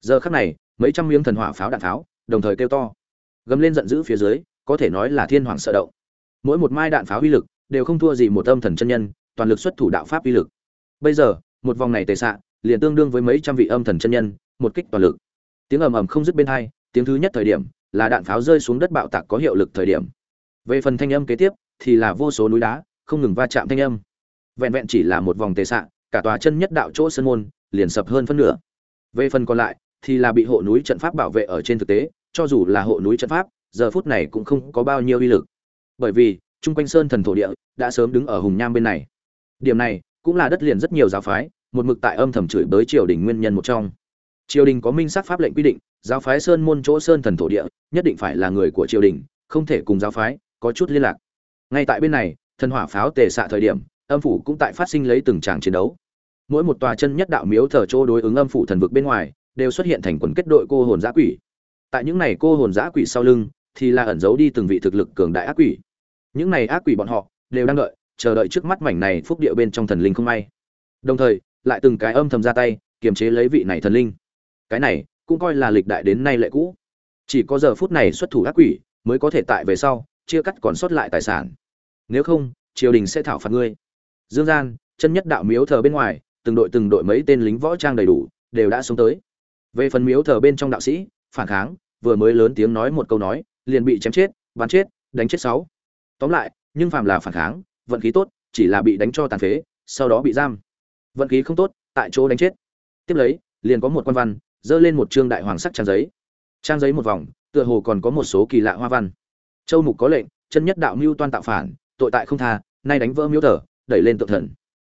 giờ khắc này, mấy trăm miếng thần hỏa pháo đạn pháo, đồng thời kêu to. Gầm lên giận dữ phía dưới, có thể nói là thiên hoàng sợ động. Mỗi một mai đạn pháo uy lực đều không thua gì một âm thần chân nhân, toàn lực xuất thủ đạo pháp uy lực. Bây giờ, một vòng này tề xạ, liền tương đương với mấy trăm vị âm thần chân nhân, một kích toàn lực. Tiếng ầm ầm không dứt bên hai, tiếng thứ nhất thời điểm là đạn pháo rơi xuống đất bạo tạc có hiệu lực thời điểm. Về phần thanh âm kế tiếp thì là vô số núi đá, không ngừng va chạm thanh âm. Vẹn vẹn chỉ là một vòng tề xạ, cả tòa chân nhất đạo chỗ sân môn liền sập hơn phân nửa. Về phần còn lại thì là bị hộ núi trận pháp bảo vệ ở trên thực tế, cho dù là hộ núi trận pháp, giờ phút này cũng không có bao nhiêu uy lực. Bởi vì trung quanh sơn thần thổ địa đã sớm đứng ở hùng nham bên này. Điểm này cũng là đất liền rất nhiều giáo phái, một mực tại âm thầm chửi bới triều đình nguyên nhân một trong. Triều đình có minh sát pháp lệnh quy định, giáo phái sơn môn chỗ sơn thần thổ địa nhất định phải là người của triều đình, không thể cùng giáo phái có chút liên lạc. Ngay tại bên này, thần hỏa pháo tề xạ thời điểm, âm phủ cũng tại phát sinh lấy từng tràng chiến đấu. Mỗi một tòa chân nhất đạo miếu thờ chỗ đối ứng âm phủ thần vực bên ngoài đều xuất hiện thành quần kết đội cô hồn giã quỷ. Tại những này cô hồn giã quỷ sau lưng, thì là ẩn giấu đi từng vị thực lực cường đại ác quỷ. Những này ác quỷ bọn họ, đều đang đợi, chờ đợi trước mắt mảnh này phúc địa bên trong thần linh không may. Đồng thời, lại từng cái âm thầm ra tay, kiềm chế lấy vị này thần linh. Cái này, cũng coi là lịch đại đến nay lệ cũ. Chỉ có giờ phút này xuất thủ ác quỷ, mới có thể tại về sau, chia cắt còn sót lại tài sản. Nếu không, triều đình sẽ thảo phạt ngươi. Dương gian, chân nhất đạo miếu thờ bên ngoài, từng đội từng đội mấy tên lính võ trang đầy đủ, đều đã xuống tới về phần miếu thờ bên trong đạo sĩ, phản kháng, vừa mới lớn tiếng nói một câu nói, liền bị chém chết, bắn chết, đánh chết sáu. Tóm lại, nhưng phàm là phản kháng, vận khí tốt, chỉ là bị đánh cho tàn phế, sau đó bị giam. Vận khí không tốt, tại chỗ đánh chết. Tiếp lấy, liền có một quan văn, dơ lên một trương đại hoàng sắc trang giấy. Trang giấy một vòng, tựa hồ còn có một số kỳ lạ hoa văn. Châu mục có lệnh, chân nhất đạo mưu toan tạo phản, tội tại không tha, nay đánh vỡ miếu thờ, đẩy lên tự thần.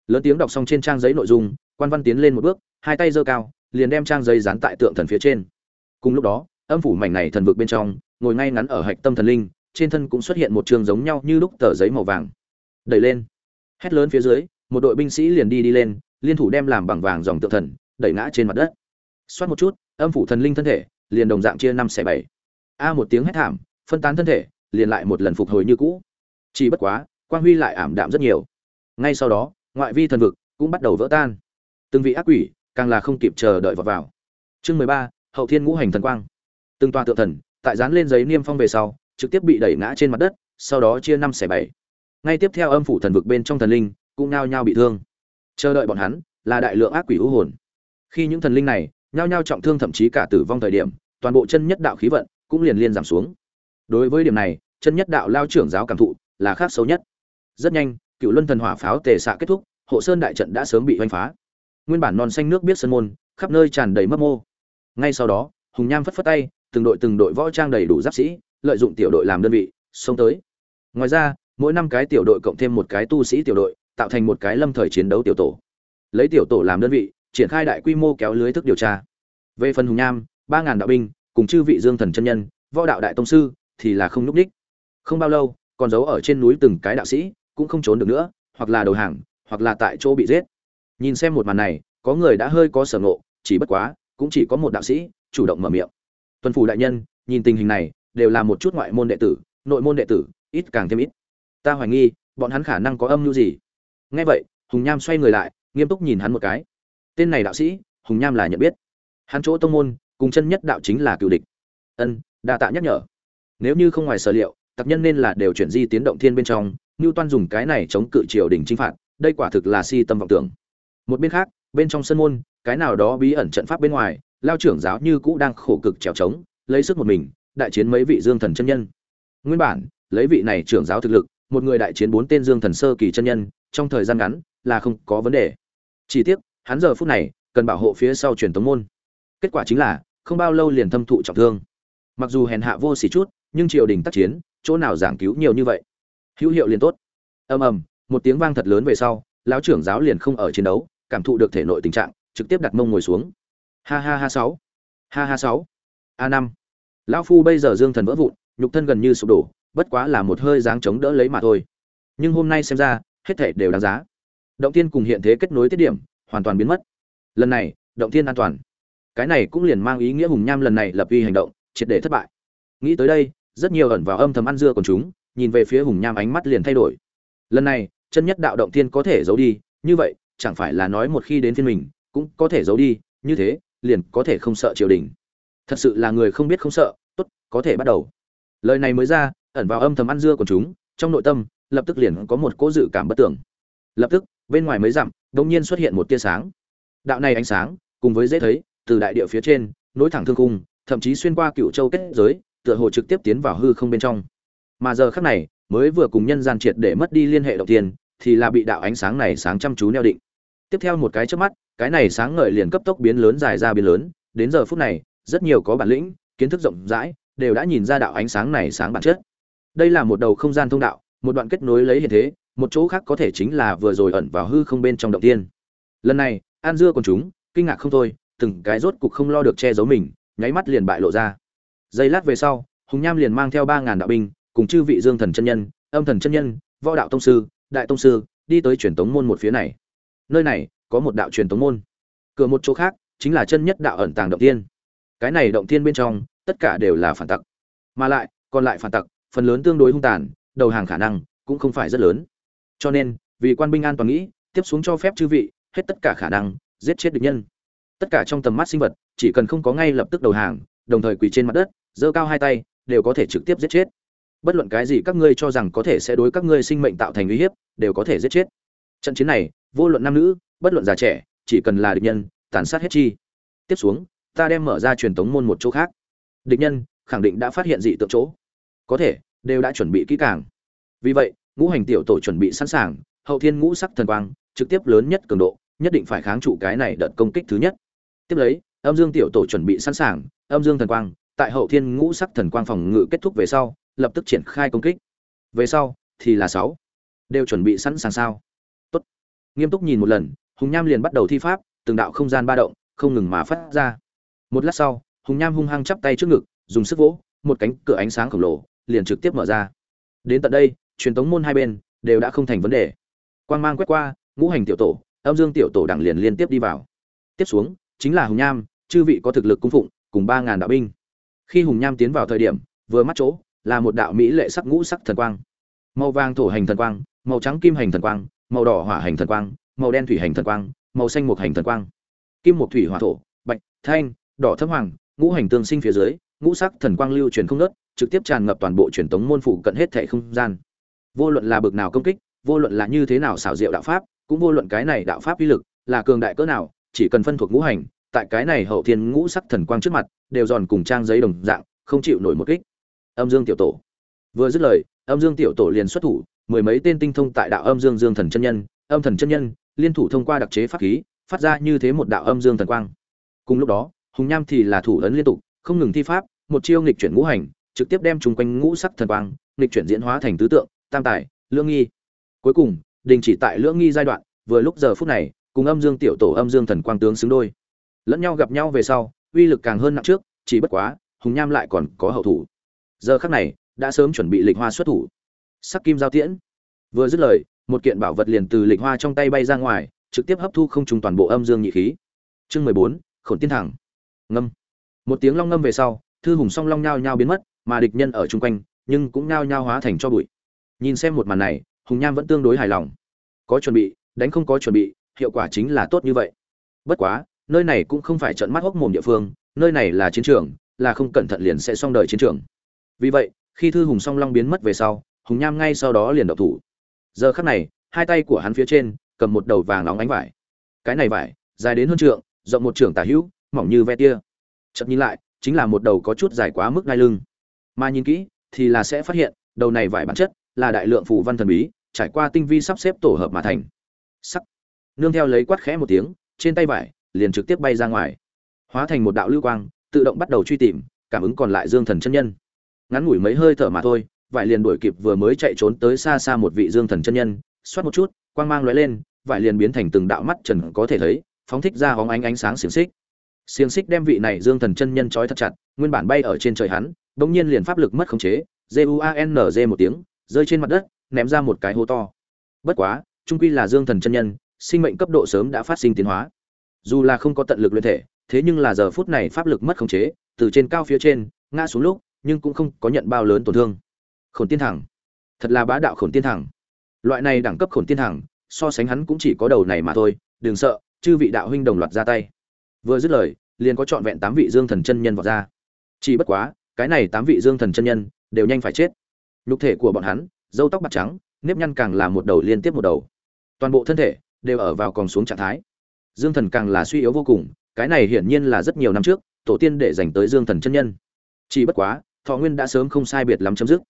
Lớn tiếng đọc xong trên trang giấy nội dung, quan văn tiến lên một bước, hai tay giơ cao liền đem trang giấy dán tại tượng thần phía trên. Cùng lúc đó, âm phủ mảnh này thần vực bên trong, ngồi ngay ngắn ở hạch tâm thần linh, trên thân cũng xuất hiện một trường giống nhau như lúc tờ giấy màu vàng. Đẩy lên. Hét lớn phía dưới, một đội binh sĩ liền đi đi lên, liên thủ đem làm bằng vàng dòng tượng thần, đẩy ngã trên mặt đất. Xoát một chút, âm phủ thần linh thân thể, liền đồng dạng chia năm xẻ bảy. A một tiếng hét thảm, phân tán thân thể, liền lại một lần phục hồi như cũ. Chỉ bất quá, quang huy lại ảm đạm rất nhiều. Ngay sau đó, ngoại vi thần vực cũng bắt đầu vỡ tan. Từng vị ác quỷ càng là không kịp chờ đợi vào vào. Chương mười ba, hậu thiên ngũ hành thần quang. Từng tòa tượng thần, tại dán lên giấy niêm phong về sau, trực tiếp bị đẩy ngã trên mặt đất, sau đó chia năm xẻ bảy. Ngay tiếp theo âm phủ thần vực bên trong thần linh cũng nao nhao bị thương. Chờ đợi bọn hắn là đại lượng ác quỷ u hồn. Khi những thần linh này nhao nhao trọng thương thậm chí cả tử vong thời điểm, toàn bộ chân nhất đạo khí vận cũng liền liên giảm xuống. Đối với điểm này, chân nhất đạo lao trưởng giáo cảm thụ là khác xấu nhất. Rất nhanh, cựu luân thần hỏa pháo tề xạ kết thúc, hộ sơn đại trận đã sớm bị hoành phá nguyên bản non xanh nước biết sân môn, khắp nơi tràn đầy mấp mô. Ngay sau đó, hùng nham phất phất tay, từng đội từng đội võ trang đầy đủ giáp sĩ, lợi dụng tiểu đội làm đơn vị, xông tới. Ngoài ra, mỗi năm cái tiểu đội cộng thêm một cái tu sĩ tiểu đội, tạo thành một cái lâm thời chiến đấu tiểu tổ. Lấy tiểu tổ làm đơn vị, triển khai đại quy mô kéo lưới thức điều tra. Về phần hùng nham, ba ngàn đạo binh, cùng chư vị dương thần chân nhân, võ đạo đại tông sư, thì là không núp đích không bao lâu, còn giấu ở trên núi từng cái đạo sĩ, cũng không trốn được nữa, hoặc là đầu hàng, hoặc là tại chỗ bị giết nhìn xem một màn này, có người đã hơi có sở ngộ, chỉ bất quá, cũng chỉ có một đạo sĩ chủ động mở miệng. Tuần phủ đại nhân, nhìn tình hình này, đều là một chút ngoại môn đệ tử, nội môn đệ tử, ít càng thêm ít. Ta hoài nghi, bọn hắn khả năng có âm mưu gì. Nghe vậy, hùng nham xoay người lại, nghiêm túc nhìn hắn một cái. Tên này đạo sĩ, hùng nham là nhận biết. Hắn chỗ tông môn, cùng chân nhất đạo chính là cựu địch. Ân, đa tạ nhắc nhở. Nếu như không ngoài sở liệu, tặc nhân nên là đều chuyển di tiến động thiên bên trong ngưu toan dùng cái này chống cự triều đình chinh phạt, đây quả thực là si tâm vọng tưởng một bên khác, bên trong sân môn, cái nào đó bí ẩn trận pháp bên ngoài, lao trưởng giáo như cũ đang khổ cực trèo trống, lấy sức một mình, đại chiến mấy vị dương thần chân nhân. Nguyên bản, lấy vị này trưởng giáo thực lực, một người đại chiến bốn tên dương thần sơ kỳ chân nhân, trong thời gian ngắn, là không có vấn đề. Chỉ tiếc, hắn giờ phút này, cần bảo hộ phía sau truyền tống môn. Kết quả chính là, không bao lâu liền thâm thụ trọng thương. Mặc dù hèn hạ vô xỉ chút, nhưng triều đình tác chiến, chỗ nào giảng cứu nhiều như vậy? Hữu hiệu liền tốt. Ầm ầm, một tiếng vang thật lớn về sau, lão trưởng giáo liền không ở chiến đấu cảm thụ được thể nội tình trạng, trực tiếp đặt mông ngồi xuống. Ha ha ha sáu. Ha ha sáu. A năm. Lão phu bây giờ dương thần vỡ vụn, nhục thân gần như sụp đổ, bất quá là một hơi dáng chống đỡ lấy mà thôi. Nhưng hôm nay xem ra, hết thể đều đáng giá. Động tiên cùng hiện thế kết nối tiết điểm, hoàn toàn biến mất. Lần này, động tiên an toàn. Cái này cũng liền mang ý nghĩa hùng nham lần này lập uy hành động, triệt để thất bại. Nghĩ tới đây, rất nhiều ẩn vào âm thầm ăn dưa còn chúng, nhìn về phía hùng nham ánh mắt liền thay đổi. Lần này, chân nhất đạo động tiên có thể giấu đi, như vậy chẳng phải là nói một khi đến phiên mình, cũng có thể giấu đi, như thế, liền có thể không sợ triều đình. Thật sự là người không biết không sợ, tốt, có thể bắt đầu. Lời này mới ra, ẩn vào âm thầm ăn dưa của chúng, trong nội tâm, lập tức liền có một cỗ dự cảm bất tưởng lập tức, bên ngoài mới dặm, đột nhiên xuất hiện một tia sáng. Đạo này ánh sáng, cùng với dễ thấy, từ đại địa phía trên, nối thẳng thương cung thậm chí xuyên qua cựu châu kết giới, tựa hồ trực tiếp tiến vào hư không bên trong. Mà giờ khắc này, mới vừa cùng nhân gian triệt để mất đi liên hệ đầu tiên, thì là bị đạo ánh sáng này sáng chăm chú neo định tiếp theo một cái trước mắt, cái này sáng ngời liền cấp tốc biến lớn dài ra biến lớn, đến giờ phút này, rất nhiều có bản lĩnh, kiến thức rộng rãi, đều đã nhìn ra đạo ánh sáng này sáng bản chất. Đây là một đầu không gian thông đạo, một đoạn kết nối lấy hiện thế, một chỗ khác có thể chính là vừa rồi ẩn vào hư không bên trong động tiên. Lần này, an dưa còn chúng, kinh ngạc không thôi, từng cái rốt cục không lo được che giấu mình, nháy mắt liền bại lộ ra. Giây lát về sau, hùng nham liền mang theo ba ngàn đạo binh, cùng chư vị dương thần chân nhân, âm thần chân nhân, võ đạo tông sư, đại tông sư, đi tới truyền tống môn một phía này nơi này có một đạo truyền tống môn. Cửa một chỗ khác chính là chân nhất đạo ẩn tàng động tiên. Cái này động tiên bên trong, tất cả đều là phản tặc. Mà lại, còn lại phản tặc, phần lớn tương đối hung tàn, đầu hàng khả năng cũng không phải rất lớn. Cho nên, vì quan binh an toàn nghĩ, tiếp xuống cho phép chư vị, hết tất cả khả năng, giết chết địch nhân. Tất cả trong tầm mắt sinh vật, chỉ cần không có ngay lập tức đầu hàng, đồng thời quỳ trên mặt đất, giơ cao hai tay, đều có thể trực tiếp giết chết. Bất luận cái gì các ngươi cho rằng có thể sẽ đối các ngươi sinh mệnh tạo thành uy hiếp, đều có thể giết chết trận chiến này, vô luận nam nữ, bất luận già trẻ, chỉ cần là địch nhân, tàn sát hết chi. Tiếp xuống, ta đem mở ra truyền tống môn một chỗ khác. Địch nhân, khẳng định đã phát hiện dị tượng chỗ. Có thể, đều đã chuẩn bị kỹ càng. Vì vậy, ngũ hành tiểu tổ chuẩn bị sẵn sàng, hậu thiên ngũ sắc thần quang, trực tiếp lớn nhất cường độ, nhất định phải kháng trụ cái này đợt công kích thứ nhất. Tiếp lấy, âm dương tiểu tổ chuẩn bị sẵn sàng, âm dương thần quang, tại hậu thiên ngũ sắc thần quang phòng ngự kết thúc về sau, lập tức triển khai công kích. Về sau, thì là sáu. Đều chuẩn bị sẵn sàng sao? Nghiêm túc nhìn một lần, hùng nham liền bắt đầu thi pháp, từng đạo không gian ba động, không ngừng mà phát ra. Một lát sau, hùng nham hung hăng chắp tay trước ngực, dùng sức vỗ, một cánh cửa ánh sáng khổng lồ liền trực tiếp mở ra. Đến tận đây, truyền tống môn hai bên đều đã không thành vấn đề. Quang mang quét qua, ngũ hành tiểu tổ, âm dương tiểu tổ đẳng liền liên tiếp đi vào. Tiếp xuống, chính là hùng nham, chư vị có thực lực cung phụng, cùng ba ngàn đạo binh. Khi hùng nham tiến vào thời điểm, vừa mắt chỗ là một đạo mỹ lệ sắc ngũ sắc thần quang. Màu vàng thổ hành thần quang, màu trắng kim hành thần quang màu đỏ hỏa hành thần quang màu đen thủy hành thần quang màu xanh mộc hành thần quang. Kim mộc thủy hỏa thổ bạch thanh đỏ thâm hoàng ngũ hành tương sinh phía dưới ngũ sắc thần quang lưu truyền không ngớt, trực tiếp tràn ngập toàn bộ truyền tống môn phủ cận hết thảy không gian. Vô luận là bực nào công kích vô luận là như thế nào xảo diệu đạo pháp cũng vô luận cái này đạo pháp uy lực là cường đại cỡ nào chỉ cần phân thuộc ngũ hành tại cái này hậu thiên ngũ sắc thần quang trước mặt đều giòn cùng trang giấy đồng dạng không chịu nổi một kích. Âm dương tiểu tổ. Vừa dứt lời âm dương tiểu tổ liền xuất thủ mười mấy tên tinh thông tại đạo âm dương dương thần chân nhân, âm thần chân nhân, liên thủ thông qua đặc chế pháp khí, phát ra như thế một đạo âm dương thần quang. Cùng lúc đó, hùng Nam thì là thủ ấn liên tục, không ngừng thi pháp, một chiêu nghịch chuyển ngũ hành, trực tiếp đem chúng quanh ngũ sắc thần quang, nghịch chuyển diễn hóa thành tứ tượng, tam tài, lưỡng nghi. Cuối cùng, đình chỉ tại lưỡng nghi giai đoạn, vừa lúc giờ phút này, cùng âm dương tiểu tổ âm dương thần quang tướng xứng đôi. Lẫn nhau gặp nhau về sau, uy lực càng hơn nặng trước, chỉ bất quá, hùng Nam lại còn có hậu thủ. Giờ khắc này, đã sớm chuẩn bị lịch hoa xuất thủ sắc kim giao tiễn. Vừa dứt lời, một kiện bảo vật liền từ lịch hoa trong tay bay ra ngoài, trực tiếp hấp thu không trùng toàn bộ âm dương nhị khí. Chương mười bốn, khổn tiên thẳng. Ngâm. Một tiếng long ngâm về sau, thư hùng song long nhao nhao biến mất, mà địch nhân ở chung quanh, nhưng cũng nhao nhao hóa thành cho bụi. Nhìn xem một màn này, hùng nham vẫn tương đối hài lòng. Có chuẩn bị, đánh không có chuẩn bị, hiệu quả chính là tốt như vậy. Bất quá, nơi này cũng không phải trận mắt hốc mồm địa phương, nơi này là chiến trường, là không cẩn thận liền sẽ xong đời chiến trường. Vì vậy, khi thư hùng song long biến mất về sau hùng nham ngay sau đó liền đậu thủ. Giờ khắc này, hai tay của hắn phía trên, cầm một đầu vàng nóng ánh vải. Cái này vải, dài đến hơn trượng, rộng một trượng tả hữu, mỏng như ve tia. Chậm nhìn lại, chính là một đầu có chút dài quá mức ngai lưng. Mà nhìn kỹ, thì là sẽ phát hiện, đầu này vải bản chất là đại lượng phù văn thần bí, trải qua tinh vi sắp xếp tổ hợp mà thành. Sắc. Nương theo lấy quát khẽ một tiếng, trên tay vải liền trực tiếp bay ra ngoài. Hóa thành một đạo lưu quang, tự động bắt đầu truy tìm, cảm ứng còn lại dương thần chân nhân. Ngắn ngủi mấy hơi thở mà thôi vải liền đuổi kịp vừa mới chạy trốn tới xa xa một vị dương thần chân nhân, xoát một chút, quang mang lóe lên, vải liền biến thành từng đạo mắt trần có thể thấy, phóng thích ra hóng ánh ánh sáng xiềng xích. Xiềng xích đem vị này dương thần chân nhân trói thật chặt, nguyên bản bay ở trên trời hắn, bỗng nhiên liền pháp lực mất khống chế, g u a n một tiếng, rơi trên mặt đất, ném ra một cái hố to. Bất quá, trung quy là dương thần chân nhân, sinh mệnh cấp độ sớm đã phát sinh tiến hóa. Dù là không có tận lực luyện thể, thế nhưng là giờ phút này pháp lực mất khống chế, từ trên cao phía trên, ngã xuống lúc, nhưng cũng không có nhận bao lớn tổn thương khổn tiên thẳng. Thật là bá đạo khổn tiên thẳng. Loại này đẳng cấp khổn tiên thẳng, so sánh hắn cũng chỉ có đầu này mà thôi, đừng sợ, chư vị đạo huynh đồng loạt ra tay. Vừa dứt lời, liền có trọn vẹn tám vị dương thần chân nhân vọt ra. Chỉ bất quá, cái này tám vị dương thần chân nhân đều nhanh phải chết. Nhục thể của bọn hắn, râu tóc bạc trắng, nếp nhăn càng là một đầu liên tiếp một đầu. Toàn bộ thân thể đều ở vào còn xuống trạng thái. Dương thần càng là suy yếu vô cùng, cái này hiển nhiên là rất nhiều năm trước, tổ tiên để dành tới dương thần chân nhân. Chỉ bất quá, thọ nguyên đã sớm không sai biệt lắm chấm dứt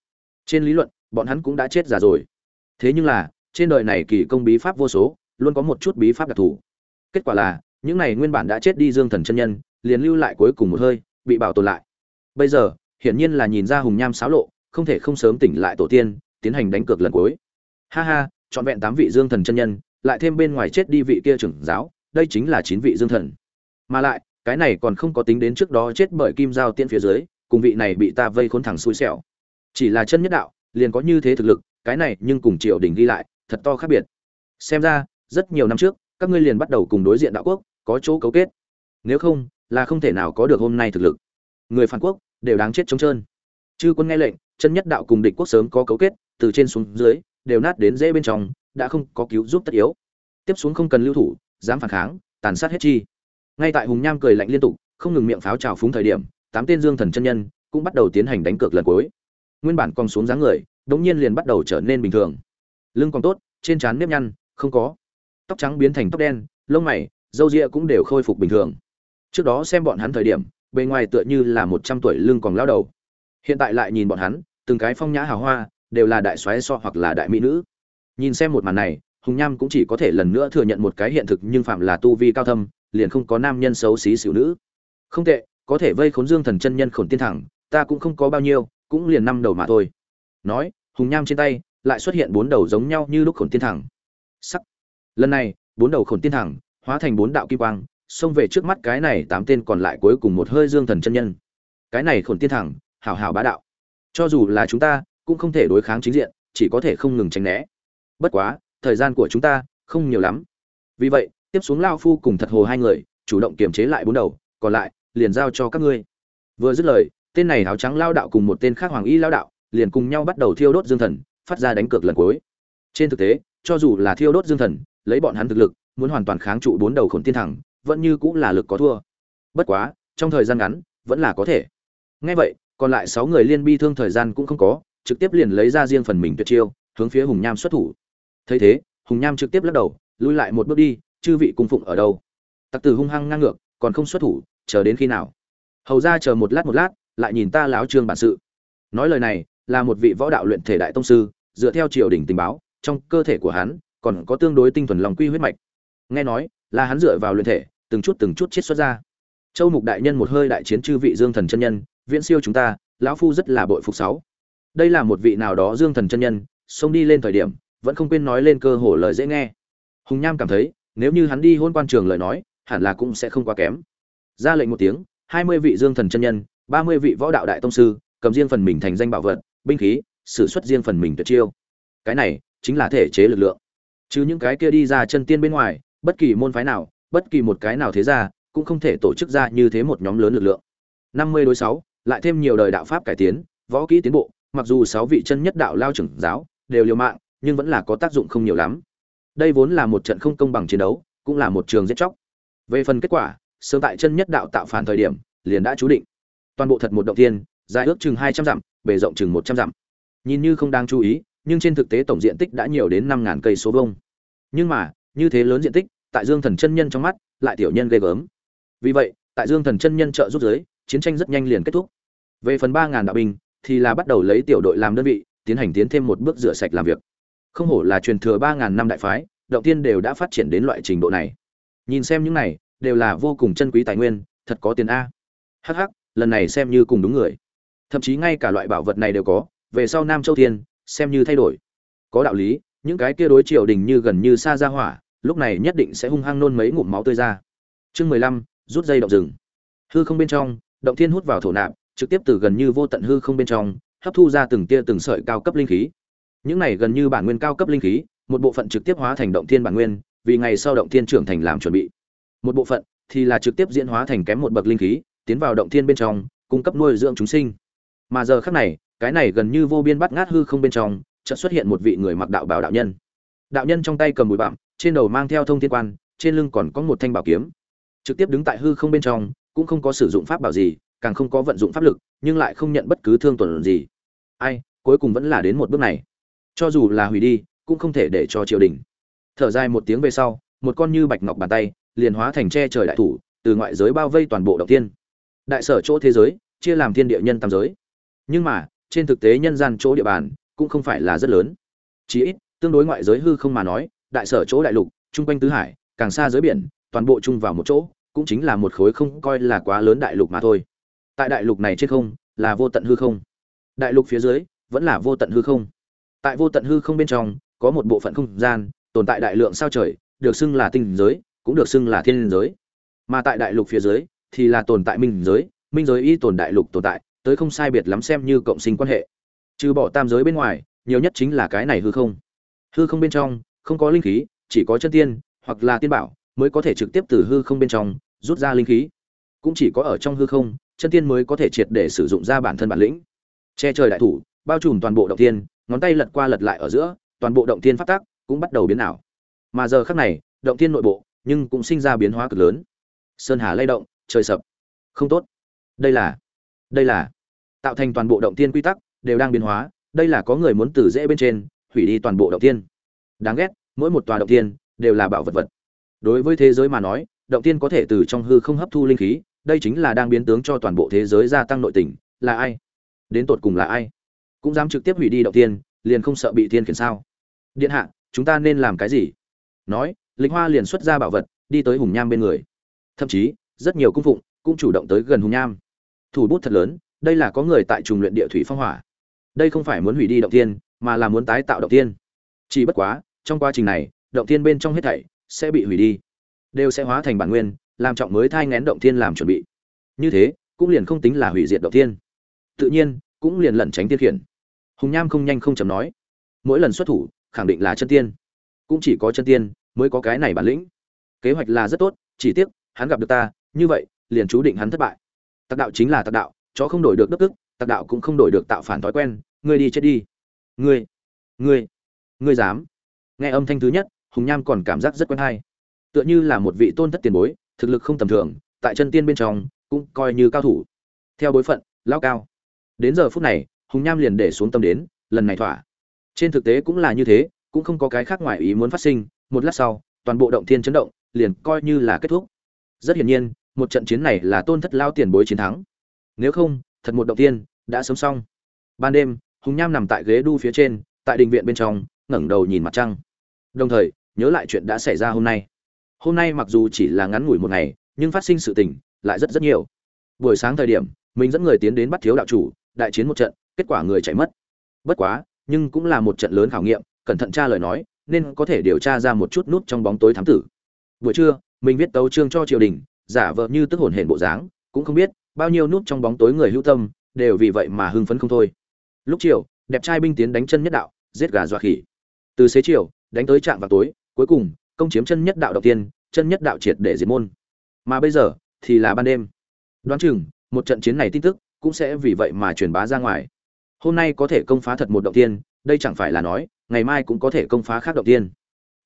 trên lý luận, bọn hắn cũng đã chết già rồi. Thế nhưng là, trên đời này kỳ công bí pháp vô số, luôn có một chút bí pháp đặc thù. Kết quả là, những này nguyên bản đã chết đi dương thần chân nhân, liền lưu lại cuối cùng một hơi, bị bảo tồn lại. Bây giờ, hiển nhiên là nhìn ra hùng nham xáo lộ, không thể không sớm tỉnh lại tổ tiên, tiến hành đánh cược lần cuối. Ha ha, trọn vẹn tám vị dương thần chân nhân, lại thêm bên ngoài chết đi vị kia trưởng giáo, đây chính là chín vị dương thần. Mà lại, cái này còn không có tính đến trước đó chết bởi kim giao tiên phía dưới, cùng vị này bị ta vây khốn thẳng xui xẻo chỉ là chân nhất đạo, liền có như thế thực lực, cái này nhưng cùng triều đình ghi lại, thật to khác biệt. Xem ra, rất nhiều năm trước, các ngươi liền bắt đầu cùng đối diện đạo quốc, có chỗ cấu kết. Nếu không, là không thể nào có được hôm nay thực lực. Người phản quốc, đều đáng chết trống trơn. Chư quân nghe lệnh, chân nhất đạo cùng địch quốc sớm có cấu kết, từ trên xuống dưới, đều nát đến dễ bên trong, đã không có cứu giúp tất yếu. Tiếp xuống không cần lưu thủ, dám phản kháng, tàn sát hết chi. Ngay tại hùng nham cười lạnh liên tục, không ngừng miệng pháo trào phúng thời điểm, tám tên dương thần chân nhân, cũng bắt đầu tiến hành đánh cược lần cuối nguyên bản còn xuống dáng người, đống nhiên liền bắt đầu trở nên bình thường. Lưng còn tốt, trên trán nếp nhăn, không có. Tóc trắng biến thành tóc đen, lông mày, râu ria cũng đều khôi phục bình thường. Trước đó xem bọn hắn thời điểm, bề ngoài tựa như là một trăm tuổi lưng còn lao đầu. Hiện tại lại nhìn bọn hắn, từng cái phong nhã hào hoa, đều là đại xoáy so hoặc là đại mỹ nữ. Nhìn xem một màn này, hùng nham cũng chỉ có thể lần nữa thừa nhận một cái hiện thực nhưng phạm là tu vi cao thâm, liền không có nam nhân xấu xí xỉu nữ. Không tệ, có thể vây khốn dương thần chân nhân khổn tiên thẳng, ta cũng không có bao nhiêu cũng liền năm đầu mà thôi. Nói, hùng nham trên tay, lại xuất hiện bốn đầu giống nhau như lúc khổn tiên thẳng. Sắc. Lần này, bốn đầu khổn tiên thẳng, hóa thành bốn đạo kim quang, xông về trước mắt cái này tám tên còn lại cuối cùng một hơi dương thần chân nhân. Cái này khổn tiên thẳng, hảo hảo bá đạo. Cho dù là chúng ta, cũng không thể đối kháng chính diện, chỉ có thể không ngừng tránh né. Bất quá, thời gian của chúng ta, không nhiều lắm. Vì vậy, tiếp xuống lao phu cùng thật hồ hai người, chủ động kiềm chế lại bốn đầu, còn lại, liền giao cho các ngươi. Vừa dứt lời tên này áo trắng lao đạo cùng một tên khác hoàng y lao đạo liền cùng nhau bắt đầu thiêu đốt dương thần, phát ra đánh cược lần cuối. Trên thực tế, cho dù là thiêu đốt dương thần, lấy bọn hắn thực lực, muốn hoàn toàn kháng trụ bốn đầu khổn tiên thẳng, vẫn như cũng là lực có thua. Bất quá, trong thời gian ngắn, vẫn là có thể. Ngay vậy, còn lại sáu người liên bi thương thời gian cũng không có, trực tiếp liền lấy ra riêng phần mình tuyệt chiêu, hướng phía hùng nham xuất thủ. Thấy thế, hùng nham trực tiếp lắc đầu, lui lại một bước đi, chư vị cung phụng ở đâu? Tặc tử hung hăng ngang ngược, còn không xuất thủ, chờ đến khi nào? Hầu ra chờ một lát một lát lại nhìn ta láo trương bản sự. Nói lời này, là một vị võ đạo luyện thể đại tông sư, dựa theo triều đình tình báo, trong cơ thể của hắn còn có tương đối tinh thuần lòng quy huyết mạch. Nghe nói, là hắn dựa vào luyện thể, từng chút từng chút chiết xuất ra. Châu mục đại nhân một hơi đại chiến chư vị dương thần chân nhân, viễn siêu chúng ta, lão phu rất là bội phục sáu. Đây là một vị nào đó dương thần chân nhân, xông đi lên thời điểm, vẫn không quên nói lên cơ hồ lời dễ nghe. Hùng nham cảm thấy, nếu như hắn đi hôn quan trường lời nói, hẳn là cũng sẽ không quá kém. Ra lệnh một tiếng, hai mươi vị dương thần chân nhân ba mươi vị võ đạo đại tông sư, cầm riêng phần mình thành danh bảo vật, binh khí, sử xuất riêng phần mình tuyệt chiêu. Cái này chính là thể chế lực lượng. Chứ những cái kia đi ra chân tiên bên ngoài, bất kỳ môn phái nào, bất kỳ một cái nào thế ra cũng không thể tổ chức ra như thế một nhóm lớn lực lượng. năm mươi đối sáu, lại thêm nhiều đời đạo pháp cải tiến, võ kỹ tiến bộ, mặc dù sáu vị chân nhất đạo lao trưởng giáo đều liều mạng, nhưng vẫn là có tác dụng không nhiều lắm. Đây vốn là một trận không công bằng chiến đấu, cũng là một trường giết chóc. Về phần kết quả, sớm tại chân nhất đạo tạo phản thời điểm, liền đã chú định toàn bộ thật một động thiên, dài ước chừng hai trăm dặm, bề rộng chừng một trăm dặm. Nhìn như không đáng chú ý, nhưng trên thực tế tổng diện tích đã nhiều đến năm ngàn cây số vông nhưng mà, như thế lớn diện tích, tại dương thần chân nhân trong mắt, lại tiểu nhân ghê gớm. Vì vậy, tại dương thần chân nhân trợ giúp giới, chiến tranh rất nhanh liền kết thúc. Về phần ba ngàn đạo binh, thì là bắt đầu lấy tiểu đội làm đơn vị, tiến hành tiến thêm một bước rửa sạch làm việc. Không hổ là truyền thừa ba ngàn năm đại phái, động tiên đều đã phát triển đến loại trình độ này. Nhìn xem những này, đều là vô cùng chân quý tài nguyên, thật có tiền a. Hh lần này xem như cùng đúng người. Thậm chí ngay cả loại bảo vật này đều có, về sau nam châu thiên, xem như thay đổi. Có đạo lý, những cái kia đối triều đình như gần như xa ra hỏa, lúc này nhất định sẽ hung hăng nôn mấy ngụm máu tươi ra. Chương mười lăm, rút dây động rừng. Hư không bên trong, động thiên hút vào thổ nạp, trực tiếp từ gần như vô tận hư không bên trong, hấp thu ra từng tia từng sợi cao cấp linh khí. Những này gần như bản nguyên cao cấp linh khí, một bộ phận trực tiếp hóa thành động thiên bản nguyên, vì ngày sau động thiên trưởng thành làm chuẩn bị. Một bộ phận thì là trực tiếp diễn hóa thành kém một bậc linh khí tiến vào động thiên bên trong, cung cấp nuôi dưỡng chúng sinh. Mà giờ khác này, cái này gần như vô biên bắt ngát hư không bên trong, chợt xuất hiện một vị người mặc đạo bào đạo nhân. Đạo nhân trong tay cầm bụi bặm, trên đầu mang theo thông thiên quan, trên lưng còn có một thanh bảo kiếm. Trực tiếp đứng tại hư không bên trong, cũng không có sử dụng pháp bảo gì, càng không có vận dụng pháp lực, nhưng lại không nhận bất cứ thương tổn gì. Ai, cuối cùng vẫn là đến một bước này. Cho dù là hủy đi, cũng không thể để cho triều đình. Thở dài một tiếng về sau, một con như bạch ngọc bàn tay, liền hóa thành che trời đại thủ, từ ngoại giới bao vây toàn bộ động tiên đại sở chỗ thế giới, chia làm thiên địa nhân tam giới. Nhưng mà, trên thực tế nhân gian chỗ địa bàn cũng không phải là rất lớn. Chí ít, tương đối ngoại giới hư không mà nói, đại sở chỗ đại lục, chung quanh tứ hải, càng xa giới biển, toàn bộ chung vào một chỗ, cũng chính là một khối không coi là quá lớn đại lục mà thôi. Tại đại lục này trên không, là vô tận hư không. Đại lục phía dưới, vẫn là vô tận hư không. Tại vô tận hư không bên trong, có một bộ phận không gian, tồn tại đại lượng sao trời, được xưng là tinh giới, cũng được xưng là thiên giới. Mà tại đại lục phía dưới thì là tồn tại minh giới minh giới y tồn đại lục tồn tại, tới không sai biệt lắm xem như cộng sinh quan hệ. Trừ bỏ tam giới bên ngoài, nhiều nhất chính là cái này hư không. Hư không bên trong, không có linh khí, chỉ có chân tiên, hoặc là tiên bảo, mới có thể trực tiếp từ hư không bên trong, rút ra linh khí. Cũng chỉ có ở trong hư không, chân tiên mới có thể triệt để sử dụng ra bản thân bản lĩnh. Che trời đại thủ, bao trùm toàn bộ động tiên, ngón tay lật qua lật lại ở giữa, toàn bộ động tiên phát tác cũng bắt đầu biến ảo. Mà giờ khác này, động tiên nội bộ, nhưng cũng sinh ra biến hóa cực lớn. Sơn hà lay động trời sập. Không tốt. Đây là đây là, tạo thành toàn bộ động tiên quy tắc, đều đang biến hóa, đây là có người muốn từ dễ bên trên, hủy đi toàn bộ động tiên. Đáng ghét, mỗi một tòa động tiên, đều là bảo vật vật. Đối với thế giới mà nói, động tiên có thể từ trong hư không hấp thu linh khí, đây chính là đang biến tướng cho toàn bộ thế giới gia tăng nội tình, là ai? Đến tột cùng là ai? Cũng dám trực tiếp hủy đi động tiên, liền không sợ bị thiên khiển sao? Điện hạ, chúng ta nên làm cái gì? Nói linh hoa liền xuất ra bảo vật, đi tới hùng nham bên người. Thậm chí rất nhiều cung phụng cũng chủ động tới gần hùng nham. Thủ bút thật lớn, đây là có người tại trùng luyện địa thủy phong hỏa. Đây không phải muốn hủy đi động tiên mà là muốn tái tạo động tiên chỉ bất quá, trong quá trình này, động tiên bên trong hết thảy sẽ bị hủy đi. Đều sẽ hóa thành bản nguyên, làm trọng mới thai ngén động tiên làm chuẩn bị. Như thế, cũng liền không tính là hủy diệt động tiên tự nhiên, cũng liền lẩn tránh tiên khiển. Hùng nham không nhanh không chậm nói. Mỗi lần xuất thủ, khẳng định là chân tiên. Cũng chỉ có chân tiên mới có cái này bản lĩnh. Kế hoạch là rất tốt, chỉ tiếc, hắn gặp được ta như vậy, liền chú định hắn thất bại. Tặc đạo chính là tặc đạo, chó không đổi được đức tức tặc đạo cũng không đổi được tạo phản thói quen, ngươi đi chết đi. Ngươi ngươi ngươi dám. Nghe âm thanh thứ nhất, hùng nham còn cảm giác rất quen hay. Tựa như là một vị tôn thất tiền bối, thực lực không tầm thường, tại chân tiên bên trong, cũng coi như cao thủ. Theo bối phận lao cao. Đến giờ phút này, hùng nham liền để xuống tâm đến, lần này thỏa. Trên thực tế cũng là như thế, cũng không có cái khác ngoài ý muốn phát sinh, một lát sau, toàn bộ động thiên chấn động, liền coi như là kết thúc. Rất hiển nhiên một trận chiến này là tôn thất lao tiền bối chiến thắng. Nếu không, thật một động tiên, đã sớm xong. Ban đêm, hùng nham nằm tại ghế đu phía trên, tại đình viện bên trong, ngẩng đầu nhìn mặt trăng. Đồng thời, nhớ lại chuyện đã xảy ra hôm nay. Hôm nay mặc dù chỉ là ngắn ngủi một ngày, nhưng phát sinh sự tình lại rất rất nhiều. Buổi sáng thời điểm, mình dẫn người tiến đến bắt thiếu đạo chủ, đại chiến một trận, kết quả người chạy mất. Bất quá, nhưng cũng là một trận lớn khảo nghiệm, cẩn thận tra lời nói, nên có thể điều tra ra một chút nút trong bóng tối thám tử. Buổi trưa, mình viết tấu chương cho triều đình giả vờ như tức hồn hển bộ dáng, cũng không biết bao nhiêu nút trong bóng tối người hữu tâm đều vì vậy mà hưng phấn không thôi. Lúc chiều, đẹp trai binh tiến đánh chân nhất đạo, giết gà dọa khỉ. Từ xế chiều, đánh tới trạm vào tối, cuối cùng, công chiếm chân nhất đạo đầu tiên, chân nhất đạo triệt để diệt môn. Mà bây giờ, thì là ban đêm. Đoán chừng, một trận chiến này tin tức cũng sẽ vì vậy mà truyền bá ra ngoài. Hôm nay có thể công phá thật một động tiên, đây chẳng phải là nói, ngày mai cũng có thể công phá khác động tiên.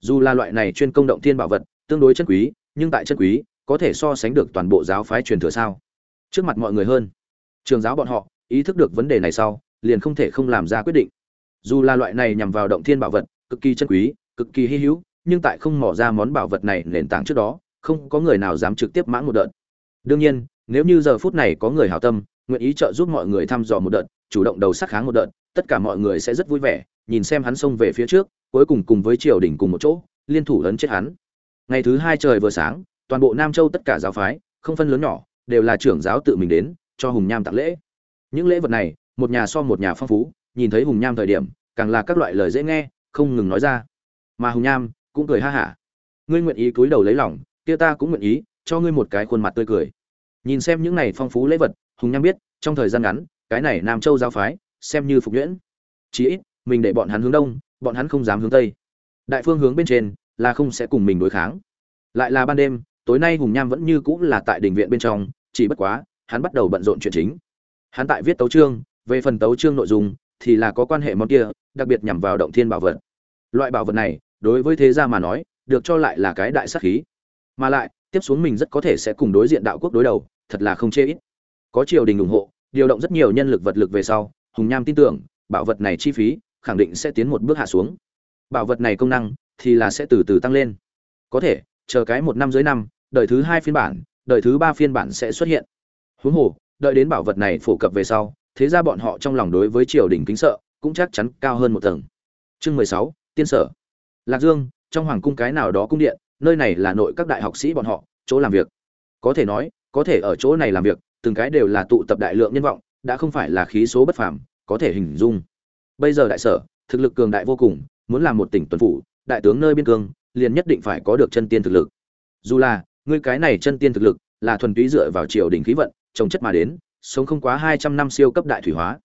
Dù là loại này chuyên công động tiên bảo vật, tương đối chân quý, nhưng tại chân quý có thể so sánh được toàn bộ giáo phái truyền thừa sao? Trước mặt mọi người hơn. Trường giáo bọn họ, ý thức được vấn đề này sau, liền không thể không làm ra quyết định. Dù là loại này nhằm vào động thiên bảo vật, cực kỳ chân quý, cực kỳ hy hữu, nhưng tại không mỏ ra món bảo vật này nền tảng trước đó, không có người nào dám trực tiếp mãn một đợt. Đương nhiên, nếu như giờ phút này có người hảo tâm, nguyện ý trợ giúp mọi người thăm dò một đợt, chủ động đầu sắc kháng một đợt, tất cả mọi người sẽ rất vui vẻ, nhìn xem hắn xông về phía trước, cuối cùng cùng với triều đình cùng một chỗ, liên thủ lấn chết hắn. Ngày thứ hai trời vừa sáng toàn bộ nam châu tất cả giáo phái, không phân lớn nhỏ, đều là trưởng giáo tự mình đến, cho hùng nham tặng lễ. Những lễ vật này, một nhà so một nhà phong phú, nhìn thấy hùng nham thời điểm, càng là các loại lời dễ nghe, không ngừng nói ra. Mà hùng nham cũng cười ha hả. Ngươi nguyện ý cúi đầu lấy lòng, kia ta cũng nguyện ý, cho ngươi một cái khuôn mặt tươi cười. Nhìn xem những này phong phú lễ vật, hùng nham biết, trong thời gian ngắn, cái này nam châu giáo phái, xem như phục nhuyễn. Chí ít, mình để bọn hắn hướng đông, bọn hắn không dám hướng tây. Đại phương hướng bên trên là không sẽ cùng mình đối kháng. Lại là ban đêm tối nay hùng nham vẫn như cũ là tại đình viện bên trong, chỉ bất quá, hắn bắt đầu bận rộn chuyện chính. Hắn tại viết tấu chương, về phần tấu chương nội dung, thì là có quan hệ món kia, đặc biệt nhằm vào động thiên bảo vật. Loại bảo vật này, đối với thế gia mà nói, được cho lại là cái đại sắc khí. Mà lại, tiếp xuống mình rất có thể sẽ cùng đối diện đạo quốc đối đầu, thật là không chê ít. Có triều đình ủng hộ, điều động rất nhiều nhân lực vật lực về sau, hùng nham tin tưởng, bảo vật này chi phí, khẳng định sẽ tiến một bước hạ xuống. Bảo vật này công năng, thì là sẽ từ từ tăng lên. Có thể, chờ cái một năm dưới năm đời thứ hai phiên bản, đời thứ ba phiên bản sẽ xuất hiện. Huống hồ, đợi đến bảo vật này phổ cập về sau, thế ra bọn họ trong lòng đối với triều đình kính sợ cũng chắc chắn cao hơn một tầng. Chương mười sáu, tiên sở. Lạc dương, trong hoàng cung cái nào đó cung điện, nơi này là nội các đại học sĩ bọn họ, chỗ làm việc. Có thể nói, có thể ở chỗ này làm việc, từng cái đều là tụ tập đại lượng nhân vọng, đã không phải là khí số bất phàm, có thể hình dung. Bây giờ đại sở, thực lực cường đại vô cùng, muốn làm một tỉnh tuần phủ, đại tướng nơi biên cương, liền nhất định phải có được chân tiên thực lực. Dù là ngươi cái này chân tiên thực lực, là thuần túy dựa vào triều đình khí vận, trồng chất mà đến, sống không quá hai trăm năm siêu cấp đại thủy hóa.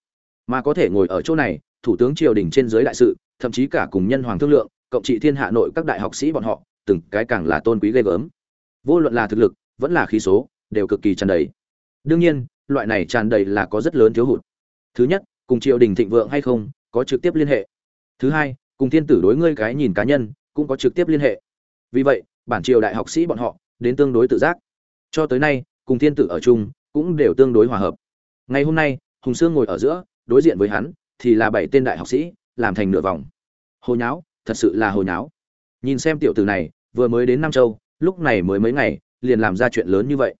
Mà có thể ngồi ở chỗ này, thủ tướng triều đình trên dưới đại sự, thậm chí cả cùng nhân hoàng thương lượng, cộng trị thiên hạ nội các đại học sĩ bọn họ, từng cái càng là tôn quý ghê gớm. Vô luận là thực lực, vẫn là khí số, đều cực kỳ tràn đầy. Đương nhiên, loại này tràn đầy là có rất lớn thiếu hụt. Thứ nhất, cùng triều đình thịnh vượng hay không, có trực tiếp liên hệ. Thứ hai, cùng thiên tử đối ngươi cái nhìn cá nhân, cũng có trực tiếp liên hệ. Vì vậy, bản triều đại học sĩ bọn họ đến tương đối tự giác. Cho tới nay, cùng thiên tử ở chung cũng đều tương đối hòa hợp. Ngày hôm nay, hùng sương ngồi ở giữa, đối diện với hắn thì là bảy tên đại học sĩ, làm thành nửa vòng. Hồ nháo, thật sự là hồ nháo. Nhìn xem tiểu tử này, vừa mới đến nam châu, lúc này mới mấy ngày, liền làm ra chuyện lớn như vậy.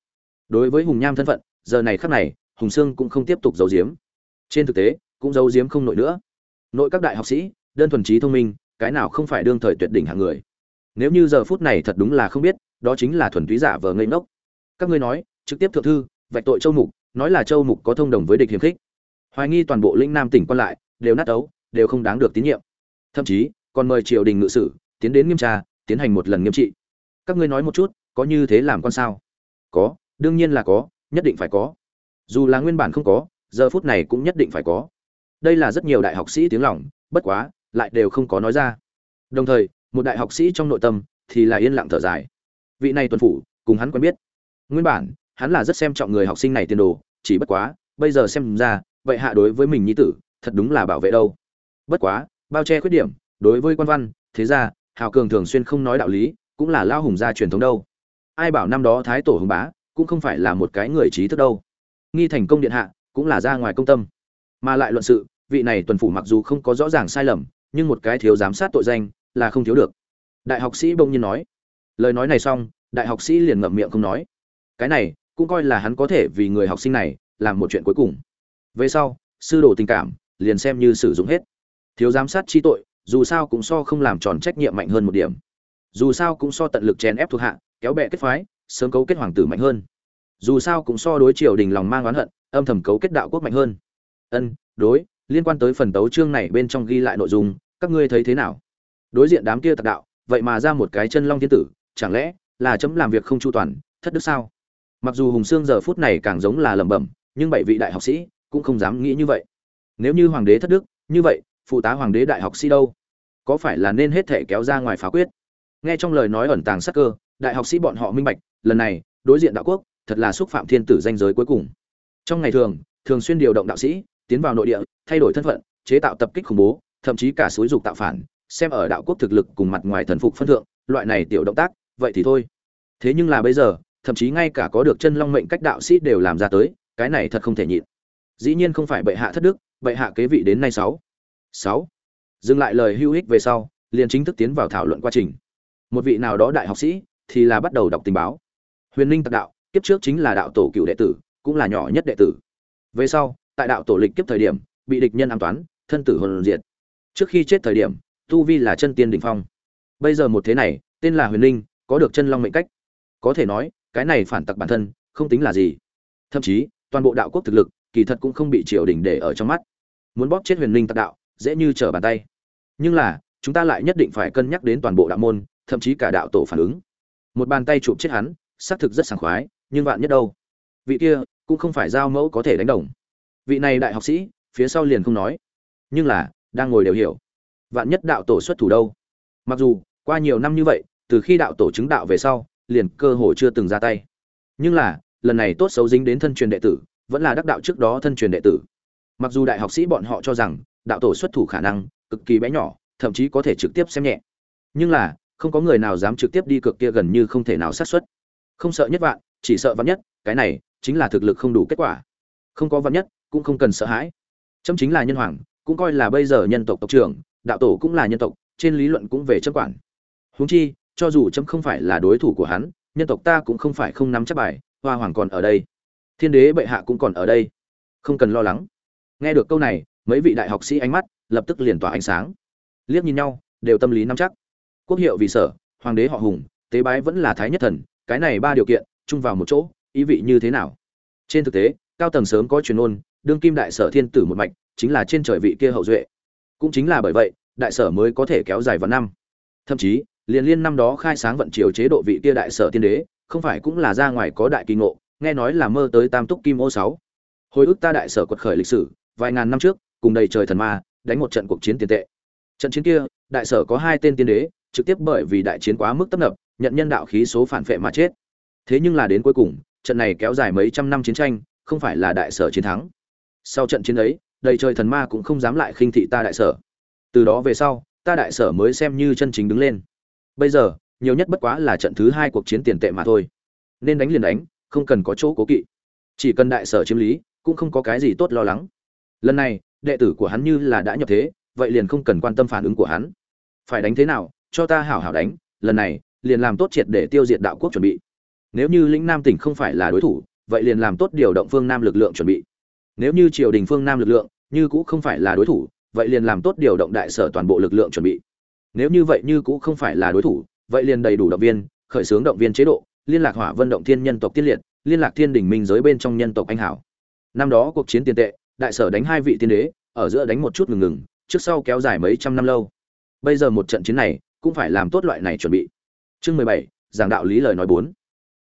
Đối với hùng nham thân phận, giờ này khắc này, hùng sương cũng không tiếp tục giấu giếm. Trên thực tế, cũng giấu giếm không nổi nữa. Nội các đại học sĩ, đơn thuần trí thông minh, cái nào không phải đương thời tuyệt đỉnh hạng người nếu như giờ phút này thật đúng là không biết, đó chính là thuần túy giả vờ ngây ngốc. Các ngươi nói, trực tiếp thượng thư, vạch tội châu mục, nói là châu mục có thông đồng với địch hiềm khích. Hoài nghi toàn bộ lĩnh nam tỉnh quan lại, đều nát ấu, đều không đáng được tín nhiệm. Thậm chí, còn mời triều đình ngự sử, tiến đến nghiêm tra, tiến hành một lần nghiêm trị. Các ngươi nói một chút, có như thế làm con sao? Có, đương nhiên là có, nhất định phải có. Dù là nguyên bản không có, giờ phút này cũng nhất định phải có. Đây là rất nhiều đại học sĩ tiếng lòng, bất quá, lại đều không có nói ra. Đồng thời một đại học sĩ trong nội tâm thì là yên lặng thở dài. Vị này tuần phủ, cùng hắn quen biết. Nguyên bản, hắn là rất xem trọng người học sinh này tiền đồ, chỉ bất quá, bây giờ xem ra, vậy hạ đối với mình nhi tử, thật đúng là bảo vệ đâu. Bất quá, bao che khuyết điểm, đối với quan văn, thế ra hào cường thường xuyên không nói đạo lý, cũng là lao hùng gia truyền thống đâu. Ai bảo năm đó thái tổ hùng bá, cũng không phải là một cái người trí thức đâu. Nghi thành công điện hạ, cũng là ra ngoài công tâm. Mà lại luận sự, vị này tuần phủ mặc dù không có rõ ràng sai lầm, nhưng một cái thiếu giám sát tội danh là không thiếu được. Đại học sĩ bỗng nhiên nói. Lời nói này xong, đại học sĩ liền ngậm miệng không nói. Cái này, cũng coi là hắn có thể vì người học sinh này, làm một chuyện cuối cùng. Về sau, sư đồ tình cảm, liền xem như sử dụng hết. Thiếu giám sát chi tội, dù sao cũng so không làm tròn trách nhiệm mạnh hơn một điểm. Dù sao cũng so tận lực chèn ép thuộc hạ, kéo bè kết phái, sớm cấu kết hoàng tử mạnh hơn. Dù sao cũng so đối triều đình lòng mang oán hận, âm thầm cấu kết đạo quốc mạnh hơn. Ân, đối, liên quan tới phần tấu chương này bên trong ghi lại nội dung, các ngươi thấy thế nào? Đối diện đám kia tạc đạo, vậy mà ra một cái chân long thiên tử, chẳng lẽ là chấm làm việc không chu toàn, thất đức sao? Mặc dù hùng sương giờ phút này càng giống là lẩm bẩm, nhưng bảy vị đại học sĩ cũng không dám nghĩ như vậy. Nếu như hoàng đế thất đức, như vậy, phụ tá hoàng đế đại học sĩ đâu? Có phải là nên hết thể kéo ra ngoài phá quyết? Nghe trong lời nói ẩn tàng sắc cơ, đại học sĩ bọn họ minh bạch, lần này, đối diện đạo quốc, thật là xúc phạm thiên tử danh giới cuối cùng. Trong ngày thường thường xuyên điều động đạo sĩ, tiến vào nội địa, thay đổi thân phận, chế tạo tập kích khủng bố, thậm chí cả suối dục tạo phản xem ở đạo quốc thực lực cùng mặt ngoài thần phục phân thượng, loại này tiểu động tác, vậy thì thôi. Thế nhưng là bây giờ, thậm chí ngay cả có được chân long mệnh cách đạo sĩ đều làm ra tới, cái này thật không thể nhịn. Dĩ nhiên không phải bệ hạ thất đức, bệ hạ kế vị đến nay sáu. Sáu. Dừng lại lời hưu hích về sau, liền chính thức tiến vào thảo luận quá trình. Một vị nào đó đại học sĩ, thì là bắt đầu đọc tình báo. Huyền linh tạc đạo, kiếp trước chính là đạo tổ cựu đệ tử, cũng là nhỏ nhất đệ tử. Về sau, tại đạo tổ lịch kiếp thời điểm, bị địch nhân ám toán, thân tử hồn diệt. Trước khi chết thời điểm tu vi là chân tiên đỉnh phong. Bây giờ một thế này, tên là huyền Linh, có được chân long mệnh cách. Có thể nói, cái này phản tặc bản thân, không tính là gì. Thậm chí, toàn bộ đạo quốc thực lực, kỳ thật cũng không bị triều đình để ở trong mắt. Muốn bóp chết huyền Linh tặc đạo, dễ như trở bàn tay. Nhưng là, chúng ta lại nhất định phải cân nhắc đến toàn bộ đạo môn, thậm chí cả đạo tổ phản ứng. Một bàn tay chụp chết hắn, xác thực rất sảng khoái, nhưng vạn nhất đâu? Vị kia, cũng không phải giao mẫu có thể đánh đồng. Vị này đại học sĩ, phía sau liền không nói. Nhưng là, đang ngồi đều hiểu vạn nhất đạo tổ xuất thủ đâu? Mặc dù, qua nhiều năm như vậy, từ khi đạo tổ chứng đạo về sau, liền cơ hồ chưa từng ra tay. Nhưng là, lần này tốt xấu dính đến thân truyền đệ tử, vẫn là đắc đạo trước đó thân truyền đệ tử. Mặc dù đại học sĩ bọn họ cho rằng, đạo tổ xuất thủ khả năng, cực kỳ bé nhỏ, thậm chí có thể trực tiếp xem nhẹ. Nhưng là, không có người nào dám trực tiếp đi cực kia gần như không thể nào sát xuất không sợ nhất vạn, chỉ sợ vạn nhất, cái này, chính là thực lực không đủ kết quả. Không có vạn nhất, cũng không cần sợ hãi. Chấm chính là nhân hoàng, cũng coi là bây giờ nhân tộc tộc trưởng đạo tổ cũng là nhân tộc, trên lý luận cũng về chấp quản. Huống chi, cho dù chấm không phải là đối thủ của hắn, nhân tộc ta cũng không phải không nắm chắc bài, hoa hoàng còn ở đây. Thiên đế bệ hạ cũng còn ở đây. Không cần lo lắng. Nghe được câu này, mấy vị đại học sĩ ánh mắt lập tức liền tỏa ánh sáng. Liếc nhìn nhau, đều tâm lý nắm chắc. Quốc hiệu vì sở, hoàng đế họ hùng, tế bái vẫn là thái nhất thần, cái này ba điều kiện, chung vào một chỗ, ý vị như thế nào? Trên thực tế, cao tầng sớm có truyền ôn đương kim đại sở thiên tử một mạch, chính là trên trời vị kia hậu duệ cũng chính là bởi vậy, đại sở mới có thể kéo dài vào năm. Thậm chí, liền liên năm đó khai sáng vận triều chế độ vị kia đại sở tiên đế, không phải cũng là ra ngoài có đại kỳ ngộ, nghe nói là mơ tới tam túc kim ô sáu. Hồi ức ta đại sở quật khởi lịch sử, vài ngàn năm trước, cùng đầy trời thần ma, đánh một trận cuộc chiến tiền tệ. Trận chiến kia, đại sở có hai tên tiên đế, trực tiếp bởi vì đại chiến quá mức tấp nập, nhận nhân đạo khí số phản phệ mà chết. Thế nhưng là đến cuối cùng, trận này kéo dài mấy trăm năm chiến tranh, không phải là đại sở chiến thắng. Sau trận chiến ấy đầy trời thần ma cũng không dám lại khinh thị ta đại sở. Từ đó về sau, ta đại sở mới xem như chân chính đứng lên. Bây giờ, nhiều nhất bất quá là trận thứ hai cuộc chiến tiền tệ mà thôi. Nên đánh liền đánh, không cần có chỗ cố kỵ. Chỉ cần đại sở chiếm lý, cũng không có cái gì tốt lo lắng. Lần này, đệ tử của hắn như là đã nhập thế, vậy liền không cần quan tâm phản ứng của hắn. Phải đánh thế nào, cho ta hảo hảo đánh, lần này, liền làm tốt triệt để tiêu diệt đạo quốc chuẩn bị. Nếu như lĩnh nam tỉnh không phải là đối thủ, vậy liền làm tốt điều động phương nam lực lượng chuẩn bị nếu như triều đình phương nam lực lượng như cũng không phải là đối thủ, vậy liền làm tốt điều động đại sở toàn bộ lực lượng chuẩn bị. Nếu như vậy như cũng không phải là đối thủ, vậy liền đầy đủ động viên, khởi xướng động viên chế độ, liên lạc hỏa vân động thiên nhân tộc tiết liệt, liên lạc thiên đình minh giới bên trong nhân tộc anh hảo. Năm đó cuộc chiến tiền tệ, đại sở đánh hai vị tiên đế, ở giữa đánh một chút ngừng ngừng, trước sau kéo dài mấy trăm năm lâu. Bây giờ một trận chiến này cũng phải làm tốt loại này chuẩn bị. Chương mười bảy, giảng đạo lý lời nói bốn.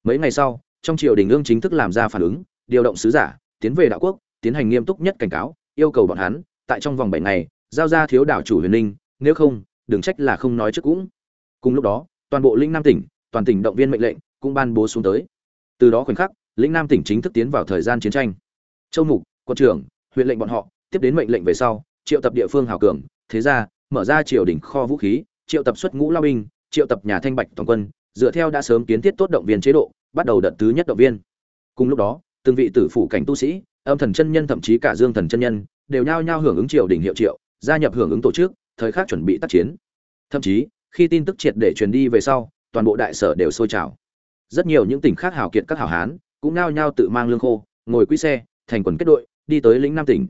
Mấy ngày sau, trong triều đình ương chính thức làm ra phản ứng, điều động sứ giả, tiến về đạo quốc tiến hành nghiêm túc nhất cảnh cáo, yêu cầu bọn hắn, tại trong vòng bảy ngày, giao ra thiếu đảo chủ huyền ninh nếu không, đừng trách là không nói trước cũng. Cùng lúc đó, toàn bộ linh nam tỉnh, toàn tỉnh động viên mệnh lệnh cũng ban bố xuống tới. Từ đó khoảnh khắc lĩnh nam tỉnh chính thức tiến vào thời gian chiến tranh. Châu mục, quân trưởng, huyện lệnh bọn họ, tiếp đến mệnh lệnh về sau, triệu tập địa phương hào cường, thế ra, mở ra triều đình kho vũ khí, triệu tập xuất ngũ lao binh, triệu tập nhà thanh bạch toàn quân, dựa theo đã sớm kiến thiết tốt động viên chế độ, bắt đầu đợt thứ nhất động viên. Cùng lúc đó, từng vị tử phủ cảnh tu sĩ âm thần chân nhân thậm chí cả dương thần chân nhân, đều nhao nhao hưởng ứng triều đình hiệu triệu, gia nhập hưởng ứng tổ chức, thời khắc chuẩn bị tác chiến. Thậm chí, khi tin tức triệt để truyền đi về sau, toàn bộ đại sở đều sôi trào. Rất nhiều những tỉnh khác hảo kiệt các hảo hán, cũng nhao nhao tự mang lương khô, ngồi quỹ xe, thành quần kết đội, đi tới lĩnh nam tỉnh.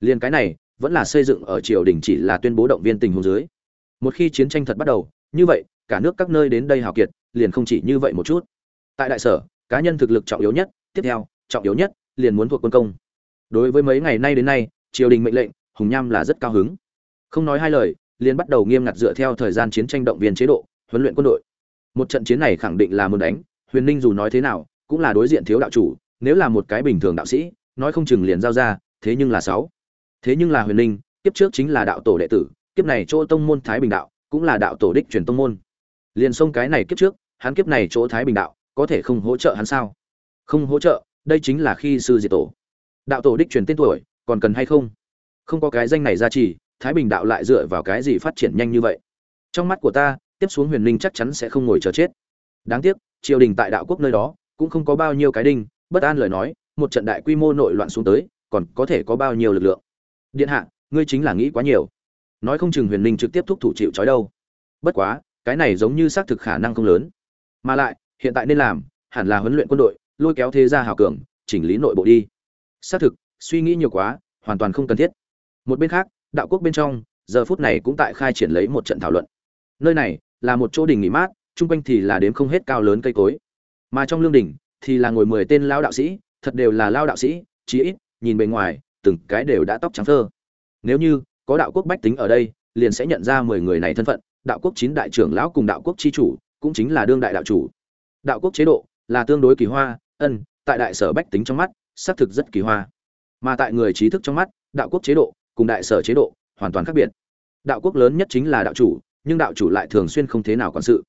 Liên cái này, vẫn là xây dựng ở triều đình chỉ là tuyên bố động viên tình huống dưới. Một khi chiến tranh thật bắt đầu, như vậy, cả nước các nơi đến đây hảo kiệt, liền không chỉ như vậy một chút. Tại đại sở, cá nhân thực lực trọng yếu nhất, tiếp theo, trọng yếu nhất liền muốn thuộc quân công. Đối với mấy ngày nay đến nay, triều đình mệnh lệnh, hùng nham là rất cao hứng. Không nói hai lời, liền bắt đầu nghiêm ngặt dựa theo thời gian chiến tranh động viên chế độ, huấn luyện quân đội. Một trận chiến này khẳng định là muốn đánh, huyền ninh dù nói thế nào, cũng là đối diện thiếu đạo chủ, nếu là một cái bình thường đạo sĩ, nói không chừng liền giao ra, thế nhưng là sáu. Thế nhưng là huyền ninh, kiếp trước chính là đạo tổ đệ tử, kiếp này chỗ tông môn thái bình đạo, cũng là đạo tổ đích truyền tông môn. Liền xông cái này kiếp trước, hắn kiếp này chỗ thái bình đạo, có thể không hỗ trợ hắn sao? Không hỗ trợ đây chính là khi sư diệt tổ. Đạo tổ đích truyền tên tuổi, còn cần hay không? Không có cái danh này ra chỉ, thái bình đạo lại dựa vào cái gì phát triển nhanh như vậy? Trong mắt của ta, tiếp xuống huyền linh chắc chắn sẽ không ngồi chờ chết. Đáng tiếc, triều đình tại đạo quốc nơi đó, cũng không có bao nhiêu cái đinh, bất an lời nói, một trận đại quy mô nội loạn xuống tới, còn có thể có bao nhiêu lực lượng? Điện hạ, ngươi chính là nghĩ quá nhiều. Nói không chừng huyền linh trực tiếp thúc thủ chịu trói đâu. Bất quá, cái này giống như xác thực khả năng không lớn. Mà lại, hiện tại nên làm, hẳn là huấn luyện quân đội lôi kéo thế gia hào cường, chỉnh lý nội bộ đi. Xác thực, suy nghĩ nhiều quá, hoàn toàn không cần thiết. Một bên khác, đạo quốc bên trong, giờ phút này cũng tại khai triển lấy một trận thảo luận. Nơi này là một chỗ đình nghỉ mát, chung quanh thì là đếm không hết cao lớn cây cối. Mà trong lương đình thì là ngồi mười tên lao đạo sĩ, thật đều là lao đạo sĩ, chí ít, nhìn bề ngoài, từng cái đều đã tóc trắng thơ nếu như có đạo quốc bách tính ở đây, liền sẽ nhận ra mười người này thân phận, đạo quốc chín đại trưởng lão cùng đạo quốc chi chủ, cũng chính là đương đại đạo chủ. Đạo quốc chế độ là tương đối kỳ hoa, ân, tại đại sở bách tính trong mắt, xác thực rất kỳ hoa. Mà tại người trí thức trong mắt, đạo quốc chế độ, cùng đại sở chế độ, hoàn toàn khác biệt. Đạo quốc lớn nhất chính là đạo chủ, nhưng đạo chủ lại thường xuyên không thế nào quản sự.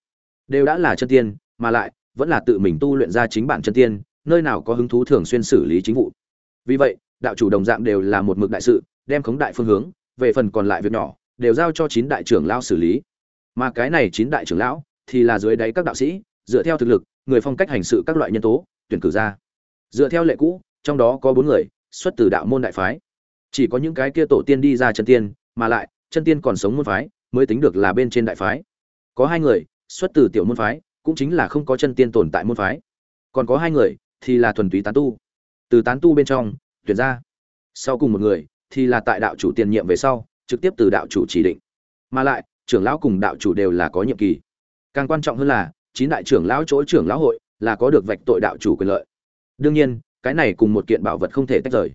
Đều đã là chân tiên, mà lại, vẫn là tự mình tu luyện ra chính bản chân tiên, nơi nào có hứng thú thường xuyên xử lý chính vụ. Vì vậy, đạo chủ đồng dạng đều là một mực đại sự, đem khống đại phương hướng, về phần còn lại việc nhỏ, đều giao cho chín đại trưởng lão xử lý. Mà cái này chín đại trưởng lão, thì là dưới đáy các đạo sĩ, dựa theo thực lực người phong cách hành sự các loại nhân tố, tuyển cử ra. Dựa theo lệ cũ, trong đó có bốn người, xuất từ đạo môn đại phái. Chỉ có những cái kia tổ tiên đi ra chân tiên, mà lại, chân tiên còn sống môn phái, mới tính được là bên trên đại phái. Có hai người, xuất từ tiểu môn phái, cũng chính là không có chân tiên tồn tại môn phái. Còn có hai người, thì là thuần túy tán tu. Từ tán tu bên trong, tuyển ra. Sau cùng một người, thì là tại đạo chủ tiền nhiệm về sau, trực tiếp từ đạo chủ chỉ định. Mà lại, trưởng lão cùng đạo chủ đều là có nhiệm kỳ. Càng quan trọng hơn là chín đại trưởng lão chỗ trưởng lão hội là có được vạch tội đạo chủ quyền lợi. Đương nhiên, cái này cùng một kiện bảo vật không thể tách rời.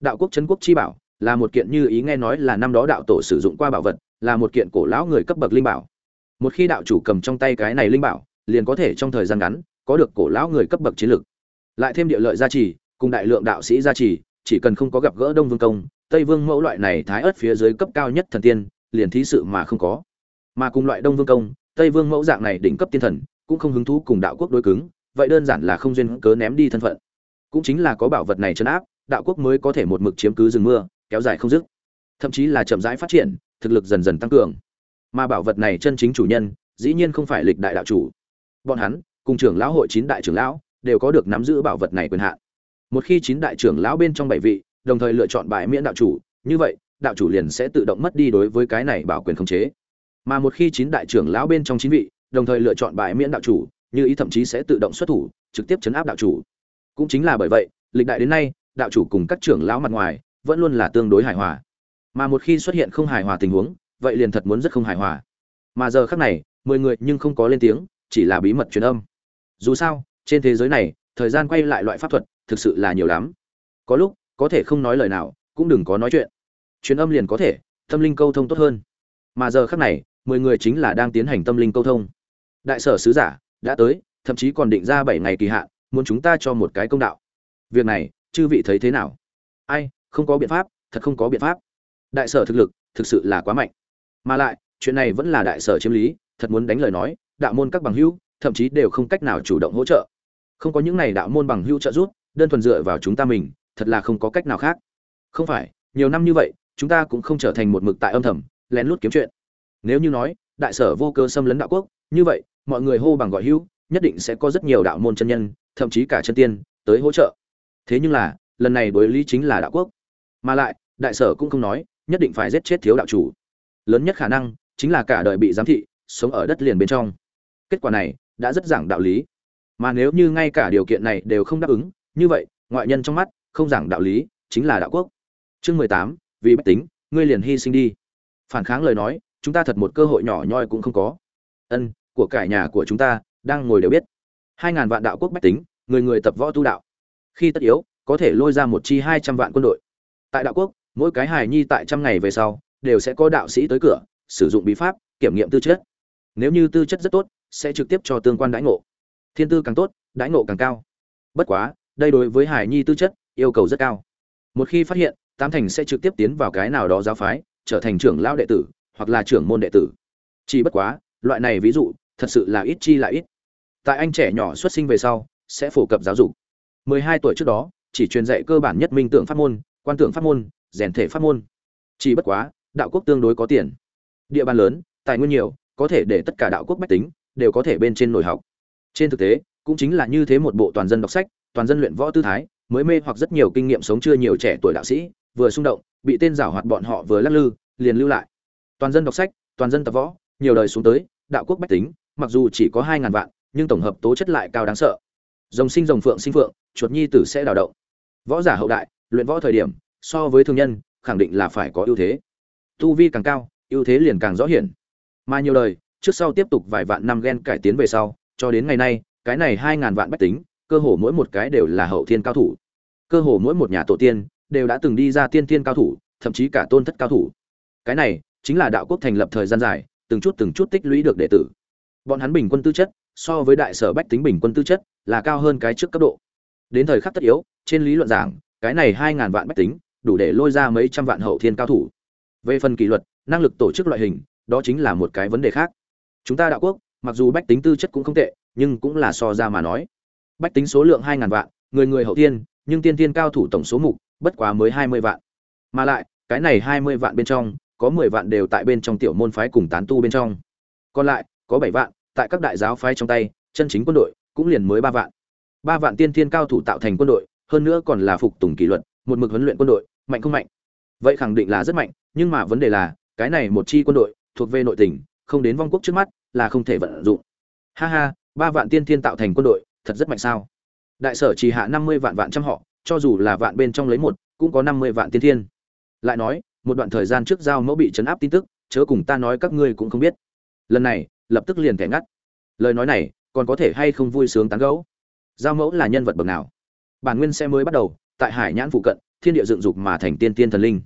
Đạo quốc trấn quốc chi bảo là một kiện như ý nghe nói là năm đó đạo tổ sử dụng qua bảo vật, là một kiện cổ lão người cấp bậc linh bảo. Một khi đạo chủ cầm trong tay cái này linh bảo, liền có thể trong thời gian ngắn có được cổ lão người cấp bậc chiến lực. Lại thêm địa lợi gia trì, cùng đại lượng đạo sĩ gia trì, chỉ cần không có gặp gỡ đông vương công, tây vương mẫu loại này thái ớt phía dưới cấp cao nhất thần tiên, liền thí sự mà không có. Mà cùng loại đông vương công, tây vương mẫu dạng này đỉnh cấp tiên thần cũng không hứng thú cùng đạo quốc đối cứng, vậy đơn giản là không duyên cớ ném đi thân phận. Cũng chính là có bảo vật này chấn áp, đạo quốc mới có thể một mực chiếm cứ rừng mưa, kéo dài không dứt. Thậm chí là chậm rãi phát triển, thực lực dần dần tăng cường. Mà bảo vật này chân chính chủ nhân, dĩ nhiên không phải lịch đại đạo chủ. Bọn hắn, cùng trưởng lão hội chín đại trưởng lão, đều có được nắm giữ bảo vật này quyền hạn. Một khi chín đại trưởng lão bên trong bảy vị, đồng thời lựa chọn bãi miễn đạo chủ, như vậy, đạo chủ liền sẽ tự động mất đi đối với cái này bảo quyền khống chế. Mà một khi chín đại trưởng lão bên trong chín vị đồng thời lựa chọn bãi miễn đạo chủ, như ý thậm chí sẽ tự động xuất thủ, trực tiếp chấn áp đạo chủ. Cũng chính là bởi vậy, lịch đại đến nay, đạo chủ cùng các trưởng lão mặt ngoài vẫn luôn là tương đối hài hòa. Mà một khi xuất hiện không hài hòa tình huống, vậy liền thật muốn rất không hài hòa. Mà giờ khác này, mười người nhưng không có lên tiếng, chỉ là bí mật truyền âm. Dù sao, trên thế giới này, thời gian quay lại loại pháp thuật thực sự là nhiều lắm. Có lúc, có thể không nói lời nào, cũng đừng có nói chuyện. Truyền âm liền có thể, tâm linh câu thông tốt hơn. Mà giờ khác này, mười người chính là đang tiến hành tâm linh câu thông đại sở sứ giả, đã tới, thậm chí còn định ra bảy ngày kỳ hạn, muốn chúng ta cho một cái công đạo. Việc này, chư vị thấy thế nào? Ai, không có biện pháp, thật không có biện pháp. Đại sở thực lực, thực sự là quá mạnh. Mà lại, chuyện này vẫn là đại sở chiếm lý, thật muốn đánh lời nói, đạo môn các bằng hữu, thậm chí đều không cách nào chủ động hỗ trợ. Không có những này đạo môn bằng hữu trợ giúp, đơn thuần dựa vào chúng ta mình, thật là không có cách nào khác. Không phải, nhiều năm như vậy, chúng ta cũng không trở thành một mực tại âm thầm, lén lút kiếm chuyện. Nếu như nói, đại sở vô cơ xâm lấn đạo quốc, như vậy mọi người hô bằng gọi hữu, nhất định sẽ có rất nhiều đạo môn chân nhân, thậm chí cả chân tiên, tới hỗ trợ. Thế nhưng là, lần này đối lý chính là đạo quốc. Mà lại, đại sở cũng không nói, nhất định phải giết chết thiếu đạo chủ. Lớn nhất khả năng, chính là cả đời bị giám thị, sống ở đất liền bên trong. Kết quả này, đã rất giảng đạo lý. Mà nếu như ngay cả điều kiện này đều không đáp ứng, như vậy, ngoại nhân trong mắt, không giảng đạo lý, chính là đạo quốc. Chương mười tám, vì bách tính, ngươi liền hy sinh đi. Phản kháng lời nói, chúng ta thật một cơ hội nhỏ nhoi cũng không có. Ân của cải nhà của chúng ta, đang ngồi đều biết. Hai ngàn vạn đạo quốc bách tính, người người tập võ tu đạo. Khi tất yếu, có thể lôi ra một chi hai trăm vạn quân đội. Tại đạo quốc, mỗi cái hài nhi tại trăm ngày về sau, đều sẽ có đạo sĩ tới cửa, sử dụng bí pháp, kiểm nghiệm tư chất. Nếu như tư chất rất tốt, sẽ trực tiếp cho tương quan đãi ngộ. Thiên tư càng tốt, đãi ngộ càng cao. Bất quá, đây đối với hải nhi tư chất, yêu cầu rất cao. Một khi phát hiện, tám thành sẽ trực tiếp tiến vào cái nào đó giáo phái, trở thành trưởng lão đệ tử, hoặc là trưởng môn đệ tử. Chỉ bất quá, loại này ví dụ thật sự là ít chi là ít. Tại anh trẻ nhỏ xuất sinh về sau, sẽ phổ cập giáo dục. 12 tuổi trước đó, chỉ truyền dạy cơ bản nhất minh tượng pháp môn, quan tượng pháp môn, rèn thể pháp môn. Chỉ bất quá, đạo quốc tương đối có tiền. Địa bàn lớn, tài nguyên nhiều, có thể để tất cả đạo quốc bách tính đều có thể bên trên nổi học. Trên thực tế, cũng chính là như thế một bộ toàn dân đọc sách, toàn dân luyện võ tư thái, mới mê hoặc rất nhiều kinh nghiệm sống chưa nhiều trẻ tuổi đạo sĩ, vừa xung động, bị tên giảo hoạt bọn họ vừa lắc lư, liền lưu lại. Toàn dân đọc sách, toàn dân tập võ, nhiều đời xuống tới, đạo quốc bách tính mặc dù chỉ có hai ngàn vạn, nhưng tổng hợp tố chất lại cao đáng sợ. Rồng sinh rồng phượng sinh phượng, chuột nhi tử sẽ đào động. Võ giả hậu đại, luyện võ thời điểm, so với thương nhân, khẳng định là phải có ưu thế. Tu vi càng cao, ưu thế liền càng rõ hiển. Mà nhiều đời, trước sau tiếp tục vài vạn năm gen cải tiến về sau, cho đến ngày nay, cái này hai ngàn vạn bách tính, cơ hồ mỗi một cái đều là hậu thiên cao thủ. Cơ hồ mỗi một nhà tổ tiên, đều đã từng đi ra tiên tiên cao thủ, thậm chí cả tôn thất cao thủ. Cái này, chính là đạo quốc thành lập thời gian dài, từng chút từng chút tích lũy được đệ tử bọn hắn bình quân tư chất, so với đại sở bách tính bình quân tư chất, là cao hơn cái trước cấp độ. Đến thời khắc tất yếu, trên lý luận giảng, cái này hai ngàn vạn bách tính, đủ để lôi ra mấy trăm vạn hậu thiên cao thủ. Về phần kỷ luật, năng lực tổ chức loại hình, đó chính là một cái vấn đề khác. Chúng ta đạo quốc, mặc dù bách tính tư chất cũng không tệ, nhưng cũng là so ra mà nói. Bách tính số lượng hai ngàn vạn, người người hậu thiên, nhưng tiên tiên cao thủ tổng số mục, bất quá mới hai mươi vạn. Mà lại, cái này hai mươi vạn bên trong, có mười vạn đều tại bên trong tiểu môn phái cùng tán tu bên trong. Còn lại có bảy vạn, tại các đại giáo phái trong tay, chân chính quân đội cũng liền mới ba vạn. Ba vạn tiên thiên cao thủ tạo thành quân đội, hơn nữa còn là phục tùng kỷ luật, một mực huấn luyện quân đội, mạnh không mạnh? Vậy khẳng định là rất mạnh, nhưng mà vấn đề là, cái này một chi quân đội thuộc về nội tỉnh không đến vong quốc trước mắt là không thể vận dụng. Ha ha, ba vạn tiên thiên tạo thành quân đội, thật rất mạnh sao? Đại sở chỉ hạ năm mươi vạn vạn trăm họ, cho dù là vạn bên trong lấy một, cũng có năm mươi vạn tiên thiên. Lại nói, một đoạn thời gian trước giao mẫu bị chấn áp tin tức, chớ cùng ta nói các ngươi cũng không biết. Lần này lập tức liền kẻ ngắt. Lời nói này, còn có thể hay không vui sướng tán gẫu? Giao mẫu là nhân vật bậc nào? Bản nguyên sẽ mới bắt đầu, tại hải nhãn phụ cận, thiên địa dựng dục mà thành tiên tiên thần linh.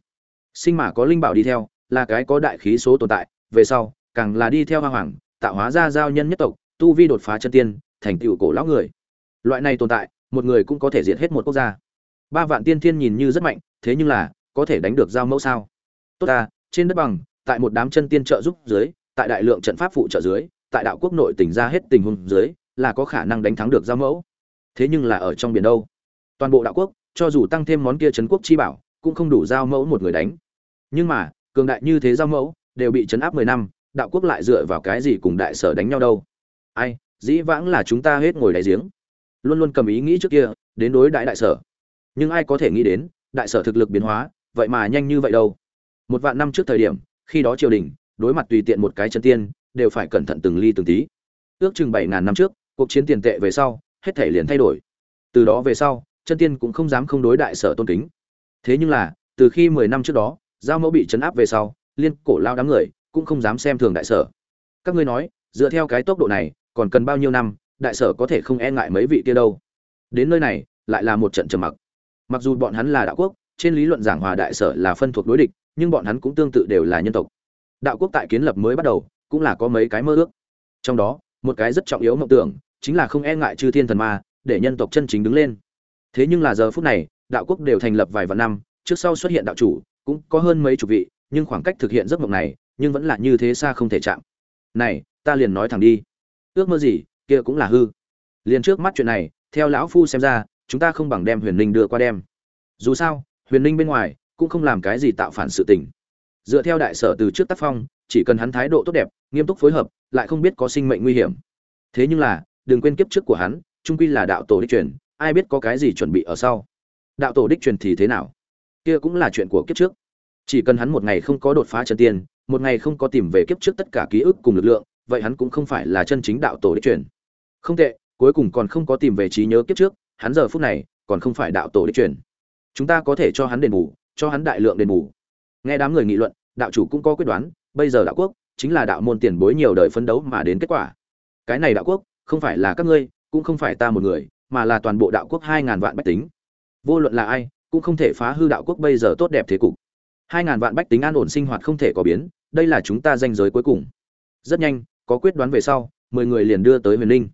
Sinh mà có linh bảo đi theo, là cái có đại khí số tồn tại, về sau, càng là đi theo hoa hoàng, tạo hóa ra giao nhân nhất tộc, tu vi đột phá chân tiên, thành tựu cổ lão người. Loại này tồn tại, một người cũng có thể diệt hết một quốc gia. Ba vạn tiên thiên nhìn như rất mạnh, thế nhưng là, có thể đánh được giao mẫu sao? Tốt ta, trên đất bằng, tại một đám chân tiên trợ giúp dưới tại đại lượng trận pháp phụ trợ dưới, tại đạo quốc nội tỉnh ra hết tình huống dưới, là có khả năng đánh thắng được giao mẫu. Thế nhưng là ở trong biển đâu? Toàn bộ đạo quốc, cho dù tăng thêm món kia trấn quốc chi bảo, cũng không đủ giao mẫu một người đánh. Nhưng mà, cường đại như thế giao mẫu, đều bị chấn áp mười năm, đạo quốc lại dựa vào cái gì cùng đại sở đánh nhau đâu? Ai, dĩ vãng là chúng ta hết ngồi đáy giếng. Luôn luôn cầm ý nghĩ trước kia, đến đối đại đại sở. Nhưng ai có thể nghĩ đến, đại sở thực lực biến hóa, vậy mà nhanh như vậy đâu? Một vạn năm trước thời điểm, khi đó triều đình đối mặt tùy tiện một cái chân tiên, đều phải cẩn thận từng ly từng tí. Ước chừng bảy ngàn năm trước, cuộc chiến tiền tệ về sau, hết thể liền thay đổi. Từ đó về sau, chân tiên cũng không dám không đối đại sở tôn kính. Thế nhưng là, từ khi mười năm trước đó, giao mẫu bị chấn áp về sau, liên cổ lao đám người cũng không dám xem thường đại sở. Các ngươi nói, dựa theo cái tốc độ này, còn cần bao nhiêu năm, đại sở có thể không e ngại mấy vị kia đâu. Đến nơi này, lại là một trận trầm mặc. Mặc dù bọn hắn là đạo quốc, trên lý luận giảng hòa đại sở là phân thuộc đối địch, nhưng bọn hắn cũng tương tự đều là nhân tộc đạo quốc tại kiến lập mới bắt đầu, cũng là có mấy cái mơ ước. Trong đó, một cái rất trọng yếu mộng tưởng, chính là không e ngại chư thiên thần ma, để nhân tộc chân chính đứng lên. Thế nhưng là giờ phút này, đạo quốc đều thành lập vài vạn năm, trước sau xuất hiện đạo chủ, cũng có hơn mấy chục vị, nhưng khoảng cách thực hiện giấc mộng này, nhưng vẫn là như thế xa không thể chạm. Này, ta liền nói thẳng đi. Ước mơ gì, kia cũng là hư. Liền trước mắt chuyện này, theo lão phu xem ra, chúng ta không bằng đem huyền linh đưa qua đem. Dù sao, huyền linh bên ngoài, cũng không làm cái gì tạo phản sự tình dựa theo đại sở từ trước tác phong, chỉ cần hắn thái độ tốt đẹp, nghiêm túc phối hợp, lại không biết có sinh mệnh nguy hiểm. Thế nhưng là, đừng quên kiếp trước của hắn, trung quy là đạo tổ đích truyền, ai biết có cái gì chuẩn bị ở sau. Đạo tổ đích truyền thì thế nào? Kia cũng là chuyện của kiếp trước. Chỉ cần hắn một ngày không có đột phá chân tiên, một ngày không có tìm về kiếp trước tất cả ký ức cùng lực lượng, vậy hắn cũng không phải là chân chính đạo tổ đích truyền. Không tệ, cuối cùng còn không có tìm về trí nhớ kiếp trước, hắn giờ phút này còn không phải đạo tổ đích truyền. Chúng ta có thể cho hắn đền bù, cho hắn đại lượng đền bù nghe đám người nghị luận, đạo chủ cũng có quyết đoán, bây giờ đạo quốc chính là đạo môn tiền bối nhiều đời phấn đấu mà đến kết quả. Cái này đạo quốc không phải là các ngươi, cũng không phải ta một người, mà là toàn bộ đạo quốc hai ngàn vạn bách tính. Vô luận là ai, cũng không thể phá hư đạo quốc bây giờ tốt đẹp thế cục. hai ngàn vạn bách tính an ổn sinh hoạt không thể có biến, đây là chúng ta danh giới cuối cùng. Rất nhanh, có quyết đoán về sau, mười người liền đưa tới huyền linh.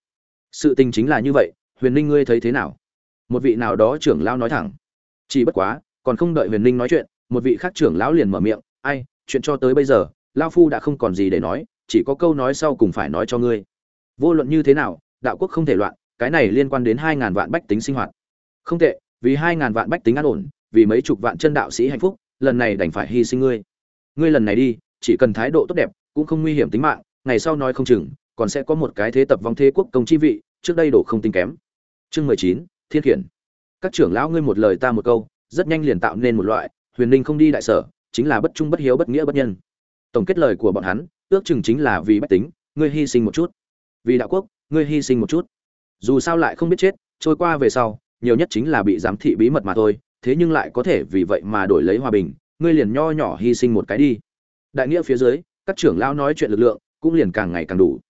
Sự tình chính là như vậy, huyền linh ngươi thấy thế nào? Một vị nào đó trưởng lao nói thẳng. Chỉ bất quá, còn không đợi huyền linh nói chuyện một vị khác trưởng lão liền mở miệng, ai, chuyện cho tới bây giờ lao phu đã không còn gì để nói, chỉ có câu nói sau cùng phải nói cho ngươi. Vô luận như thế nào, đạo quốc không thể loạn, cái này liên quan đến hai ngàn vạn bách tính sinh hoạt. Không tệ, vì hai ngàn vạn bách tính an ổn, vì mấy chục vạn chân đạo sĩ hạnh phúc, lần này đành phải hy sinh ngươi. Ngươi lần này đi, chỉ cần thái độ tốt đẹp, cũng không nguy hiểm tính mạng, ngày sau nói không chừng, còn sẽ có một cái thế tập vong thế quốc công chi vị, trước đây đổ không tính kém. Chương mười chín, thiên khiển. Các trưởng lão ngươi một lời ta một câu, rất nhanh liền tạo nên một loại huyền ninh không đi đại sở, chính là bất trung bất hiếu bất nghĩa bất nhân. Tổng kết lời của bọn hắn, ước chừng chính là vì bách tính, ngươi hy sinh một chút. Vì đạo quốc, ngươi hy sinh một chút. Dù sao lại không biết chết, trôi qua về sau, nhiều nhất chính là bị giám thị bí mật mà thôi, thế nhưng lại có thể vì vậy mà đổi lấy hòa bình, ngươi liền nho nhỏ hy sinh một cái đi. Đại nghĩa phía dưới, các trưởng lão nói chuyện lực lượng cũng liền càng ngày càng đủ.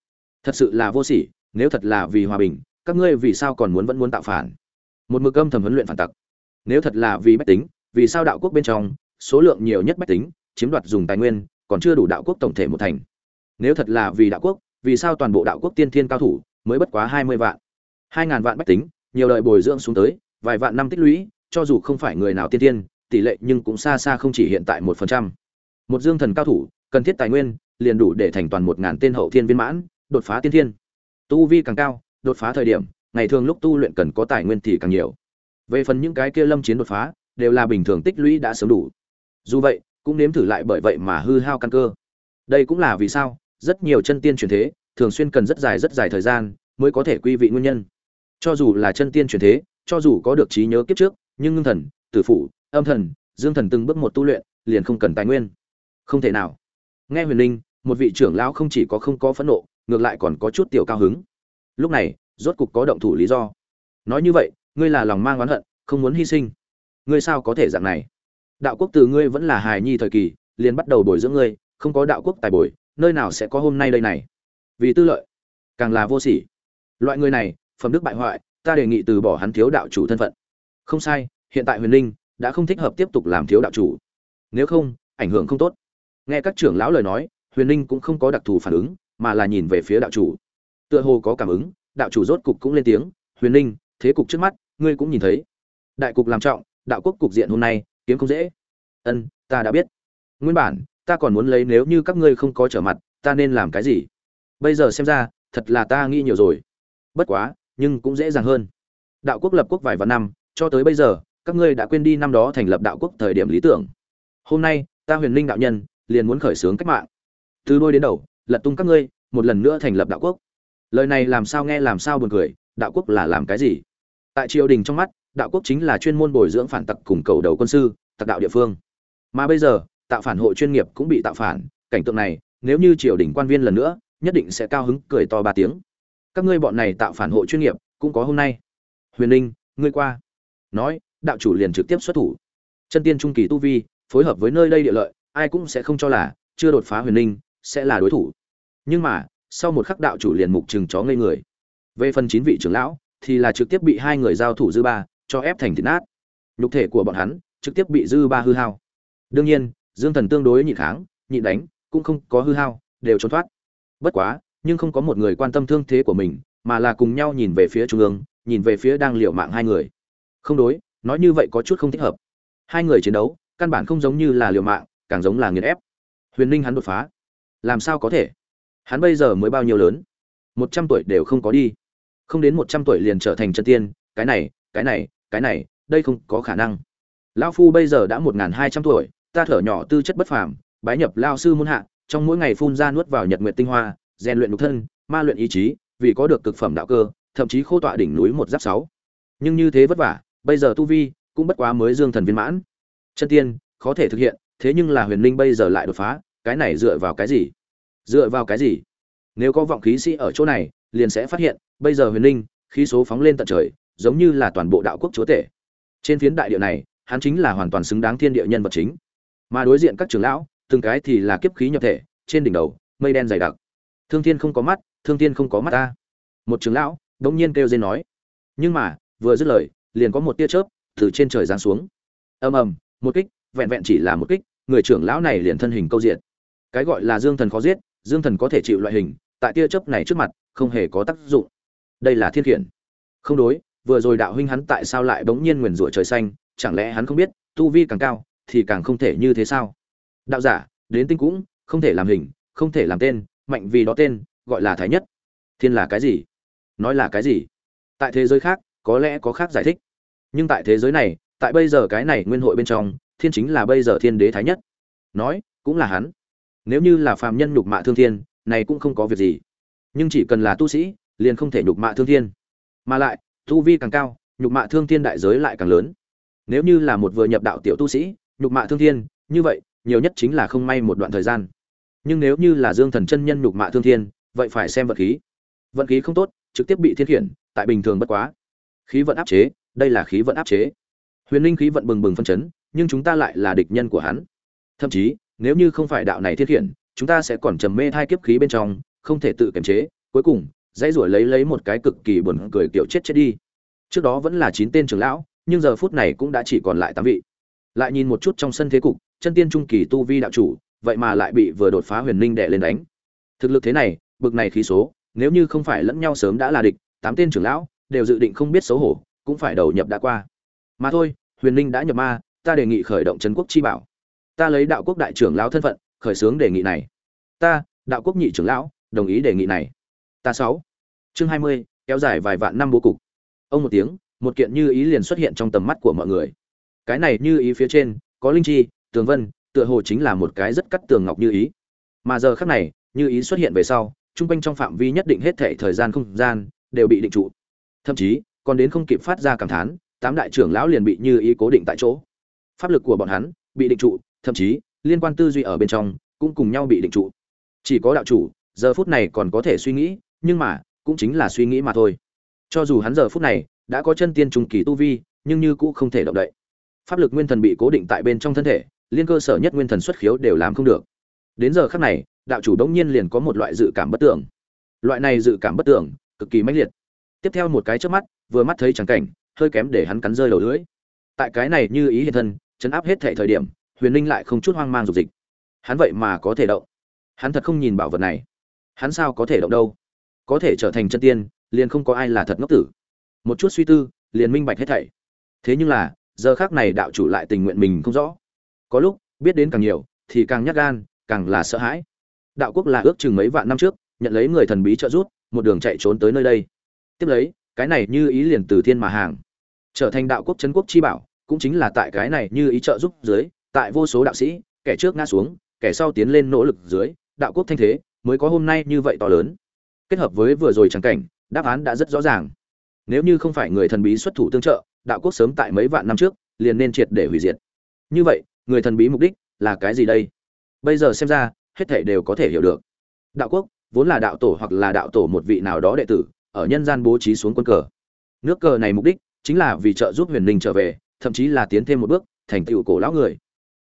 Thật sự là vô sỉ, nếu thật là vì hòa bình, các ngươi vì sao còn muốn vẫn muốn tạo phản? Một mực âm thầm huấn luyện phản tặc. Nếu thật là vì bách tính vì sao đạo quốc bên trong, số lượng nhiều nhất bách tính, chiếm đoạt dùng tài nguyên, còn chưa đủ đạo quốc tổng thể một thành. Nếu thật là vì đạo quốc, vì sao toàn bộ đạo quốc tiên thiên cao thủ mới bất quá hai mươi vạn? hai ngàn vạn bách tính, nhiều đời bồi dưỡng xuống tới, vài vạn năm tích lũy, cho dù không phải người nào tiên tiên tỷ lệ nhưng cũng xa xa không chỉ hiện tại một phần trăm. Một dương thần cao thủ, cần thiết tài nguyên, liền đủ để thành toàn một ngàn tên hậu thiên viên mãn, đột phá tiên thiên. Tu vi càng cao, đột phá thời điểm, ngày thường lúc tu luyện cần có tài nguyên thì càng nhiều. Về phần những cái kia lâm chiến đột phá đều là bình thường tích lũy đã sớm đủ. Dù vậy, cũng nếm thử lại bởi vậy mà hư hao căn cơ. Đây cũng là vì sao, rất nhiều chân tiên truyền thế, thường xuyên cần rất dài rất dài thời gian mới có thể quy vị nguyên nhân. Cho dù là chân tiên truyền thế, cho dù có được trí nhớ kiếp trước, nhưng ngưng thần, tử phủ, âm thần, dương thần từng bước một tu luyện, liền không cần tài nguyên. Không thể nào. Nghe huyền linh một vị trưởng lão không chỉ có không có phẫn nộ, ngược lại còn có chút tiểu cao hứng. Lúc này, rốt cục có động thủ lý do. Nói như vậy, ngươi là lòng mang oán hận, không muốn hy sinh ngươi sao có thể dạng này? Đạo quốc từ ngươi vẫn là hài nhi thời kỳ, liền bắt đầu bồi dưỡng ngươi, không có đạo quốc tài bồi, nơi nào sẽ có hôm nay đây này? Vì tư lợi, càng là vô sỉ. Loại người này, phẩm đức bại hoại, ta đề nghị từ bỏ hắn thiếu đạo chủ thân phận. Không sai, hiện tại huyền linh đã không thích hợp tiếp tục làm thiếu đạo chủ. Nếu không, ảnh hưởng không tốt. Nghe các trưởng lão lời nói, huyền linh cũng không có đặc thù phản ứng, mà là nhìn về phía đạo chủ. Tựa hồ có cảm ứng, đạo chủ rốt cục cũng lên tiếng, huyền linh, thế cục trước mắt, ngươi cũng nhìn thấy. Đại cục làm trọng đạo quốc cục diện hôm nay, kiếm không dễ. Ân, ta đã biết. Nguyên bản, ta còn muốn lấy nếu như các ngươi không có trở mặt, ta nên làm cái gì? Bây giờ xem ra, thật là ta nghĩ nhiều rồi. Bất quá, nhưng cũng dễ dàng hơn. Đạo quốc lập quốc vài vạn năm, cho tới bây giờ, các ngươi đã quên đi năm đó thành lập đạo quốc thời điểm lý tưởng. Hôm nay, ta huyền linh đạo nhân, liền muốn khởi xướng cách mạng. Từ đôi đến đầu, lật tung các ngươi, một lần nữa thành lập đạo quốc. Lời này làm sao nghe làm sao buồn cười, đạo quốc là làm cái gì? Tại triều đình trong mắt đạo quốc chính là chuyên môn bồi dưỡng phản tặc cùng cầu đầu quân sư, tặc đạo địa phương. Mà bây giờ, tạo phản hội chuyên nghiệp cũng bị tạo phản, cảnh tượng này, nếu như triều đình quan viên lần nữa, nhất định sẽ cao hứng cười to ba tiếng. Các ngươi bọn này tạo phản hộ chuyên nghiệp, cũng có hôm nay. Huyền linh ngươi qua. Nói, đạo chủ liền trực tiếp xuất thủ. Chân tiên trung kỳ tu vi, phối hợp với nơi đây địa lợi, ai cũng sẽ không cho là, chưa đột phá huyền linh sẽ là đối thủ. Nhưng mà, sau một khắc đạo chủ liền mục chừng chó ngây người. Về phần chín vị trưởng lão, thì là trực tiếp bị hai người giao thủ dư ba cho ép thành thịt nát. Nhục thể của bọn hắn trực tiếp bị dư ba hư hao. Đương nhiên, dương thần tương đối nhịn kháng, nhịn đánh, cũng không có hư hao, đều trốn thoát. Bất quá, nhưng không có một người quan tâm thương thế của mình, mà là cùng nhau nhìn về phía trung ương, nhìn về phía đang liều mạng hai người. Không đối, nói như vậy có chút không thích hợp. Hai người chiến đấu, căn bản không giống như là liều mạng, càng giống là nghiền ép. Huyền ninh hắn đột phá. Làm sao có thể? Hắn bây giờ mới bao nhiêu lớn? Một trăm tuổi đều không có đi. Không đến một trăm tuổi liền trở thành chân tiên, cái này cái này cái này, đây không có khả năng. Lão phu bây giờ đã một n g h n hai trăm tuổi, ta thở nhỏ tư chất bất phàm, bái nhập lao sư muôn hạ, trong mỗi ngày phun ra nuốt vào nhật nguyện tinh hoa, rèn luyện nhục thân, ma luyện ý chí, vì có được cực phẩm đạo cơ, thậm chí khô tọa đỉnh núi một giáp sáu. Nhưng như thế vất vả, bây giờ tu vi cũng bất quá mới dương thần viên mãn. Chân tiên, khó thể thực hiện, thế nhưng là huyền linh bây giờ lại đột phá, cái này dựa vào cái gì? Dựa vào cái gì? Nếu có vọng khí sĩ ở chỗ này, liền sẽ phát hiện, bây giờ huyền linh, khí số phóng lên tận trời giống như là toàn bộ đạo quốc chúa tể. Trên phiến đại địa này, hắn chính là hoàn toàn xứng đáng thiên địa nhân vật chính. Mà đối diện các trưởng lão, từng cái thì là kiếp khí nhập thể, trên đỉnh đầu, mây đen dày đặc. Thương thiên không có mắt, thương thiên không có mắt ta. Một trưởng lão đống nhiên kêu dên nói. Nhưng mà, vừa dứt lời, liền có một tia chớp từ trên trời giáng xuống. Ầm ầm, một kích, vẹn vẹn chỉ là một kích, người trưởng lão này liền thân hình câu diện. Cái gọi là dương thần khó giết, dương thần có thể chịu loại hình, tại tia chớp này trước mặt, không hề có tác dụng. Đây là thiên khiển. Không đối vừa rồi đạo huynh hắn tại sao lại bỗng nhiên nguyền rủa trời xanh, chẳng lẽ hắn không biết, tu vi càng cao, thì càng không thể như thế sao? Đạo giả, đến tinh cũng, không thể làm hình, không thể làm tên, mạnh vì đó tên, gọi là thái nhất. Thiên là cái gì? Nói là cái gì? Tại thế giới khác, có lẽ có khác giải thích. Nhưng tại thế giới này, tại bây giờ cái này nguyên hội bên trong, thiên chính là bây giờ thiên đế thái nhất. Nói, cũng là hắn. Nếu như là phàm nhân nhục mạ thương thiên, này cũng không có việc gì. Nhưng chỉ cần là tu sĩ, liền không thể nhục mạ thương thiên. Mà lại tu vi càng cao, nhục mạ thương thiên đại giới lại càng lớn. Nếu như là một vừa nhập đạo tiểu tu sĩ, nhục mạ thương thiên, như vậy, nhiều nhất chính là không may một đoạn thời gian. Nhưng nếu như là dương thần chân nhân nhục mạ thương thiên, vậy phải xem vận khí. Vận khí không tốt, trực tiếp bị thiên khiển, tại bình thường bất quá. Khí vận áp chế, đây là khí vận áp chế. Huyền linh khí vận bừng bừng phân chấn, nhưng chúng ta lại là địch nhân của hắn. Thậm chí, nếu như không phải đạo này thiên khiển, chúng ta sẽ còn trầm mê thai kiếp khí bên trong, không thể tự kiềm chế, cuối cùng dãy rủa lấy lấy một cái cực kỳ buồn cười kiểu chết chết đi. Trước đó vẫn là chín tên trưởng lão, nhưng giờ phút này cũng đã chỉ còn lại tám vị. Lại nhìn một chút trong sân thế cục, chân tiên trung kỳ tu vi đạo chủ, vậy mà lại bị vừa đột phá huyền linh đệ lên đánh. Thực lực thế này, bực này khí số, nếu như không phải lẫn nhau sớm đã là địch, tám tên trưởng lão đều dự định không biết xấu hổ, cũng phải đầu nhập đã qua. Mà thôi, huyền linh đã nhập ma, ta đề nghị khởi động trấn quốc chi bảo. Ta lấy đạo quốc đại trưởng lão thân phận, khởi xướng đề nghị này. Ta, đạo quốc nhị trưởng lão, đồng ý đề nghị này ta sáu. Chương hai mươi, kéo dài vài vạn năm bố cục. Ông một tiếng, một kiện như ý liền xuất hiện trong tầm mắt của mọi người. Cái này như ý phía trên, có linh chi, tường vân, tựa hồ chính là một cái rất cắt tường ngọc như ý. Mà giờ khắc này, như ý xuất hiện về sau chung quanh trong phạm vi nhất định hết thể thời gian không gian, đều bị định trụ. Thậm chí, còn đến không kịp phát ra cảm thán, tám đại trưởng lão liền bị như ý cố định tại chỗ. Pháp lực của bọn hắn bị định trụ, thậm chí, liên quan tư duy ở bên trong cũng cùng nhau bị định trụ. Chỉ có đạo chủ, giờ phút này còn có thể suy nghĩ nhưng mà, cũng chính là suy nghĩ mà thôi. Cho dù hắn giờ phút này đã có chân tiên trùng kỳ tu vi, nhưng như cũng không thể động đậy. Pháp lực nguyên thần bị cố định tại bên trong thân thể, liên cơ sở nhất nguyên thần xuất khiếu đều làm không được. Đến giờ khắc này, đạo chủ đống nhiên liền có một loại dự cảm bất tưởng loại này dự cảm bất tưởng cực kỳ mãnh liệt. Tiếp theo một cái trước mắt, vừa mắt thấy trắng cảnh, hơi kém để hắn cắn rơi đầu lưỡi. Tại cái này như ý hiện thân, chấn áp hết thể thời điểm, huyền linh lại không chút hoang mang dục dịch. Hắn vậy mà có thể động. Hắn thật không nhìn bảo vật này. Hắn sao có thể động đâu? Có thể trở thành chân tiên, liền không có ai là thật ngốc tử. Một chút suy tư, liền minh bạch hết thảy. Thế nhưng là, giờ khác này đạo chủ lại tình nguyện mình không rõ. Có lúc, biết đến càng nhiều, thì càng nhát gan, càng là sợ hãi. Đạo quốc là ước chừng mấy vạn năm trước, nhận lấy người thần bí trợ giúp, một đường chạy trốn tới nơi đây. Tiếp lấy, cái này như ý liền từ thiên mà hàng. Trở thành đạo quốc trấn quốc chi bảo, cũng chính là tại cái này như ý trợ giúp dưới, tại vô số đạo sĩ, kẻ trước ngã xuống, kẻ sau tiến lên nỗ lực dưới, đạo quốc thanh thế, mới có hôm nay như vậy to lớn kết hợp với vừa rồi trắng cảnh, đáp án đã rất rõ ràng. Nếu như không phải người thần bí xuất thủ tương trợ, đạo quốc sớm tại mấy vạn năm trước, liền nên triệt để hủy diệt. Như vậy, người thần bí mục đích là cái gì đây? Bây giờ xem ra, hết thảy đều có thể hiểu được. Đạo quốc, vốn là đạo tổ hoặc là đạo tổ một vị nào đó đệ tử, ở nhân gian bố trí xuống quân cờ. Nước cờ này mục đích chính là vì trợ giúp huyền Ninh trở về, thậm chí là tiến thêm một bước, thành tựu cổ lão người.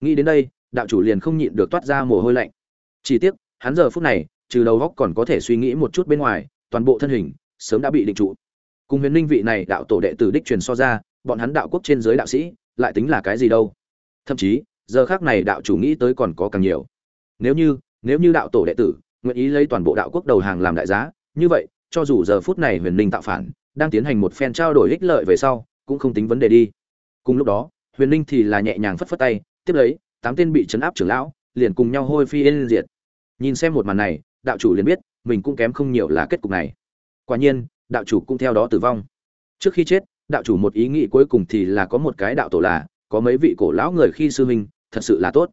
Nghĩ đến đây, đạo chủ liền không nhịn được toát ra mồ hôi lạnh. Chỉ tiếc, hắn giờ phút này trừ đầu góc còn có thể suy nghĩ một chút bên ngoài, toàn bộ thân hình sớm đã bị định trụ. Cùng huyền linh vị này đạo tổ đệ tử đích truyền so ra, bọn hắn đạo quốc trên giới đạo sĩ lại tính là cái gì đâu? Thậm chí, giờ khác này đạo chủ nghĩ tới còn có càng nhiều. Nếu như nếu như đạo tổ đệ tử nguyện ý lấy toàn bộ đạo quốc đầu hàng làm đại giá, như vậy, cho dù giờ phút này huyền linh tạo phản, đang tiến hành một phen trao đổi ích lợi về sau, cũng không tính vấn đề đi. Cùng lúc đó, huyền linh thì là nhẹ nhàng phất phất tay, tiếp lấy, tám tên bị chấn áp trưởng lão liền cùng nhau hôi phi lên diệt. Nhìn xem một màn này đạo chủ liền biết, mình cũng kém không nhiều là kết cục này. Quả nhiên, đạo chủ cũng theo đó tử vong. Trước khi chết, đạo chủ một ý nghĩ cuối cùng thì là có một cái đạo tổ là, có mấy vị cổ lão người khi sư huynh, thật sự là tốt.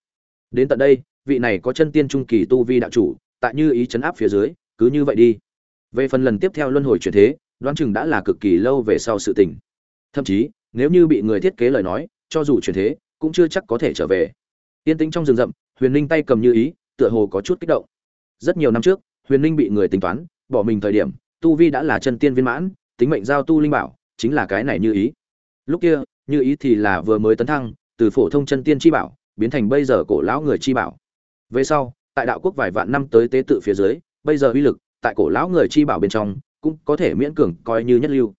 Đến tận đây, vị này có chân tiên trung kỳ tu vi đạo chủ, tại như ý chấn áp phía dưới, cứ như vậy đi. Về phần lần tiếp theo luân hồi chuyển thế, đoán chừng đã là cực kỳ lâu về sau sự tình. Thậm chí, nếu như bị người thiết kế lời nói, cho dù chuyển thế, cũng chưa chắc có thể trở về. Yên tĩnh trong rừng rậm, huyền ninh tay cầm như ý, tựa hồ có chút kích động rất nhiều năm trước, huyền ninh bị người tính toán, bỏ mình thời điểm, tu vi đã là chân tiên viên mãn, tính mệnh giao tu linh bảo, chính là cái này như ý. Lúc kia, như ý thì là vừa mới tấn thăng, từ phổ thông chân tiên chi bảo, biến thành bây giờ cổ lão người chi bảo. Về sau, tại đạo quốc vài vạn năm tới tế tự phía dưới, bây giờ uy lực, tại cổ lão người chi bảo bên trong, cũng có thể miễn cường coi như nhất lưu.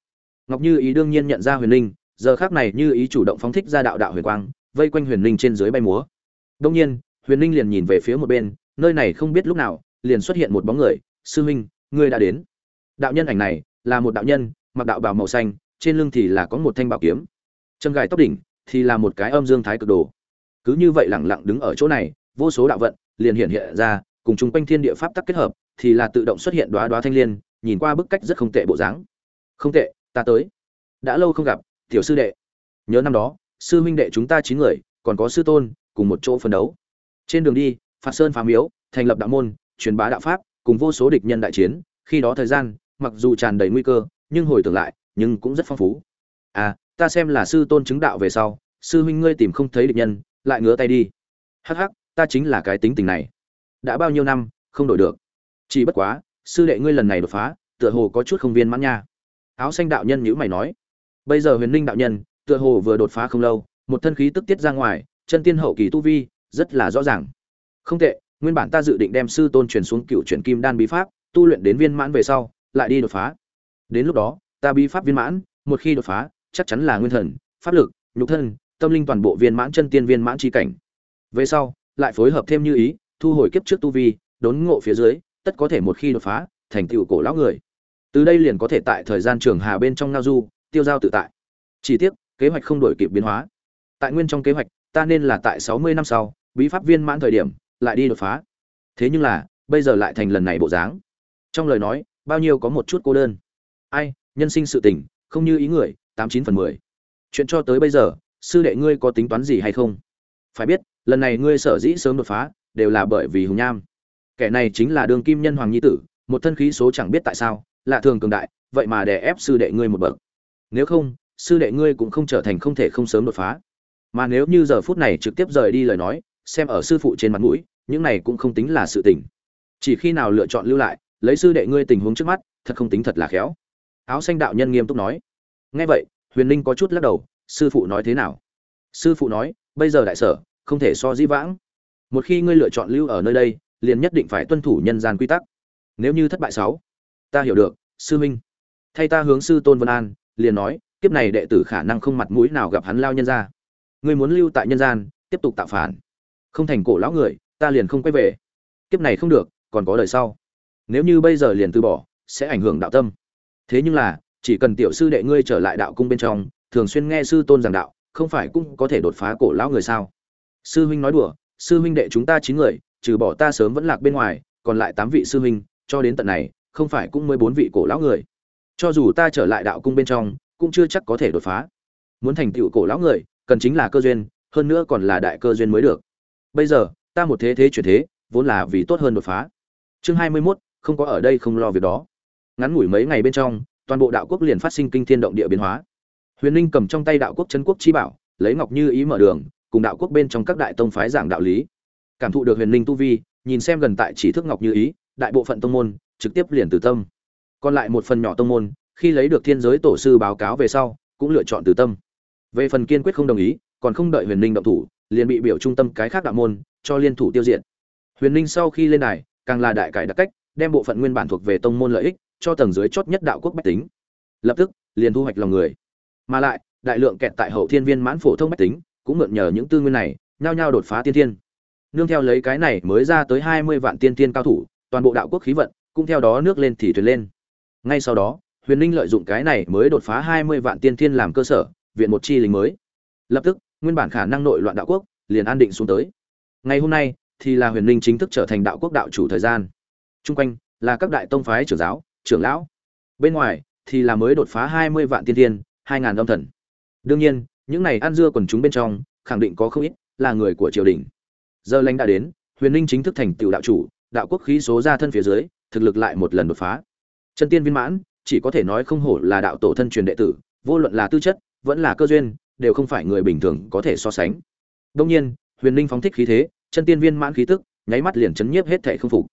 Ngọc như ý đương nhiên nhận ra huyền linh, giờ khác này như ý chủ động phóng thích ra đạo đạo huyền quang, vây quanh huyền linh trên dưới bay múa. Đông nhiên, huyền linh liền nhìn về phía một bên, nơi này không biết lúc nào liền xuất hiện một bóng người, sư huynh, ngươi đã đến. Đạo nhân ảnh này là một đạo nhân, mặc đạo bào màu xanh, trên lưng thì là có một thanh bảo kiếm. Chân gài tóc đỉnh thì là một cái âm dương thái cực đồ. Cứ như vậy lẳng lặng đứng ở chỗ này, vô số đạo vận liền hiện hiện ra, cùng chung quanh thiên địa pháp tắc kết hợp, thì là tự động xuất hiện đoá đoá thanh liên, nhìn qua bức cách rất không tệ bộ dáng. Không tệ, ta tới. Đã lâu không gặp, tiểu sư đệ. Nhớ năm đó, sư huynh đệ chúng ta chín người, còn có sư tôn, cùng một chỗ phân đấu. Trên đường đi, phạt sơn phá miếu, thành lập đạo môn truyền bá đạo pháp, cùng vô số địch nhân đại chiến, khi đó thời gian, mặc dù tràn đầy nguy cơ, nhưng hồi tưởng lại, nhưng cũng rất phong phú. À ta xem là sư tôn chứng đạo về sau, sư huynh ngươi tìm không thấy địch nhân, lại ngứa tay đi. Hắc hắc, ta chính là cái tính tình này. Đã bao nhiêu năm, không đổi được. Chỉ bất quá, sư đệ ngươi lần này đột phá, tựa hồ có chút không viên mãn nha. Áo xanh đạo nhân nhíu mày nói. Bây giờ huyền linh đạo nhân, tựa hồ vừa đột phá không lâu, một thân khí tức tiết ra ngoài, chân tiên hậu kỳ tu vi, rất là rõ ràng. Không tệ nguyên bản ta dự định đem sư tôn truyền xuống cựu truyền kim đan bí pháp, tu luyện đến viên mãn về sau, lại đi đột phá. Đến lúc đó, ta bí pháp viên mãn, một khi đột phá, chắc chắn là nguyên thần, pháp lực, nhục thân, tâm linh toàn bộ viên mãn chân tiên viên mãn chi cảnh. Về sau, lại phối hợp thêm như ý, thu hồi kiếp trước tu vi, đốn ngộ phía dưới, tất có thể một khi đột phá, thành tựu cổ lão người. Từ đây liền có thể tại thời gian trường hà bên trong ngao du, tiêu giao tự tại. Chỉ tiếc, kế hoạch không đổi kịp biến hóa. Tại nguyên trong kế hoạch, ta nên là tại sáu mươi năm sau, bí pháp viên mãn thời điểm lại đi đột phá. Thế nhưng là, bây giờ lại thành lần này bộ dáng. Trong lời nói, bao nhiêu có một chút cô đơn. Ai, nhân sinh sự tình, không như ý người, tám chín phần mười. Chuyện cho tới bây giờ, sư đệ ngươi có tính toán gì hay không? Phải biết, lần này ngươi sở dĩ sớm đột phá, đều là bởi vì hùng nham. Kẻ này chính là đường kim nhân hoàng nhi tử, một thân khí số chẳng biết tại sao, lạ thường cường đại, vậy mà đè ép sư đệ ngươi một bậc. Nếu không, sư đệ ngươi cũng không trở thành không thể không sớm đột phá. Mà nếu như giờ phút này trực tiếp rời đi lời nói, xem ở sư phụ trên mặt mũi những này cũng không tính là sự tình. Chỉ khi nào lựa chọn lưu lại, lấy sư đệ ngươi tình huống trước mắt, thật không tính thật là khéo. Áo xanh đạo nhân nghiêm túc nói. Nghe vậy, huyền ninh có chút lắc đầu, sư phụ nói thế nào? Sư phụ nói, bây giờ đại sở, không thể so di vãng. Một khi ngươi lựa chọn lưu ở nơi đây, liền nhất định phải tuân thủ nhân gian quy tắc. Nếu như thất bại sáu, ta hiểu được, sư minh thay ta hướng sư tôn vân an, liền nói, kiếp này đệ tử khả năng không mặt mũi nào gặp hắn lao nhân ra. Ngươi muốn lưu tại nhân gian, tiếp tục tạo phản. Không thành cổ lão người ta liền không quay về. Kiếp này không được, còn có đời sau. Nếu như bây giờ liền từ bỏ, sẽ ảnh hưởng đạo tâm. Thế nhưng là, chỉ cần tiểu sư đệ ngươi trở lại đạo cung bên trong, thường xuyên nghe sư tôn giảng đạo, không phải cũng có thể đột phá cổ lão người sao? Sư huynh nói đùa, sư huynh đệ chúng ta chín người, trừ bỏ ta sớm vẫn lạc bên ngoài, còn lại tám vị sư huynh, cho đến tận này, không phải cũng mới bốn vị cổ lão người. Cho dù ta trở lại đạo cung bên trong, cũng chưa chắc có thể đột phá. Muốn thành tựu cổ lão người, cần chính là cơ duyên, hơn nữa còn là đại cơ duyên mới được. Bây giờ ta một thế thế chuyển thế vốn là vì tốt hơn đột phá. Chương hai mươi 21, không có ở đây không lo việc đó. Ngắn ngủi mấy ngày bên trong toàn bộ đạo quốc liền phát sinh kinh thiên động địa biến hóa. Huyền ninh cầm trong tay đạo quốc chân quốc chi bảo lấy ngọc như ý mở đường cùng đạo quốc bên trong các đại tông phái giảng đạo lý. Cảm thụ được huyền ninh tu vi nhìn xem gần tại chỉ thức ngọc như ý đại bộ phận tông môn trực tiếp liền từ tâm. Còn lại một phần nhỏ tông môn khi lấy được thiên giới tổ sư báo cáo về sau cũng lựa chọn từ tâm. Về phần kiên quyết không đồng ý còn không đợi huyền ninh động thủ liền bị biểu trung tâm cái khác đạo môn cho liên thủ tiêu diệt. Huyền linh sau khi lên đài, càng là đại cải đặc cách, đem bộ phận nguyên bản thuộc về tông môn lợi ích cho tầng dưới chót nhất đạo quốc bách tính. Lập tức, liền thu hoạch lòng người. Mà lại, đại lượng kẹt tại hậu thiên viên mãn phổ thông bách tính, cũng mượn nhờ những tư nguyên này, nhao nhao đột phá tiên thiên. Nương theo lấy cái này mới ra tới hai mươi vạn tiên thiên cao thủ, toàn bộ đạo quốc khí vận cũng theo đó nước lên thì thuyền lên. Ngay sau đó, huyền linh lợi dụng cái này mới đột phá hai mươi vạn tiên thiên làm cơ sở, viện một chi lính mới. Lập tức nguyên bản khả năng nội loạn đạo quốc, liền an định xuống tới. Ngày hôm nay, thì là huyền linh chính thức trở thành đạo quốc đạo chủ thời gian. Chung quanh, là các đại tông phái trưởng giáo, trưởng lão. Bên ngoài, thì là mới đột phá hai mươi vạn tiên tiên hai ngàn âm thần. Đương nhiên, những này ăn dưa quần chúng bên trong, khẳng định có không ít, là người của triều đình. Giờ lãnh đã đến, huyền linh chính thức thành tựu đạo chủ, đạo quốc khí số ra thân phía dưới, thực lực lại một lần đột phá. Chân tiên viên mãn, chỉ có thể nói không hổ là đạo tổ thân truyền đệ tử, vô luận là tư chất, vẫn là cơ duyên đều không phải người bình thường có thể so sánh. Đương nhiên, huyền Linh phóng thích khí thế, chân tiên viên mãn khí tức, nháy mắt liền chấn nhiếp hết thảy không phục.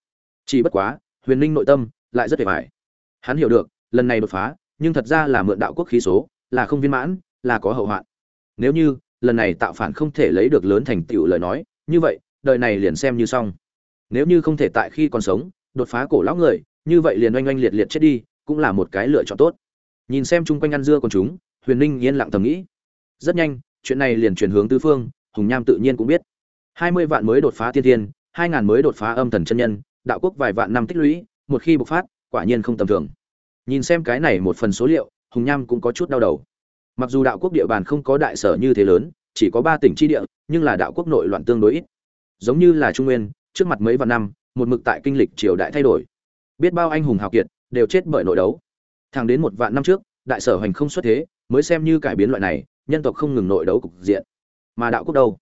Chỉ bất quá, huyền Linh nội tâm lại rất vẻ vải hắn hiểu được, lần này đột phá, nhưng thật ra là mượn đạo quốc khí số, là không viên mãn, là có hậu hoạn. Nếu như, lần này tạo phản không thể lấy được lớn thành tựu lời nói, như vậy, đời này liền xem như xong. Nếu như không thể tại khi còn sống, đột phá cổ lão người, như vậy liền oanh oanh liệt liệt chết đi, cũng là một cái lựa chọn tốt. Nhìn xem chung quanh ăn dưa con chúng, huyền ninh yên lặng thầm nghĩ rất nhanh, chuyện này liền chuyển hướng tứ phương, hùng nham tự nhiên cũng biết. Hai mươi vạn mới đột phá tiên thiên, hai ngàn mới đột phá âm thần chân nhân, đạo quốc vài vạn năm tích lũy, một khi bộc phát, quả nhiên không tầm thường. Nhìn xem cái này một phần số liệu, hùng nham cũng có chút đau đầu. Mặc dù đạo quốc địa bàn không có đại sở như thế lớn, chỉ có ba tỉnh tri địa, nhưng là đạo quốc nội loạn tương đối ít. Giống như là trung nguyên, trước mặt mấy vạn năm, một mực tại kinh lịch triều đại thay đổi. Biết bao anh hùng hào kiệt, đều chết bởi nội đấu. Thẳng đến một vạn năm trước, đại sở hành không xuất thế, mới xem như cải biến loại này nhân tộc không ngừng nội đấu cục diện. Mà đạo quốc đâu?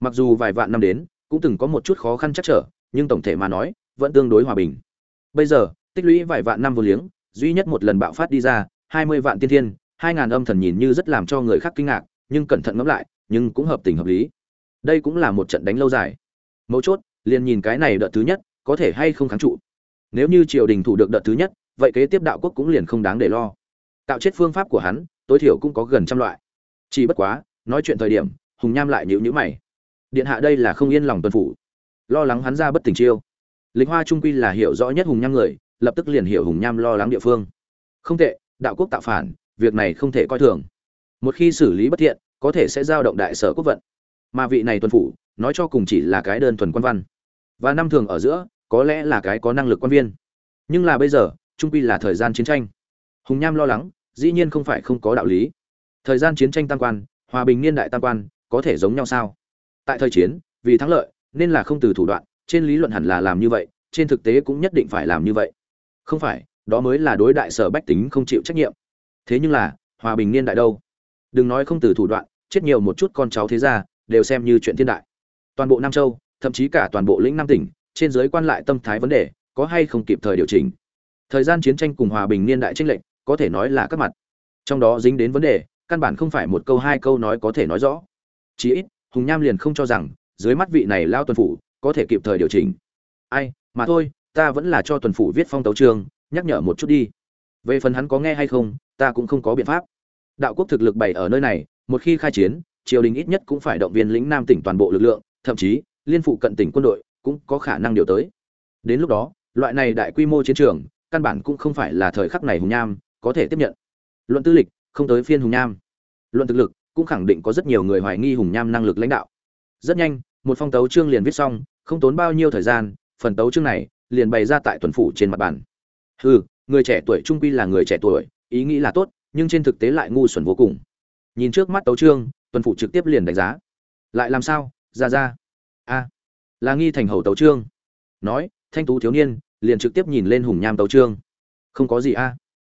Mặc dù vài vạn năm đến, cũng từng có một chút khó khăn chắc trở, nhưng tổng thể mà nói, vẫn tương đối hòa bình. Bây giờ, tích lũy vài vạn năm vô liếng, duy nhất một lần bạo phát đi ra, hai mươi vạn tiên thiên, hai ngàn âm thần nhìn như rất làm cho người khác kinh ngạc, nhưng cẩn thận ngẫm lại, nhưng cũng hợp tình hợp lý. Đây cũng là một trận đánh lâu dài. Mấu chốt, liền nhìn cái này đợt thứ nhất, có thể hay không kháng trụ. Nếu như triều đình thủ được đợt thứ nhất, vậy kế tiếp đạo quốc cũng liền không đáng để lo. Tạo chết phương pháp của hắn, tối thiểu cũng có gần trăm loại chỉ bất quá, nói chuyện thời điểm, hùng nham lại nhíu nhữ mày. Điện hạ đây là không yên lòng tuân phủ. Lo lắng hắn ra bất tình chiêu. Lịch hoa trung quy là hiểu rõ nhất hùng nham người, lập tức liền hiểu hùng nham lo lắng địa phương. Không tệ, đạo quốc tạo phản, việc này không thể coi thường. Một khi xử lý bất thiện, có thể sẽ giao động đại sở quốc vận. Mà vị này tuân phủ, nói cho cùng chỉ là cái đơn thuần quan văn. Và năm thường ở giữa, có lẽ là cái có năng lực quan viên. Nhưng là bây giờ, trung quy là thời gian chiến tranh. Hùng nham lo lắng, dĩ nhiên không phải không có đạo lý thời gian chiến tranh tam quan, hòa bình niên đại tam quan, có thể giống nhau sao? Tại thời chiến, vì thắng lợi, nên là không từ thủ đoạn, trên lý luận hẳn là làm như vậy, trên thực tế cũng nhất định phải làm như vậy. Không phải, đó mới là đối đại sở bách tính không chịu trách nhiệm. Thế nhưng là, hòa bình niên đại đâu? Đừng nói không từ thủ đoạn, chết nhiều một chút con cháu thế gia, đều xem như chuyện thiên đại. Toàn bộ nam châu, thậm chí cả toàn bộ lĩnh nam tỉnh, trên giới quan lại tâm thái vấn đề, có hay không kịp thời điều chỉnh? Thời gian chiến tranh cùng hòa bình niên đại tranh lệch, có thể nói là các mặt. Trong đó dính đến vấn đề căn bản không phải một câu hai câu nói có thể nói rõ. Chí ít hùng nham liền không cho rằng dưới mắt vị này lao tuần phủ có thể kịp thời điều chỉnh. Ai mà thôi ta vẫn là cho tuần phủ viết phong tấu trường, nhắc nhở một chút đi. Về phần hắn có nghe hay không ta cũng không có biện pháp. Đạo quốc thực lực bày ở nơi này một khi khai chiến triều đình ít nhất cũng phải động viên lĩnh nam tỉnh toàn bộ lực lượng thậm chí liên phụ cận tỉnh quân đội cũng có khả năng điều tới. Đến lúc đó loại này đại quy mô chiến trường căn bản cũng không phải là thời khắc này hùng nham có thể tiếp nhận. Luận tư lịch không tới phiên hùng nham. Luận thực lực, cũng khẳng định có rất nhiều người hoài nghi hùng nham năng lực lãnh đạo. Rất nhanh, một phong tấu chương liền viết xong, không tốn bao nhiêu thời gian, phần tấu chương này liền bày ra tại tuần phủ trên mặt bàn. Hừ, người trẻ tuổi trung quy là người trẻ tuổi, ý nghĩ là tốt, nhưng trên thực tế lại ngu xuẩn vô cùng. Nhìn trước mắt tấu chương, tuần phủ trực tiếp liền đánh giá. Lại làm sao? Ra ra. A. Là nghi thành hầu tấu trương nói, thanh tú thiếu niên, liền trực tiếp nhìn lên hùng nham tấu trương không có gì a.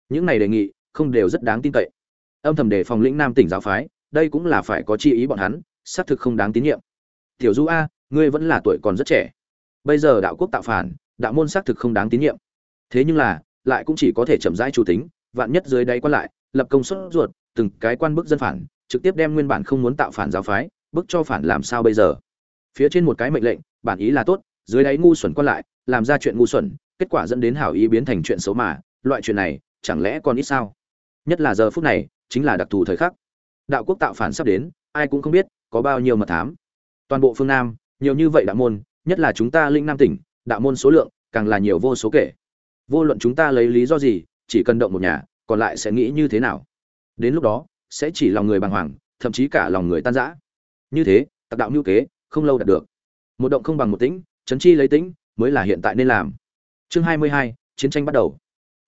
Những này đề nghị, không đều rất đáng tin cậy âm thầm đề phòng lĩnh nam tỉnh giáo phái, đây cũng là phải có chi ý bọn hắn, xác thực không đáng tín nhiệm. Tiểu du a, ngươi vẫn là tuổi còn rất trẻ. Bây giờ đạo quốc tạo phản, đạo môn xác thực không đáng tín nhiệm. Thế nhưng là, lại cũng chỉ có thể chậm rãi chủ tính, vạn nhất dưới đáy quan lại, lập công suất ruột, từng cái quan bức dân phản, trực tiếp đem nguyên bản không muốn tạo phản giáo phái, bức cho phản làm sao bây giờ? Phía trên một cái mệnh lệnh, bản ý là tốt, dưới đáy ngu xuẩn quan lại, làm ra chuyện ngu xuẩn, kết quả dẫn đến hảo ý biến thành chuyện xấu mà, loại chuyện này, chẳng lẽ còn ít sao? Nhất là giờ phút này chính là đặc thù thời khắc. Đạo quốc tạo phản sắp đến, ai cũng không biết có bao nhiêu mật thám. Toàn bộ phương nam, nhiều như vậy đạo môn, nhất là chúng ta linh nam tỉnh, đạo môn số lượng càng là nhiều vô số kể. Vô luận chúng ta lấy lý do gì, chỉ cần động một nhà, còn lại sẽ nghĩ như thế nào? Đến lúc đó, sẽ chỉ lòng người bàng hoàng, thậm chí cả lòng người tan rã. Như thế, tặc đạo lưu kế không lâu đạt được. Một động không bằng một tĩnh, chấn chi lấy tĩnh, mới là hiện tại nên làm. Chương hai mươi hai, chiến tranh bắt đầu.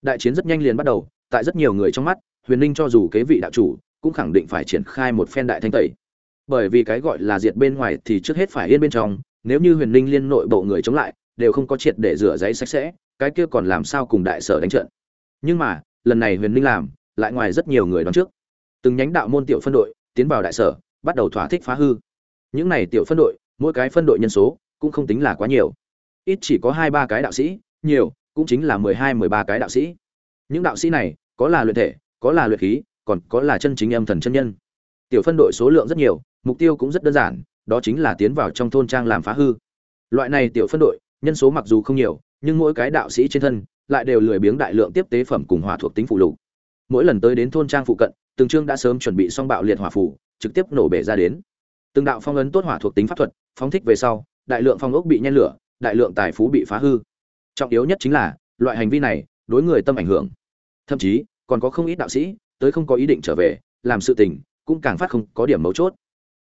Đại chiến rất nhanh liền bắt đầu, tại rất nhiều người trong mắt huyền ninh cho dù kế vị đạo chủ, cũng khẳng định phải triển khai một phen đại thanh tẩy. Bởi vì cái gọi là diệt bên ngoài thì trước hết phải yên bên trong, nếu như huyền ninh liên nội bộ người chống lại, đều không có triệt để rửa giấy sạch sẽ, cái kia còn làm sao cùng đại sở đánh trận. Nhưng mà, lần này huyền ninh làm, lại ngoài rất nhiều người đón trước. Từng nhánh đạo môn tiểu phân đội tiến vào đại sở, bắt đầu thỏa thích phá hư. Những này tiểu phân đội, mỗi cái phân đội nhân số, cũng không tính là quá nhiều. Ít chỉ có hai ba cái đạo sĩ, nhiều, cũng chính là mười hai, mười ba cái đạo sĩ. Những đạo sĩ này, có là luyện thể có là luyện khí còn có là chân chính âm thần chân nhân. Tiểu phân đội số lượng rất nhiều mục tiêu cũng rất đơn giản đó chính là tiến vào trong thôn trang làm phá hư. Loại này tiểu phân đội nhân số mặc dù không nhiều nhưng mỗi cái đạo sĩ trên thân lại đều lười biếng đại lượng tiếp tế phẩm cùng hỏa thuộc tính phụ lục. Mỗi lần tới đến thôn trang phụ cận từng trương đã sớm chuẩn bị xong bạo liệt hỏa phù, trực tiếp nổ bể ra đến. Từng đạo phong ấn tốt hỏa thuộc tính pháp thuật phóng thích về sau đại lượng phong ốc bị nhen lửa đại lượng tài phú bị phá hư. Trọng yếu nhất chính là loại hành vi này đối người tâm ảnh hưởng. Thậm chí còn có không ít đạo sĩ, tới không có ý định trở về, làm sự tình, cũng càng phát không có điểm mấu chốt.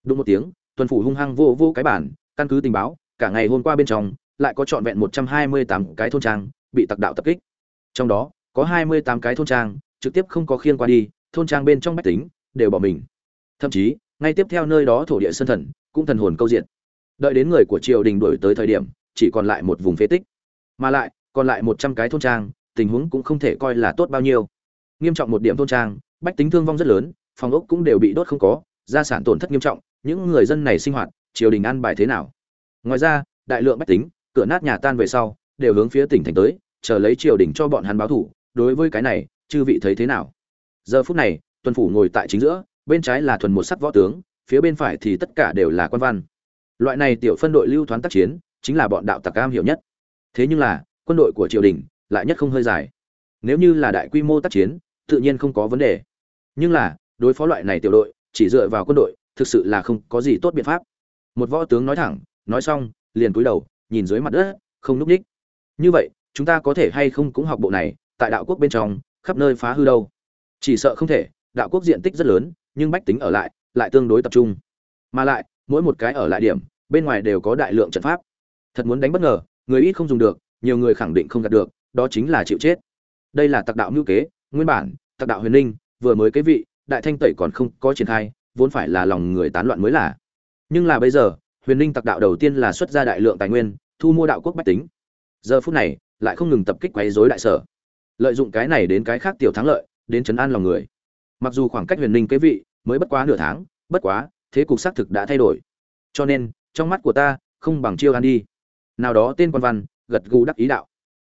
Đúng một tiếng, tuần phủ hung hăng vô vô cái bản căn cứ tình báo, cả ngày hôm qua bên trong, lại có trọn vẹn một trăm hai mươi tám cái thôn trang bị tặc đạo tập kích. Trong đó, có hai mươi tám cái thôn trang trực tiếp không có khiên qua đi, thôn trang bên trong bách tính đều bỏ mình. Thậm chí, ngay tiếp theo nơi đó thổ địa sơn thần cũng thần hồn câu diện đợi đến người của triều đình đuổi tới thời điểm, chỉ còn lại một vùng phế tích. Mà lại, còn lại một trăm cái thôn trang, tình huống cũng không thể coi là tốt bao nhiêu nghiêm trọng một điểm thôn trang, bách tính thương vong rất lớn, phòng ốc cũng đều bị đốt không có, gia sản tổn thất nghiêm trọng, những người dân này sinh hoạt, triều đình ăn bài thế nào? Ngoài ra, đại lượng bách tính, cửa nát nhà tan về sau, đều hướng phía tỉnh thành tới, chờ lấy triều đình cho bọn hắn báo thủ, đối với cái này, chư vị thấy thế nào? Giờ phút này, tuần phủ ngồi tại chính giữa, bên trái là thuần một sắc võ tướng, phía bên phải thì tất cả đều là quan văn. Loại này tiểu phân đội lưu thoán tác chiến, chính là bọn đạo tặc cam hiểu nhất. Thế nhưng là, quân đội của triều đình, lại nhất không hơi dài. Nếu như là đại quy mô tác chiến tự nhiên không có vấn đề. Nhưng là, đối phó loại này tiểu đội, chỉ dựa vào quân đội, thực sự là không có gì tốt biện pháp. Một võ tướng nói thẳng, nói xong, liền cúi đầu, nhìn dưới mặt đất, không núp ních. Như vậy, chúng ta có thể hay không cũng học bộ này, tại đạo quốc bên trong, khắp nơi phá hư đâu. Chỉ sợ không thể, đạo quốc diện tích rất lớn, nhưng bách tính ở lại lại tương đối tập trung. Mà lại, mỗi một cái ở lại điểm, bên ngoài đều có đại lượng trận pháp. Thật muốn đánh bất ngờ, người ít không dùng được, nhiều người khẳng định không gạt được, đó chính là chịu chết. Đây là tặc đạo ngữ kế nguyên bản tặc đạo huyền ninh vừa mới cái vị, đại thanh tẩy còn không có triển khai, vốn phải là lòng người tán loạn mới là. Nhưng là bây giờ, huyền ninh tặc đạo đầu tiên là xuất ra đại lượng tài nguyên, thu mua đạo quốc bách tính. Giờ phút này, lại không ngừng tập kích quấy rối đại sở. Lợi dụng cái này đến cái khác tiểu thắng lợi, đến chấn an lòng người. Mặc dù khoảng cách huyền ninh kế vị mới bất quá nửa tháng, bất quá, thế cục xác thực đã thay đổi. Cho nên, trong mắt của ta, không bằng chiêu an đi. Nào đó tên quan văn, gật gù đắc ý đạo.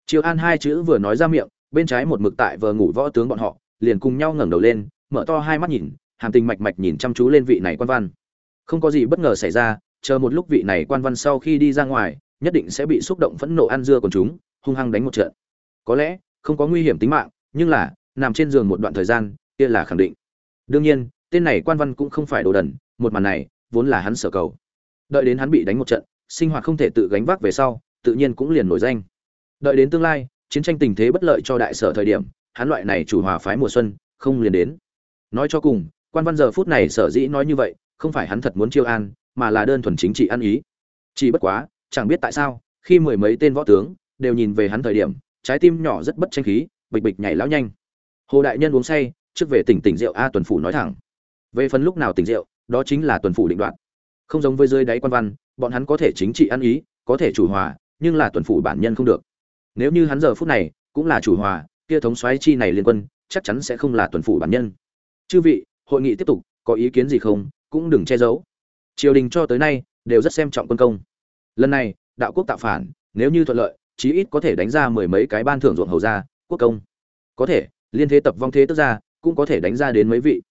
Chiêu an hai chữ vừa nói ra miệng bên trái một mực tại vờ ngủ võ tướng bọn họ, liền cùng nhau ngẩng đầu lên, mở to hai mắt nhìn, hàm tình mạch mạch nhìn chăm chú lên vị này quan văn. Không có gì bất ngờ xảy ra, chờ một lúc vị này quan văn sau khi đi ra ngoài, nhất định sẽ bị xúc động phẫn nộ ăn dưa của chúng, hung hăng đánh một trận. Có lẽ, không có nguy hiểm tính mạng, nhưng là, nằm trên giường một đoạn thời gian, kia là khẳng định. Đương nhiên, tên này quan văn cũng không phải đồ đần, một màn này, vốn là hắn sở cầu. Đợi đến hắn bị đánh một trận, sinh hoạt không thể tự gánh vác về sau, tự nhiên cũng liền nổi danh. Đợi đến tương lai chiến tranh tình thế bất lợi cho đại sở thời điểm, hắn loại này chủ hòa phái mùa xuân, không liền đến. Nói cho cùng, quan văn giờ phút này sở dĩ nói như vậy, không phải hắn thật muốn chiêu an, mà là đơn thuần chính trị ăn ý. Chỉ bất quá, chẳng biết tại sao, khi mười mấy tên võ tướng đều nhìn về hắn thời điểm, trái tim nhỏ rất bất tranh khí, bịch bịch nhảy lão nhanh. Hồ đại nhân uống say, trước về tỉnh tỉnh rượu a tuần phủ nói thẳng. Về phần lúc nào tỉnh rượu, đó chính là tuần phủ định đoạt. Không giống với dưới đáy quan văn, bọn hắn có thể chính trị ăn ý, có thể chủ hòa, nhưng là tuần phủ bản nhân không được nếu như hắn giờ phút này cũng là chủ hòa, kia thống soái chi này liên quân, chắc chắn sẽ không là tuần phủ bản nhân. Chư vị, hội nghị tiếp tục, có ý kiến gì không, cũng đừng che giấu. Triều đình cho tới nay, đều rất xem trọng quân công. Lần này, đạo quốc tạo phản, nếu như thuận lợi, chí ít có thể đánh ra mười mấy cái ban thưởng ruộng hầu ra, quốc công. Có thể, liên thế tập vong thế tức ra, cũng có thể đánh ra đến mấy vị.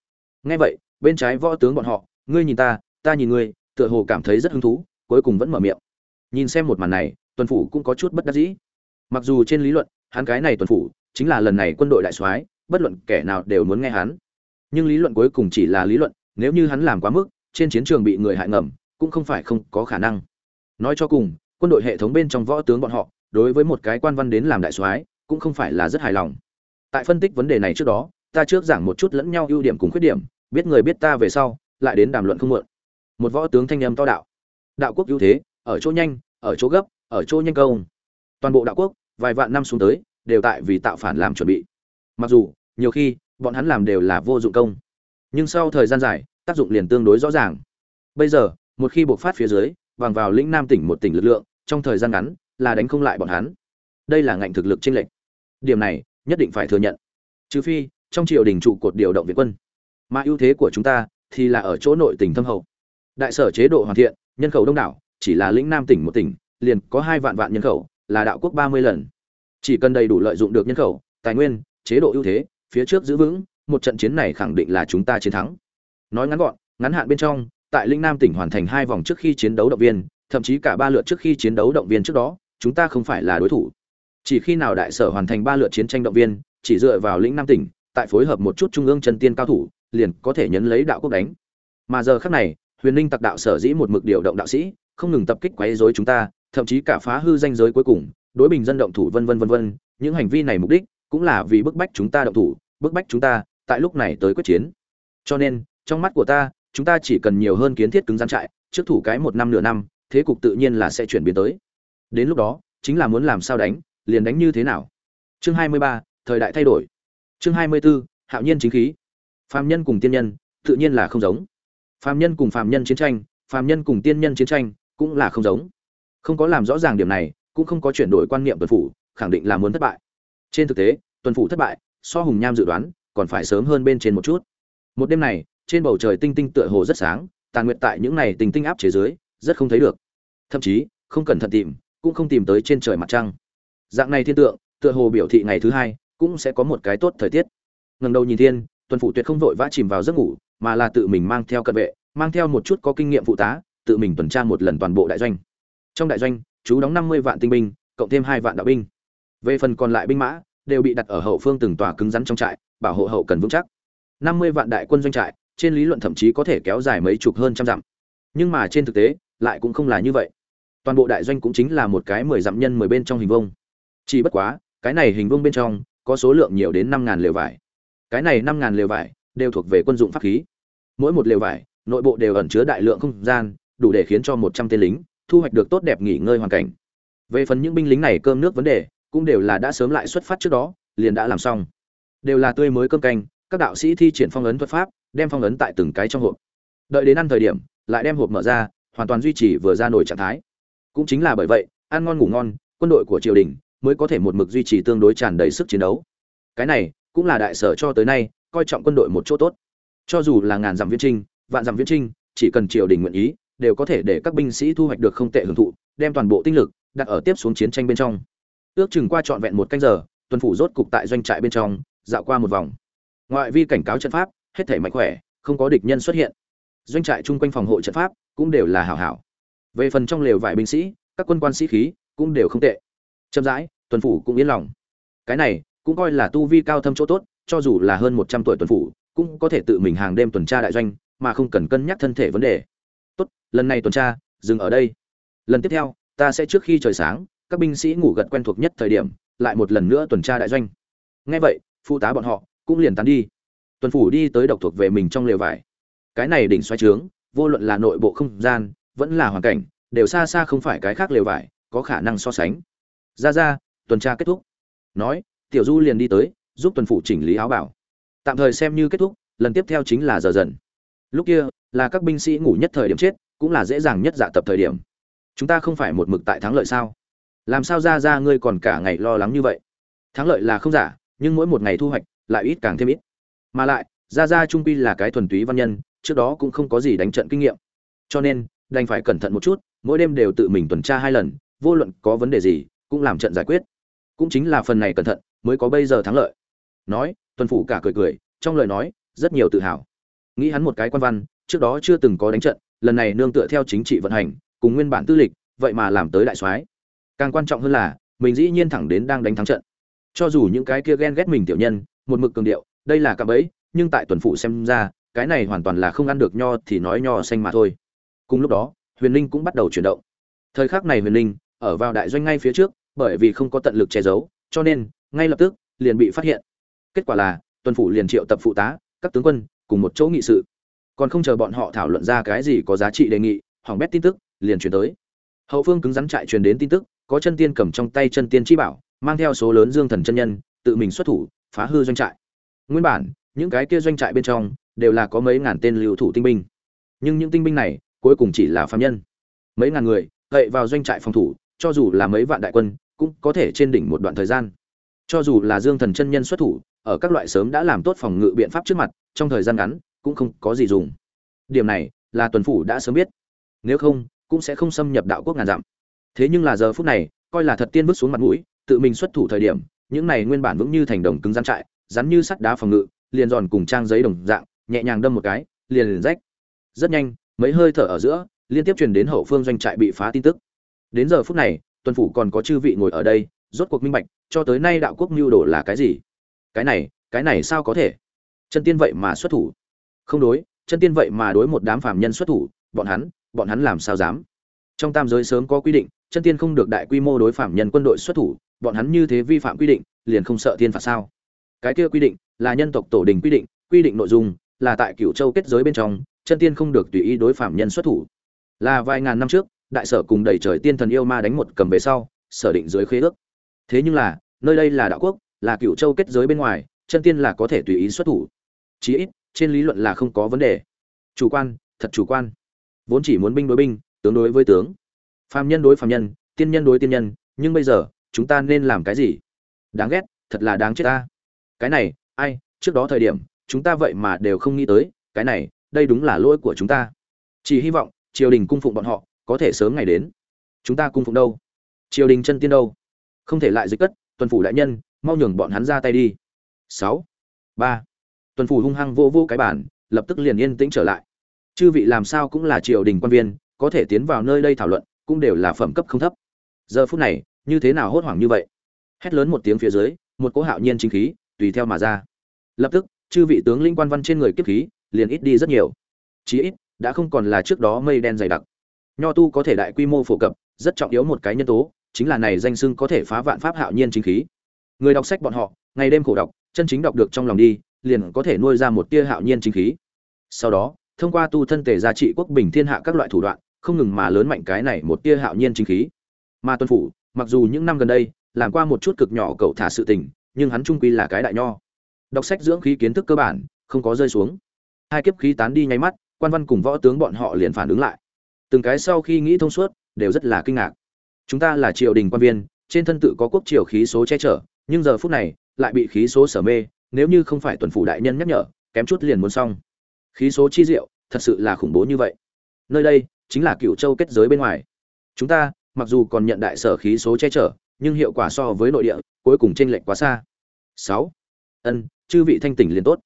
Ngay vậy, bên trái võ tướng bọn họ, ngươi nhìn ta ta nhìn ngươi, tựa hồ cảm thấy rất hứng thú, cuối cùng vẫn mở miệng. Nhìn xem một màn này, tuần phủ cũng có chút bất đắc dĩ mặc dù trên lý luận, hắn cái này tuần phủ chính là lần này quân đội đại soái, bất luận kẻ nào đều muốn nghe hắn. Nhưng lý luận cuối cùng chỉ là lý luận, nếu như hắn làm quá mức, trên chiến trường bị người hại ngầm, cũng không phải không có khả năng. Nói cho cùng, quân đội hệ thống bên trong võ tướng bọn họ, đối với một cái quan văn đến làm đại soái, cũng không phải là rất hài lòng. Tại phân tích vấn đề này trước đó, ta trước giảng một chút lẫn nhau ưu điểm cùng khuyết điểm, biết người biết ta về sau, lại đến đàm luận không muộn. Một võ tướng thanh âm to đạo. Đạo quốc ưu thế, ở chỗ nhanh, ở chỗ gấp, ở chỗ nhanh công toàn bộ đạo quốc, vài vạn năm xuống tới, đều tại vì tạo phản làm chuẩn bị. Mặc dù, nhiều khi, bọn hắn làm đều là vô dụng công. Nhưng sau thời gian dài, tác dụng liền tương đối rõ ràng. Bây giờ, một khi buộc phát phía dưới, bằng vào lĩnh nam tỉnh một tỉnh lực lượng, trong thời gian ngắn, là đánh không lại bọn hắn. Đây là ngạnh thực lực chênh lệch. Điểm này, nhất định phải thừa nhận. Trừ phi, trong triều đình trụ cột điều động viện quân. Mà ưu thế của chúng ta, thì là ở chỗ nội tỉnh thâm hậu. Đại sở chế độ hoàn thiện, nhân khẩu đông đảo, chỉ là lĩnh nam tỉnh một tỉnh, liền có hai vạn vạn nhân khẩu là đạo quốc ba mươi lần. Chỉ cần đầy đủ lợi dụng được nhân khẩu, tài nguyên, chế độ ưu thế, phía trước giữ vững, một trận chiến này khẳng định là chúng ta chiến thắng. Nói ngắn gọn, ngắn hạn bên trong, tại linh nam tỉnh hoàn thành hai vòng trước khi chiến đấu động viên, thậm chí cả ba lượt trước khi chiến đấu động viên trước đó, chúng ta không phải là đối thủ. Chỉ khi nào đại sở hoàn thành ba lượt chiến tranh động viên, chỉ dựa vào lĩnh nam tỉnh, tại phối hợp một chút trung ương chân tiên cao thủ, liền có thể nhấn lấy đạo quốc đánh. Mà giờ khác này, huyền ninh tặc đạo sở dĩ một mực điều động đạo sĩ, không ngừng tập kích quấy rối chúng ta thậm chí cả phá hư danh giới cuối cùng đối bình dân động thủ vân vân vân vân những hành vi này mục đích cũng là vì bức bách chúng ta động thủ bức bách chúng ta tại lúc này tới quyết chiến. Cho nên trong mắt của ta chúng ta chỉ cần nhiều hơn kiến thiết cứng rắn trại trước thủ cái một năm nửa năm thế cục tự nhiên là sẽ chuyển biến tới. Đến lúc đó chính là muốn làm sao đánh liền đánh như thế nào? Chương hai mươi ba thời đại thay đổi. Chương hai mươi 24, hạo nhiên chính khí. Phàm nhân cùng tiên nhân tự nhiên là không giống. Phàm nhân cùng phàm nhân chiến tranh phàm nhân cùng tiên nhân chiến tranh cũng là không giống không có làm rõ ràng điểm này, cũng không có chuyển đổi quan niệm tuần phủ, khẳng định là muốn thất bại. Trên thực tế, tuần phủ thất bại, so hùng nham dự đoán, còn phải sớm hơn bên trên một chút. Một đêm này, trên bầu trời tinh tinh tựa hồ rất sáng, tàn nguyệt tại những này tinh tinh áp chế dưới, rất không thấy được. Thậm chí, không cần thận tìm, cũng không tìm tới trên trời mặt trăng. Dạng này thiên tượng, tựa hồ biểu thị ngày thứ hai, cũng sẽ có một cái tốt thời tiết. Ngần đầu nhìn thiên, tuần phủ tuyệt không vội vã chìm vào giấc ngủ, mà là tự mình mang theo cận vệ, mang theo một chút có kinh nghiệm phụ tá, tự mình tuần tra một lần toàn bộ đại doanh trong đại doanh, chú đóng năm mươi vạn tinh binh, cộng thêm hai vạn đạo binh. Về phần còn lại binh mã, đều bị đặt ở hậu phương từng tòa cứng rắn trong trại, bảo hộ hậu cần vững chắc. năm mươi vạn đại quân doanh trại, trên lý luận thậm chí có thể kéo dài mấy chục hơn trăm dặm. Nhưng mà trên thực tế, lại cũng không là như vậy. Toàn bộ đại doanh cũng chính là một cái mười dặm nhân mười bên trong hình vông chỉ bất quá, cái này hình vông bên trong, có số lượng nhiều đến năm ngàn lều vải. Cái này năm ngàn lều vải, đều thuộc về quân dụng pháp khí. Mỗi một lều vải, nội bộ đều ẩn chứa đại lượng không gian, đủ để khiến cho một trăm tên lính thu hoạch được tốt đẹp nghỉ ngơi hoàn cảnh. Về phần những binh lính này cơm nước vấn đề, cũng đều là đã sớm lại xuất phát trước đó, liền đã làm xong. Đều là tươi mới cơm canh, các đạo sĩ thi triển phong ấn thuật pháp, đem phong ấn tại từng cái trong hộp. Đợi đến ăn thời điểm, lại đem hộp mở ra, hoàn toàn duy trì vừa ra nổi trạng thái. Cũng chính là bởi vậy, ăn ngon ngủ ngon, quân đội của triều đình mới có thể một mực duy trì tương đối tràn đầy sức chiến đấu. Cái này, cũng là đại sở cho tới nay, coi trọng quân đội một chỗ tốt. Cho dù là ngàn dặm viễn trinh, vạn dặm viễn trinh, chỉ cần triều đình nguyện ý đều có thể để các binh sĩ thu hoạch được không tệ hưởng thụ, đem toàn bộ tinh lực đặt ở tiếp xuống chiến tranh bên trong. Ước chừng qua trọn vẹn một canh giờ, tuần phủ rốt cục tại doanh trại bên trong, dạo qua một vòng. Ngoại vi cảnh cáo trận pháp, hết thảy mạnh khỏe, không có địch nhân xuất hiện. Doanh trại chung quanh phòng hộ trận pháp cũng đều là hảo hảo. Về phần trong lều vải binh sĩ, các quân quan sĩ khí cũng đều không tệ. Chậm rãi, tuần phủ cũng yên lòng. Cái này cũng coi là tu vi cao thâm chỗ tốt, cho dù là hơn một trăm tuổi tuần phủ, cũng có thể tự mình hàng đêm tuần tra đại doanh, mà không cần cân nhắc thân thể vấn đề lần này tuần tra, dừng ở đây. Lần tiếp theo, ta sẽ trước khi trời sáng, các binh sĩ ngủ gật quen thuộc nhất thời điểm, lại một lần nữa tuần tra đại doanh. Ngay vậy phụ tá bọn họ cũng liền tán đi. Tuần phủ đi tới độc thuộc về mình trong lều vải. Cái này đỉnh xoay trướng, vô luận là nội bộ không gian, vẫn là hoàn cảnh, đều xa xa không phải cái khác lều vải, có khả năng so sánh. Ra ra, tuần tra kết thúc. Nói, tiểu du liền đi tới, giúp tuần phủ chỉnh lý áo bảo. Tạm thời xem như kết thúc, lần tiếp theo chính là giờ dần. Lúc kia, là các binh sĩ ngủ nhất thời điểm chết cũng là dễ dàng nhất dạ tập thời điểm. Chúng ta không phải một mực tại thắng lợi sao? Làm sao ra ra ngươi còn cả ngày lo lắng như vậy? Thắng lợi là không giả, nhưng mỗi một ngày thu hoạch lại ít càng thêm ít. Mà lại, ra ra trung quy là cái thuần túy văn nhân, trước đó cũng không có gì đánh trận kinh nghiệm. Cho nên, đành phải cẩn thận một chút, mỗi đêm đều tự mình tuần tra hai lần, vô luận có vấn đề gì, cũng làm trận giải quyết. Cũng chính là phần này cẩn thận, mới có bây giờ thắng lợi. Nói, tuần phủ cả cười cười, trong lời nói, rất nhiều tự hào. Nghĩ hắn một cái quan văn, trước đó chưa từng có đánh trận lần này nương tựa theo chính trị vận hành, cùng nguyên bản tư lịch, vậy mà làm tới đại soái. Càng quan trọng hơn là, mình dĩ nhiên thẳng đến đang đánh thắng trận. Cho dù những cái kia ghen ghét mình tiểu nhân, một mực cường điệu, đây là cạm bẫy, nhưng tại tuần phụ xem ra, cái này hoàn toàn là không ăn được nho thì nói nho xanh mà thôi. Cùng lúc đó, huyền linh cũng bắt đầu chuyển động. Thời khắc này huyền linh ở vào đại doanh ngay phía trước, bởi vì không có tận lực che giấu, cho nên, ngay lập tức, liền bị phát hiện. Kết quả là, tuần phủ liền triệu tập phụ tá, các tướng quân, cùng một chỗ nghị sự còn không chờ bọn họ thảo luận ra cái gì có giá trị đề nghị hỏng bét tin tức liền truyền tới. Hậu phương cứng rắn trại truyền đến tin tức, có chân tiên cầm trong tay chân tiên chi bảo, mang theo số lớn dương thần chân nhân, tự mình xuất thủ, phá hư doanh trại. Nguyên bản, những cái kia doanh trại bên trong đều là có mấy ngàn tên lưu thủ tinh binh. Nhưng những tinh binh này cuối cùng chỉ là phạm nhân. Mấy ngàn người cậy vào doanh trại phòng thủ, cho dù là mấy vạn đại quân, cũng có thể trên đỉnh một đoạn thời gian. Cho dù là dương thần chân nhân xuất thủ, ở các loại sớm đã làm tốt phòng ngự biện pháp trước mặt, trong thời gian ngắn cũng không có gì dùng. Điểm này là tuần phủ đã sớm biết. Nếu không, cũng sẽ không xâm nhập đạo quốc ngàn dặm. Thế nhưng là giờ phút này, coi là thật tiên bước xuống mặt mũi, tự mình xuất thủ thời điểm, những này nguyên bản vững như thành đồng cứng rắn trại, rắn như sắt đá phòng ngự, liền giòn cùng trang giấy đồng dạng, nhẹ nhàng đâm một cái, liền liền rách. Rất nhanh, mấy hơi thở ở giữa, liên tiếp truyền đến hậu phương doanh trại bị phá tin tức. Đến giờ phút này, tuần phủ còn có chư vị ngồi ở đây, rốt cuộc minh bạch, cho tới nay đạo quốc mưu đồ là cái gì? Cái này cái này sao có thể? Chân tiên vậy mà xuất thủ không đối, chân tiên vậy mà đối một đám phàm nhân xuất thủ, bọn hắn bọn hắn làm sao dám? Trong tam giới sớm có quy định, chân tiên không được đại quy mô đối phạm nhân quân đội xuất thủ, bọn hắn như thế vi phạm quy định, liền không sợ thiên phạt sao? Cái kia quy định là nhân tộc tổ đình quy định quy định nội dung là tại cửu châu kết giới bên trong, chân tiên không được tùy ý đối phạm nhân xuất thủ. Là vài ngàn năm trước, đại sở cùng đẩy trời tiên thần yêu ma đánh một cầm về sau, sở định dưới khế ước. Thế nhưng là, nơi đây là đạo quốc, là cựu châu kết giới bên ngoài, chân tiên là có thể tùy ý xuất thủ. Chí ít trên lý luận là không có vấn đề. Chủ quan, thật chủ quan. Vốn chỉ muốn binh đối binh, tướng đối với tướng. Phàm nhân đối phàm nhân, tiên nhân đối tiên nhân, nhưng bây giờ, chúng ta nên làm cái gì? Đáng ghét, thật là đáng chết ta. Cái này, ai, trước đó thời điểm, chúng ta vậy mà đều không nghĩ tới, cái này, đây đúng là lỗi của chúng ta. Chỉ hy vọng, triều đình cung phụng bọn họ, có thể sớm ngày đến. Chúng ta cung phụng đâu? Triều đình chân tiên đâu? Không thể lại dịch cất, tuần phủ đại nhân, mau nhường bọn hắn ra tay đi. Sáu, ba tuần phủ hung hăng vô vô cái bản lập tức liền yên tĩnh trở lại. Chư vị làm sao cũng là triều đình quan viên, có thể tiến vào nơi đây thảo luận, cũng đều là phẩm cấp không thấp. Giờ phút này, như thế nào hốt hoảng như vậy? Hét lớn một tiếng phía dưới, một cỗ hạo nhiên chính khí, tùy theo mà ra. Lập tức, chư vị tướng linh quan văn trên người kiếp khí, liền ít đi rất nhiều. Chí ít, đã không còn là trước đó mây đen dày đặc. Nho tu có thể đại quy mô phổ cập, rất trọng yếu một cái nhân tố, chính là này danh xưng có thể phá vạn pháp hạo nhiên chính khí. Người đọc sách bọn họ, ngày đêm khổ đọc, chân chính đọc được trong lòng đi liền có thể nuôi ra một tia hạo nhiên chính khí. Sau đó, thông qua tu thân thể gia trị quốc bình thiên hạ các loại thủ đoạn, không ngừng mà lớn mạnh cái này một tia hạo nhiên chính khí. Mà tuân phủ, mặc dù những năm gần đây, làm qua một chút cực nhỏ cậu thả sự tình, nhưng hắn trung quy là cái đại nho. Đọc sách dưỡng khí kiến thức cơ bản, không có rơi xuống. Hai kiếp khí tán đi nháy mắt, quan văn cùng võ tướng bọn họ liền phản ứng lại. Từng cái sau khi nghĩ thông suốt, đều rất là kinh ngạc. Chúng ta là triều đình quan viên, trên thân tự có quốc triều khí số che chở, nhưng giờ phút này, lại bị khí số sở mê nếu như không phải tuần phủ đại nhân nhắc nhở, kém chút liền muốn xong. Khí số chi diệu, thật sự là khủng bố như vậy. Nơi đây, chính là cựu châu kết giới bên ngoài. Chúng ta, mặc dù còn nhận đại sở khí số che chở, nhưng hiệu quả so với nội địa, cuối cùng chênh lệch quá xa. Sáu. Ân, chư vị thanh tỉnh liền tốt.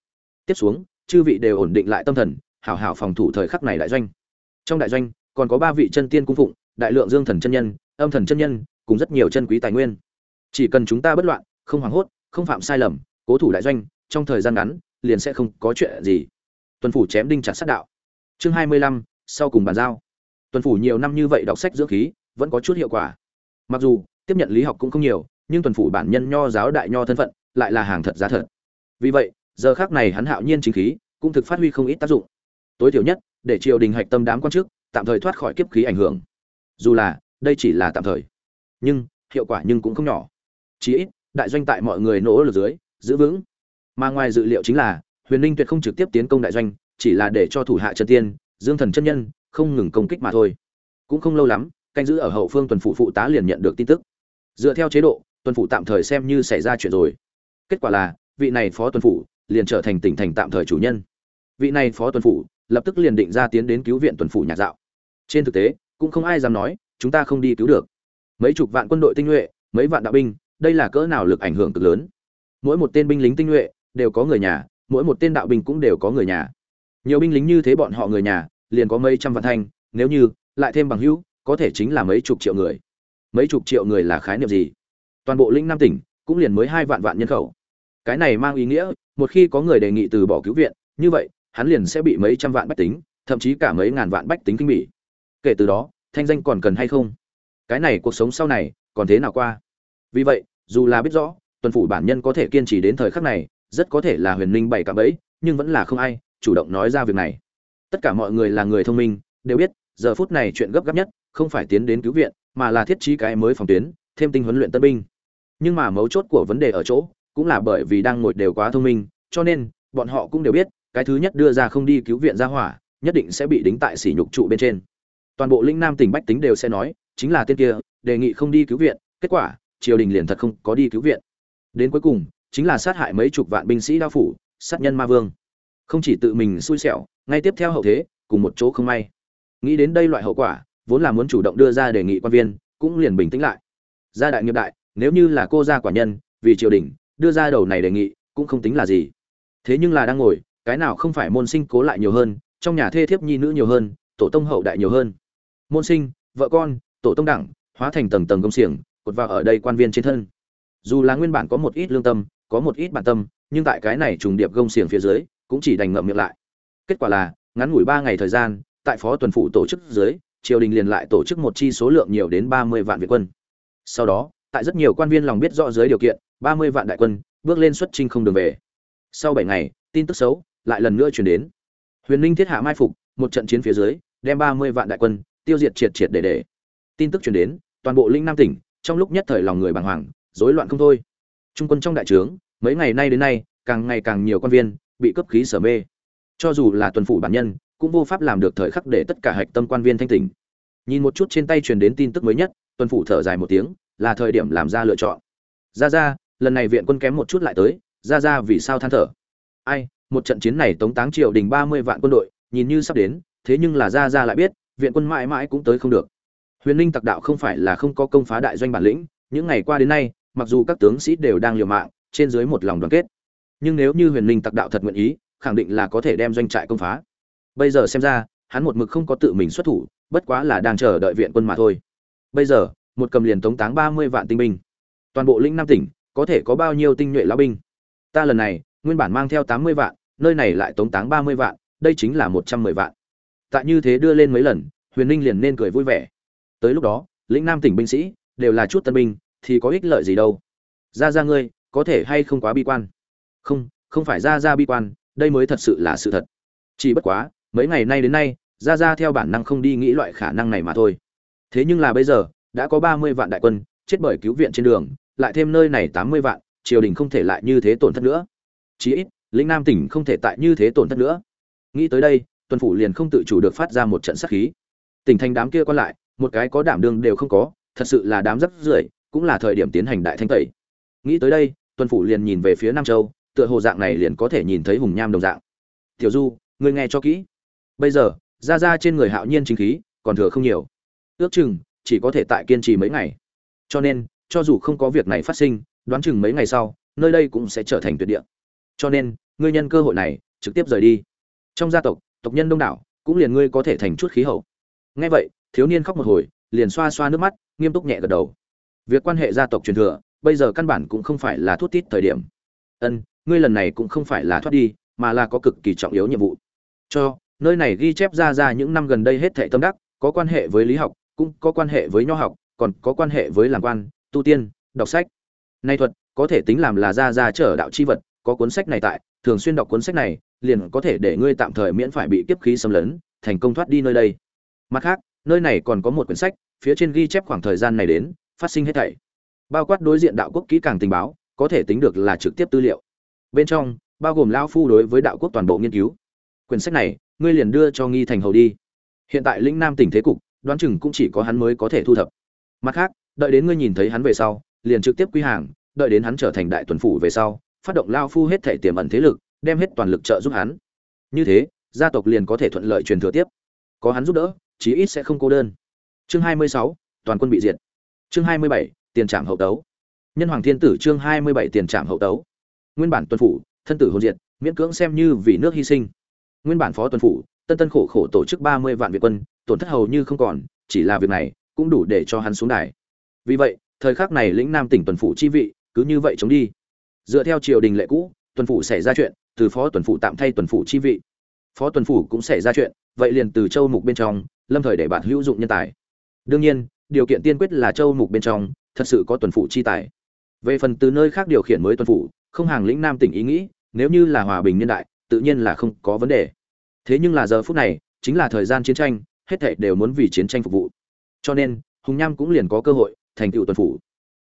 Tiếp xuống, chư vị đều ổn định lại tâm thần, hảo hảo phòng thủ thời khắc này đại doanh. Trong đại doanh, còn có ba vị chân tiên cung phụng, đại lượng dương thần chân nhân, âm thần chân nhân, cùng rất nhiều chân quý tài nguyên. Chỉ cần chúng ta bất loạn, không hoảng hốt, không phạm sai lầm cố thủ đại doanh, trong thời gian ngắn, liền sẽ không có chuyện gì. Tuần phủ chém đinh chặt sát đạo. Chương hai mươi lăm, sau cùng bàn giao. Tuần phủ nhiều năm như vậy đọc sách dưỡng khí, vẫn có chút hiệu quả. Mặc dù, tiếp nhận lý học cũng không nhiều, nhưng tuần phủ bản nhân nho giáo đại nho thân phận, lại là hàng thật giá thật. Vì vậy, giờ khác này hắn hạo nhiên chính khí, cũng thực phát huy không ít tác dụng. Tối thiểu nhất, để triều đình hạch tâm đám quan chức tạm thời thoát khỏi kiếp khí ảnh hưởng. Dù là, đây chỉ là tạm thời. Nhưng, hiệu quả nhưng cũng không nhỏ. Chí ít, đại doanh tại mọi người nỗ lực dưới giữ vững. Mà ngoài dự liệu chính là, huyền ninh tuyệt không trực tiếp tiến công đại doanh, chỉ là để cho thủ hạ chân tiên, dương thần chân nhân, không ngừng công kích mà thôi. Cũng không lâu lắm, canh giữ ở hậu phương tuần phủ phụ tá liền nhận được tin tức. Dựa theo chế độ, tuần phủ tạm thời xem như xảy ra chuyện rồi. Kết quả là, vị này phó tuần phủ liền trở thành tỉnh thành tạm thời chủ nhân. Vị này phó tuần phủ lập tức liền định ra tiến đến cứu viện tuần phủ nhạc dạo. Trên thực tế, cũng không ai dám nói, chúng ta không đi cứu được. Mấy chục vạn quân đội tinh nhuệ, mấy vạn đạo binh, đây là cỡ nào lực ảnh hưởng cực lớn mỗi một tên binh lính tinh nhuệ đều có người nhà, mỗi một tên đạo binh cũng đều có người nhà. Nhiều binh lính như thế bọn họ người nhà, liền có mấy trăm vạn thanh, nếu như, lại thêm bằng hữu, có thể chính là mấy chục triệu người. Mấy chục triệu người là khái niệm gì? Toàn bộ linh nam tỉnh cũng liền mới hai vạn vạn nhân khẩu. Cái này mang ý nghĩa, một khi có người đề nghị từ bỏ cứu viện, như vậy, hắn liền sẽ bị mấy trăm vạn bách tính, thậm chí cả mấy ngàn vạn bách tính kinh bỉ. Kể từ đó, thanh danh còn cần hay không? Cái này cuộc sống sau này còn thế nào qua? Vì vậy, dù là biết rõ tuần phủ bản nhân có thể kiên trì đến thời khắc này, rất có thể là huyền ninh bày cả bẫy, nhưng vẫn là không ai chủ động nói ra việc này. Tất cả mọi người là người thông minh, đều biết, giờ phút này chuyện gấp gáp nhất, không phải tiến đến cứu viện, mà là thiết trí cái mới phòng tuyến, thêm tinh huấn luyện tân binh. Nhưng mà mấu chốt của vấn đề ở chỗ, cũng là bởi vì đang ngồi đều quá thông minh, cho nên, bọn họ cũng đều biết, cái thứ nhất đưa ra không đi cứu viện ra hỏa, nhất định sẽ bị đính tại sỉ nhục trụ bên trên. Toàn bộ linh nam tỉnh bách tính đều sẽ nói, chính là tên kia, đề nghị không đi cứu viện, kết quả, triều đình liền thật không có đi cứu viện đến cuối cùng, chính là sát hại mấy chục vạn binh sĩ đao phủ, sát nhân ma vương. Không chỉ tự mình xui xẻo, ngay tiếp theo hậu thế, cùng một chỗ không may. Nghĩ đến đây loại hậu quả, vốn là muốn chủ động đưa ra đề nghị quan viên, cũng liền bình tĩnh lại. Gia đại nghiệp đại, nếu như là cô gia quả nhân, vì triều đình, đưa ra đầu này đề nghị, cũng không tính là gì. Thế nhưng là đang ngồi, cái nào không phải môn sinh cố lại nhiều hơn, trong nhà thê thiếp nhi nữ nhiều hơn, tổ tông hậu đại nhiều hơn. Môn sinh, vợ con, tổ tông đẳng, hóa thành tầng tầng công xiềng, cột vào ở đây quan viên trên thân dù là nguyên bản có một ít lương tâm, có một ít bản tâm, nhưng tại cái này trùng điệp gông xiềng phía dưới, cũng chỉ đành ngậm miệng lại. Kết quả là, ngắn ngủi ba ngày thời gian, tại phó tuần phụ tổ chức dưới, triều đình liền lại tổ chức một chi số lượng nhiều đến ba mươi vạn việt quân. Sau đó, tại rất nhiều quan viên lòng biết rõ dưới điều kiện, ba mươi vạn đại quân bước lên xuất chinh không đường về. Sau bảy ngày, tin tức xấu lại lần nữa truyền đến. Huyền ninh thiết hạ mai phục, một trận chiến phía dưới, đem ba mươi vạn đại quân tiêu diệt triệt triệt để để. Tin tức truyền đến, toàn bộ linh nam tỉnh, trong lúc nhất thời lòng người bàng hoàng rối loạn không thôi. Trung quân trong đại trướng, mấy ngày nay đến nay, càng ngày càng nhiều quan viên bị cấp khí sở mê. Cho dù là tuần phủ bản nhân, cũng vô pháp làm được thời khắc để tất cả hạch tâm quan viên thanh tỉnh. Nhìn một chút trên tay truyền đến tin tức mới nhất, tuần phủ thở dài một tiếng, là thời điểm làm ra lựa chọn. Ra ra, lần này viện quân kém một chút lại tới, ra ra vì sao than thở? Ai, một trận chiến này tống táng triều đình ba mươi vạn quân đội, nhìn như sắp đến, thế nhưng là ra ra lại biết, viện quân mãi mãi cũng tới không được. Huyền ninh tặc đạo không phải là không có công phá đại doanh bản lĩnh, những ngày qua đến nay mặc dù các tướng sĩ đều đang liều mạng, trên dưới một lòng đoàn kết. Nhưng nếu như huyền Linh tặc đạo thật nguyện ý, khẳng định là có thể đem doanh trại công phá. Bây giờ xem ra, hắn một mực không có tự mình xuất thủ, bất quá là đang chờ đợi viện quân mà thôi. Bây giờ, một cầm liền tống táng ba mươi vạn tinh binh. Toàn bộ lĩnh nam tỉnh, có thể có bao nhiêu tinh nhuệ lão binh? Ta lần này, nguyên bản mang theo tám mươi vạn, nơi này lại tống táng ba mươi vạn, đây chính là một trăm mười vạn. Tại như thế đưa lên mấy lần, huyền ninh liền nên cười vui vẻ. Tới lúc đó, lĩnh nam tỉnh binh sĩ, đều là chút tân binh thì có ích lợi gì đâu. Ra ra ngươi, có thể hay không quá bi quan? Không không phải ra ra bi quan, đây mới thật sự là sự thật. Chỉ bất quá, mấy ngày nay đến nay ra ra theo bản năng không đi nghĩ loại khả năng này mà thôi. Thế nhưng là bây giờ, đã có ba mươi vạn đại quân, chết bởi cứu viện trên đường, lại thêm nơi này tám mươi vạn, triều đình không thể lại như thế tổn thất nữa. Chí ít lĩnh nam tỉnh không thể tại như thế tổn thất nữa. Nghĩ tới đây, tuần phủ liền không tự chủ được phát ra một trận sát khí. Tỉnh thành đám kia còn lại, một cái có đảm đương đều không có, thật sự là đám rất rưởi cũng là thời điểm tiến hành đại thanh tẩy. Nghĩ tới đây, tuần phủ liền nhìn về phía nam châu, tựa hồ dạng này liền có thể nhìn thấy hùng nham đồng dạng. Tiểu du, ngươi nghe cho kỹ. Bây giờ ra ra trên người hạo nhiên chính khí, còn thừa không nhiều. Ước chừng, chỉ có thể tại kiên trì mấy ngày. Cho nên, cho dù không có việc này phát sinh, đoán chừng mấy ngày sau, nơi đây cũng sẽ trở thành tuyệt địa. Cho nên, ngươi nhân cơ hội này, trực tiếp rời đi. Trong gia tộc tộc nhân đông đảo, cũng liền ngươi có thể thành chút khí hậu. Nghe vậy, thiếu niên khóc một hồi, liền xoa xoa nước mắt, nghiêm túc nhẹ gật đầu việc quan hệ gia tộc truyền thừa, bây giờ căn bản cũng không phải là thuốc tít thời điểm. Ân, ngươi lần này cũng không phải là thoát đi, mà là có cực kỳ trọng yếu nhiệm vụ. Cho, nơi này ghi chép ra ra những năm gần đây hết thệ tâm đắc, có quan hệ với lý học, cũng có quan hệ với nho học, còn có quan hệ với làm quan, tu tiên, đọc sách. Nay thuật, có thể tính làm là ra ra trở đạo chi vật, có cuốn sách này tại, thường xuyên đọc cuốn sách này, liền có thể để ngươi tạm thời miễn phải bị kiếp khí xâm lấn, thành công thoát đi nơi đây. Mặt khác, nơi này còn có một quyển sách, phía trên ghi chép khoảng thời gian này đến phát sinh hết thảy. Bao quát đối diện đạo quốc kỹ càng tình báo có thể tính được là trực tiếp tư liệu. Bên trong bao gồm lao phu đối với đạo quốc toàn bộ nghiên cứu. Quyển sách này ngươi liền đưa cho nghi thành hầu đi. Hiện tại lĩnh nam tỉnh thế cục đoán chừng cũng chỉ có hắn mới có thể thu thập. Mặt khác đợi đến ngươi nhìn thấy hắn về sau liền trực tiếp quy hàng đợi đến hắn trở thành đại tuần phủ về sau phát động lao phu hết thể tiềm ẩn thế lực đem hết toàn lực trợ giúp hắn. Như thế gia tộc liền có thể thuận lợi truyền thừa tiếp. Có hắn giúp đỡ chí ít sẽ không cô đơn. Chương 26, toàn quân bị diệt chương 27, tiền trạm hậu tấu. Nhân hoàng thiên tử chương 27 tiền trạm hậu tấu. Nguyên bản tuần phủ thân tử hồn diệt miễn cưỡng xem như vì nước hy sinh. Nguyên bản phó tuần phủ tân tân khổ khổ tổ chức 30 vạn việt quân tổn thất hầu như không còn chỉ là việc này cũng đủ để cho hắn xuống đài. Vì vậy thời khắc này lĩnh nam tỉnh tuần phủ chi vị cứ như vậy chống đi. Dựa theo triều đình lệ cũ tuần phủ xảy ra chuyện từ phó tuần phủ tạm thay tuần phủ chi vị. Phó tuần phủ cũng xảy ra chuyện vậy liền từ châu mục bên trong lâm thời để bạn hữu dụng nhân tài. Đương nhiên điều kiện tiên quyết là châu mục bên trong, thật sự có tuần phủ chi tài. Về phần từ nơi khác điều khiển mới tuần phủ, không hàng lĩnh nam tỉnh ý nghĩ, nếu như là hòa bình niên đại, tự nhiên là không có vấn đề. Thế nhưng là giờ phút này, chính là thời gian chiến tranh, hết thảy đều muốn vì chiến tranh phục vụ. Cho nên, hùng nham cũng liền có cơ hội thành tựu tuần phủ.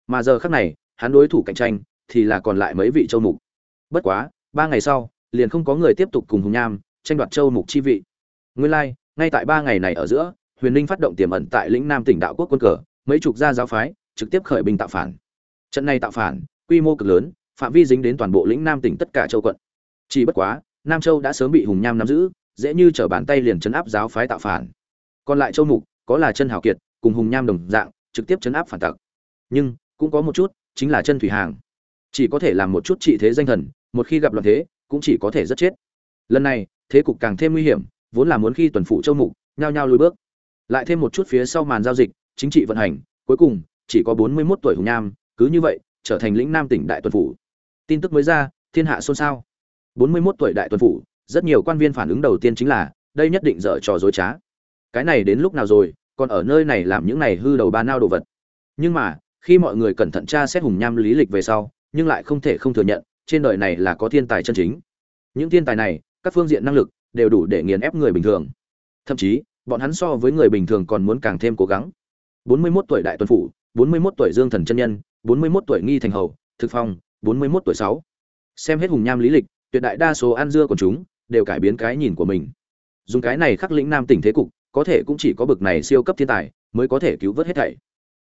Mà giờ khác này, hắn đối thủ cạnh tranh thì là còn lại mấy vị châu mục. Bất quá, ba ngày sau, liền không có người tiếp tục cùng hùng nham tranh đoạt châu mục chi vị. Nguyên lai, ngay tại ba ngày này ở giữa huyền ninh phát động tiềm ẩn tại lĩnh nam tỉnh đạo quốc quân cờ, mấy chục gia giáo phái trực tiếp khởi binh tạo phản. Trận này tạo phản, quy mô cực lớn, phạm vi dính đến toàn bộ lĩnh nam tỉnh tất cả châu quận. Chỉ bất quá, nam châu đã sớm bị hùng nham nắm giữ, dễ như trở bàn tay liền chấn áp giáo phái tạo phản. Còn lại châu mục, có là chân hào kiệt, cùng hùng nham đồng dạng, trực tiếp chấn áp phản tặc. Nhưng, cũng có một chút, chính là chân thủy hàng. Chỉ có thể làm một chút trị thế danh thần, một khi gặp loạn thế, cũng chỉ có thể rất chết. Lần này, thế cục càng thêm nguy hiểm, vốn là muốn khi tuần phụ châu mục, nhao nhao lùi bước lại thêm một chút phía sau màn giao dịch, chính trị vận hành, cuối cùng, chỉ có bốn mươi 41 tuổi hùng nham cứ như vậy, trở thành lĩnh nam tỉnh đại tuần phủ. Tin tức mới ra, thiên hạ xôn xao. bốn mươi 41 tuổi đại tuần phủ, rất nhiều quan viên phản ứng đầu tiên chính là, đây nhất định dở trò dối trá. Cái này đến lúc nào rồi, còn ở nơi này làm những này hư đầu ba nao đồ vật. Nhưng mà, khi mọi người cẩn thận tra xét hùng nham lý lịch về sau, nhưng lại không thể không thừa nhận, trên đời này là có thiên tài chân chính. Những thiên tài này, các phương diện năng lực, đều đủ để nghiền ép người bình thường. Thậm chí bọn hắn so với người bình thường còn muốn càng thêm cố gắng. 41 tuổi đại tuần phủ 41 tuổi dương thần chân nhân 41 tuổi nghi thành hầu, thực phong 41 tuổi sáu. Xem hết hùng nham lý lịch, tuyệt đại đa số ăn dưa của chúng đều cải biến cái nhìn của mình. Dùng cái này khắc lĩnh nam tỉnh thế cục, có thể cũng chỉ có bực này siêu cấp thiên tài mới có thể cứu vớt hết thảy.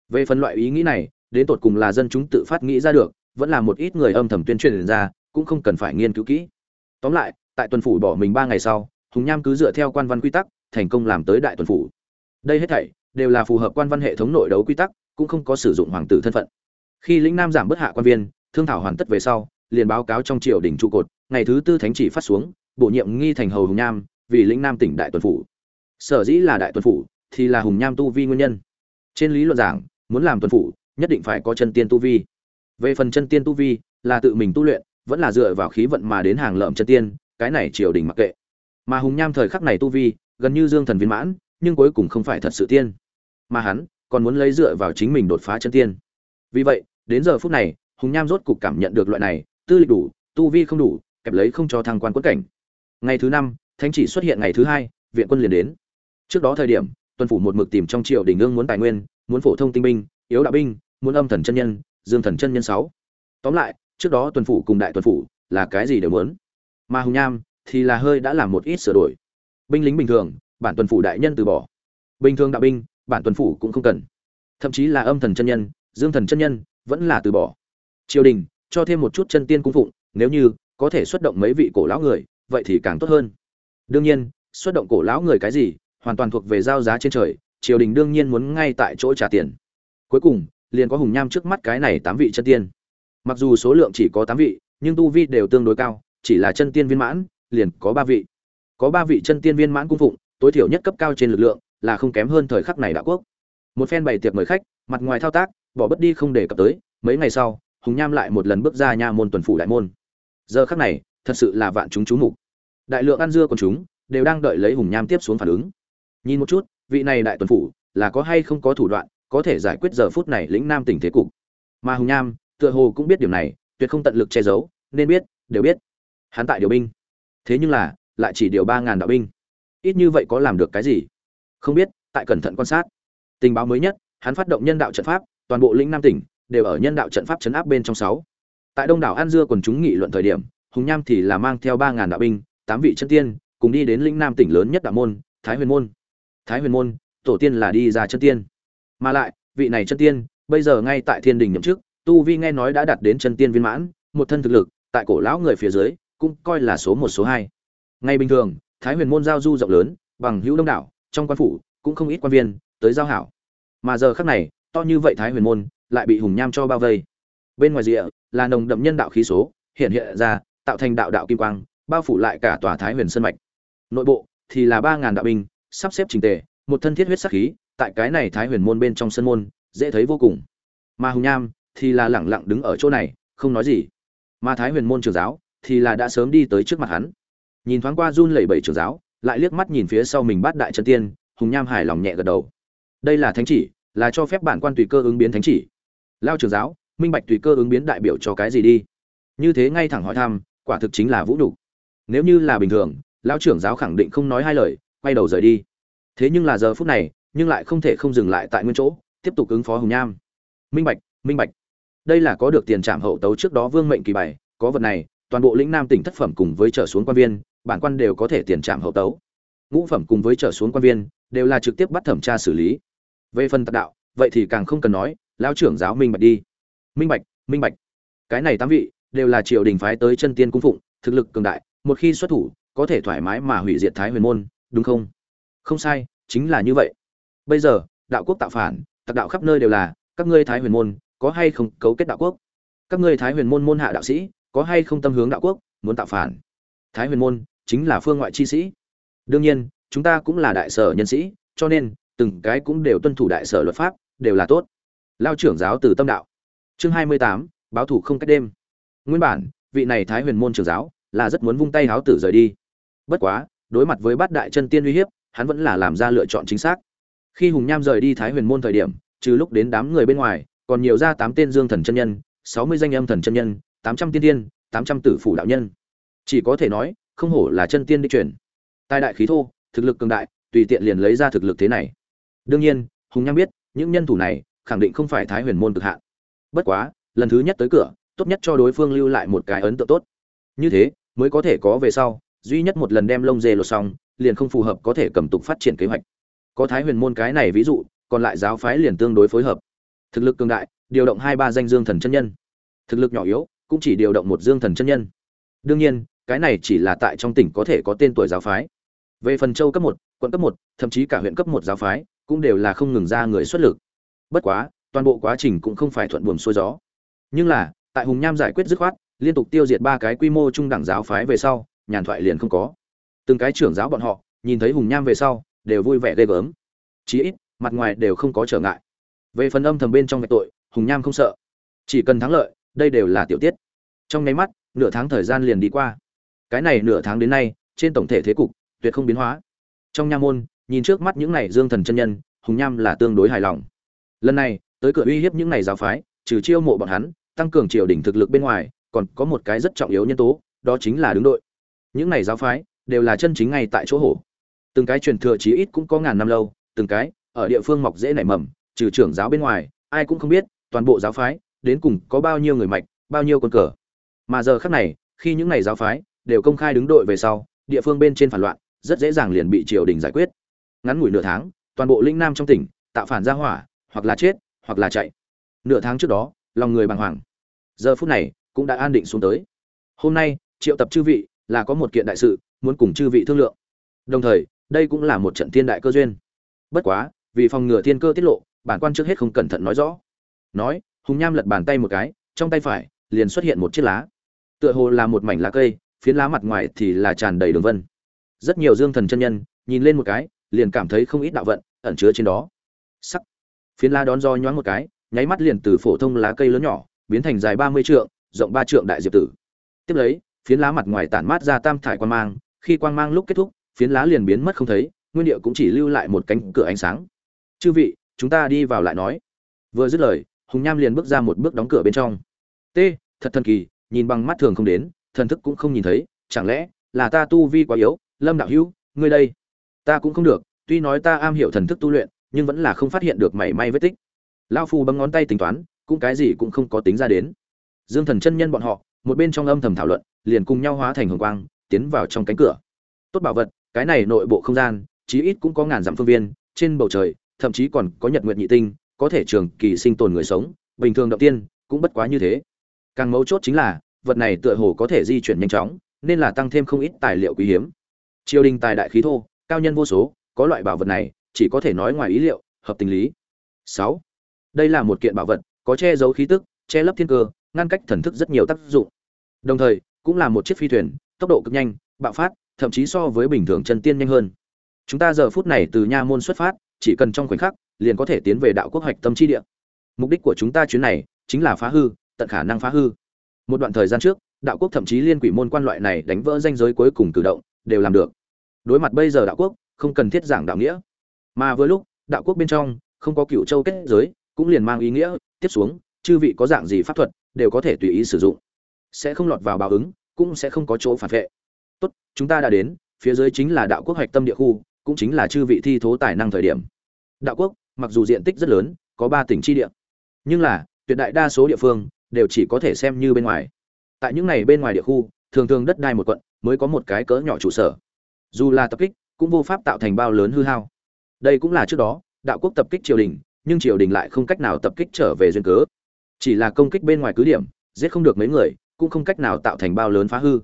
Về phần loại ý nghĩ này, đến tột cùng là dân chúng tự phát nghĩ ra được, vẫn là một ít người âm thầm tuyên truyền ra, cũng không cần phải nghiên cứu kỹ. Tóm lại, tại tuần phủ bỏ mình ba ngày sau, hùng nham cứ dựa theo quan văn quy tắc thành công làm tới đại tuần phủ. Đây hết thảy đều là phù hợp quan văn hệ thống nội đấu quy tắc, cũng không có sử dụng hoàng tử thân phận. Khi lĩnh nam giảm bớt hạ quan viên, thương thảo hoàn tất về sau, liền báo cáo trong triều đình trụ cột, ngày thứ tư thánh chỉ phát xuống, bổ nhiệm nghi thành hầu hùng nham vì lĩnh nam tỉnh đại tuần phủ. Sở dĩ là đại tuần phủ thì là hùng nham tu vi nguyên nhân. Trên lý luận giảng, muốn làm tuần phủ, nhất định phải có chân tiên tu vi. Về phần chân tiên tu vi, là tự mình tu luyện, vẫn là dựa vào khí vận mà đến hàng lợm chân tiên, cái này triều đình mặc kệ. Mà hùng nham thời khắc này tu vi gần như dương thần viên mãn, nhưng cuối cùng không phải thật sự tiên. Mà hắn còn muốn lấy dựa vào chính mình đột phá chân tiên. Vì vậy, đến giờ phút này, hùng nham rốt cục cảm nhận được loại này, tư lịch đủ, tu vi không đủ, kẹp lấy không cho thăng quan quất cảnh. Ngày thứ năm, thánh chỉ xuất hiện ngày thứ hai, viện quân liền đến. Trước đó thời điểm tuân phủ một mực tìm trong triều đình ương muốn tài nguyên, muốn phổ thông tinh binh, yếu đạo binh, muốn âm thần chân nhân, dương thần chân nhân sáu. Tóm lại, trước đó tuần phủ cùng đại tuần phủ là cái gì đều muốn. Mà hùng nham thì là hơi đã làm một ít sửa đổi binh lính bình thường, bản tuần phủ đại nhân từ bỏ. Bình thường đạo binh, bản tuần phủ cũng không cần. Thậm chí là âm thần chân nhân, dương thần chân nhân, vẫn là từ bỏ. Triều đình, cho thêm một chút chân tiên cung phụng, nếu như có thể xuất động mấy vị cổ lão người, vậy thì càng tốt hơn. Đương nhiên, xuất động cổ lão người cái gì, hoàn toàn thuộc về giao giá trên trời, triều đình đương nhiên muốn ngay tại chỗ trả tiền. Cuối cùng, liền có hùng nham trước mắt cái này tám vị chân tiên. Mặc dù số lượng chỉ có tám vị, nhưng tu vi đều tương đối cao, chỉ là chân tiên viên mãn, liền có ba vị có ba vị chân tiên viên mãn cung phụng, tối thiểu nhất cấp cao trên lực lượng, là không kém hơn thời khắc này đạo quốc. Một phen bày tiệc mời khách, mặt ngoài thao tác, bỏ bất đi không để cập tới, mấy ngày sau, hùng nham lại một lần bước ra nha môn tuần phủ đại môn. Giờ khắc này, thật sự là vạn chúng chú mục. Đại lượng ăn dưa của chúng, đều đang đợi lấy hùng nham tiếp xuống phản ứng. Nhìn một chút, vị này đại tuần phủ, là có hay không có thủ đoạn, có thể giải quyết giờ phút này lĩnh nam tỉnh thế cục. Mà hùng nham, tựa hồ cũng biết điểm này, tuyệt không tận lực che giấu, nên biết, đều biết. Hắn tại điều binh. Thế nhưng là lại chỉ điều ba ngàn đạo binh. Ít như vậy có làm được cái gì? Không biết, tại cẩn thận quan sát. Tình báo mới nhất, hắn phát động nhân đạo trận pháp, toàn bộ lĩnh nam tỉnh đều ở nhân đạo trận pháp chấn áp bên trong sáu. Tại đông đảo an dưa quần chúng nghị luận thời điểm, hùng nham thì là mang theo ba ngàn đạo binh, tám vị chân tiên, cùng đi đến lĩnh nam tỉnh lớn nhất đạo môn, thái huyền môn. Thái huyền môn, tổ tiên là đi ra chân tiên. Mà lại, vị này chân tiên, bây giờ ngay tại thiên đình nhậm chức, tu vi nghe nói đã đạt đến chân tiên viên mãn, một thân thực lực, tại cổ lão người phía dưới, cũng coi là số một, số hai ngay bình thường, thái huyền môn giao du rộng lớn, bằng hữu đông đảo, trong quan phủ cũng không ít quan viên tới giao hảo. Mà giờ khắc này, to như vậy thái huyền môn lại bị hùng nham cho bao vây. Bên ngoài rìa là nồng đậm nhân đạo khí số, hiện hiện ra, tạo thành đạo đạo kim quang, bao phủ lại cả tòa thái huyền sơn mạch. Nội bộ thì là ba ngàn đạo binh, sắp xếp trình tề, một thân thiết huyết sắc khí, tại cái này thái huyền môn bên trong sân môn, dễ thấy vô cùng. Mà hùng nham thì là lẳng lặng đứng ở chỗ này, không nói gì. Mà thái huyền môn trưởng giáo thì là đã sớm đi tới trước mặt hắn nhìn thoáng qua run lẩy bẩy trưởng giáo lại liếc mắt nhìn phía sau mình bát đại chân tiên hùng nham hài lòng nhẹ gật đầu. Đây là thánh chỉ là cho phép bản quan tùy cơ ứng biến thánh chỉ. Lao trưởng giáo minh bạch tùy cơ ứng biến đại biểu cho cái gì đi? Như thế ngay thẳng hỏi thăm quả thực chính là vũ đủ nếu như là bình thường lao trưởng giáo khẳng định không nói hai lời quay đầu rời đi. Thế nhưng là giờ phút này nhưng lại không thể không dừng lại tại nguyên chỗ tiếp tục ứng phó hùng nham. Minh bạch minh bạch. Đây là có được tiền trảm hậu tấu trước đó vương mệnh kỳ bài, có vật này toàn bộ lĩnh nam tỉnh thất phẩm cùng với trở xuống quan viên bản quan đều có thể tiền trạm hậu tấu. Ngũ phẩm cùng với trở xuống quan viên, đều là trực tiếp bắt thẩm tra xử lý. Về phần tạc đạo, vậy thì càng không cần nói, lão trưởng giáo minh bạch đi. Minh bạch minh bạch. Cái này tám vị, đều là triều đình phái tới chân tiên cung phụng, thực lực cường đại, một khi xuất thủ, có thể thoải mái mà hủy diệt thái huyền môn, đúng không? Không sai, chính là như vậy. Bây giờ, đạo quốc tạo phản tạc đạo khắp nơi đều là, các ngươi thái huyền môn, có hay không cấu kết đạo quốc? Các ngươi thái huyền môn môn hạ đạo sĩ, có hay không tâm hướng đạo quốc, muốn tạo phản? Thái huyền môn chính là phương ngoại chi sĩ. Đương nhiên, chúng ta cũng là đại sở nhân sĩ, cho nên, từng cái cũng đều tuân thủ đại sở luật pháp, đều là tốt. Lao trưởng giáo từ tâm đạo. Chương hai mươi tám, báo thủ không cách đêm. Nguyên bản, vị này thái huyền môn trưởng giáo là rất muốn vung tay háo tử rời đi. Bất quá, đối mặt với bát đại chân tiên uy hiếp, hắn vẫn là làm ra lựa chọn chính xác. Khi hùng nham rời đi thái huyền môn thời điểm, trừ lúc đến đám người bên ngoài, còn nhiều ra tám tên dương thần chân nhân, sáu mươi danh âm thần chân nhân, tám trăm tiên tiên, tám trăm tử phủ đạo nhân. Chỉ có thể nói không hổ là chân tiên đi chuyển tài đại khí thô, thực lực cường đại, tùy tiện liền lấy ra thực lực thế này. Đương nhiên, hùng nham biết, những nhân thủ này khẳng định không phải thái huyền môn cực hạn. Bất quá, lần thứ nhất tới cửa, tốt nhất cho đối phương lưu lại một cái ấn tượng tốt. Như thế, mới có thể có về sau, duy nhất một lần đem lông dê lột xong, liền không phù hợp có thể cầm tục phát triển kế hoạch. Có thái huyền môn cái này ví dụ, còn lại giáo phái liền tương đối phối hợp. Thực lực cường đại, điều động hai ba danh dương thần chân nhân. Thực lực nhỏ yếu, cũng chỉ điều động một dương thần chân nhân. Đương nhiên cái này chỉ là tại trong tỉnh có thể có tên tuổi giáo phái. Về phần châu cấp một, quận cấp một, thậm chí cả huyện cấp một giáo phái, cũng đều là không ngừng ra người xuất lực. Bất quá, toàn bộ quá trình cũng không phải thuận buồm xuôi gió. Nhưng là, tại hùng nham giải quyết dứt khoát, liên tục tiêu diệt ba cái quy mô trung đẳng giáo phái về sau, nhàn thoại liền không có. Từng cái trưởng giáo bọn họ, nhìn thấy hùng nham về sau, đều vui vẻ ghê gớm. Chí ít, mặt ngoài đều không có trở ngại. Về phần âm thầm bên trong vạch tội, hùng nham không sợ. Chỉ cần thắng lợi, đây đều là tiểu tiết. Trong nháy mắt, nửa tháng thời gian liền đi qua cái này nửa tháng đến nay, trên tổng thể thế cục, tuyệt không biến hóa. Trong nha môn, nhìn trước mắt những này dương thần chân nhân, hùng nham là tương đối hài lòng. Lần này, tới cửa uy hiếp những này giáo phái, trừ chiêu mộ bọn hắn, tăng cường triều đỉnh thực lực bên ngoài, còn có một cái rất trọng yếu nhân tố, đó chính là đứng đội. Những này giáo phái, đều là chân chính ngay tại chỗ hổ. Từng cái truyền thừa chí ít cũng có ngàn năm lâu, từng cái, ở địa phương mọc dễ nảy mầm, trừ trưởng giáo bên ngoài, ai cũng không biết, toàn bộ giáo phái, đến cùng có bao nhiêu người mạch, bao nhiêu con cờ. Mà giờ khác này, khi những này giáo phái đều công khai đứng đội về sau, địa phương bên trên phản loạn, rất dễ dàng liền bị triều đình giải quyết. Ngắn ngủi nửa tháng, toàn bộ linh nam trong tỉnh, tạo phản ra hỏa, hoặc là chết, hoặc là chạy. Nửa tháng trước đó, lòng người bàng hoàng. Giờ phút này, cũng đã an định xuống tới. Hôm nay, triệu tập chư vị là có một kiện đại sự, muốn cùng chư vị thương lượng. Đồng thời, đây cũng là một trận thiên đại cơ duyên. Bất quá, vì phòng ngừa thiên cơ tiết lộ, bản quan trước hết không cẩn thận nói rõ. Nói, hùng nham lật bàn tay một cái, trong tay phải, liền xuất hiện một chiếc lá. Tựa hồ là một mảnh lá cây phiến lá mặt ngoài thì là tràn đầy đường vân. Rất nhiều dương thần chân nhân nhìn lên một cái, liền cảm thấy không ít đạo vận ẩn chứa trên đó. Sắc. Phiến lá đón do nhoáng một cái, nháy mắt liền từ phổ thông lá cây lớn nhỏ biến thành dài ba mươi trượng, rộng ba trượng đại diệp tử. Tiếp lấy, phiến lá mặt ngoài tản mát ra tam thải quan mang, khi quang mang lúc kết thúc, phiến lá liền biến mất không thấy, nguyên địa cũng chỉ lưu lại một cánh cửa ánh sáng. Chư vị, chúng ta đi vào lại nói. Vừa dứt lời, hùng nham liền bước ra một bước đóng cửa bên trong. T thật thần kỳ, nhìn bằng mắt thường không đến thần thức cũng không nhìn thấy, chẳng lẽ là ta tu vi quá yếu, lâm đạo hữu, ngươi đây? Ta cũng không được, tuy nói ta am hiểu thần thức tu luyện, nhưng vẫn là không phát hiện được mảy may vết tích. Lao phu bấm ngón tay tính toán, cũng cái gì cũng không có tính ra đến. Dương thần chân nhân bọn họ, một bên trong âm thầm thảo luận, liền cùng nhau hóa thành hồng quang, tiến vào trong cánh cửa. Tốt bảo vật, cái này nội bộ không gian, chí ít cũng có ngàn dặm phương viên, trên bầu trời, thậm chí còn có nhật nguyện nhị tinh, có thể trường kỳ sinh tồn người sống, bình thường động tiên, cũng bất quá như thế. Càng mấu chốt chính là vật này tựa hồ có thể di chuyển nhanh chóng, nên là tăng thêm không ít tài liệu quý hiếm. Triều đình tài đại khí thô, cao nhân vô số, có loại bảo vật này, chỉ có thể nói ngoài ý liệu, hợp tình lý. Sáu. Đây là một kiện bảo vật, có che giấu khí tức, che lấp thiên cơ, ngăn cách thần thức rất nhiều tác dụng. Đồng thời, cũng là một chiếc phi thuyền, tốc độ cực nhanh, bạo phát, thậm chí so với bình thường chân tiên nhanh hơn. Chúng ta giờ phút này từ nha môn xuất phát, chỉ cần trong khoảnh khắc, liền có thể tiến về đạo quốc hoạch tâm chi địa. Mục đích của chúng ta chuyến này, chính là phá hư, tận khả năng phá hư một đoạn thời gian trước, đạo quốc thậm chí liên quỷ môn quan loại này đánh vỡ danh giới cuối cùng cử động, đều làm được. Đối mặt bây giờ đạo quốc, không cần thiết giảng đạo nghĩa. Mà với lúc, đạo quốc bên trong, không có cựu châu kết giới, cũng liền mang ý nghĩa, tiếp xuống, chư vị có dạng gì pháp thuật, đều có thể tùy ý sử dụng. Sẽ không lọt vào báo ứng, cũng sẽ không có chỗ phản vệ. Tốt, chúng ta đã đến, phía dưới chính là đạo quốc hoạch tâm địa khu, cũng chính là chư vị thi thố tài năng thời điểm. Đạo quốc, mặc dù diện tích rất lớn, có ba tỉnh tri địa. Nhưng là, tuyệt đại đa số địa phương đều chỉ có thể xem như bên ngoài. Tại những này bên ngoài địa khu, thường thường đất đai một quận mới có một cái cỡ nhỏ trụ sở. Dù là tập kích, cũng vô pháp tạo thành bao lớn hư hao. Đây cũng là trước đó, đạo quốc tập kích triều đình, nhưng triều đình lại không cách nào tập kích trở về duyên cớ. Chỉ là công kích bên ngoài cứ điểm, giết không được mấy người, cũng không cách nào tạo thành bao lớn phá hư.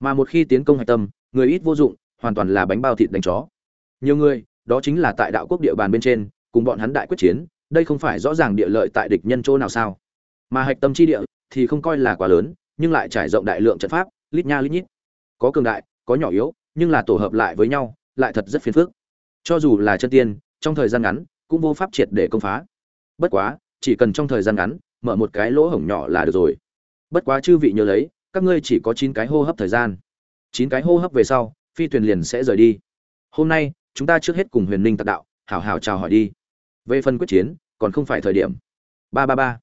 Mà một khi tiến công hạch tâm, người ít vô dụng, hoàn toàn là bánh bao thịt đánh chó. Nhiều người, đó chính là tại đạo quốc địa bàn bên trên, cùng bọn hắn đại quyết chiến, đây không phải rõ ràng địa lợi tại địch nhân chỗ nào sao? Mà hạch tâm chi địa thì không coi là quá lớn, nhưng lại trải rộng đại lượng trận pháp, lít nha lít nhít. Có cường đại, có nhỏ yếu, nhưng là tổ hợp lại với nhau, lại thật rất phiền phức. Cho dù là chân tiên, trong thời gian ngắn, cũng vô pháp triệt để công phá. Bất quá, chỉ cần trong thời gian ngắn, mở một cái lỗ hổng nhỏ là được rồi. Bất quá chư vị nhớ lấy, các ngươi chỉ có chín cái hô hấp thời gian. Chín cái hô hấp về sau, phi thuyền liền sẽ rời đi. Hôm nay, chúng ta trước hết cùng huyền ninh tạc đạo, hảo hảo chào hỏi đi. Về phần quyết chiến, còn không phải thời điểm. Ba ba ba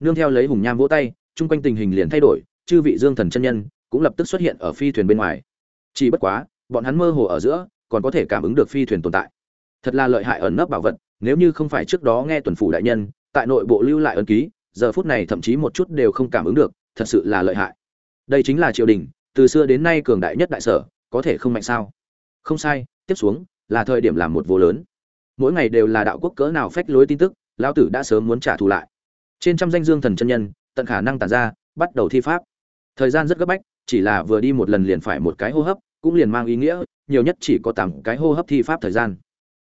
nương theo lấy hùng nham vỗ tay, chung quanh tình hình liền thay đổi, chư vị dương thần chân nhân cũng lập tức xuất hiện ở phi thuyền bên ngoài. Chỉ bất quá, bọn hắn mơ hồ ở giữa, còn có thể cảm ứng được phi thuyền tồn tại. Thật là lợi hại ẩn nấp bảo vật, nếu như không phải trước đó nghe tuần phủ đại nhân, tại nội bộ lưu lại ấn ký, giờ phút này thậm chí một chút đều không cảm ứng được, thật sự là lợi hại. Đây chính là triều đình, từ xưa đến nay cường đại nhất đại sở, có thể không mạnh sao? Không sai, tiếp xuống, là thời điểm làm một vô lớn. Mỗi ngày đều là đạo quốc cỡ nào phách lối tin tức, lão tử đã sớm muốn trả thù lại trên trăm danh dương thần chân nhân, tận khả năng tản ra, bắt đầu thi pháp. Thời gian rất gấp bách, chỉ là vừa đi một lần liền phải một cái hô hấp, cũng liền mang ý nghĩa, nhiều nhất chỉ có tám cái hô hấp thi pháp thời gian.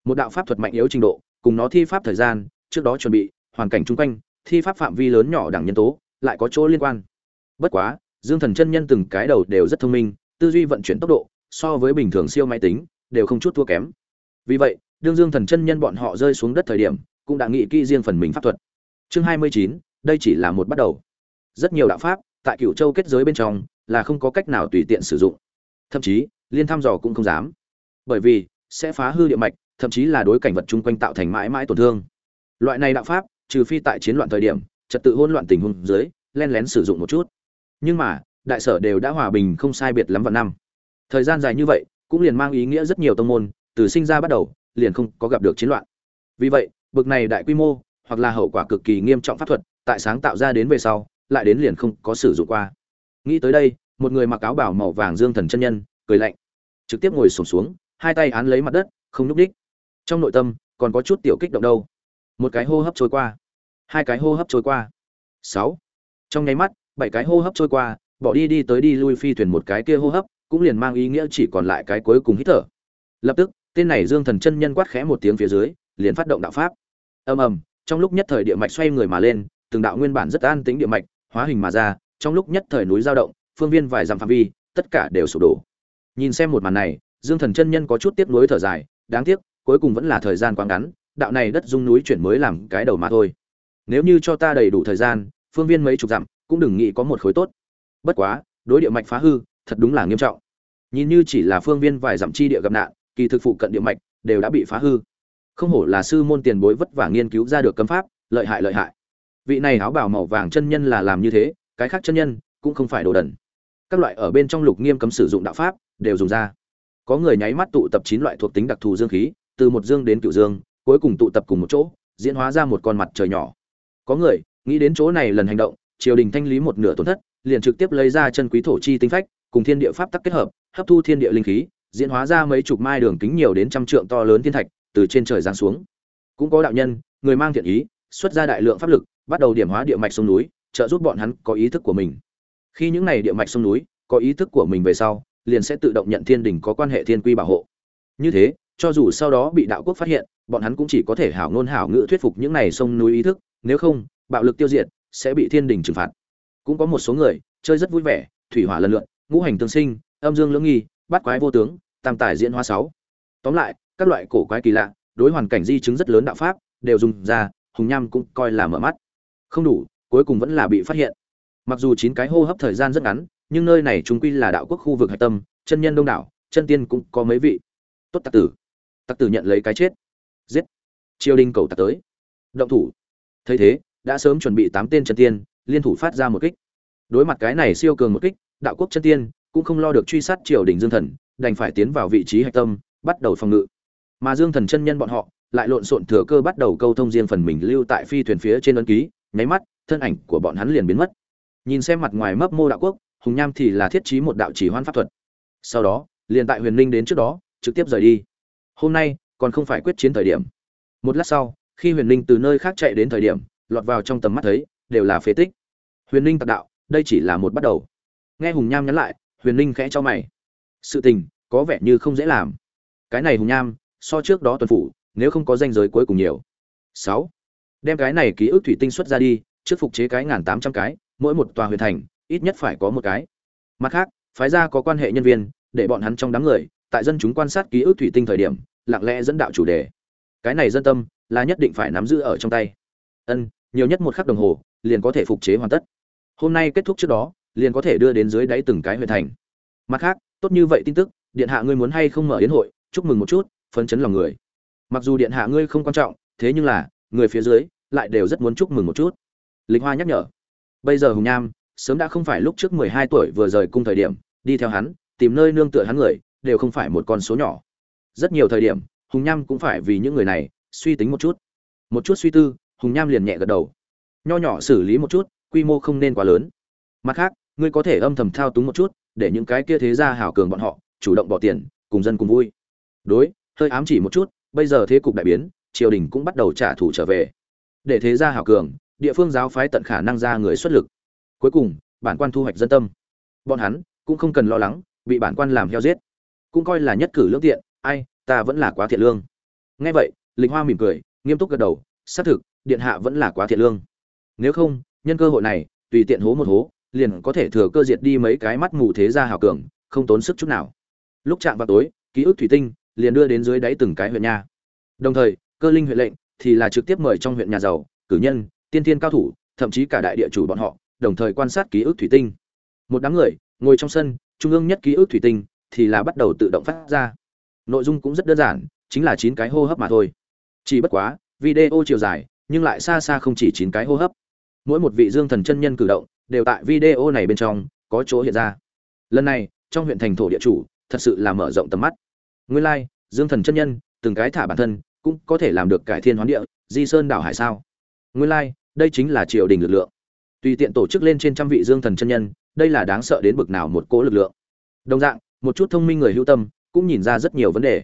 Một đạo pháp thuật mạnh yếu trình độ, cùng nó thi pháp thời gian, trước đó chuẩn bị, hoàn cảnh chung quanh, thi pháp phạm vi lớn nhỏ đẳng nhân tố, lại có chỗ liên quan. Bất quá, dương thần chân nhân từng cái đầu đều rất thông minh, tư duy vận chuyển tốc độ, so với bình thường siêu máy tính, đều không chút thua kém. Vì vậy, đương dương thần chân nhân bọn họ rơi xuống đất thời điểm, cũng đã nghĩ kỹ riêng phần mình pháp thuật chương hai mươi chín, đây chỉ là một bắt đầu. Rất nhiều đạo pháp, tại cựu châu kết giới bên trong, là không có cách nào tùy tiện sử dụng. Thậm chí, liên thăm dò cũng không dám. Bởi vì, sẽ phá hư địa mạch, thậm chí là đối cảnh vật chung quanh tạo thành mãi mãi tổn thương. Loại này đạo pháp, trừ phi tại chiến loạn thời điểm, trật tự hỗn loạn tình huống dưới, len lén sử dụng một chút. Nhưng mà, đại sở đều đã hòa bình không sai biệt lắm vào năm. Thời gian dài như vậy, cũng liền mang ý nghĩa rất nhiều tông môn, từ sinh ra bắt đầu, liền không có gặp được chiến loạn. Vì vậy, bực này đại quy mô hoặc là hậu quả cực kỳ nghiêm trọng pháp thuật tại sáng tạo ra đến về sau lại đến liền không có sử dụng qua. Nghĩ tới đây một người mặc áo bảo màu vàng dương thần chân nhân cười lạnh. Trực tiếp ngồi sổm xuống, xuống hai tay án lấy mặt đất không nhúc đích trong nội tâm còn có chút tiểu kích động đâu. Một cái hô hấp trôi qua. Hai cái hô hấp trôi qua. Sáu. Trong nháy mắt bảy cái hô hấp trôi qua bỏ đi đi tới đi lui phi thuyền một cái kia hô hấp cũng liền mang ý nghĩa chỉ còn lại cái cuối cùng hít thở. Lập tức tên này dương thần chân nhân quát khẽ một tiếng phía dưới liền phát động đạo pháp. Ầm ầm trong lúc nhất thời địa mạch xoay người mà lên, từng đạo nguyên bản rất an tĩnh địa mạch hóa hình mà ra, trong lúc nhất thời núi giao động, phương viên vài dặm phạm vi, tất cả đều sụp đổ. Nhìn xem một màn này, dương thần chân nhân có chút tiếc nuối thở dài, đáng tiếc, cuối cùng vẫn là thời gian quá ngắn, đạo này đất dung núi chuyển mới làm cái đầu mà thôi. Nếu như cho ta đầy đủ thời gian, phương viên mấy chục dặm, cũng đừng nghĩ có một khối tốt. Bất quá, đối địa mạch phá hư, thật đúng là nghiêm trọng. Nhìn như chỉ là phương viên vài dặm chi địa gặp nạn, kỳ thực phụ cận địa mạch đều đã bị phá hư không hổ là sư môn tiền bối vất vả nghiên cứu ra được cấm pháp, lợi hại lợi hại. Vị này áo bào màu vàng chân nhân là làm như thế, cái khác chân nhân cũng không phải đồ đần. Các loại ở bên trong lục nghiêm cấm sử dụng đạo pháp đều dùng ra. Có người nháy mắt tụ tập chín loại thuộc tính đặc thù dương khí, từ một dương đến cựu dương, cuối cùng tụ tập cùng một chỗ, diễn hóa ra một con mặt trời nhỏ. Có người nghĩ đến chỗ này lần hành động, triều đình thanh lý một nửa tổn thất, liền trực tiếp lấy ra chân quý thổ chi tinh phách, cùng thiên địa pháp tắc kết hợp, hấp thu thiên địa linh khí, diễn hóa ra mấy chục mai đường kính nhiều đến trăm trượng to lớn thiên thạch từ trên trời giáng xuống. Cũng có đạo nhân, người mang thiện ý, xuất ra đại lượng pháp lực, bắt đầu điểm hóa địa mạch sông núi, trợ giúp bọn hắn có ý thức của mình. Khi những này địa mạch sông núi có ý thức của mình về sau, liền sẽ tự động nhận thiên đình có quan hệ thiên quy bảo hộ. Như thế, cho dù sau đó bị đạo quốc phát hiện, bọn hắn cũng chỉ có thể hảo ngôn hảo ngữ thuyết phục những này sông núi ý thức, nếu không, bạo lực tiêu diệt, sẽ bị thiên đình trừng phạt. Cũng có một số người, chơi rất vui vẻ, thủy hỏa lần lượn ngũ hành tương sinh, âm dương lưỡng nghi bắt quái vô tướng, tam tài diễn hóa sáu. Tóm lại các loại cổ quái kỳ lạ, đối hoàn cảnh di chứng rất lớn đạo pháp, đều dùng ra, hùng nham cũng coi là mở mắt. Không đủ, cuối cùng vẫn là bị phát hiện. Mặc dù chín cái hô hấp thời gian rất ngắn, nhưng nơi này chúng quy là đạo quốc khu vực hạch tâm, chân nhân đông đảo, chân tiên cũng có mấy vị. Tốt tặc tử. Tặc tử nhận lấy cái chết. Giết. Triều đình cầu tặc tới. Động thủ. Thấy thế, đã sớm chuẩn bị tám tên chân tiên, liên thủ phát ra một kích. Đối mặt cái này siêu cường một kích, đạo quốc chân tiên cũng không lo được truy sát triều đình dương thần, đành phải tiến vào vị trí hạch tâm, bắt đầu phòng ngự mà dương thần chân nhân bọn họ lại lộn xộn thừa cơ bắt đầu câu thông riêng phần mình lưu tại phi thuyền phía trên ấn ký, nháy mắt, thân ảnh của bọn hắn liền biến mất. Nhìn xem mặt ngoài mấp mô đạo quốc, hùng nham thì là thiết trí một đạo chỉ hoan pháp thuật. Sau đó, liền tại huyền linh đến trước đó, trực tiếp rời đi. Hôm nay, còn không phải quyết chiến thời điểm. Một lát sau, khi huyền linh từ nơi khác chạy đến thời điểm, lọt vào trong tầm mắt thấy, đều là phế tích. Huyền linh tạc đạo, đây chỉ là một bắt đầu. Nghe hùng nham nhắn lại, huyền linh khẽ cho mày. Sự tình, có vẻ như không dễ làm. Cái này hùng nham so trước đó tuần phủ, nếu không có danh giới cuối cùng nhiều. Sáu. Đem cái này ký ức thủy tinh xuất ra đi, trước phục chế cái ngàn tám trăm cái, mỗi một tòa huyện thành, ít nhất phải có một cái. Mặt khác, phái ra có quan hệ nhân viên, để bọn hắn trong đám người, tại dân chúng quan sát ký ức thủy tinh thời điểm, lặng lẽ dẫn đạo chủ đề. Cái này dân tâm, là nhất định phải nắm giữ ở trong tay. Ân, nhiều nhất một khắc đồng hồ, liền có thể phục chế hoàn tất. Hôm nay kết thúc trước đó, liền có thể đưa đến dưới đáy từng cái huyện thành. Mặt khác, tốt như vậy tin tức, điện hạ ngươi muốn hay không mở yến hội, chúc mừng một chút phấn chấn lòng người. Mặc dù điện hạ ngươi không quan trọng, thế nhưng là, người phía dưới lại đều rất muốn chúc mừng một chút. Lịch hoa nhắc nhở, bây giờ hùng nham sớm đã không phải lúc trước mười hai tuổi vừa rời cung thời điểm, đi theo hắn, tìm nơi nương tựa hắn người, đều không phải một con số nhỏ. Rất nhiều thời điểm, hùng nham cũng phải vì những người này suy tính một chút. Một chút suy tư, hùng nham liền nhẹ gật đầu. Nho nhỏ xử lý một chút, quy mô không nên quá lớn. Mặt khác, ngươi có thể âm thầm thao túng một chút, để những cái kia thế gia hảo cường bọn họ chủ động bỏ tiền, cùng dân cùng vui. Đối hơi ám chỉ một chút, bây giờ thế cục đại biến, triều đình cũng bắt đầu trả thù trở về. Để thế gia hảo cường, địa phương giáo phái tận khả năng ra người xuất lực. Cuối cùng, bản quan thu hoạch dân tâm. Bọn hắn cũng không cần lo lắng, bị bản quan làm heo giết. Cũng coi là nhất cử lương tiện, ai, ta vẫn là quá thiện lương. Nghe vậy linh hoa mỉm cười, nghiêm túc gật đầu, xác thực, điện hạ vẫn là quá thiện lương. Nếu không, nhân cơ hội này, tùy tiện hố một hố, liền có thể thừa cơ diệt đi mấy cái mắt mù thế gia hào cường, không tốn sức chút nào. Lúc chạm vào tối, ký ức thủy tinh liền đưa đến dưới đáy từng cái huyện nha. Đồng thời, cơ linh huyện lệnh thì là trực tiếp mời trong huyện nhà giàu, cử nhân, tiên tiên cao thủ, thậm chí cả đại địa chủ bọn họ, đồng thời quan sát ký ức thủy tinh. Một đám người, ngồi trong sân, trung ương nhất ký ức thủy tinh thì là bắt đầu tự động phát ra. Nội dung cũng rất đơn giản, chính là chín cái hô hấp mà thôi. Chỉ bất quá, video chiều dài, nhưng lại xa xa không chỉ chín cái hô hấp. Mỗi một vị dương thần chân nhân cử động đều tại video này bên trong có chỗ hiện ra. Lần này, trong huyện thành thổ địa chủ, thật sự là mở rộng tầm mắt nguyên lai, dương thần chân nhân, từng cái thả bản thân, cũng có thể làm được cải thiên hoán địa, di sơn đảo hải sao? Nguyên lai, đây chính là triều đình lực lượng. Tùy tiện tổ chức lên trên trăm vị dương thần chân nhân, đây là đáng sợ đến bực nào một cỗ lực lượng. Đồng dạng, một chút thông minh người hữu tâm, cũng nhìn ra rất nhiều vấn đề.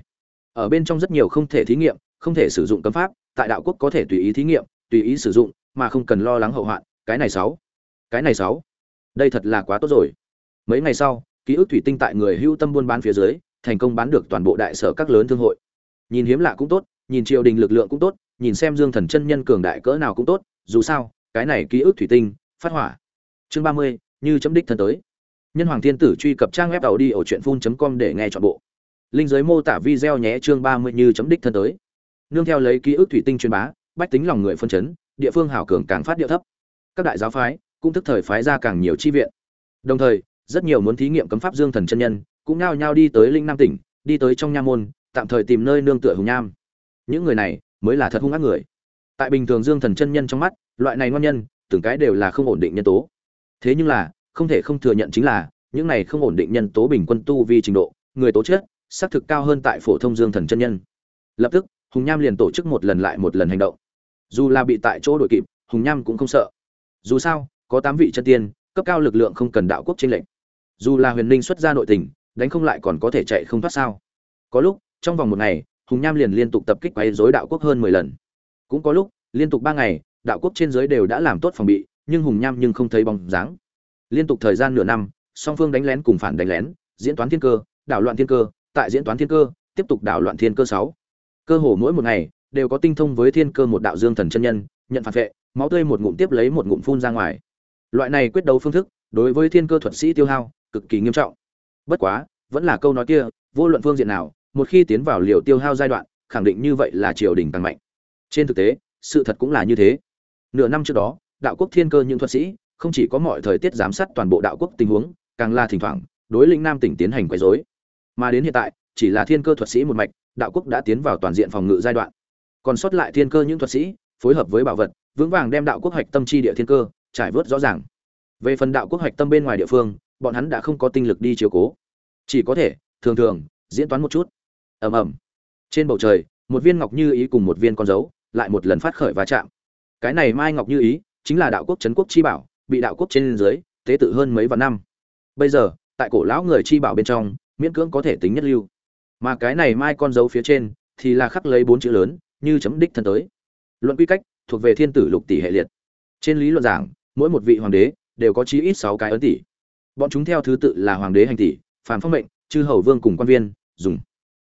Ở bên trong rất nhiều không thể thí nghiệm, không thể sử dụng cấm pháp, tại đạo quốc có thể tùy ý thí nghiệm, tùy ý sử dụng, mà không cần lo lắng hậu hoạn. Cái này sáu. Cái này sáu. Đây thật là quá tốt rồi. Mấy ngày sau, ký ức thủy tinh tại người hưu tâm buôn bán phía dưới thành công bán được toàn bộ đại sở các lớn thương hội. Nhìn hiếm lạ cũng tốt, nhìn triều đình lực lượng cũng tốt, nhìn xem dương thần chân nhân cường đại cỡ nào cũng tốt, dù sao, cái này ký ức thủy tinh, phát hỏa. Chương ba mươi, như chấm đích thân tới. Nhân hoàng thiên tử truy cập trang web tàu đi ở truyện phun com để nghe chọn bộ. Linh giới mô tả video nhé, chương ba mươi, như chấm đích thân tới. Nương theo lấy ký ức thủy tinh truyền bá, bách tính lòng người phân chấn, địa phương hảo cường càng phát địa thấp. Các đại giáo phái cũng tức thời phái ra càng nhiều chi viện. Đồng thời, rất nhiều muốn thí nghiệm cấm pháp dương thần chân nhân cũng nao nhao đi tới linh nam tỉnh, đi tới trong nha môn, tạm thời tìm nơi nương tựa hùng nham. Những người này mới là thật hung ác người. Tại bình thường dương thần chân nhân trong mắt, loại này ngon nhân, từng cái đều là không ổn định nhân tố. Thế nhưng là, không thể không thừa nhận chính là, những này không ổn định nhân tố bình quân tu vi trình độ, người tố chất, xác thực cao hơn tại phổ thông dương thần chân nhân. Lập tức, hùng nham liền tổ chức một lần lại một lần hành động. Dù là bị tại chỗ đội kịp, hùng nham cũng không sợ. Dù sao, có tám vị chân tiên, cấp cao lực lượng không cần đạo quốc tranh lệnh dù là huyền ninh xuất ra nội tình đánh không lại còn có thể chạy không thoát sao? Có lúc, trong vòng một ngày, hùng nham liền liên tục tập kích quấy dối đạo quốc hơn mười lần. Cũng có lúc, liên tục ba ngày, đạo quốc trên giới đều đã làm tốt phòng bị, nhưng hùng nham nhưng không thấy bóng dáng. Liên tục thời gian nửa năm, song phương đánh lén cùng phản đánh lén, diễn toán thiên cơ, đảo loạn thiên cơ, tại diễn toán thiên cơ, tiếp tục đảo loạn thiên cơ sáu. Cơ hồ mỗi một ngày, đều có tinh thông với thiên cơ một đạo dương thần chân nhân, nhận phản vệ, máu tươi một ngụm tiếp lấy một ngụm phun ra ngoài. Loại này quyết đấu phương thức, đối với thiên cơ thuật sĩ tiêu hao, cực kỳ nghiêm trọng bất quá, vẫn là câu nói kia, vô luận phương diện nào, một khi tiến vào liều tiêu hao giai đoạn, khẳng định như vậy là triều đình tăng mạnh. Trên thực tế, sự thật cũng là như thế. Nửa năm trước đó, đạo quốc thiên cơ những thuật sĩ, không chỉ có mọi thời tiết giám sát toàn bộ đạo quốc tình huống, càng là thỉnh thoảng, đối lĩnh nam tỉnh tiến hành quấy rối. Mà đến hiện tại, chỉ là thiên cơ thuật sĩ một mạch, đạo quốc đã tiến vào toàn diện phòng ngự giai đoạn. Còn sót lại thiên cơ những thuật sĩ, phối hợp với bảo vật, vững vàng đem đạo quốc hoạch tâm chi địa thiên cơ, trải vớt rõ ràng. Về phần đạo quốc hoạch tâm bên ngoài địa phương bọn hắn đã không có tinh lực đi chiếu cố. Chỉ có thể, thường thường, diễn toán một chút. Ầm ầm. Trên bầu trời, một viên ngọc như ý cùng một viên con dấu lại một lần phát khởi va chạm. Cái này mai ngọc như ý chính là đạo quốc trấn quốc chi bảo, bị đạo quốc trên dưới tế tự hơn mấy vạn năm. Bây giờ, tại cổ lão người chi bảo bên trong, miễn cưỡng có thể tính nhất lưu. Mà cái này mai con dấu phía trên thì là khắc lấy bốn chữ lớn, như chấm đích thân tới. Luận quy cách, thuộc về thiên tử lục tỷ hệ liệt. Trên lý luận giảng, mỗi một vị hoàng đế đều có chí ít sáu cái ấn tỷ bọn chúng theo thứ tự là hoàng đế hành tỷ, phàm phong mệnh, chư hầu vương cùng quan viên, dùng.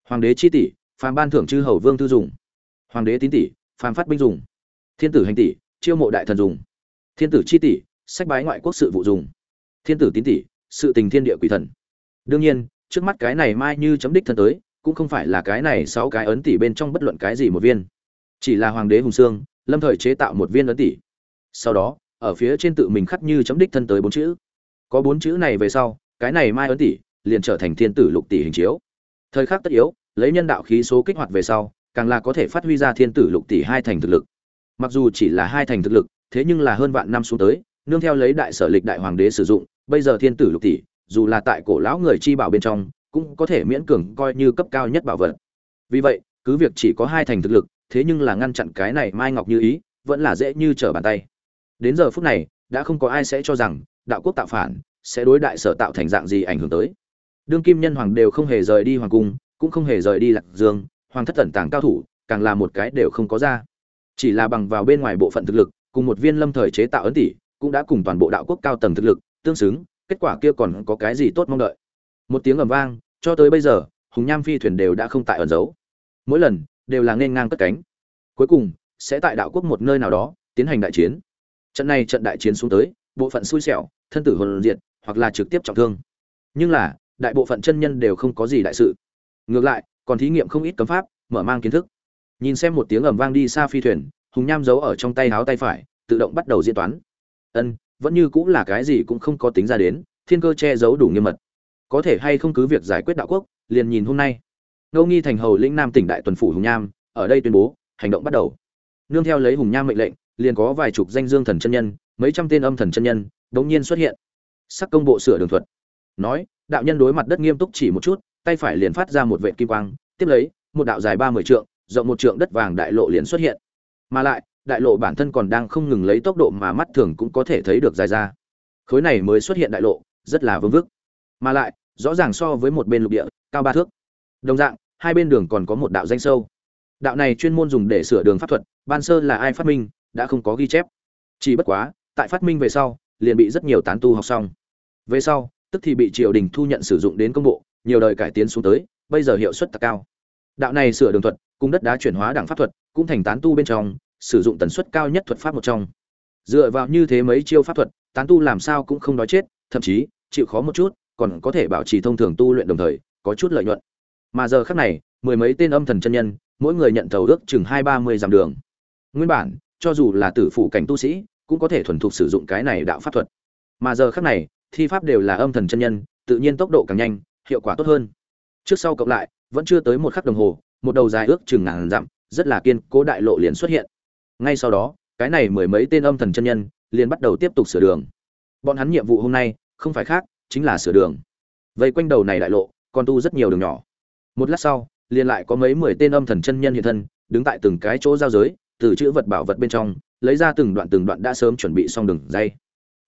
Hoàng đế chi tỷ, phàm ban thưởng chư hầu vương tư dùng. Hoàng đế tín tỷ, phàm phát binh dùng. Thiên tử hành tỷ, chiêu mộ đại thần dùng. Thiên tử chi tỷ, sách bái ngoại quốc sự vụ dùng. Thiên tử tín tỷ, sự tình thiên địa quỷ thần. Đương nhiên, trước mắt cái này mai như chấm đích thân tới, cũng không phải là cái này sáu cái ấn tỷ bên trong bất luận cái gì một viên. Chỉ là hoàng đế hùng sương, lâm thời chế tạo một viên ấn tỷ. Sau đó, ở phía trên tự mình khắc như chấm đích thân tới bốn chữ có bốn chữ này về sau, cái này mai ấn tỷ liền trở thành thiên tử lục tỷ hình chiếu. Thời khắc tất yếu, lấy nhân đạo khí số kích hoạt về sau, càng là có thể phát huy ra thiên tử lục tỷ hai thành thực lực. Mặc dù chỉ là hai thành thực lực, thế nhưng là hơn vạn năm xuống tới, nương theo lấy đại sở lịch đại hoàng đế sử dụng, bây giờ thiên tử lục tỷ, dù là tại cổ lão người chi bảo bên trong, cũng có thể miễn cường coi như cấp cao nhất bảo vật. Vì vậy, cứ việc chỉ có hai thành thực lực, thế nhưng là ngăn chặn cái này mai ngọc như ý, vẫn là dễ như trở bàn tay. Đến giờ phút này đã không có ai sẽ cho rằng đạo quốc tạo phản sẽ đối đại sở tạo thành dạng gì ảnh hưởng tới. Đương kim nhân hoàng đều không hề rời đi hoàng cung, cũng không hề rời đi lạc dương, hoàng thất tẩn tàng cao thủ, càng là một cái đều không có ra. Chỉ là bằng vào bên ngoài bộ phận thực lực, cùng một viên lâm thời chế tạo ấn tỷ, cũng đã cùng toàn bộ đạo quốc cao tầng thực lực, tương xứng, kết quả kia còn có cái gì tốt mong đợi. Một tiếng ầm vang, cho tới bây giờ, hùng nham phi thuyền đều đã không tại ẩn giấu. Mỗi lần, đều là nên ngang cất cánh. Cuối cùng, sẽ tại đạo quốc một nơi nào đó, tiến hành đại chiến trận này trận đại chiến xuống tới, bộ phận xui xẻo, thân tử hồn diệt, hoặc là trực tiếp trọng thương. Nhưng là, đại bộ phận chân nhân đều không có gì đại sự. Ngược lại, còn thí nghiệm không ít cấm pháp, mở mang kiến thức. Nhìn xem một tiếng ầm vang đi xa phi thuyền, hùng nham giấu ở trong tay háo tay phải, tự động bắt đầu diễn toán. Ân, vẫn như cũng là cái gì cũng không có tính ra đến, thiên cơ che giấu đủ nghiêm mật. Có thể hay không cứ việc giải quyết đạo quốc, liền nhìn hôm nay. Ngô nghi thành hầu lĩnh nam tỉnh đại tuần phủ hùng nham, ở đây tuyên bố, hành động bắt đầu. Nương theo lấy hùng nham mệnh lệnh liền có vài chục danh dương thần chân nhân, mấy trăm tên âm thần chân nhân đột nhiên xuất hiện. Sắc công bộ sửa đường thuật. Nói, đạo nhân đối mặt đất nghiêm túc chỉ một chút, tay phải liền phát ra một vệt kim quang, tiếp lấy, một đạo dài ba mươi trượng, rộng một trượng đất vàng đại lộ liền xuất hiện. Mà lại, đại lộ bản thân còn đang không ngừng lấy tốc độ mà mắt thường cũng có thể thấy được dài ra. Khối này mới xuất hiện đại lộ, rất là vương vức. Mà lại, rõ ràng so với một bên lục địa, cao ba thước. Đồng dạng, hai bên đường còn có một đạo danh sâu. Đạo này chuyên môn dùng để sửa đường pháp thuật, ban sơ là ai phát minh đã không có ghi chép. Chỉ bất quá, tại phát minh về sau, liền bị rất nhiều tán tu học xong. Về sau, tức thì bị triều đình thu nhận sử dụng đến công bộ, nhiều đời cải tiến xuống tới, bây giờ hiệu suất tăng cao. Đạo này sửa đường thuật, cùng đất đá chuyển hóa đẳng pháp thuật, cũng thành tán tu bên trong, sử dụng tần suất cao nhất thuật pháp một trong. Dựa vào như thế mấy chiêu pháp thuật, tán tu làm sao cũng không nói chết, thậm chí, chịu khó một chút, còn có thể bảo trì thông thường tu luyện đồng thời, có chút lợi nhuận. Mà giờ khác này, mười mấy tên âm thần chân nhân, mỗi người nhận thầu ước chừng hai ba mươi dặm đường. Nguyên bản cho dù là tử phụ cảnh tu sĩ, cũng có thể thuần thục sử dụng cái này đạo pháp thuật. Mà giờ khác này, thi pháp đều là âm thần chân nhân, tự nhiên tốc độ càng nhanh, hiệu quả tốt hơn. Trước sau cộng lại, vẫn chưa tới một khắc đồng hồ, một đầu dài ước chừng ngàn dặm, rất là kiên cố đại lộ liền xuất hiện. Ngay sau đó, cái này mười mấy tên âm thần chân nhân liền bắt đầu tiếp tục sửa đường. Bọn hắn nhiệm vụ hôm nay, không phải khác, chính là sửa đường. Vây quanh đầu này đại lộ, còn tu rất nhiều đường nhỏ. Một lát sau, liền lại có mấy mười tên âm thần chân nhân hiện thân, đứng tại từng cái chỗ giao giới từ chữ vật bảo vật bên trong lấy ra từng đoạn từng đoạn đã sớm chuẩn bị xong đường dây.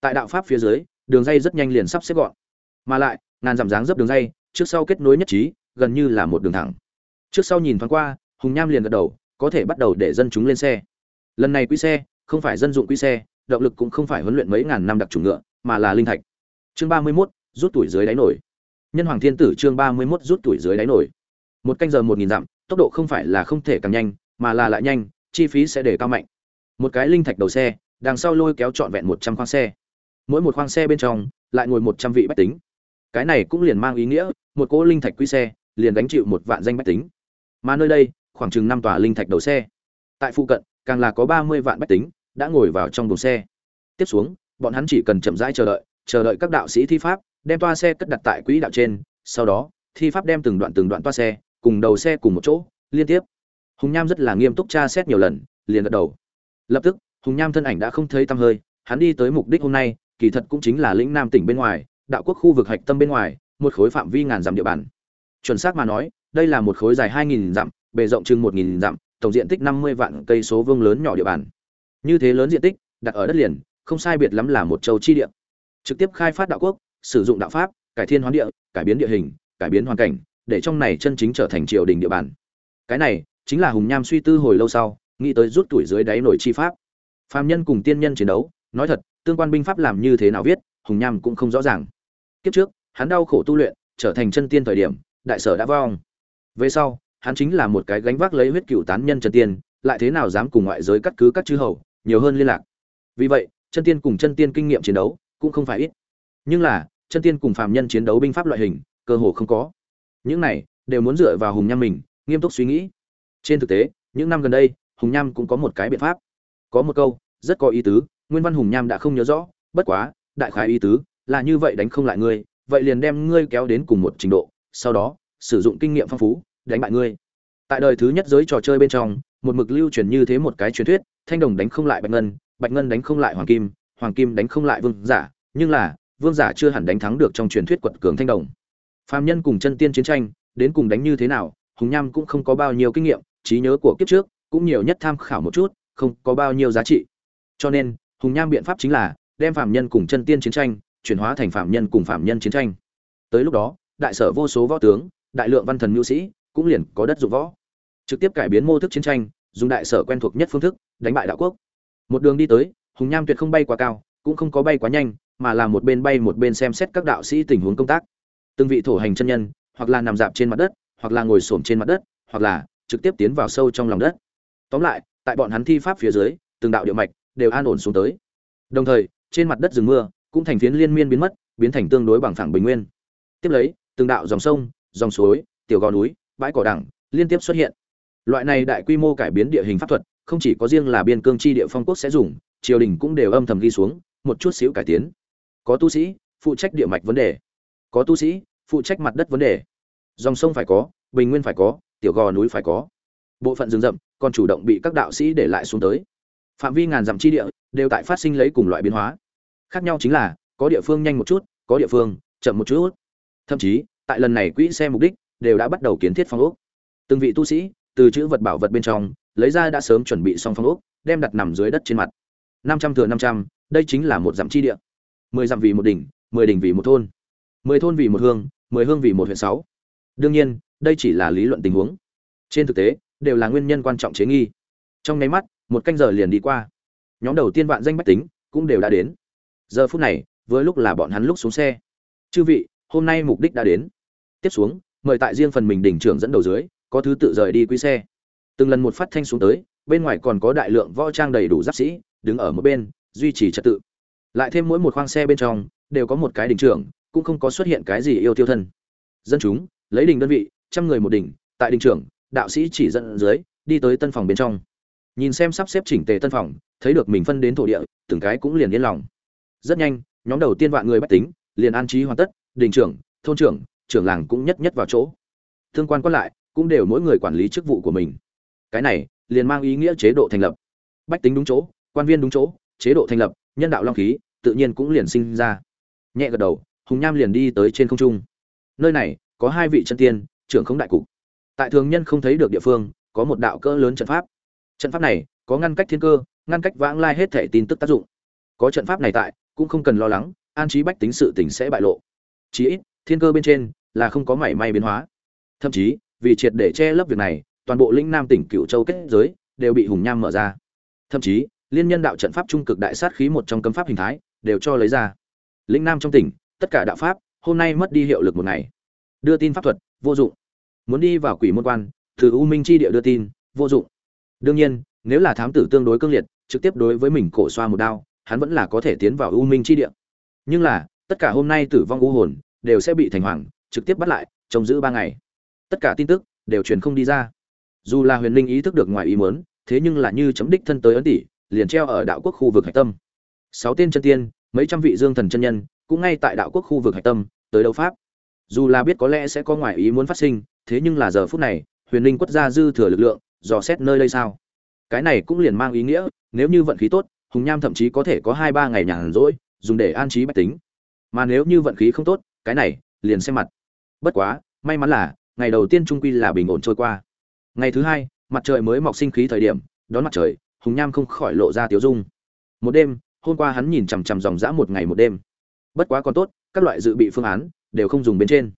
Tại đạo pháp phía dưới đường dây rất nhanh liền sắp xếp gọn. Mà lại ngàn dặm dáng dấp đường dây trước sau kết nối nhất trí gần như là một đường thẳng. Trước sau nhìn thoáng qua hùng nham liền gật đầu có thể bắt đầu để dân chúng lên xe. Lần này quỹ xe không phải dân dụng quỹ xe động lực cũng không phải huấn luyện mấy ngàn năm đặc trùng ngựa mà là linh thạch. Chương ba mươi 31, rút tuổi dưới đáy nổi. Nhân hoàng thiên tử chương ba mươi 31 rút tuổi dưới đáy nổi. Một canh giờ một nghìn dặm tốc độ không phải là không thể càng nhanh mà là lại nhanh chi phí sẽ để cao mạnh. Một cái linh thạch đầu xe, đằng sau lôi kéo trọn vẹn một trăm khoang xe. Mỗi một khoang xe bên trong, lại ngồi một trăm vị bách tính. Cái này cũng liền mang ý nghĩa, một cỗ linh thạch quý xe, liền gánh chịu một vạn danh bách tính. Mà nơi đây, khoảng chừng năm tòa linh thạch đầu xe. Tại phụ cận, càng là có ba mươi vạn bách tính đã ngồi vào trong đồn xe. Tiếp xuống, bọn hắn chỉ cần chậm rãi chờ đợi chờ đợi các đạo sĩ thi pháp, đem toa xe cất đặt tại quỹ đạo trên, sau đó, thi pháp đem từng đoạn từng đoạn toa xe, cùng đầu xe cùng một chỗ, liên tiếp hùng nham rất là nghiêm túc tra xét nhiều lần, liền gật đầu. Lập tức, hùng nham thân ảnh đã không thấy tăm hơi, hắn đi tới mục đích hôm nay, kỳ thật cũng chính là lĩnh nam tỉnh bên ngoài, đạo quốc khu vực hạch tâm bên ngoài, một khối phạm vi ngàn dặm địa bàn. Chuẩn xác mà nói, đây là một khối dài hai nghìn dặm, bề rộng chừng một nghìn dặm, tổng diện tích năm mươi vạn cây số vương lớn nhỏ địa bàn. Như thế lớn diện tích, đặt ở đất liền, không sai biệt lắm là một châu chi địa. Trực tiếp khai phát đạo quốc, sử dụng đạo pháp, cải thiên hoán địa, cải biến địa hình, cải biến hoàn cảnh, để trong này chân chính trở thành triều đình địa bàn. Cái này chính là hùng nham suy tư hồi lâu sau, nghĩ tới rút tuổi dưới đáy nổi chi pháp. Phàm nhân cùng tiên nhân chiến đấu, nói thật, tương quan binh pháp làm như thế nào viết, hùng nham cũng không rõ ràng. Kiếp trước, hắn đau khổ tu luyện, trở thành chân tiên thời điểm, đại sở đã vong. Về sau, hắn chính là một cái gánh vác lấy huyết cựu tán nhân chân tiên, lại thế nào dám cùng ngoại giới cắt cứ các chư hầu, nhiều hơn liên lạc. Vì vậy, chân tiên cùng chân tiên kinh nghiệm chiến đấu cũng không phải ít. Nhưng là, chân tiên cùng phàm nhân chiến đấu binh pháp loại hình, cơ hồ không có. Những này đều muốn dựa vào hùng nham mình, nghiêm túc suy nghĩ trên thực tế, những năm gần đây, hùng nham cũng có một cái biện pháp. Có một câu, rất có ý tứ, nguyên văn hùng nham đã không nhớ rõ, bất quá, đại khái ý tứ là như vậy đánh không lại ngươi, vậy liền đem ngươi kéo đến cùng một trình độ, sau đó, sử dụng kinh nghiệm phong phú, đánh bại ngươi. Tại đời thứ nhất giới trò chơi bên trong, một mực lưu truyền như thế một cái truyền thuyết, thanh đồng đánh không lại bạch ngân bạch ngân đánh không lại hoàng kim hoàng kim đánh không lại vương giả, nhưng là, vương giả chưa hẳn đánh thắng được trong truyền thuyết quật cường thanh đồng. Phàm nhân cùng chân tiên chiến tranh, đến cùng đánh như thế nào, hùng nham cũng không có bao nhiêu kinh nghiệm trí nhớ của kiếp trước, cũng nhiều nhất tham khảo một chút, không có bao nhiêu giá trị. Cho nên, hùng nham biện pháp chính là đem phạm nhân cùng chân tiên chiến tranh chuyển hóa thành phạm nhân cùng phạm nhân chiến tranh. Tới lúc đó, đại sở vô số võ tướng, đại lượng văn thần nhu sĩ cũng liền có đất dụng võ. Trực tiếp cải biến mô thức chiến tranh, dùng đại sở quen thuộc nhất phương thức đánh bại đạo quốc. Một đường đi tới, hùng nham tuyệt không bay quá cao, cũng không có bay quá nhanh, mà là một bên bay một bên xem xét các đạo sĩ tình huống công tác. Từng vị thổ hành chân nhân, hoặc là nằm dạp trên mặt đất, hoặc là ngồi xổm trên mặt đất, hoặc là trực tiếp tiến vào sâu trong lòng đất. Tóm lại, tại bọn hắn thi pháp phía dưới, từng đạo địa mạch đều an ổn xuống tới. Đồng thời, trên mặt đất rừng mưa cũng thành phiến liên miên biến mất, biến thành tương đối bằng phẳng bình nguyên. Tiếp lấy, từng đạo dòng sông, dòng suối, tiểu gò núi, bãi cỏ đẳng liên tiếp xuất hiện. Loại này đại quy mô cải biến địa hình pháp thuật, không chỉ có riêng là biên cương chi địa phong quốc sẽ dùng, triều đình cũng đều âm thầm ghi xuống, một chút xíu cải tiến. Có tu sĩ, phụ trách địa mạch vấn đề. Có tu sĩ, phụ trách mặt đất vấn đề. Dòng sông phải có, bình nguyên phải có tiểu gò núi phải có. Bộ phận rừng rậm còn chủ động bị các đạo sĩ để lại xuống tới. Phạm vi ngàn dặm chi địa đều tại phát sinh lấy cùng loại biến hóa. Khác nhau chính là, có địa phương nhanh một chút, có địa phương chậm một chút. Thậm chí, tại lần này quỹ xe mục đích đều đã bắt đầu kiến thiết phong ốc. Từng vị tu sĩ từ chữ vật bảo vật bên trong lấy ra đã sớm chuẩn bị xong phong ốc, đem đặt nằm dưới đất trên mặt. Năm trăm thừa năm trăm, đây chính là một dặm chi địa. Mười dặm vì một đỉnh, mười đỉnh vì một thôn. Mười thôn vì một hương, mười hương vì một huyện sáu. Đương nhiên đây chỉ là lý luận tình huống. Trên thực tế, đều là nguyên nhân quan trọng chế nghi. Trong nháy mắt, một canh giờ liền đi qua. Nhóm đầu tiên vạn danh bách tính cũng đều đã đến. Giờ phút này với lúc là bọn hắn lúc xuống xe. Chư vị, hôm nay mục đích đã đến. Tiếp xuống, mời tại riêng phần mình đỉnh trưởng dẫn đầu dưới, có thứ tự rời đi quý xe. Từng lần một phát thanh xuống tới, bên ngoài còn có đại lượng võ trang đầy đủ giáp sĩ, đứng ở một bên, duy trì trật tự. Lại thêm mỗi một khoang xe bên trong, đều có một cái đỉnh trưởng, cũng không có xuất hiện cái gì yêu tiêu thân. Dân chúng, lấy đình đơn vị trăm người một đỉnh, tại đình trưởng, đạo sĩ chỉ dẫn dưới, đi tới tân phòng bên trong. Nhìn xem sắp xếp chỉnh tề tân phòng, thấy được mình phân đến thổ địa, từng cái cũng liền yên lòng. Rất nhanh, nhóm đầu tiên vạn người bách tính, liền an trí hoàn tất đình trưởng, thôn trưởng trưởng làng cũng nhất nhất vào chỗ. Thương quan còn lại, cũng đều mỗi người quản lý chức vụ của mình. Cái này, liền mang ý nghĩa chế độ thành lập. Bách tính đúng chỗ, quan viên đúng chỗ, chế độ thành lập, nhân đạo long khí, tự nhiên cũng liền sinh ra. Nhẹ gật đầu, hùng nham liền đi tới trên không trung. Nơi này, có hai vị chân tiên trưởng không đại cục. Tại thường nhân không thấy được địa phương, có một đạo cỡ lớn trận pháp. Trận pháp này có ngăn cách thiên cơ, ngăn cách vãng lai hết thể tin tức tác dụng. Có trận pháp này tại, cũng không cần lo lắng, an trí bách tính sự tình sẽ bại lộ. Chí ít, thiên cơ bên trên là không có mảy may biến hóa. Thậm chí, vì triệt để che lấp việc này, toàn bộ linh nam tỉnh cựu châu kết giới đều bị hùng nham mở ra. Thậm chí, liên nhân đạo trận pháp trung cực đại sát khí một trong cấm pháp hình thái đều cho lấy ra. Linh nam trong tỉnh, tất cả đạo pháp, hôm nay mất đi hiệu lực một ngày. Đưa tin pháp thuật vô dụng. Muốn đi vào quỷ môn quan, từ u minh chi địa đưa tin, vô dụng. Đương nhiên, nếu là thám tử tương đối cương liệt, trực tiếp đối với mình cổ xoa một đao, hắn vẫn là có thể tiến vào u minh chi địa. Nhưng là, tất cả hôm nay tử vong u hồn, đều sẽ bị thành hoàng, trực tiếp bắt lại, trông giữ ba ngày. Tất cả tin tức, đều truyền không đi ra. Dù là huyền linh ý thức được ngoài ý muốn, thế nhưng là như chấm đích thân tới ấn tỷ, liền treo ở đạo quốc khu vực hạch tâm. Sáu tên chân tiên, mấy trăm vị dương thần chân nhân, cũng ngay tại đạo quốc khu vực hạch tâm, tới đấu pháp dù là biết có lẽ sẽ có ngoại ý muốn phát sinh, thế nhưng là giờ phút này, huyền linh quất ra dư thừa lực lượng, dò xét nơi đây sao? Cái này cũng liền mang ý nghĩa, nếu như vận khí tốt, hùng nham thậm chí có thể có hai ba ngày nhàn rỗi, dùng để an trí bách tính. Mà nếu như vận khí không tốt, cái này, liền xem mặt. Bất quá, may mắn là, ngày đầu tiên trung quy là bình ổn trôi qua. Ngày thứ hai, mặt trời mới mọc sinh khí thời điểm, đón mặt trời, hùng nham không khỏi lộ ra tiếu dung. Một đêm, hôm qua hắn nhìn chằm chằm dòng dã một ngày một đêm. Bất quá còn tốt, các loại dự bị phương án đều không dùng bên trên.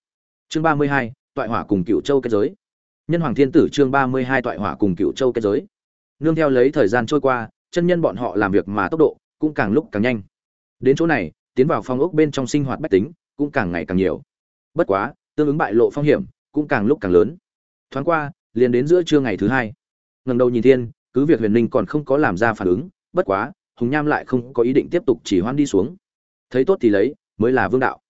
Chương ba mươi hai, toại hỏa cùng cựu châu kết giới. Nhân hoàng thiên tử chương ba mươi hai toại hỏa cùng cựu châu kết giới. Nương theo lấy thời gian trôi qua, chân nhân bọn họ làm việc mà tốc độ cũng càng lúc càng nhanh. Đến chỗ này, tiến vào phong ốc bên trong sinh hoạt bách tính cũng càng ngày càng nhiều. Bất quá, tương ứng bại lộ phong hiểm cũng càng lúc càng lớn. Thoáng qua, liền đến giữa trưa ngày thứ hai. Ngần đầu nhìn thiên, cứ việc huyền ninh còn không có làm ra phản ứng, bất quá, hùng nham lại không có ý định tiếp tục chỉ hoan đi xuống. Thấy tốt thì lấy, mới là vương đạo.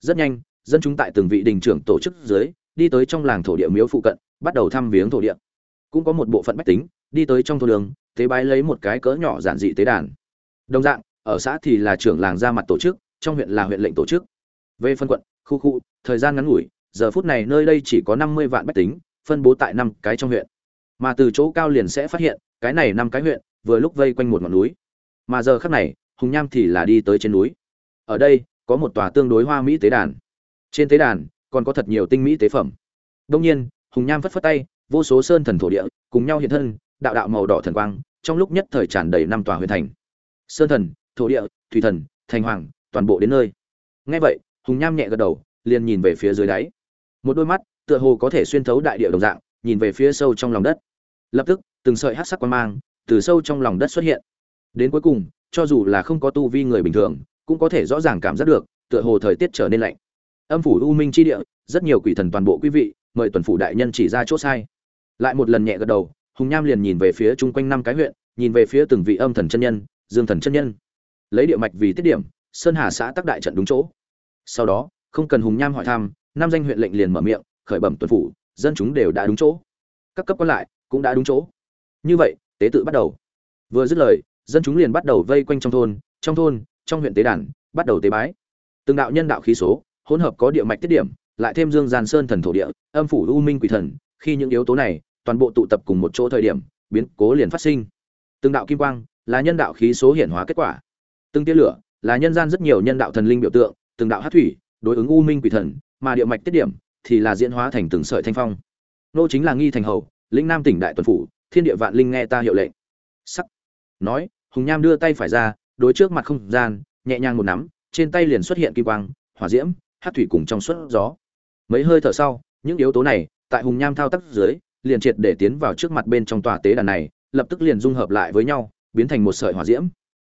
Rất nhanh dân chúng tại từng vị đình trưởng tổ chức dưới, đi tới trong làng thổ địa miếu phụ cận, bắt đầu thăm viếng thổ địa. Cũng có một bộ phận bách tính, đi tới trong thôn đường, tế bái lấy một cái cỡ nhỏ giản dị tế đàn. Đồng dạng, ở xã thì là trưởng làng ra mặt tổ chức, trong huyện là huyện lệnh tổ chức. Về phân quận, khu khu, thời gian ngắn ngủi, giờ phút này nơi đây chỉ có năm mươi vạn bách tính, phân bố tại năm cái trong huyện. Mà từ chỗ cao liền sẽ phát hiện, cái này năm cái huyện, vừa lúc vây quanh một ngọn núi. Mà giờ khắc này, hùng nham thì là đi tới trên núi. Ở đây, có một tòa tương đối hoa mỹ tế đàn trên tế đàn, còn có thật nhiều tinh mỹ tế phẩm. Đông nhiên, hùng nham phất phất tay, vô số sơn thần thổ địa cùng nhau hiện thân, đạo đạo màu đỏ thần quang, trong lúc nhất thời tràn đầy năm tòa huyền thành. Sơn thần, thổ địa, thủy thần, thành hoàng, toàn bộ đến nơi. Ngay vậy, hùng nham nhẹ gật đầu, liền nhìn về phía dưới đáy. Một đôi mắt, tựa hồ có thể xuyên thấu đại địa đồng dạng, nhìn về phía sâu trong lòng đất. Lập tức, từng sợi hát sắc quan mang từ sâu trong lòng đất xuất hiện. Đến cuối cùng, cho dù là không có tu vi người bình thường, cũng có thể rõ ràng cảm giác được, tựa hồ thời tiết trở nên lạnh âm phủ u minh chi địa, rất nhiều quỷ thần toàn bộ quý vị, mời tuần phủ đại nhân chỉ ra chỗ sai. Lại một lần nhẹ gật đầu, hùng nham liền nhìn về phía chung quanh năm cái huyện, nhìn về phía từng vị âm thần chân nhân, dương thần chân nhân. Lấy địa mạch vì tiết điểm, sơn hà xã tắc đại trận đúng chỗ. Sau đó, không cần hùng nham hỏi thăm Nam danh huyện lệnh liền mở miệng, khởi bẩm tuần phủ, dân chúng đều đã đúng chỗ. Các cấp còn lại cũng đã đúng chỗ. Như vậy, tế tự bắt đầu. Vừa dứt lời, dân chúng liền bắt đầu vây quanh trong thôn trong thôn, trong huyện tế đàn, bắt đầu tế bái. Từng đạo nhân đạo khí số hỗn hợp có địa mạch tiết điểm, lại thêm dương gian sơn thần thổ địa, âm phủ u minh quỷ thần, khi những yếu tố này, toàn bộ tụ tập cùng một chỗ thời điểm, biến cố liền phát sinh. Từng đạo kim quang là nhân đạo khí số hiển hóa kết quả. Từng tia lửa là nhân gian rất nhiều nhân đạo thần linh biểu tượng, từng đạo hát thủy đối ứng u minh quỷ thần, mà địa mạch tiết điểm thì là diễn hóa thành từng sợi thanh phong. Nô chính là nghi thành hầu, lĩnh nam tỉnh đại tuần phủ, thiên địa vạn linh nghe ta hiệu lệnh. Sắc. Nói, hùng nham đưa tay phải ra, đối trước mặt không gian, nhẹ nhàng một nắm, trên tay liền xuất hiện kim quang, hỏa diễm hát thủy cùng trong suốt gió. Mấy hơi thở sau, những yếu tố này, tại hùng nham thao tác dưới, liền triệt để tiến vào trước mặt bên trong tòa tế đàn này, lập tức liền dung hợp lại với nhau, biến thành một sợi hỏa diễm.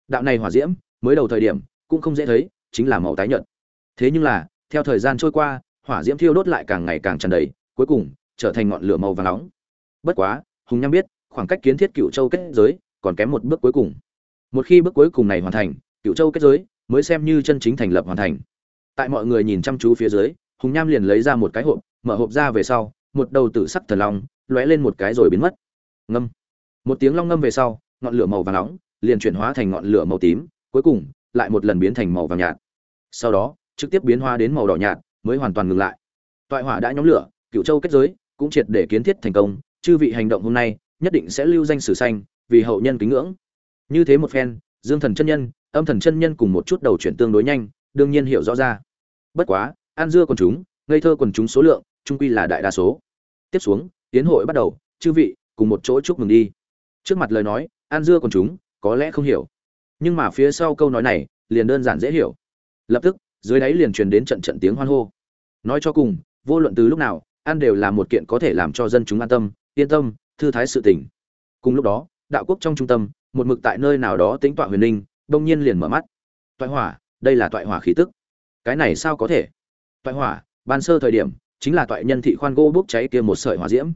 Đạo này hỏa diễm, mới đầu thời điểm, cũng không dễ thấy, chính là màu tái nhợt. Thế nhưng là, theo thời gian trôi qua, hỏa diễm thiêu đốt lại càng ngày càng tràn đầy, cuối cùng, trở thành ngọn lửa màu vàng nóng. Bất quá, hùng nham biết, khoảng cách kiến thiết cựu châu kết giới, còn kém một bước cuối cùng. Một khi bước cuối cùng này hoàn thành cựu châu kết giới, mới xem như chân chính thành lập hoàn thành tại mọi người nhìn chăm chú phía dưới, hùng nham liền lấy ra một cái hộp, mở hộp ra về sau, một đầu tử sắc thần long lóe lên một cái rồi biến mất. Ngâm. Một tiếng long ngâm về sau, ngọn lửa màu vàng nóng liền chuyển hóa thành ngọn lửa màu tím, cuối cùng lại một lần biến thành màu vàng nhạt. Sau đó, trực tiếp biến hóa đến màu đỏ nhạt, mới hoàn toàn ngừng lại. Toại hỏa đã nhóm lửa cựu châu kết giới, cũng triệt để kiến thiết thành công, chư vị hành động hôm nay nhất định sẽ lưu danh sử xanh vì hậu nhân kính ngưỡng. Như thế một phen, dương thần chân nhân, âm thần chân nhân cùng một chút đầu chuyển tương đối nhanh, đương nhiên hiểu rõ ra bất quá an dưa quần chúng, ngây thơ quần chúng số lượng, trung quy là đại đa số. Tiếp xuống, tiến hội bắt đầu, chư vị, cùng một chỗ chúc mừng đi. Trước mặt lời nói an dưa quần chúng, có lẽ không hiểu. Nhưng mà phía sau câu nói này, liền đơn giản dễ hiểu. Lập tức, dưới đáy liền truyền đến trận trận tiếng hoan hô. Nói cho cùng, vô luận từ lúc nào an đều là một kiện có thể làm cho dân chúng an tâm, yên tâm, thư thái sự tỉnh cùng lúc đó, đạo quốc trong trung tâm, một mực tại nơi nào đó tính tọa huyền ninh đông nhiên liền mở mắt. Toại hỏa, đây là toại hỏa khí tức cái này sao có thể? Toại hỏa, ban sơ thời điểm, chính là toại nhân thị khoan gỗ bốc cháy kia một sợi hỏa diễm.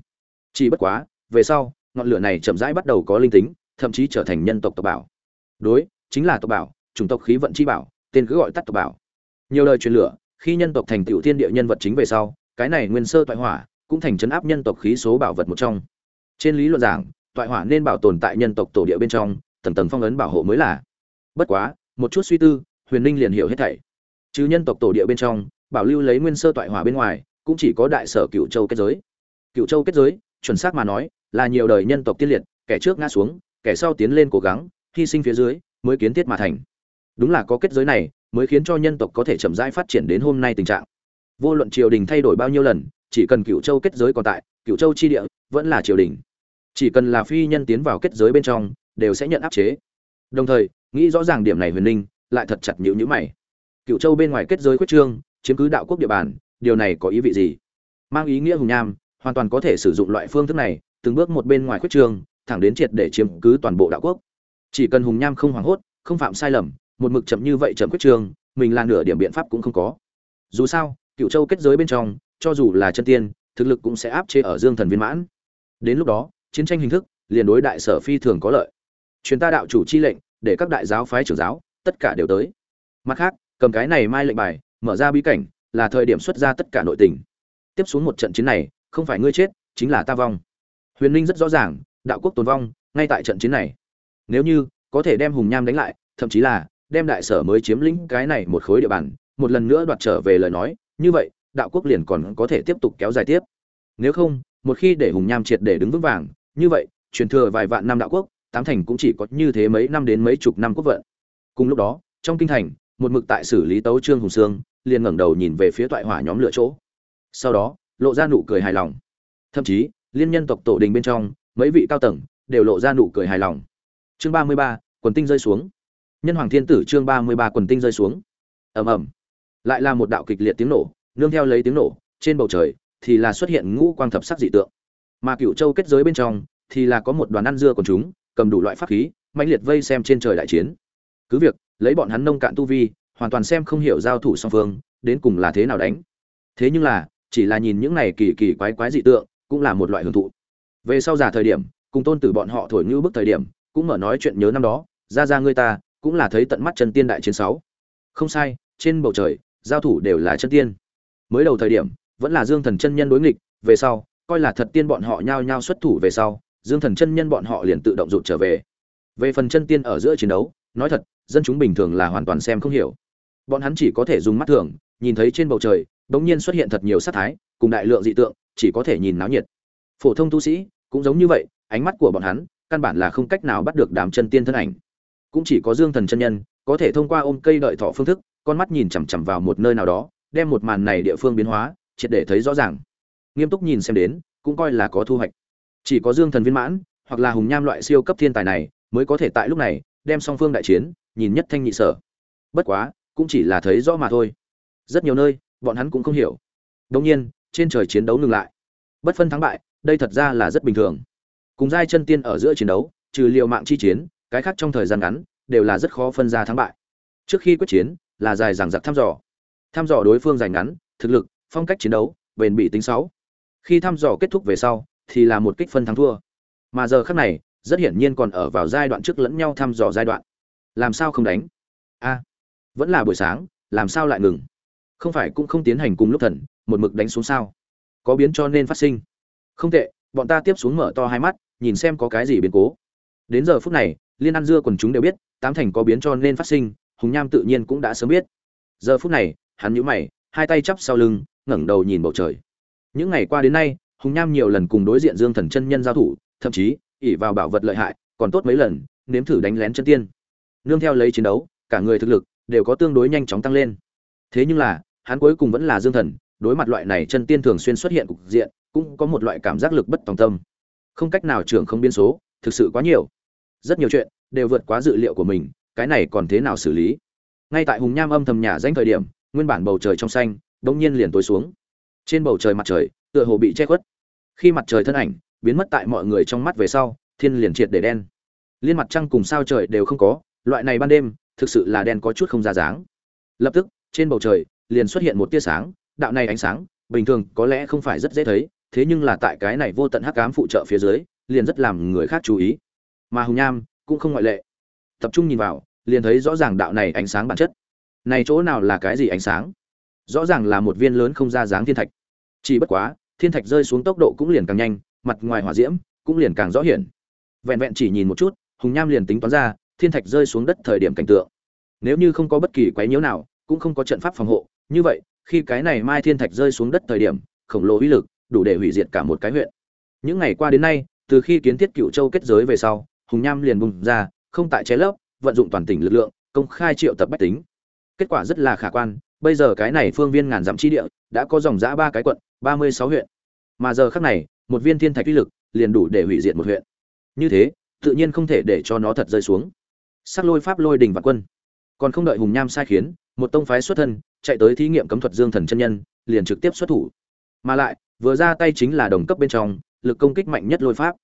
Chỉ bất quá, về sau, ngọn lửa này chậm rãi bắt đầu có linh tính, thậm chí trở thành nhân tộc tộc bảo. Đối, chính là tộc bảo, chủng tộc khí vận chi bảo, tên cứ gọi tắt tộc bảo. Nhiều lời truyền lửa, khi nhân tộc thành tựu thiên địa nhân vật chính về sau, cái này nguyên sơ toại hỏa cũng thành chấn áp nhân tộc khí số bảo vật một trong. Trên lý luận giảng, toại hỏa nên bảo tồn tại nhân tộc tổ địa bên trong, tầng tầng phong ấn bảo hộ mới là. Bất quá, một chút suy tư, huyền ninh liền hiểu hết thảy chứ nhân tộc tổ địa bên trong, bảo lưu lấy nguyên sơ toại hỏa bên ngoài, cũng chỉ có đại sở cựu châu kết giới. Cựu châu kết giới, chuẩn xác mà nói, là nhiều đời nhân tộc tiên liệt, kẻ trước ngã xuống, kẻ sau tiến lên cố gắng, hy sinh phía dưới, mới kiến thiết mà thành. Đúng là có kết giới này, mới khiến cho nhân tộc có thể chậm rãi phát triển đến hôm nay tình trạng. Vô luận triều đình thay đổi bao nhiêu lần, chỉ cần cựu châu kết giới còn tại cựu châu chi địa vẫn là triều đình. Chỉ cần là phi nhân tiến vào kết giới bên trong, đều sẽ nhận áp chế. Đồng thời, nghĩ rõ ràng điểm này huyền ninh lại thật chặt nhữ nhữ mày cựu châu bên ngoài kết giới quyết trương, chiếm cứ đạo quốc địa bàn, điều này có ý vị gì? Mang ý nghĩa hùng nham, hoàn toàn có thể sử dụng loại phương thức này, từng bước một bên ngoài quyết trương, thẳng đến triệt để chiếm cứ toàn bộ đạo quốc. Chỉ cần hùng nham không hoảng hốt, không phạm sai lầm, một mực chậm như vậy chậm quyết trương, mình là nửa điểm biện pháp cũng không có. Dù sao cựu châu kết giới bên trong, cho dù là chân tiên, thực lực cũng sẽ áp chế ở dương thần viên mãn. Đến lúc đó, chiến tranh hình thức, liền đối đại sở phi thường có lợi. Truyền ta đạo chủ chi lệnh, để các đại giáo phái trưởng giáo, tất cả đều tới. Mặt khác cầm cái này mai lệnh bài, mở ra bí cảnh, là thời điểm xuất ra tất cả nội tình. Tiếp xuống một trận chiến này, không phải ngươi chết, chính là ta vong. Huyền ninh rất rõ ràng, đạo quốc tồn vong, ngay tại trận chiến này. Nếu như, có thể đem hùng nham đánh lại, thậm chí là, đem đại sở mới chiếm lĩnh cái này một khối địa bàn, một lần nữa đoạt trở về lời nói, như vậy, đạo quốc liền còn có thể tiếp tục kéo dài tiếp. Nếu không, một khi để hùng nham triệt để đứng vững vàng, như vậy, truyền thừa vài vạn năm đạo quốc, tám thành cũng chỉ có như thế mấy năm đến mấy chục năm quốc vận. Cùng lúc đó, trong kinh thành một mực tại xử lý tấu trương hùng sương, liền ngẩng đầu nhìn về phía toại hỏa nhóm lựa chỗ. Sau đó, lộ ra nụ cười hài lòng. Thậm chí, liên nhân tộc tổ đình bên trong, mấy vị cao tầng đều lộ ra nụ cười hài lòng. Chương ba mươi ba, quần tinh rơi xuống. Nhân hoàng thiên tử chương ba mươi ba quần tinh rơi xuống. Ầm ầm. Lại là một đạo kịch liệt tiếng nổ, nương theo lấy tiếng nổ, trên bầu trời thì là xuất hiện ngũ quang thập sắc dị tượng. Mà cựu châu kết giới bên trong thì là có một đoàn ăn dưa của chúng, cầm đủ loại pháp khí, mãnh liệt vây xem trên trời đại chiến. Cứ việc lấy bọn hắn nông cạn tu vi, hoàn toàn xem không hiểu giao thủ song phương, đến cùng là thế nào đánh. Thế nhưng là, chỉ là nhìn những này kỳ kỳ quái quái dị tượng, cũng là một loại hưởng thụ. Về sau giả thời điểm, cùng tôn tử bọn họ thổi như bức thời điểm, cũng mở nói chuyện nhớ năm đó, ra ra ngươi ta, cũng là thấy tận mắt chân tiên đại chiến sáu. Không sai, trên bầu trời, giao thủ đều là chân tiên. Mới đầu thời điểm, vẫn là dương thần chân nhân đối nghịch, về sau, coi là thật tiên bọn họ nhao nhao xuất thủ về sau, dương thần chân nhân bọn họ liền tự động rụt trở về. Về phần chân tiên ở giữa chiến đấu nói thật, dân chúng bình thường là hoàn toàn xem không hiểu. Bọn hắn chỉ có thể dùng mắt thường, nhìn thấy trên bầu trời bỗng nhiên xuất hiện thật nhiều sát thái, cùng đại lượng dị tượng, chỉ có thể nhìn náo nhiệt. Phổ thông tu sĩ, cũng giống như vậy, ánh mắt của bọn hắn, căn bản là không cách nào bắt được đám chân tiên thân ảnh. Cũng chỉ có dương thần chân nhân, có thể thông qua ôm cây đợi thọ phương thức, con mắt nhìn chằm chằm vào một nơi nào đó, đem một màn này địa phương biến hóa, triệt để thấy rõ ràng. Nghiêm túc nhìn xem đến, cũng coi là có thu hoạch. Chỉ có dương thần viên mãn, hoặc là hùng nham loại siêu cấp thiên tài này, mới có thể tại lúc này đem song phương đại chiến, nhìn nhất thanh nhị sở. Bất quá, cũng chỉ là thấy rõ mà thôi. Rất nhiều nơi, bọn hắn cũng không hiểu. Đông nhiên, trên trời chiến đấu ngừng lại. Bất phân thắng bại, đây thật ra là rất bình thường. Cùng giai chân tiên ở giữa chiến đấu, trừ liều mạng chi chiến, cái khác trong thời gian ngắn, đều là rất khó phân ra thắng bại. Trước khi quyết chiến, là dài dằng dặc thăm dò. Thăm dò đối phương dài ngắn, thực lực, phong cách chiến đấu, bền bỉ tính sáu. Khi thăm dò kết thúc về sau, thì là một kích phân thắng thua. Mà giờ khác này rất hiển nhiên còn ở vào giai đoạn trước lẫn nhau thăm dò giai đoạn. Làm sao không đánh? A, vẫn là buổi sáng, làm sao lại ngừng? Không phải cũng không tiến hành cùng lúc thần, một mực đánh xuống sao? Có biến cho nên phát sinh. Không tệ, bọn ta tiếp xuống mở to hai mắt, nhìn xem có cái gì biến cố. Đến giờ phút này, liên ăn dưa quần chúng đều biết, tám thành có biến cho nên phát sinh, hùng nham tự nhiên cũng đã sớm biết. Giờ phút này, hắn nhíu mày, hai tay chắp sau lưng, ngẩng đầu nhìn bầu trời. Những ngày qua đến nay, hùng nham nhiều lần cùng đối diện dương thần chân nhân giao thủ, thậm chí ỉ vào bảo vật lợi hại, còn tốt mấy lần, nếm thử đánh lén chân tiên. Nương theo lấy chiến đấu, cả người thực lực đều có tương đối nhanh chóng tăng lên. Thế nhưng là, hắn cuối cùng vẫn là dương thần, đối mặt loại này chân tiên thường xuyên xuất hiện cục diện, cũng có một loại cảm giác lực bất tòng tâm. Không cách nào trưởng không biên số, thực sự quá nhiều. Rất nhiều chuyện đều vượt quá dự liệu của mình, cái này còn thế nào xử lý? Ngay tại hùng nham âm thầm nhà danh thời điểm, nguyên bản bầu trời trong xanh, đột nhiên liền tối xuống. Trên bầu trời mặt trời tựa hồ bị che khuất. Khi mặt trời thân ảnh biến mất tại mọi người trong mắt về sau, thiên liền triệt để đen. Liên mặt trăng cùng sao trời đều không có, loại này ban đêm, thực sự là đen có chút không ra dáng. Lập tức, trên bầu trời, liền xuất hiện một tia sáng, đạo này ánh sáng, bình thường có lẽ không phải rất dễ thấy, thế nhưng là tại cái này vô tận hắc ám phụ trợ phía dưới, liền rất làm người khác chú ý. Mà hùng nham cũng không ngoại lệ. Tập trung nhìn vào, liền thấy rõ ràng đạo này ánh sáng bản chất. Này chỗ nào là cái gì ánh sáng? Rõ ràng là một viên lớn không ra dáng thiên thạch. Chỉ bất quá, thiên thạch rơi xuống tốc độ cũng liền càng nhanh mặt ngoài hỏa diễm cũng liền càng rõ hiển. Vẹn vẹn chỉ nhìn một chút, hùng nham liền tính toán ra, thiên thạch rơi xuống đất thời điểm cảnh tượng. Nếu như không có bất kỳ quái nhiễu nào, cũng không có trận pháp phòng hộ, như vậy, khi cái này mai thiên thạch rơi xuống đất thời điểm, khổng lồ uy lực đủ để hủy diệt cả một cái huyện. Những ngày qua đến nay, từ khi kiến thiết cựu châu kết giới về sau, hùng nham liền bùng ra, không tại chế lớp vận dụng toàn tỉnh lực lượng, công khai triệu tập bách tính. Kết quả rất là khả quan, bây giờ cái này phương viên ngàn dặm chi địa, đã có dòng giã ba cái quận, ba mươi sáu huyện. Mà giờ khác này một viên thiên thạch uy lực, liền đủ để hủy diệt một huyện. Như thế, tự nhiên không thể để cho nó thật rơi xuống. Sắc lôi pháp lôi đình và quân. Còn không đợi hùng nham sai khiến, một tông phái xuất thân, chạy tới thí nghiệm cấm thuật dương thần chân nhân, liền trực tiếp xuất thủ. Mà lại, vừa ra tay chính là đồng cấp bên trong, lực công kích mạnh nhất lôi pháp.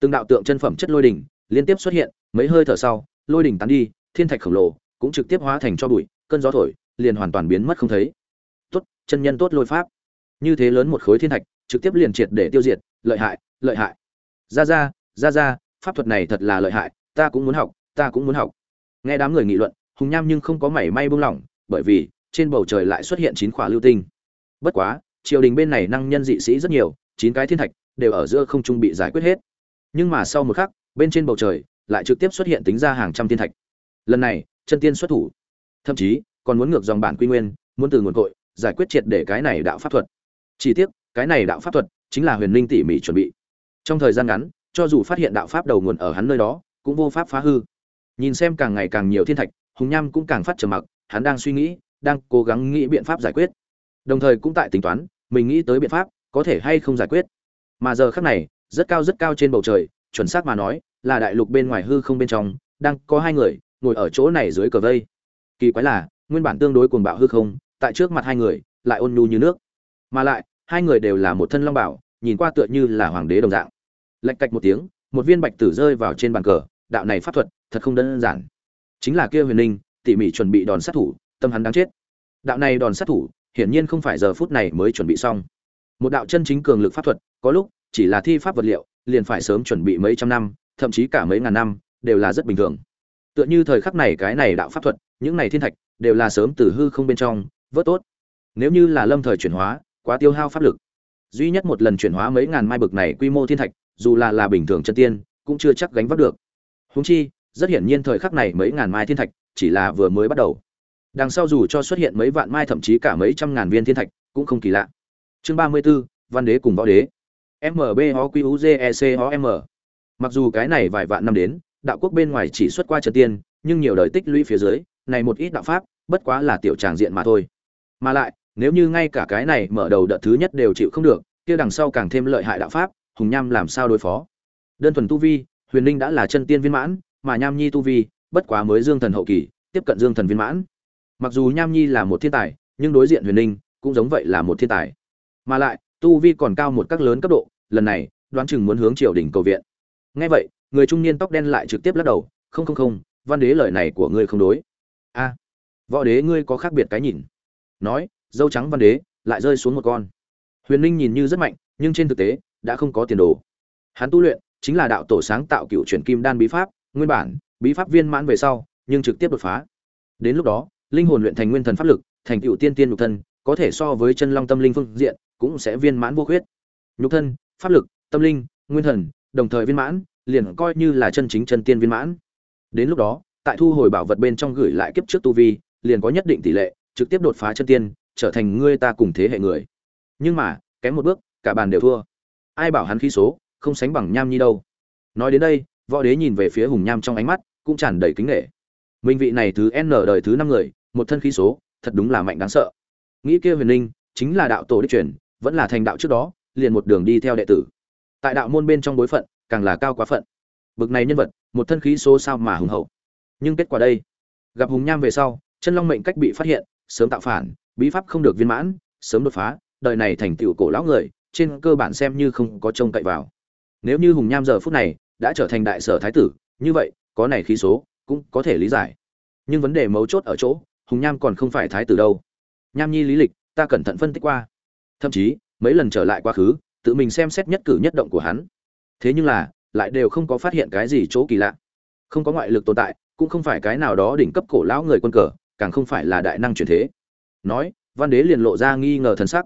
Từng đạo tượng chân phẩm chất lôi đỉnh liên tiếp xuất hiện, mấy hơi thở sau, lôi đỉnh tán đi, thiên thạch khổng lồ cũng trực tiếp hóa thành cho bụi, cơn gió thổi, liền hoàn toàn biến mất không thấy. Tốt, chân nhân tốt lôi pháp. Như thế lớn một khối thiên thạch, trực tiếp liền triệt để tiêu diệt lợi hại lợi hại. Ra ra ra ra pháp thuật này thật là lợi hại, ta cũng muốn học, ta cũng muốn học. Nghe đám người nghị luận, hùng nham nhưng không có mảy may buông lỏng, bởi vì trên bầu trời lại xuất hiện chín khỏa lưu tinh. Bất quá, triều đình bên này năng nhân dị sĩ rất nhiều, chín cái thiên thạch đều ở giữa không trung bị giải quyết hết. Nhưng mà sau một khắc, bên trên bầu trời lại trực tiếp xuất hiện tính ra hàng trăm thiên thạch. Lần này, chân tiên xuất thủ. Thậm chí, còn muốn ngược dòng bản quy nguyên, muốn từ nguồn cội giải quyết triệt để cái này đạo pháp thuật. Chỉ tiếc, cái này đạo pháp thuật chính là huyền linh tỉ mỉ chuẩn bị. Trong thời gian ngắn, cho dù phát hiện đạo pháp đầu nguồn ở hắn nơi đó, cũng vô pháp phá hư. Nhìn xem càng ngày càng nhiều thiên thạch, hùng nham cũng càng phát trầm mặc, hắn đang suy nghĩ, đang cố gắng nghĩ biện pháp giải quyết. Đồng thời cũng tại tính toán, mình nghĩ tới biện pháp, có thể hay không giải quyết. Mà giờ khác này, rất cao rất cao trên bầu trời, chuẩn xác mà nói, là đại lục bên ngoài hư không bên trong, đang có hai người, ngồi ở chỗ này dưới cờ vây. Kỳ quái là, nguyên bản tương đối cuồng bạo hư không, tại trước mặt hai người, lại ôn nhu như nước. Mà lại, hai người đều là một thân long bảo nhìn qua tựa như là hoàng đế đồng dạng. Lạch cạch một tiếng, một viên bạch tử rơi vào trên bàn cờ, đạo này pháp thuật thật không đơn giản. Chính là kia huyền ninh tỉ mỉ chuẩn bị đòn sát thủ, tâm hắn đáng chết. Đạo này đòn sát thủ, hiển nhiên không phải giờ phút này mới chuẩn bị xong. Một đạo chân chính cường lực pháp thuật, có lúc, chỉ là thi pháp vật liệu, liền phải sớm chuẩn bị mấy trăm năm, thậm chí cả mấy ngàn năm, đều là rất bình thường. Tựa như thời khắc này cái này đạo pháp thuật, những này thiên thạch, đều là sớm từ hư không bên trong, vớt tốt. Nếu như là lâm thời chuyển hóa, quá tiêu hao pháp lực duy nhất một lần chuyển hóa mấy ngàn mai bực này quy mô thiên thạch dù là là bình thường chân tiên cũng chưa chắc gánh vác được. Húng chi rất hiển nhiên thời khắc này mấy ngàn mai thiên thạch chỉ là vừa mới bắt đầu. Đằng sau dù cho xuất hiện mấy vạn mai thậm chí cả mấy trăm ngàn viên thiên thạch cũng không kỳ lạ. Chương ba mươi 34, văn đế cùng võ đế. Mb m. Mặc dù cái này vài vạn năm đến đạo quốc bên ngoài chỉ xuất qua trần tiên nhưng nhiều đời tích lũy phía dưới này một ít đạo pháp bất quá là tiểu tràng diện mà thôi. Mà lại nếu như ngay cả cái này mở đầu đợt thứ nhất đều chịu không được, kia đằng sau càng thêm lợi hại đạo pháp, hùng nham làm sao đối phó? Đơn thuần tu vi, huyền linh đã là chân tiên viên mãn, mà nham nhi tu vi, bất quá mới dương thần hậu kỳ, tiếp cận dương thần viên mãn. Mặc dù nham nhi là một thiên tài, nhưng đối diện huyền linh cũng giống vậy là một thiên tài. Mà lại, tu vi còn cao một các lớn cấp độ, lần này, đoán chừng muốn hướng triều đình cầu viện. Ngay vậy, người trung niên tóc đen lại trực tiếp lắc đầu, không không không, văn đế lời này của ngươi không đối. A, võ đế ngươi có khác biệt cái nhìn. Nói dâu trắng văn đế, lại rơi xuống một con. Huyền ninh nhìn như rất mạnh, nhưng trên thực tế, đã không có tiền đồ. Hắn tu luyện, chính là đạo tổ sáng tạo cựu chuyển kim đan bí pháp, nguyên bản, bí pháp viên mãn về sau, nhưng trực tiếp đột phá. Đến lúc đó, linh hồn luyện thành nguyên thần pháp lực, thành cựu tiên tiên nhục thân, có thể so với chân long tâm linh phương diện, cũng sẽ viên mãn vô khuyết. Nhục thân, pháp lực, tâm linh, nguyên thần, đồng thời viên mãn, liền coi như là chân chính chân tiên viên mãn. Đến lúc đó, tại thu hồi bảo vật bên trong gửi lại kiếp trước tu vi, liền có nhất định tỷ lệ, trực tiếp đột phá chân tiên trở thành ngươi ta cùng thế hệ người. Nhưng mà, kém một bước, cả bàn đều thua. Ai bảo hắn khí số, không sánh bằng nham nhi đâu. Nói đến đây, võ đế nhìn về phía hùng nham trong ánh mắt, cũng tràn đầy kính nghệ minh vị này thứ n đời thứ năm người, một thân khí số, thật đúng là mạnh đáng sợ. Nghĩ kia huyền linh, chính là đạo tổ đích truyền, vẫn là thành đạo trước đó, liền một đường đi theo đệ tử. Tại đạo môn bên trong bối phận, càng là cao quá phận. Bực này nhân vật, một thân khí số sao mà hùng hậu. Nhưng kết quả đây, gặp hùng nham về sau, chân long mệnh cách bị phát hiện, sớm tạo phản bí pháp không được viên mãn, sớm đột phá, đời này thành tựu cổ lão người, trên cơ bản xem như không có trông cậy vào. Nếu như hùng nham giờ phút này đã trở thành đại sở thái tử, như vậy, có này khí số, cũng có thể lý giải. Nhưng vấn đề mấu chốt ở chỗ, hùng nham còn không phải thái tử đâu. Nham nhi lý lịch, ta cẩn thận phân tích qua. Thậm chí, mấy lần trở lại quá khứ, tự mình xem xét nhất cử nhất động của hắn. Thế nhưng là, lại đều không có phát hiện cái gì chỗ kỳ lạ. Không có ngoại lực tồn tại, cũng không phải cái nào đó đỉnh cấp cổ lão người quân cờ, càng không phải là đại năng truyền thế nói, văn đế liền lộ ra nghi ngờ thần sắc.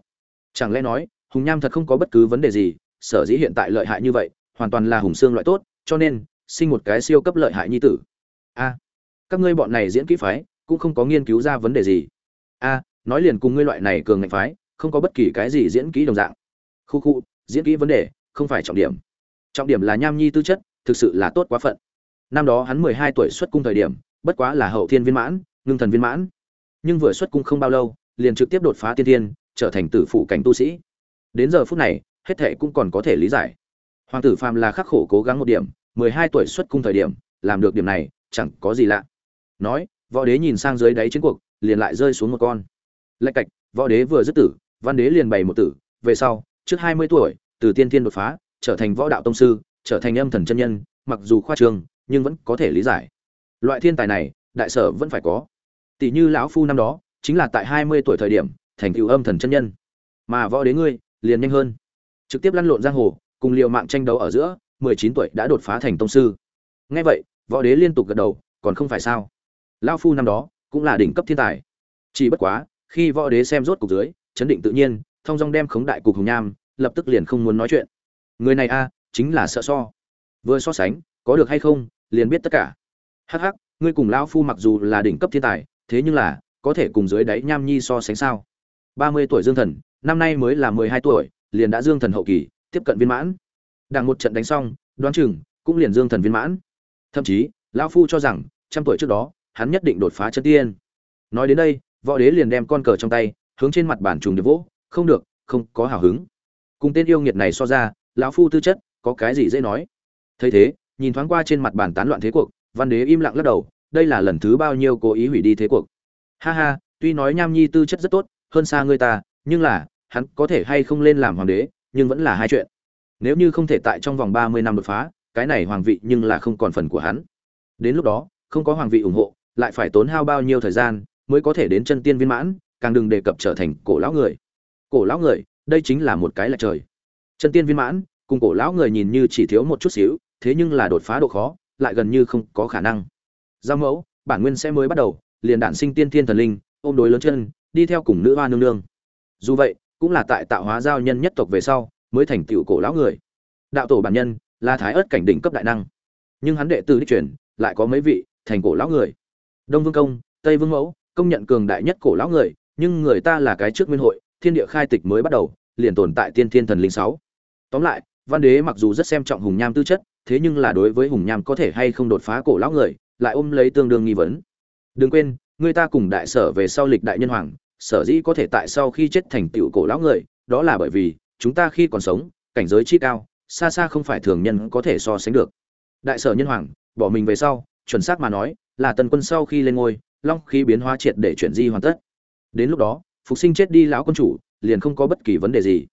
Chẳng lẽ nói, hùng nham thật không có bất cứ vấn đề gì, sở dĩ hiện tại lợi hại như vậy, hoàn toàn là hùng xương loại tốt, cho nên, sinh một cái siêu cấp lợi hại nhi tử. A, các ngươi bọn này diễn kỹ phái, cũng không có nghiên cứu ra vấn đề gì. A, nói liền cùng ngươi loại này cường ngạnh phái, không có bất kỳ cái gì diễn kỹ đồng dạng. Khu khu, diễn kỹ vấn đề, không phải trọng điểm. Trọng điểm là nham nhi tư chất, thực sự là tốt quá phận. Năm đó hắn mười hai tuổi xuất cung thời điểm, bất quá là hậu thiên viên mãn, ngưng thần viên mãn nhưng vừa xuất cung không bao lâu, liền trực tiếp đột phá tiên thiên, trở thành tử phụ cảnh tu sĩ. Đến giờ phút này, hết thệ cũng còn có thể lý giải. Hoàng tử phàm là khắc khổ cố gắng một điểm, mười hai tuổi xuất cung thời điểm, làm được điểm này, chẳng có gì lạ. Nói, võ đế nhìn sang dưới đáy chiến cuộc, liền lại rơi xuống một con. Lạch cạch, võ đế vừa dứt tử, văn đế liền bày một tử. Về sau, trước hai mươi tuổi, từ tiên thiên đột phá, trở thành võ đạo tông sư, trở thành âm thần chân nhân, mặc dù khoa trương, nhưng vẫn có thể lý giải. Loại thiên tài này, đại sở vẫn phải có tỷ như lão phu năm đó, chính là tại hai mươi tuổi thời điểm, thành tựu âm thần chân nhân. Mà võ đế ngươi, liền nhanh hơn. Trực tiếp lăn lộn giang hồ, cùng liều mạng tranh đấu ở giữa, mười chín tuổi đã đột phá thành tông sư. Nghe vậy, võ đế liên tục gật đầu, còn không phải sao? Lão phu năm đó, cũng là đỉnh cấp thiên tài. Chỉ bất quá, khi võ đế xem rốt cục dưới, chấn định tự nhiên, thông dong đem khống đại cục hùng nham, lập tức liền không muốn nói chuyện. Người này a, chính là sợ so. Vừa so sánh, có được hay không, liền biết tất cả. Hắc hắc, ngươi cùng lão phu mặc dù là đỉnh cấp thiên tài thế nhưng là, có thể cùng dưới đáy nham nhi so sánh sao? Ba mươi tuổi dương thần, năm nay mới là mười hai tuổi, liền đã dương thần hậu kỳ, tiếp cận viên mãn. Đảng một trận đánh xong, đoán chừng cũng liền dương thần viên mãn. Thậm chí, lão phu cho rằng, trăm tuổi trước đó, hắn nhất định đột phá chân tiên. Nói đến đây, võ đế liền đem con cờ trong tay, hướng trên mặt bản trùng để vỗ, không được, không có hào hứng. Cùng tên yêu nghiệt này so ra, lão phu tư chất có cái gì dễ nói. Thấy thế, nhìn thoáng qua trên mặt bàn tán loạn thế cuộc, văn đế im lặng lắc đầu đây là lần thứ bao nhiêu cố ý hủy đi thế cuộc. Ha ha, tuy nói nham nhi tư chất rất tốt, hơn xa ngươi ta, nhưng là, hắn có thể hay không lên làm hoàng đế, nhưng vẫn là hai chuyện. Nếu như không thể tại trong vòng ba mươi năm đột phá, cái này hoàng vị nhưng là không còn phần của hắn. Đến lúc đó, không có hoàng vị ủng hộ, lại phải tốn hao bao nhiêu thời gian mới có thể đến chân tiên viên mãn, càng đừng đề cập trở thành cổ lão người. Cổ lão người, đây chính là một cái là trời. Chân tiên viên mãn, cùng cổ lão người nhìn như chỉ thiếu một chút xíu, thế nhưng là đột phá độ khó, lại gần như không có khả năng giao mẫu, bản nguyên sẽ mới bắt đầu, liền đản sinh tiên thiên thần linh, ôm đối lớn chân, đi theo cùng nữ hoa nương nương. Dù vậy, cũng là tại tạo hóa giao nhân nhất tộc về sau, mới thành tựu cổ lão người. Đạo tổ bản nhân, là thái ớt cảnh đỉnh cấp đại năng. Nhưng hắn đệ tử đích truyền lại có mấy vị, thành cổ lão người. Đông vương công, tây vương mẫu, công nhận cường đại nhất cổ lão người, nhưng người ta là cái trước nguyên hội, thiên địa khai tịch mới bắt đầu, liền tồn tại tiên thiên thần linh sáu. Tóm lại, văn đế mặc dù rất xem trọng hùng nham tư chất, thế nhưng là đối với hùng nham có thể hay không đột phá cổ lão người lại ôm lấy tương đương nghi vấn. Đừng quên, người ta cùng đại sở về sau lịch đại nhân hoàng, sở dĩ có thể tại sau khi chết thành tựu cổ lão người, đó là bởi vì, chúng ta khi còn sống, cảnh giới chi cao, xa xa không phải thường nhân có thể so sánh được. Đại sở nhân hoàng, bỏ mình về sau, chuẩn xác mà nói, là tần quân sau khi lên ngôi, long khí biến hóa triệt để chuyển di hoàn tất. Đến lúc đó, phục sinh chết đi lão quân chủ, liền không có bất kỳ vấn đề gì.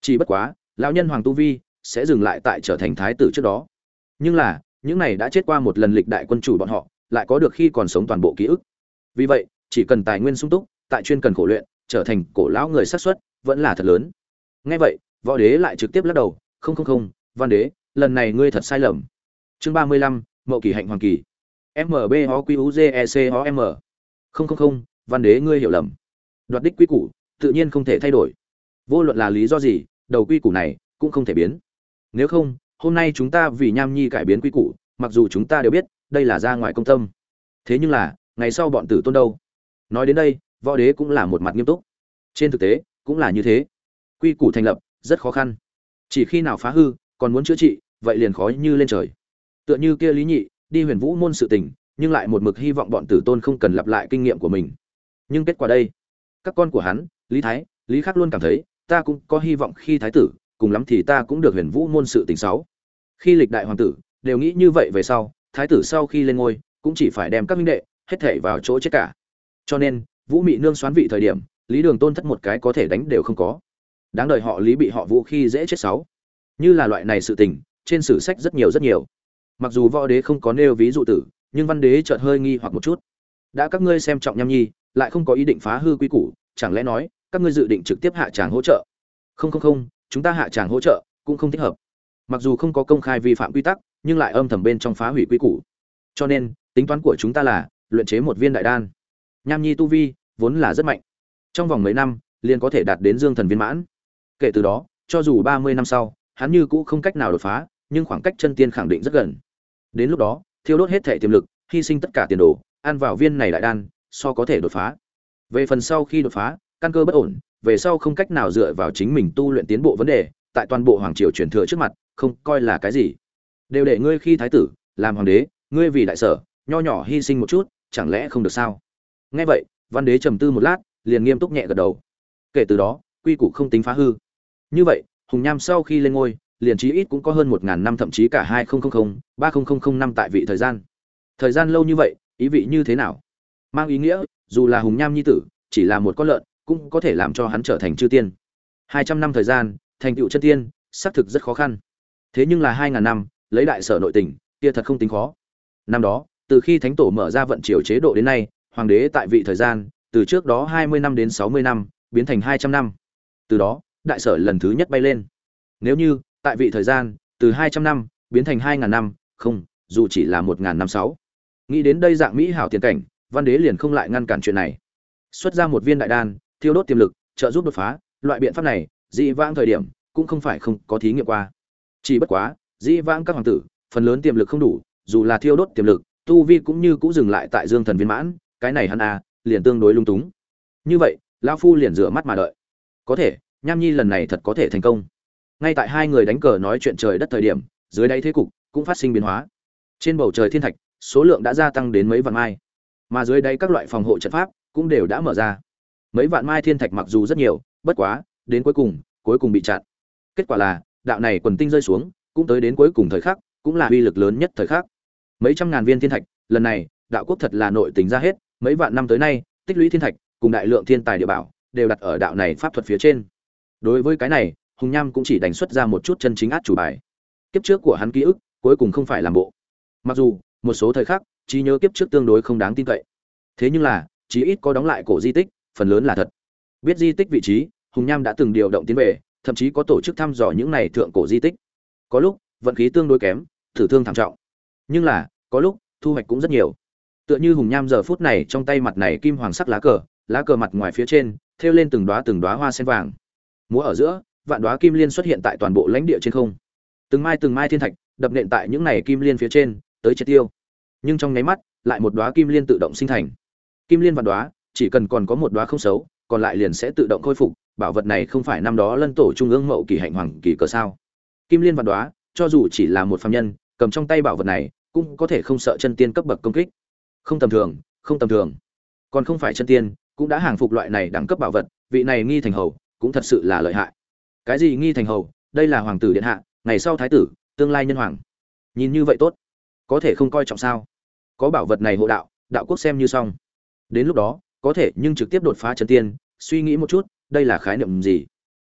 Chỉ bất quá, lão nhân hoàng tu vi, sẽ dừng lại tại trở thành thái tử trước đó. Nhưng là những này đã chết qua một lần lịch đại quân chủ bọn họ, lại có được khi còn sống toàn bộ ký ức. Vì vậy, chỉ cần tài nguyên sung túc, tại chuyên cần khổ luyện, trở thành cổ lão người xác suất vẫn là thật lớn. Ngay vậy, võ đế lại trực tiếp lắc đầu, không không không, văn đế, lần này ngươi thật sai lầm. Chương ba mươi lăm, mậu kỳ hạnh hoàng kỳ mb ho q u g e c ho m. Không không không, văn đế, ngươi hiểu lầm. Đoạt đích quy củ, tự nhiên không thể thay đổi. Vô luận là lý do gì, đầu quy củ này cũng không thể biến. Nếu không hôm nay chúng ta vì nham nhi cải biến quy củ, mặc dù chúng ta đều biết, đây là ra ngoài công tâm. Thế nhưng là, ngày sau bọn tử tôn đâu? Nói đến đây, võ đế cũng là một mặt nghiêm túc. Trên thực tế, cũng là như thế. Quy củ thành lập, rất khó khăn. Chỉ khi nào phá hư, còn muốn chữa trị, vậy liền khó như lên trời. Tựa như kia lý nhị, đi huyền vũ môn sự tình, nhưng lại một mực hy vọng bọn tử tôn không cần lặp lại kinh nghiệm của mình. Nhưng kết quả đây? Các con của hắn, lý thái, lý khắc luôn cảm thấy, ta cũng có hy vọng khi thái tử cùng lắm thì ta cũng được huyền vũ môn sự tình sáu. Khi lịch đại hoàng tử, đều nghĩ như vậy về sau, thái tử sau khi lên ngôi, cũng chỉ phải đem các minh đệ, hết thể vào chỗ chết cả. Cho nên, vũ mị nương xoán vị thời điểm, lý đường tôn thất một cái có thể đánh đều không có. Đáng đời họ lý bị họ vũ khi dễ chết sáu. Như là loại này sự tình, trên sử sách rất nhiều rất nhiều. Mặc dù võ đế không có nêu ví dụ tử, nhưng văn đế chợt hơi nghi hoặc một chút. Đã các ngươi xem trọng nham nhi, lại không có ý định phá hư quy củ, chẳng lẽ nói, các ngươi dự định trực tiếp hạ tràng hỗ trợ? Không không không chúng ta hạ tràng hỗ trợ cũng không thích hợp. Mặc dù không có công khai vi phạm quy tắc, nhưng lại âm thầm bên trong phá hủy quy củ. Cho nên, tính toán của chúng ta là luyện chế một viên đại đan. Nham nhi tu vi vốn là rất mạnh. Trong vòng mấy năm, liền có thể đạt đến dương thần viên mãn. Kể từ đó, cho dù ba mươi năm sau, hắn như cũ không cách nào đột phá, nhưng khoảng cách chân tiên khẳng định rất gần. Đến lúc đó, thiêu đốt hết thể tiềm lực, hy sinh tất cả tiền đồ, ăn vào viên này đại đan, so có thể đột phá. Về phần sau khi đột phá căn cơ bất ổn, về sau không cách nào dựa vào chính mình tu luyện tiến bộ vấn đề, tại toàn bộ hoàng triều truyền thừa trước mặt, không coi là cái gì. Đều để ngươi khi thái tử, làm hoàng đế, ngươi vì đại sở, nho nhỏ hy sinh một chút, chẳng lẽ không được sao? Nghe vậy, văn đế trầm tư một lát, liền nghiêm túc nhẹ gật đầu. Kể từ đó, quy củ không tính phá hư. Như vậy, hùng nham sau khi lên ngôi, liền chí ít cũng có hơn một ngàn năm thậm chí cả hai nghìn ba nghìn năm tại vị thời gian. Thời gian lâu như vậy, ý vị như thế nào? Mang ý nghĩa, dù là hùng nham nhi tử, chỉ là một con lợn cũng có thể làm cho hắn trở thành chư tiên. Hai trăm năm thời gian, thành tựu chân tiên, xác thực rất khó khăn. Thế nhưng là hai ngàn năm, lấy đại sở nội tình, kia thật không tính khó. Năm đó, từ khi thánh tổ mở ra vận triều chế độ đến nay, hoàng đế tại vị thời gian, từ trước đó hai mươi năm đến sáu mươi năm, biến thành hai trăm năm. Từ đó, đại sở lần thứ nhất bay lên. Nếu như, tại vị thời gian, từ hai trăm năm, biến thành hai ngàn năm, không, dù chỉ là một ngàn năm sáu. Nghĩ đến đây dạng mỹ hảo tiền cảnh, văn đế liền không lại ngăn cản chuyện này. Xuất ra một viên đại đan thiêu đốt tiềm lực, trợ giúp đột phá. Loại biện pháp này dị vãng thời điểm cũng không phải không có thí nghiệm qua. Chỉ bất quá dị vãng các hoàng tử, phần lớn tiềm lực không đủ, dù là thiêu đốt tiềm lực, tu vi cũng như cũng dừng lại tại dương thần viên mãn, cái này hắn à liền tương đối lung túng. Như vậy, lão phu liền rửa mắt mà đợi. Có thể, nham nhi lần này thật có thể thành công. Ngay tại hai người đánh cờ nói chuyện trời đất thời điểm, dưới đáy thế cục cũng phát sinh biến hóa. Trên bầu trời thiên thạch, số lượng đã gia tăng đến mấy vạn mai. Mà dưới đáy các loại phòng hộ trận pháp cũng đều đã mở ra mấy vạn mai thiên thạch mặc dù rất nhiều, bất quá, đến cuối cùng cuối cùng bị chặn. Kết quả là, đạo này quần tinh rơi xuống, cũng tới đến cuối cùng thời khắc, cũng là uy lực lớn nhất thời khắc. Mấy trăm ngàn viên thiên thạch, lần này, đạo quốc thật là nội tính ra hết, mấy vạn năm tới nay, tích lũy thiên thạch, cùng đại lượng thiên tài địa bảo, đều đặt ở đạo này pháp thuật phía trên. Đối với cái này, hùng nham cũng chỉ đánh xuất ra một chút chân chính át chủ bài. Kiếp trước của hắn ký ức, cuối cùng không phải làm bộ. Mặc dù, một số thời khắc, trí nhớ kiếp trước tương đối không đáng tin cậy. Thế nhưng là, chí ít có đóng lại cổ di tích phần lớn là thật. Biết di tích vị trí, hùng nham đã từng điều động tiến về, thậm chí có tổ chức thăm dò những này thượng cổ di tích. Có lúc, vận khí tương đối kém, thử thương thảm trọng. Nhưng là, có lúc, thu hoạch cũng rất nhiều. Tựa như hùng nham giờ phút này trong tay mặt này kim hoàng sắc lá cờ lá cờ mặt ngoài phía trên, thêu lên từng đóa từng đóa hoa sen vàng. Múa ở giữa, vạn đóa kim liên xuất hiện tại toàn bộ lãnh địa trên không. Từng mai từng mai thiên thạch, đập nện tại những này kim liên phía trên, tới triệt tiêu. Nhưng trong nháy mắt, lại một đóa kim liên tự động sinh thành. Kim liên vạn đóa chỉ cần còn có một đóa không xấu còn lại liền sẽ tự động khôi phục bảo vật này không phải năm đó lân tổ trung ương mậu kỳ hạnh hoàng kỳ cờ sao. Kim liên vạn đóa, cho dù chỉ là một phàm nhân cầm trong tay bảo vật này cũng có thể không sợ chân tiên cấp bậc công kích. Không tầm thường không tầm thường. Còn không phải chân tiên cũng đã hàng phục loại này đẳng cấp bảo vật vị này nghi thành hầu cũng thật sự là lợi hại. Cái gì nghi thành hầu? Đây là hoàng tử điện hạ ngày sau thái tử tương lai nhân hoàng. Nhìn như vậy tốt. Có thể không coi trọng sao? Có bảo vật này hộ đạo đạo quốc xem như xong. Đến lúc đó có thể nhưng trực tiếp đột phá chân tiên, suy nghĩ một chút, đây là khái niệm gì?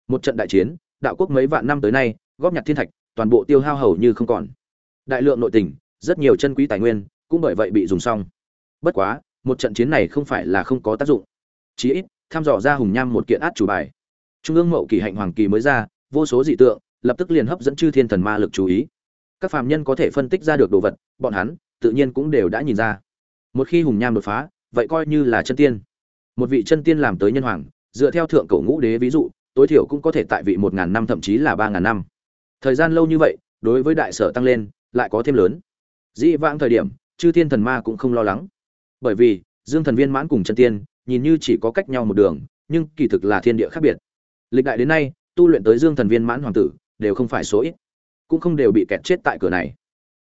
Một trận đại chiến, đạo quốc mấy vạn năm tới nay, góp nhặt thiên thạch, toàn bộ tiêu hao hầu như không còn. Đại lượng nội tình, rất nhiều chân quý tài nguyên, cũng bởi vậy bị dùng xong. Bất quá, một trận chiến này không phải là không có tác dụng. Chí ít, tham dò ra hùng nham một kiện át chủ bài. Trung ương mậu kỳ hạnh hoàng kỳ mới ra, vô số dị tượng, lập tức liền hấp dẫn chư thiên thần ma lực chú ý. Các phàm nhân có thể phân tích ra được đồ vật, bọn hắn, tự nhiên cũng đều đã nhìn ra. Một khi hùng nham đột phá vậy coi như là chân tiên. Một vị chân tiên làm tới nhân hoàng, dựa theo thượng cổ ngũ đế ví dụ, tối thiểu cũng có thể tại vị một ngàn năm thậm chí là ba ngàn năm. Thời gian lâu như vậy, đối với đại sở tăng lên, lại có thêm lớn. Dĩ vãng thời điểm, chư thiên thần ma cũng không lo lắng. Bởi vì, dương thần viên mãn cùng chân tiên, nhìn như chỉ có cách nhau một đường, nhưng kỳ thực là thiên địa khác biệt. Lịch đại đến nay, tu luyện tới dương thần viên mãn hoàng tử, đều không phải số ít. Cũng không đều bị kẹt chết tại cửa này.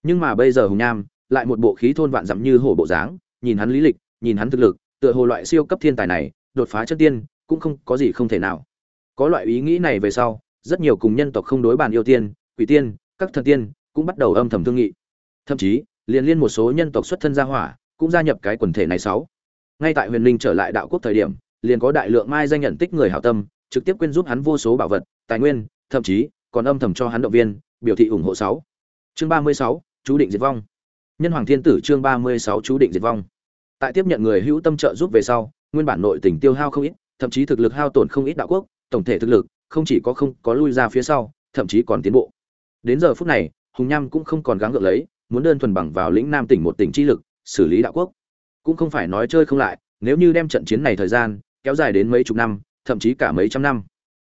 Nhưng mà bây giờ hùng nham lại một bộ khí thôn vạn dặm như hổ bộ dáng, nhìn hắn lý lịch nhìn hắn thực lực, tựa hồ loại siêu cấp thiên tài này, đột phá chân tiên, cũng không có gì không thể nào. Có loại ý nghĩ này về sau, rất nhiều cùng nhân tộc không đối bàn yêu tiên, quỷ tiên, các thần tiên, cũng bắt đầu âm thầm thương nghị. Thậm chí, liền liên một số nhân tộc xuất thân gia hỏa, cũng gia nhập cái quần thể này sáu. Ngay tại huyền linh trở lại đạo quốc thời điểm, liền có đại lượng mai danh nhận tích người hảo tâm, trực tiếp quyên giúp hắn vô số bảo vật, tài nguyên, thậm chí, còn âm thầm cho hắn động viên, biểu thị ủng hộ sáu. Chương ba mươi sáu, chú định diệt vong. Nhân hoàng thiên tử chương ba mươi sáu, chú định diệt vong tại tiếp nhận người hữu tâm trợ giúp về sau, nguyên bản nội tình tiêu hao không ít, thậm chí thực lực hao tổn không ít đạo quốc, tổng thể thực lực, không chỉ có không có lui ra phía sau, thậm chí còn tiến bộ. Đến giờ phút này, hùng nham cũng không còn gắng gượng lấy, muốn đơn thuần bằng vào lĩnh nam tỉnh một tỉnh chi lực, xử lý đạo quốc. Cũng không phải nói chơi không lại, nếu như đem trận chiến này thời gian, kéo dài đến mấy chục năm, thậm chí cả mấy trăm năm.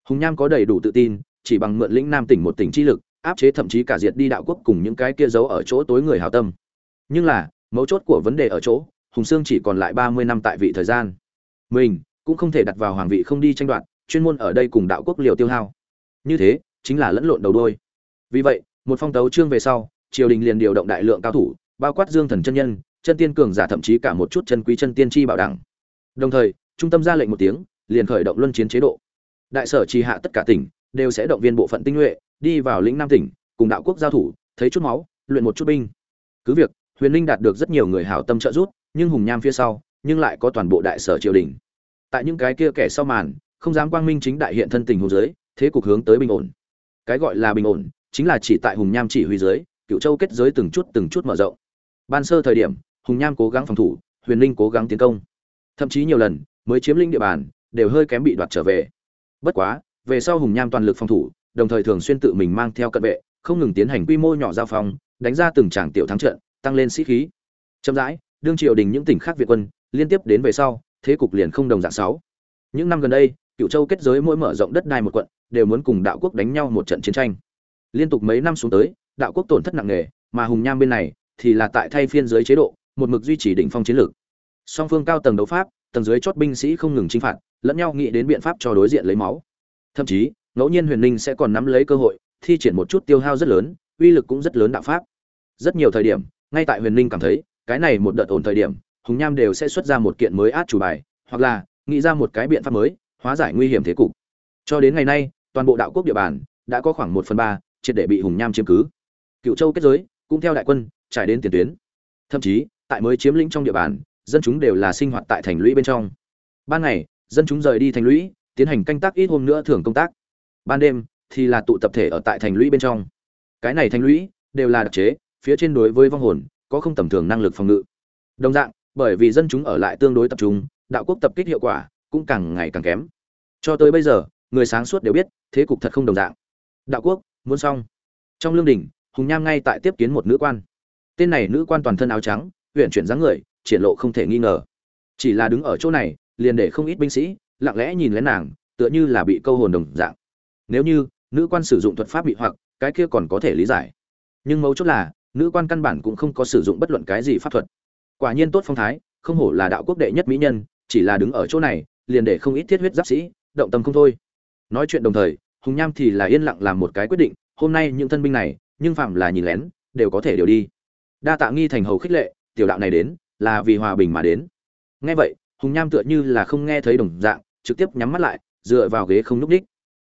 Hùng nham có đầy đủ tự tin, chỉ bằng mượn lĩnh nam tỉnh một tỉnh chi lực, áp chế thậm chí cả diệt đi đạo quốc cùng những cái kia giấu ở chỗ tối người hào tâm. Nhưng là, mấu chốt của vấn đề ở chỗ hùng sương chỉ còn lại ba mươi năm tại vị thời gian. Mình cũng không thể đặt vào hoàng vị không đi tranh đoạt, chuyên môn ở đây cùng đạo quốc liều tiêu hao. Như thế, chính là lẫn lộn đầu đôi. Vì vậy, một phong tấu trương về sau, triều đình liền điều động đại lượng cao thủ, bao quát dương thần chân nhân, chân tiên cường giả thậm chí cả một chút chân quý chân tiên chi bảo đẳng. Đồng thời, trung tâm ra lệnh một tiếng, liền khởi động luân chiến chế độ. Đại sở trì hạ tất cả tỉnh đều sẽ động viên bộ phận tinh nhuệ, đi vào lĩnh nam tỉnh, cùng đạo quốc giao thủ, thấy chút máu, luyện một chút binh. Cứ việc, huyền linh đạt được rất nhiều người hảo tâm trợ giúp nhưng hùng nham phía sau, nhưng lại có toàn bộ đại sở triều đình. Tại những cái kia kẻ sau màn, không dám quang minh chính đại hiện thân tình hùng giới, thế cục hướng tới bình ổn. Cái gọi là bình ổn, chính là chỉ tại hùng nham chỉ huy giới, cựu châu kết giới từng chút từng chút mở rộng. Ban sơ thời điểm, hùng nham cố gắng phòng thủ, huyền linh cố gắng tiến công. Thậm chí nhiều lần, mới chiếm lĩnh địa bàn, đều hơi kém bị đoạt trở về. Bất quá, về sau hùng nham toàn lực phòng thủ, đồng thời thường xuyên tự mình mang theo cận vệ, không ngừng tiến hành quy mô nhỏ giao phong, đánh ra từng tràng tiểu thắng trận, tăng lên sĩ khí. Chậm rãi đương triều đình những tỉnh khác việt quân liên tiếp đến về sau, thế cục liền không đồng dạng sáu. Những năm gần đây cựu châu kết giới mỗi mở rộng đất đai một quận, đều muốn cùng đạo quốc đánh nhau một trận chiến tranh. Liên tục mấy năm xuống tới, đạo quốc tổn thất nặng nề, mà hùng nham bên này thì là tại thay phiên giới chế độ, một mực duy trì đỉnh phong chiến lược. Song phương cao tầng đấu pháp, tầng dưới chót binh sĩ không ngừng chinh phạt, lẫn nhau nghĩ đến biện pháp cho đối diện lấy máu. Thậm chí, ngẫu nhiên huyền ninh sẽ còn nắm lấy cơ hội, thi triển một chút tiêu hao rất lớn, uy lực cũng rất lớn đạo pháp. Rất nhiều thời điểm, ngay tại huyền ninh cảm thấy cái này một đợt ổn thời điểm, hùng nham đều sẽ xuất ra một kiện mới át chủ bài, hoặc là nghĩ ra một cái biện pháp mới, hóa giải nguy hiểm thế cục. Cho đến ngày nay, toàn bộ đạo quốc địa bàn đã có khoảng một phần ba triệt để bị hùng nham chiếm cứ. Cựu châu kết giới, cũng theo đại quân, trải đến tiền tuyến. Thậm chí, tại mới chiếm lĩnh trong địa bàn, dân chúng đều là sinh hoạt tại thành lũy bên trong. Ban ngày, dân chúng rời đi thành lũy, tiến hành canh tác ít hôm nữa thường công tác. Ban đêm thì là tụ tập thể ở tại thành lũy bên trong. Cái này thành lũy đều là đặc chế, phía trên đối với vong hồn có không tầm thường năng lực phòng ngự. Đồng dạng, bởi vì dân chúng ở lại tương đối tập trung, đạo quốc tập kích hiệu quả cũng càng ngày càng kém. Cho tới bây giờ, người sáng suốt đều biết, thế cục thật không đồng dạng. Đạo quốc, muốn xong. Trong lương đình hùng nham ngay tại tiếp kiến một nữ quan. Tên này nữ quan toàn thân áo trắng huyện chuyển dáng người, triển lộ không thể nghi ngờ. Chỉ là đứng ở chỗ này, liền để không ít binh sĩ, lặng lẽ nhìn lén nàng, tựa như là bị câu hồn đồng dạng. Nếu như, nữ quan sử dụng thuật pháp bị hoặc, cái kia còn có thể lý giải. Nhưng mấu chốt là nữ quan căn bản cũng không có sử dụng bất luận cái gì pháp thuật. Quả nhiên tốt phong thái, không hổ là đạo quốc đệ nhất mỹ nhân, chỉ là đứng ở chỗ này, liền để không ít thiết huyết giáp sĩ động tâm không thôi. Nói chuyện đồng thời, hùng nham thì là yên lặng làm một cái quyết định, hôm nay những thân binh này, nhưng phạm là nhìn lén, đều có thể điều đi. Đa tạ nghi thành hầu khích lệ, tiểu đạo này đến, là vì hòa bình mà đến. Nghe vậy, hùng nham tựa như là không nghe thấy đồng dạng, trực tiếp nhắm mắt lại, dựa vào ghế không núp đích.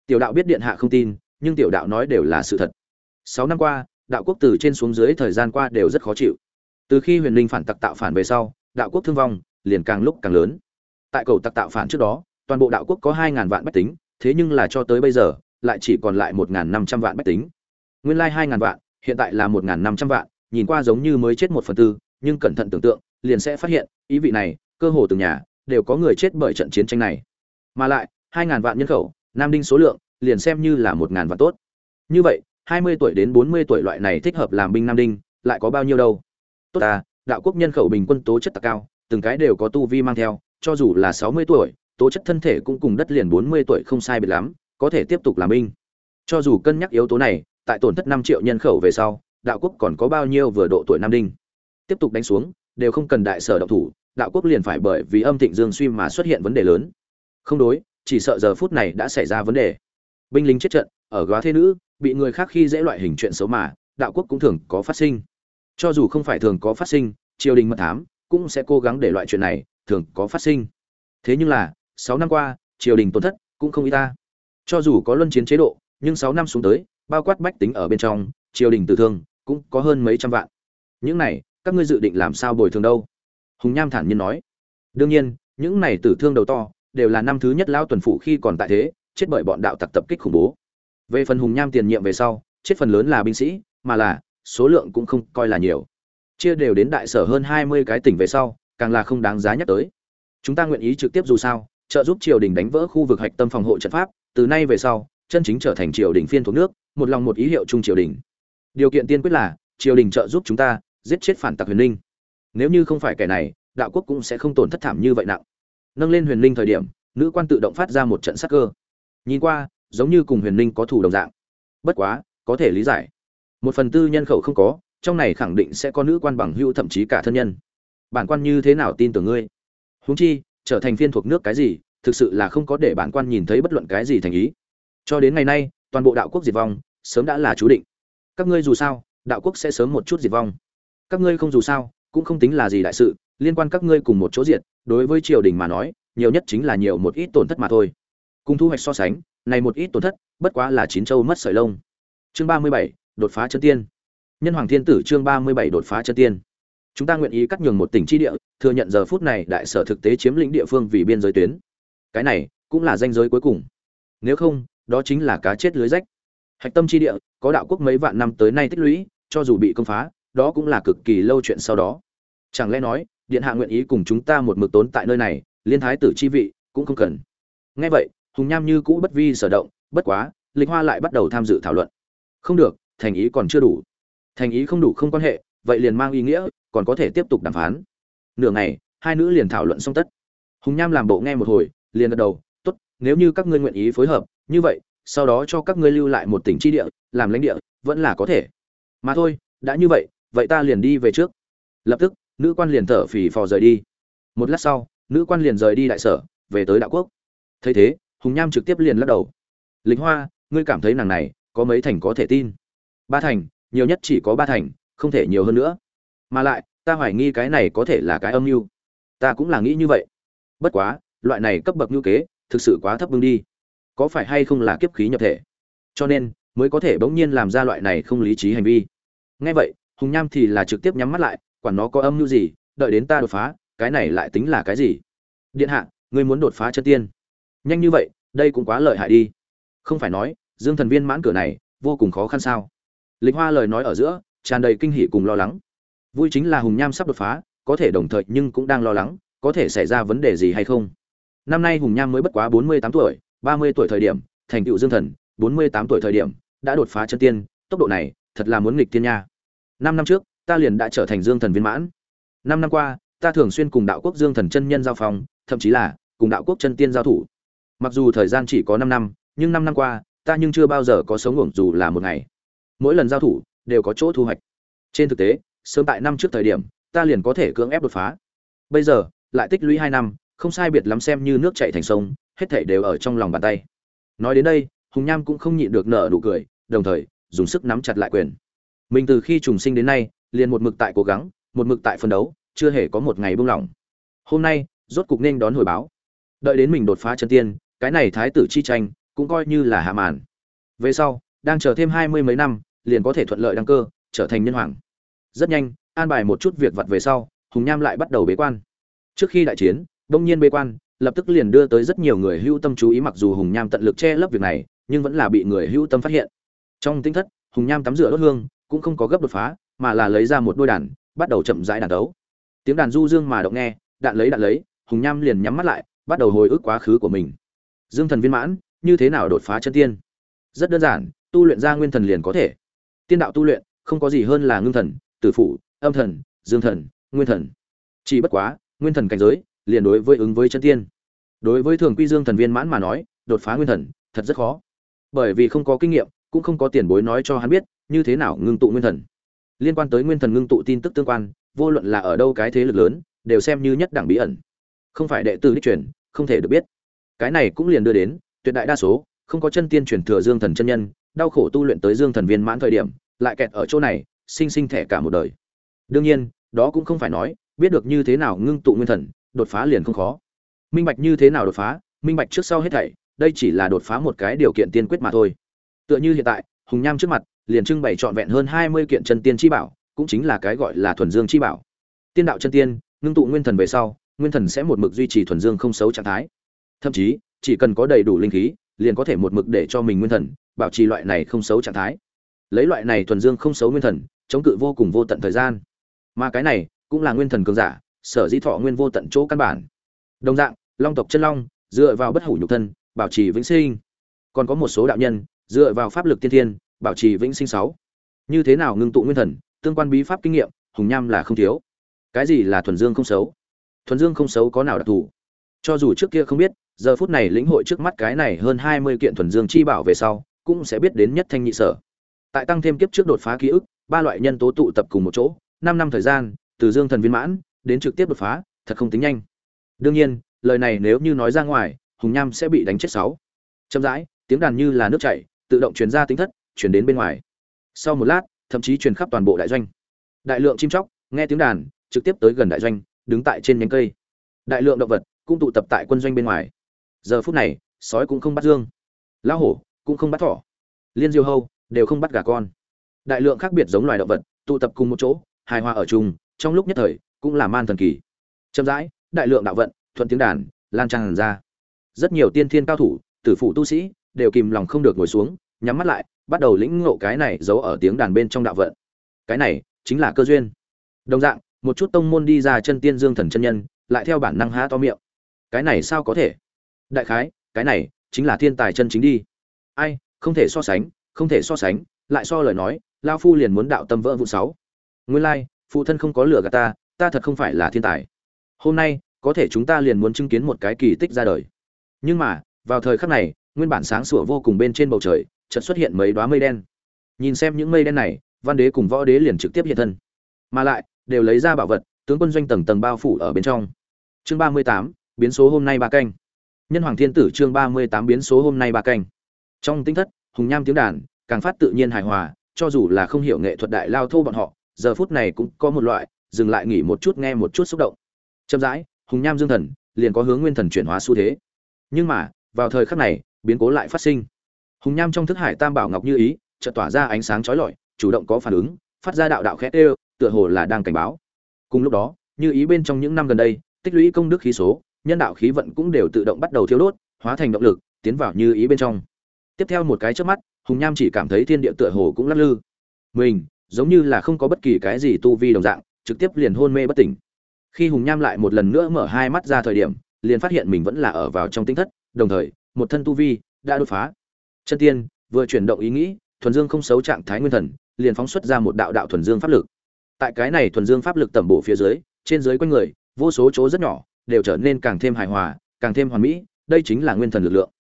Tiểu đạo biết điện hạ không tin, nhưng tiểu đạo nói đều là sự thật. Sáu năm qua đạo quốc từ trên xuống dưới thời gian qua đều rất khó chịu. Từ khi huyền linh phản tặc tạo phản về sau, đạo quốc thương vong liền càng lúc càng lớn. Tại cầu tặc tạo phản trước đó, toàn bộ đạo quốc có hai ngàn vạn bách tính, thế nhưng là cho tới bây giờ, lại chỉ còn lại một ngàn năm trăm vạn bách tính. Nguyên lai hai ngàn vạn, hiện tại là một ngàn năm trăm vạn, nhìn qua giống như mới chết một phần tư, nhưng cẩn thận tưởng tượng, liền sẽ phát hiện, ý vị này, cơ hồ từng nhà, đều có người chết bởi trận chiến tranh này. Mà lại, hai ngàn vạn nhân khẩu, nam đinh số lượng, liền xem như là một ngàn vạn tốt. Như vậy hai mươi tuổi đến bốn mươi tuổi loại này thích hợp làm binh nam đinh, lại có bao nhiêu đâu? Tốt à đạo quốc nhân khẩu bình quân tố chất tạc cao, từng cái đều có tu vi mang theo, cho dù là sáu mươi tuổi, tố chất thân thể cũng cùng đất liền bốn mươi tuổi không sai biệt lắm, có thể tiếp tục làm binh. Cho dù cân nhắc yếu tố này, tại tổn thất năm triệu nhân khẩu về sau, đạo quốc còn có bao nhiêu vừa độ tuổi nam đinh? Tiếp tục đánh xuống, đều không cần đại sở động thủ, đạo quốc liền phải bởi vì âm thịnh dương suy mà xuất hiện vấn đề lớn. Không đối, chỉ sợ giờ phút này đã xảy ra vấn đề. Binh lính chết trận, ở góa thế nữ bị người khác khi dễ loại hình chuyện xấu mà, đạo quốc cũng thường có phát sinh. Cho dù không phải thường có phát sinh, triều đình mật thám cũng sẽ cố gắng để loại chuyện này thường có phát sinh. Thế nhưng là, sáu năm qua, triều đình tổn thất cũng không y ta. Cho dù có luân chiến chế độ, nhưng sáu năm xuống tới, bao quát bách tính ở bên trong, triều đình tử thương cũng có hơn mấy trăm vạn. Những này, các ngươi dự định làm sao bồi thường đâu? Hùng nham thản nhiên nói. Đương nhiên, những này tử thương đầu to đều là năm thứ nhất lao tuần phủ khi còn tại thế, chết bởi bọn đạo tặc tập kích khủng bố về phần hùng nham tiền nhiệm về sau, chết phần lớn là binh sĩ, mà là, số lượng cũng không coi là nhiều. Chia đều đến đại sở hơn hai mươi cái tỉnh về sau, càng là không đáng giá nhắc tới. Chúng ta nguyện ý trực tiếp dù sao, trợ giúp triều đình đánh vỡ khu vực hạch tâm phòng hộ trận pháp, từ nay về sau, chân chính trở thành triều đình phiên thuộc nước, một lòng một ý hiệu chung triều đình. Điều kiện tiên quyết là, triều đình trợ giúp chúng ta, giết chết phản tặc huyền linh. Nếu như không phải kẻ này, đạo quốc cũng sẽ không tổn thất thảm như vậy nặng. Nâng lên huyền linh thời điểm, nữ quan tự động phát ra một trận sắc cơ. Nhìn qua giống như cùng huyền Ninh có thủ đồng dạng. Bất quá, có thể lý giải. Một phần tư nhân khẩu không có, trong này khẳng định sẽ có nữ quan bằng hữu thậm chí cả thân nhân. Bản quan như thế nào tin tưởng ngươi? Huống chi, trở thành phiên thuộc nước cái gì, thực sự là không có để bản quan nhìn thấy bất luận cái gì thành ý. Cho đến ngày nay, toàn bộ đạo quốc diệt vong, sớm đã là chú định. Các ngươi dù sao, đạo quốc sẽ sớm một chút diệt vong. Các ngươi không dù sao, cũng không tính là gì đại sự, liên quan các ngươi cùng một chỗ diệt, đối với triều đình mà nói, nhiều nhất chính là nhiều một ít tổn thất mà thôi. Cùng thu hoạch so sánh này một ít tổn thất, bất quá là chín châu mất sợi lông. Chương ba mươi bảy, đột phá chân tiên. Nhân hoàng thiên tử chương ba mươi bảy đột phá chân tiên. Chúng ta nguyện ý cắt nhường một tỉnh chi địa, thừa nhận giờ phút này đại sở thực tế chiếm lĩnh địa phương vì biên giới tuyến. Cái này cũng là danh giới cuối cùng. Nếu không, đó chính là cá chết lưới rách. Hạch tâm chi địa, có đạo quốc mấy vạn năm tới nay tích lũy, cho dù bị công phá, đó cũng là cực kỳ lâu chuyện sau đó. Chẳng lẽ nói, điện hạ nguyện ý cùng chúng ta một mực tốn tại nơi này, liên thái tử chi vị cũng không cần. Nghe vậy hùng nham như cũ bất vi sở động, bất quá, lịch hoa lại bắt đầu tham dự thảo luận. Không được, thành ý còn chưa đủ. Thành ý không đủ không quan hệ, vậy liền mang ý nghĩa, còn có thể tiếp tục đàm phán. Nửa ngày, hai nữ liền thảo luận xong tất. Hùng nham làm bộ nghe một hồi, liền gật đầu, tốt, nếu như các ngươi nguyện ý phối hợp, như vậy, sau đó cho các ngươi lưu lại một tỉnh tri địa, làm lãnh địa, vẫn là có thể. Mà thôi, đã như vậy vậy ta liền đi về trước. Lập tức, nữ quan liền thở phì phò rời đi. Một lát sau, nữ quan liền rời đi đại sở, về tới đạo quốc. Thấy thế hùng nham trực tiếp liền lắc đầu. Lính hoa, ngươi cảm thấy nàng này có mấy thành có thể tin? Ba thành, nhiều nhất chỉ có ba thành, không thể nhiều hơn nữa. Mà lại, ta hoài nghi cái này có thể là cái âm mưu. Ta cũng là nghĩ như vậy. Bất quá, loại này cấp bậc ngữ kế, thực sự quá thấp bưng đi. Có phải hay không là kiếp khí nhập thể? Cho nên, mới có thể bỗng nhiên làm ra loại này không lý trí hành vi. Ngay vậy, hùng nham thì là trực tiếp nhắm mắt lại, quản nó có âm mưu gì, đợi đến ta đột phá, cái này lại tính là cái gì? Điện hạ, ngươi muốn đột phá chân tiên. Nhanh như vậy đây cũng quá lợi hại đi. Không phải nói, dương thần viên mãn cửa này, vô cùng khó khăn sao? Lịch hoa lời nói ở giữa, tràn đầy kinh hỉ cùng lo lắng. Vui chính là hùng nham sắp đột phá, có thể đồng thời nhưng cũng đang lo lắng, có thể xảy ra vấn đề gì hay không? Năm nay hùng nham mới bất quá bốn mươi tám tuổi, ba mươi tuổi thời điểm, thành tựu dương thần, bốn mươi tám tuổi thời điểm, đã đột phá chân tiên, tốc độ này, thật là muốn nghịch tiên nha. Năm năm trước, ta liền đã trở thành dương thần viên mãn. Năm năm qua, ta thường xuyên cùng đạo quốc dương thần chân nhân giao phong, thậm chí là cùng đạo quốc chân tiên giao thủ mặc dù thời gian chỉ có năm năm, nhưng năm năm qua, ta nhưng chưa bao giờ có sống ngủ dù là một ngày. Mỗi lần giao thủ, đều có chỗ thu hoạch. Trên thực tế, sớm tại năm trước thời điểm, ta liền có thể cưỡng ép đột phá. Bây giờ, lại tích lũy hai năm, không sai biệt lắm xem như nước chảy thành sông, hết thảy đều ở trong lòng bàn tay. Nói đến đây, hùng nham cũng không nhịn được nở nụ cười, đồng thời, dùng sức nắm chặt lại quyền. Mình từ khi trùng sinh đến nay, liền một mực tại cố gắng, một mực tại phân đấu, chưa hề có một ngày buông lỏng. Hôm nay, rốt cục nên đón hồi báo. Đợi đến mình đột phá chân tiên cái này thái tử chi tranh cũng coi như là hạ màn. Về sau, đang chờ thêm hai mươi mấy năm, liền có thể thuận lợi đăng cơ, trở thành nhân hoàng. Rất nhanh, an bài một chút việc vặt về sau, hùng nham lại bắt đầu bế quan. Trước khi đại chiến, đông nhiên bế quan, lập tức liền đưa tới rất nhiều người hữu tâm chú ý mặc dù hùng nham tận lực che lấp việc này, nhưng vẫn là bị người hữu tâm phát hiện. Trong tinh thất, hùng nham tắm rửa đốt hương, cũng không có gấp đột phá, mà là lấy ra một đôi đàn, bắt đầu chậm rãi đàn tấu tiếng đàn du dương mà động nghe, đạn lấy đạn lấy, hùng nham liền nhắm mắt lại, bắt đầu hồi ức quá khứ của mình dương thần viên mãn, như thế nào đột phá chân tiên? Rất đơn giản, tu luyện ra nguyên thần liền có thể. Tiên đạo tu luyện, không có gì hơn là ngưng thần, tử phụ âm thần, dương thần, nguyên thần. Chỉ bất quá, nguyên thần cảnh giới liền đối với ứng với chân tiên. Đối với thường quy dương thần viên mãn mà nói, đột phá nguyên thần, thật rất khó. Bởi vì không có kinh nghiệm, cũng không có tiền bối nói cho hắn biết, như thế nào ngưng tụ nguyên thần. Liên quan tới nguyên thần ngưng tụ tin tức tương quan, vô luận là ở đâu cái thế lực lớn, đều xem như nhất đẳng bí ẩn. Không phải đệ tử đích truyền, không thể được biết cái này cũng liền đưa đến, tuyệt đại đa số, không có chân tiên truyền thừa dương thần chân nhân, đau khổ tu luyện tới dương thần viên mãn thời điểm, lại kẹt ở chỗ này, sinh sinh thẻ cả một đời. Đương nhiên, đó cũng không phải nói, biết được như thế nào ngưng tụ nguyên thần, đột phá liền không khó. Minh bạch như thế nào đột phá, minh bạch trước sau hết thảy, đây chỉ là đột phá một cái điều kiện tiên quyết mà thôi. Tựa như hiện tại, hùng nham trước mặt, liền trưng bày trọn vẹn hơn hai mươi kiện chân tiên chi bảo, cũng chính là cái gọi là thuần dương chi bảo. Tiên đạo chân tiên, ngưng tụ nguyên thần về sau, nguyên thần sẽ một mực duy trì thuần dương không xấu trạng thái thậm chí, chỉ cần có đầy đủ linh khí, liền có thể một mực để cho mình nguyên thần, bảo trì loại này không xấu trạng thái. Lấy loại này thuần dương không xấu nguyên thần, chống cự vô cùng vô tận thời gian. Mà cái này, cũng là nguyên thần cường giả, sở dĩ thọ nguyên vô tận chỗ căn bản. Đồng dạng, long tộc chân long, dựa vào bất hủ nhục thân, bảo trì vĩnh sinh. Còn có một số đạo nhân, dựa vào pháp lực tiên thiên, bảo trì vĩnh sinh sáu. Như thế nào ngưng tụ nguyên thần, tương quan bí pháp kinh nghiệm, hùng nham là không thiếu. Cái gì là thuần dương không xấu? Thuần dương không xấu có nào đặc thù? Cho dù trước kia không biết giờ phút này lĩnh hội trước mắt cái này hơn hai mươi kiện thuần dương chi bảo về sau, cũng sẽ biết đến nhất thanh nhị sở. Tại tăng thêm kiếp trước đột phá ký ức, ba loại nhân tố tụ tập cùng một chỗ, năm năm thời gian, từ dương thần viên mãn, đến trực tiếp đột phá, thật không tính nhanh. Đương nhiên, lời này nếu như nói ra ngoài, hùng nham sẽ bị đánh chết sáu. Chậm rãi, tiếng đàn như là nước chảy, tự động truyền ra tính thất, truyền đến bên ngoài. Sau một lát, thậm chí truyền khắp toàn bộ đại doanh. Đại lượng chim chóc, nghe tiếng đàn, trực tiếp tới gần đại doanh, đứng tại trên nhánh cây. Đại lượng động vật cũng tụ tập tại quân doanh bên ngoài giờ phút này, sói cũng không bắt dương. Lão hổ cũng không bắt thỏ. Liên diêu hâu đều không bắt gà con. Đại lượng khác biệt giống loài động vật, tụ tập cùng một chỗ, hài hòa ở chung, trong lúc nhất thời cũng là man thần kỳ. Chậm rãi, đại lượng đạo vận, thuận tiếng đàn, lan tràn ra. Rất nhiều tiên thiên cao thủ, tử phụ tu sĩ đều kìm lòng không được ngồi xuống, nhắm mắt lại, bắt đầu lĩnh ngộ cái này giấu ở tiếng đàn bên trong đạo vận. Cái này chính là cơ duyên. Đồng dạng, một chút tông môn đi ra chân tiên dương thần chân nhân, lại theo bản năng há to miệng. Cái này sao có thể? Đại khái, cái này chính là thiên tài chân chính đi. Ai, không thể so sánh, không thể so sánh, lại so lời nói, lao phu liền muốn đạo tâm vỡ vụ sáu. Nguyên lai, phụ thân không có lửa gạt ta ta thật không phải là thiên tài. Hôm nay, có thể chúng ta liền muốn chứng kiến một cái kỳ tích ra đời. Nhưng mà, vào thời khắc này, nguyên bản sáng sủa vô cùng bên trên bầu trời, chợt xuất hiện mấy đoá mây đen. Nhìn xem những mây đen này, văn đế cùng võ đế liền trực tiếp hiện thân. Mà lại, đều lấy ra bảo vật, tướng quân doanh tầng tầng bao phủ ở bên trong. Chương ba mươi tám, biến số hôm nay ba canh nhân hoàng thiên tử chương ba mươi tám biến số hôm nay ba canh. Trong tinh thất, hùng nham tiếng đàn, càng phát tự nhiên hài hòa, cho dù là không hiểu nghệ thuật đại lao thô bọn họ, giờ phút này cũng có một loại, dừng lại nghỉ một chút nghe một chút xúc động. Chậm rãi, hùng nham dương thần liền có hướng nguyên thần chuyển hóa xu thế. Nhưng mà, vào thời khắc này, biến cố lại phát sinh. Hùng nham trong thức hải tam bảo ngọc như ý, chợt tỏa ra ánh sáng chói lọi, chủ động có phản ứng, phát ra đạo đạo khét ê tựa hồ là đang cảnh báo. Cùng lúc đó, như ý bên trong những năm gần đây, tích lũy công đức khí số nhân đạo khí vận cũng đều tự động bắt đầu thiêu đốt, hóa thành động lực, tiến vào như ý bên trong. Tiếp theo một cái trước mắt, hùng nham chỉ cảm thấy thiên địa tựa hồ cũng lắc lư. Mình, giống như là không có bất kỳ cái gì tu vi đồng dạng, trực tiếp liền hôn mê bất tỉnh. Khi hùng nham lại một lần nữa mở hai mắt ra thời điểm, liền phát hiện mình vẫn là ở vào trong tinh thất, đồng thời, một thân tu vi đã đột phá. Chân tiên, vừa chuyển động ý nghĩ, thuần dương không xấu trạng thái nguyên thần, liền phóng xuất ra một đạo đạo thuần dương pháp lực. Tại cái này thuần dương pháp lực tẩm bổ phía dưới, trên dưới quanh người, vô số chỗ rất nhỏ đều trở nên càng thêm hài hòa, càng thêm hoàn mỹ, đây chính là nguyên thần lực lượng.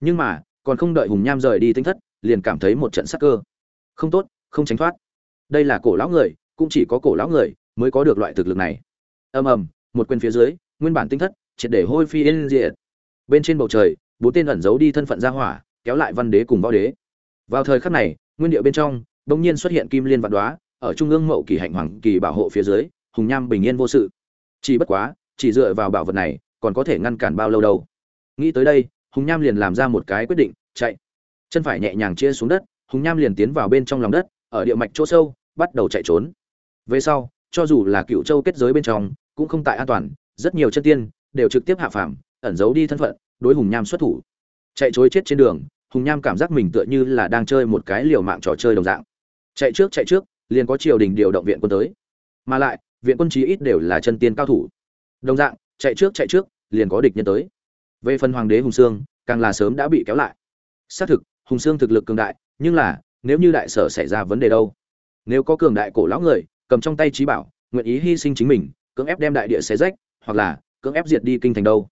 Nhưng mà, còn không đợi hùng nham rời đi tinh thất, liền cảm thấy một trận sắc cơ. Không tốt, không tránh thoát. Đây là cổ lão người, cũng chỉ có cổ lão người mới có được loại thực lực này. Ầm ầm, một quyền phía dưới, nguyên bản tinh thất, triệt để hôi phi yên diệt. Bên trên bầu trời, bốn tên ẩn giấu đi thân phận gia hỏa, kéo lại văn đế cùng võ đế. Vào thời khắc này, nguyên địa bên trong, bỗng nhiên xuất hiện kim liên vạn đoá, ở trung ương mậu kỳ hạnh hoàng kỳ bảo hộ phía dưới, hùng nham bình yên vô sự. Chỉ bất quá chỉ dựa vào bảo vật này, còn có thể ngăn cản bao lâu đâu. Nghĩ tới đây, hùng nham liền làm ra một cái quyết định, chạy. Chân phải nhẹ nhàng chia xuống đất, hùng nham liền tiến vào bên trong lòng đất, ở địa mạch chỗ sâu, bắt đầu chạy trốn. Về sau, cho dù là cựu châu kết giới bên trong, cũng không tại an toàn, rất nhiều chân tiên đều trực tiếp hạ phàm, ẩn giấu đi thân phận, đối hùng nham xuất thủ. Chạy chối chết trên đường, hùng nham cảm giác mình tựa như là đang chơi một cái liều mạng trò chơi đồng dạng. Chạy trước chạy trước, liền có triều đình điều động viện quân tới. Mà lại, viện quân chí ít đều là chân tiên cao thủ đồng dạng, chạy trước chạy trước, liền có địch nhân tới. Về phần hoàng đế hùng sương, càng là sớm đã bị kéo lại. Xác thực, hùng sương thực lực cường đại, nhưng là, nếu như đại sở xảy ra vấn đề đâu? Nếu có cường đại cổ lão người, cầm trong tay trí bảo, nguyện ý hy sinh chính mình, cưỡng ép đem đại địa xé rách, hoặc là, cưỡng ép diệt đi kinh thành đâu?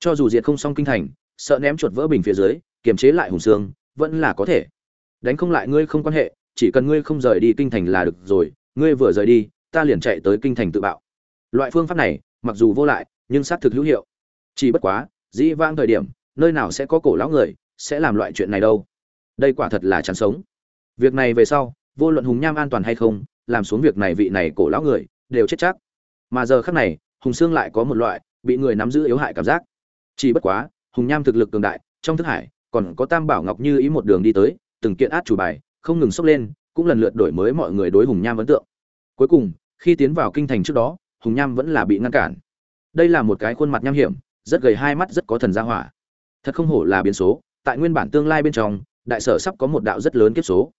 Cho dù diệt không xong kinh thành, sợ ném chuột vỡ bình phía dưới, kiềm chế lại hùng sương, vẫn là có thể. Đánh không lại ngươi không quan hệ, chỉ cần ngươi không rời đi kinh thành là được rồi, ngươi vừa rời đi, ta liền chạy tới kinh thành tự bạo. Loại phương pháp này mặc dù vô lại, nhưng xác thực hữu hiệu. Chỉ bất quá, dĩ vãng thời điểm, nơi nào sẽ có cổ lão người, sẽ làm loại chuyện này đâu. Đây quả thật là chán sống. Việc này về sau, vô luận hùng nham an toàn hay không, làm xuống việc này vị này cổ lão người, đều chết chắc. Mà giờ khắc này, hùng xương lại có một loại, bị người nắm giữ yếu hại cảm giác. Chỉ bất quá, hùng nham thực lực cường đại, trong thức hải, còn có tam bảo ngọc như ý một đường đi tới, từng kiện át chủ bài, không ngừng sốc lên, cũng lần lượt đổi mới mọi người đối hùng nham ấn tượng. Cuối cùng, khi tiến vào kinh thành trước đó hùng nham vẫn là bị ngăn cản. Đây là một cái khuôn mặt nham hiểm, rất gầy hai mắt rất có thần gia hỏa. Thật không hổ là biến số, tại nguyên bản tương lai bên trong, đại sở sắp có một đạo rất lớn kiếp số.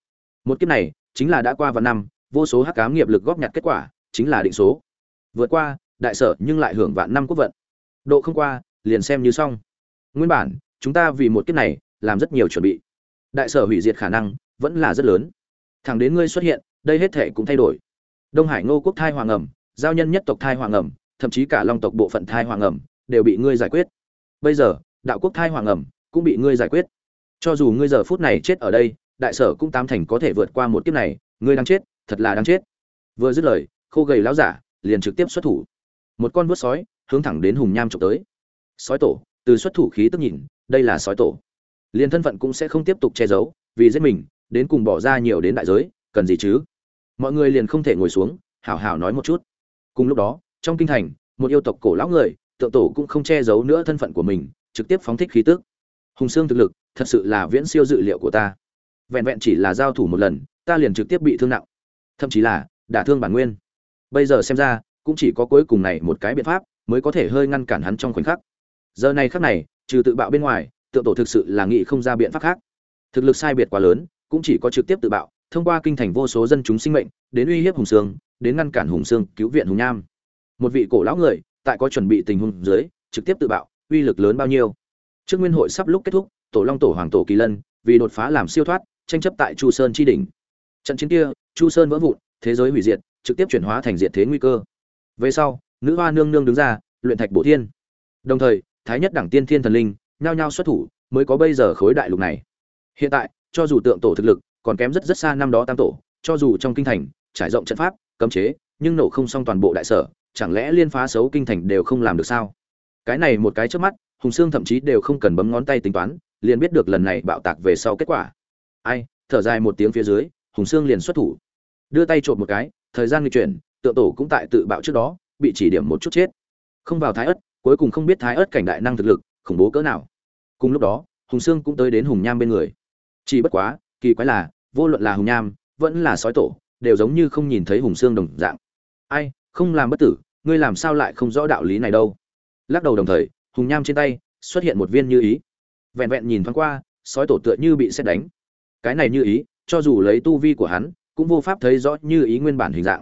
Một kiếp này, chính là đã qua vào năm, vô số hắc cám nghiệp lực góp nhặt kết quả, chính là định số. Vượt qua, đại sở nhưng lại hưởng vạn năm quốc vận. Độ không qua, liền xem như xong. Nguyên bản, chúng ta vì một kiếp này, làm rất nhiều chuẩn bị. Đại sở hủy diệt khả năng, vẫn là rất lớn. Thẳng đến ngươi xuất hiện, đây hết thể cũng thay đổi. Đông hải ngô quốc thai hoàng ẩm giao nhân nhất tộc thai hoàng ẩm, thậm chí cả long tộc bộ phận thai hoàng ẩm, đều bị ngươi giải quyết. Bây giờ, đạo quốc thai hoàng ẩm cũng bị ngươi giải quyết. Cho dù ngươi giờ phút này chết ở đây, đại sở cũng tám thành có thể vượt qua một kiếp này, ngươi đang chết, thật là đang chết. Vừa dứt lời, khô gầy láo giả liền trực tiếp xuất thủ. Một con vớt sói hướng thẳng đến hùng nham trộm tới. Sói tổ, từ xuất thủ khí tức nhìn, đây là sói tổ. Liền thân phận cũng sẽ không tiếp tục che giấu, vì giết mình, đến cùng bỏ ra nhiều đến đại giới, cần gì chứ? Mọi người liền không thể ngồi xuống, hảo hảo nói một chút cùng lúc đó, trong kinh thành, một yêu tộc cổ lão người, tượng tổ cũng không che giấu nữa thân phận của mình, trực tiếp phóng thích khí tức. Hùng xương thực lực, thật sự là viễn siêu dự liệu của ta. Vẹn vẹn chỉ là giao thủ một lần, ta liền trực tiếp bị thương nặng. Thậm chí là, đả thương bản nguyên. Bây giờ xem ra, cũng chỉ có cuối cùng này một cái biện pháp, mới có thể hơi ngăn cản hắn trong khoảnh khắc. Giờ này khắc này, trừ tự bạo bên ngoài, tượng tổ thực sự là nghĩ không ra biện pháp khác. Thực lực sai biệt quá lớn, cũng chỉ có trực tiếp tự bạo, thông qua kinh thành vô số dân chúng sinh mệnh, đến uy hiếp hùng sương đến ngăn cản hùng sương cứu viện hùng nham. Một vị cổ lão người, tại có chuẩn bị tình huống dưới, trực tiếp tự bạo, uy lực lớn bao nhiêu. Trước nguyên hội sắp lúc kết thúc, tổ long tổ hoàng tổ kỳ lân, vì đột phá làm siêu thoát, tranh chấp tại chu sơn chi đỉnh. Trận chiến kia, chu sơn vỡ vụn, thế giới hủy diệt, trực tiếp chuyển hóa thành diệt thế nguy cơ. Về sau, nữ hoa nương nương đứng ra, luyện thạch bổ thiên. Đồng thời, thái nhất đẳng tiên thiên thần linh, nhao nhao xuất thủ, mới có bây giờ khối đại lục này. Hiện tại, cho dù tượng tổ thực lực còn kém rất rất xa năm đó tam tổ, cho dù trong kinh thành, trải rộng trận pháp cấm chế, nhưng nổ không xong toàn bộ đại sở, chẳng lẽ liên phá xấu kinh thành đều không làm được sao? Cái này một cái trước mắt, hùng sương thậm chí đều không cần bấm ngón tay tính toán, liền biết được lần này bạo tạc về sau kết quả. Ai, thở dài một tiếng phía dưới, hùng sương liền xuất thủ. Đưa tay trộm một cái, thời gian nghịch chuyển, tượng tổ cũng tại tự bạo trước đó, bị chỉ điểm một chút chết. Không vào thái ất cuối cùng không biết thái ất cảnh đại năng thực lực, khủng bố cỡ nào. Cùng lúc đó, hùng sương cũng tới đến hùng nham bên người. Chỉ bất quá, kỳ quái là, vô luận là hùng nham, vẫn là sói tổ đều giống như không nhìn thấy hùng xương đồng dạng. Ai, không làm bất tử, ngươi làm sao lại không rõ đạo lý này đâu? Lắc đầu đồng thời, hùng nham trên tay xuất hiện một viên như ý. Vẹn vẹn nhìn thoáng qua, sói tổ tựa như bị xét đánh. Cái này như ý, cho dù lấy tu vi của hắn, cũng vô pháp thấy rõ như ý nguyên bản hình dạng.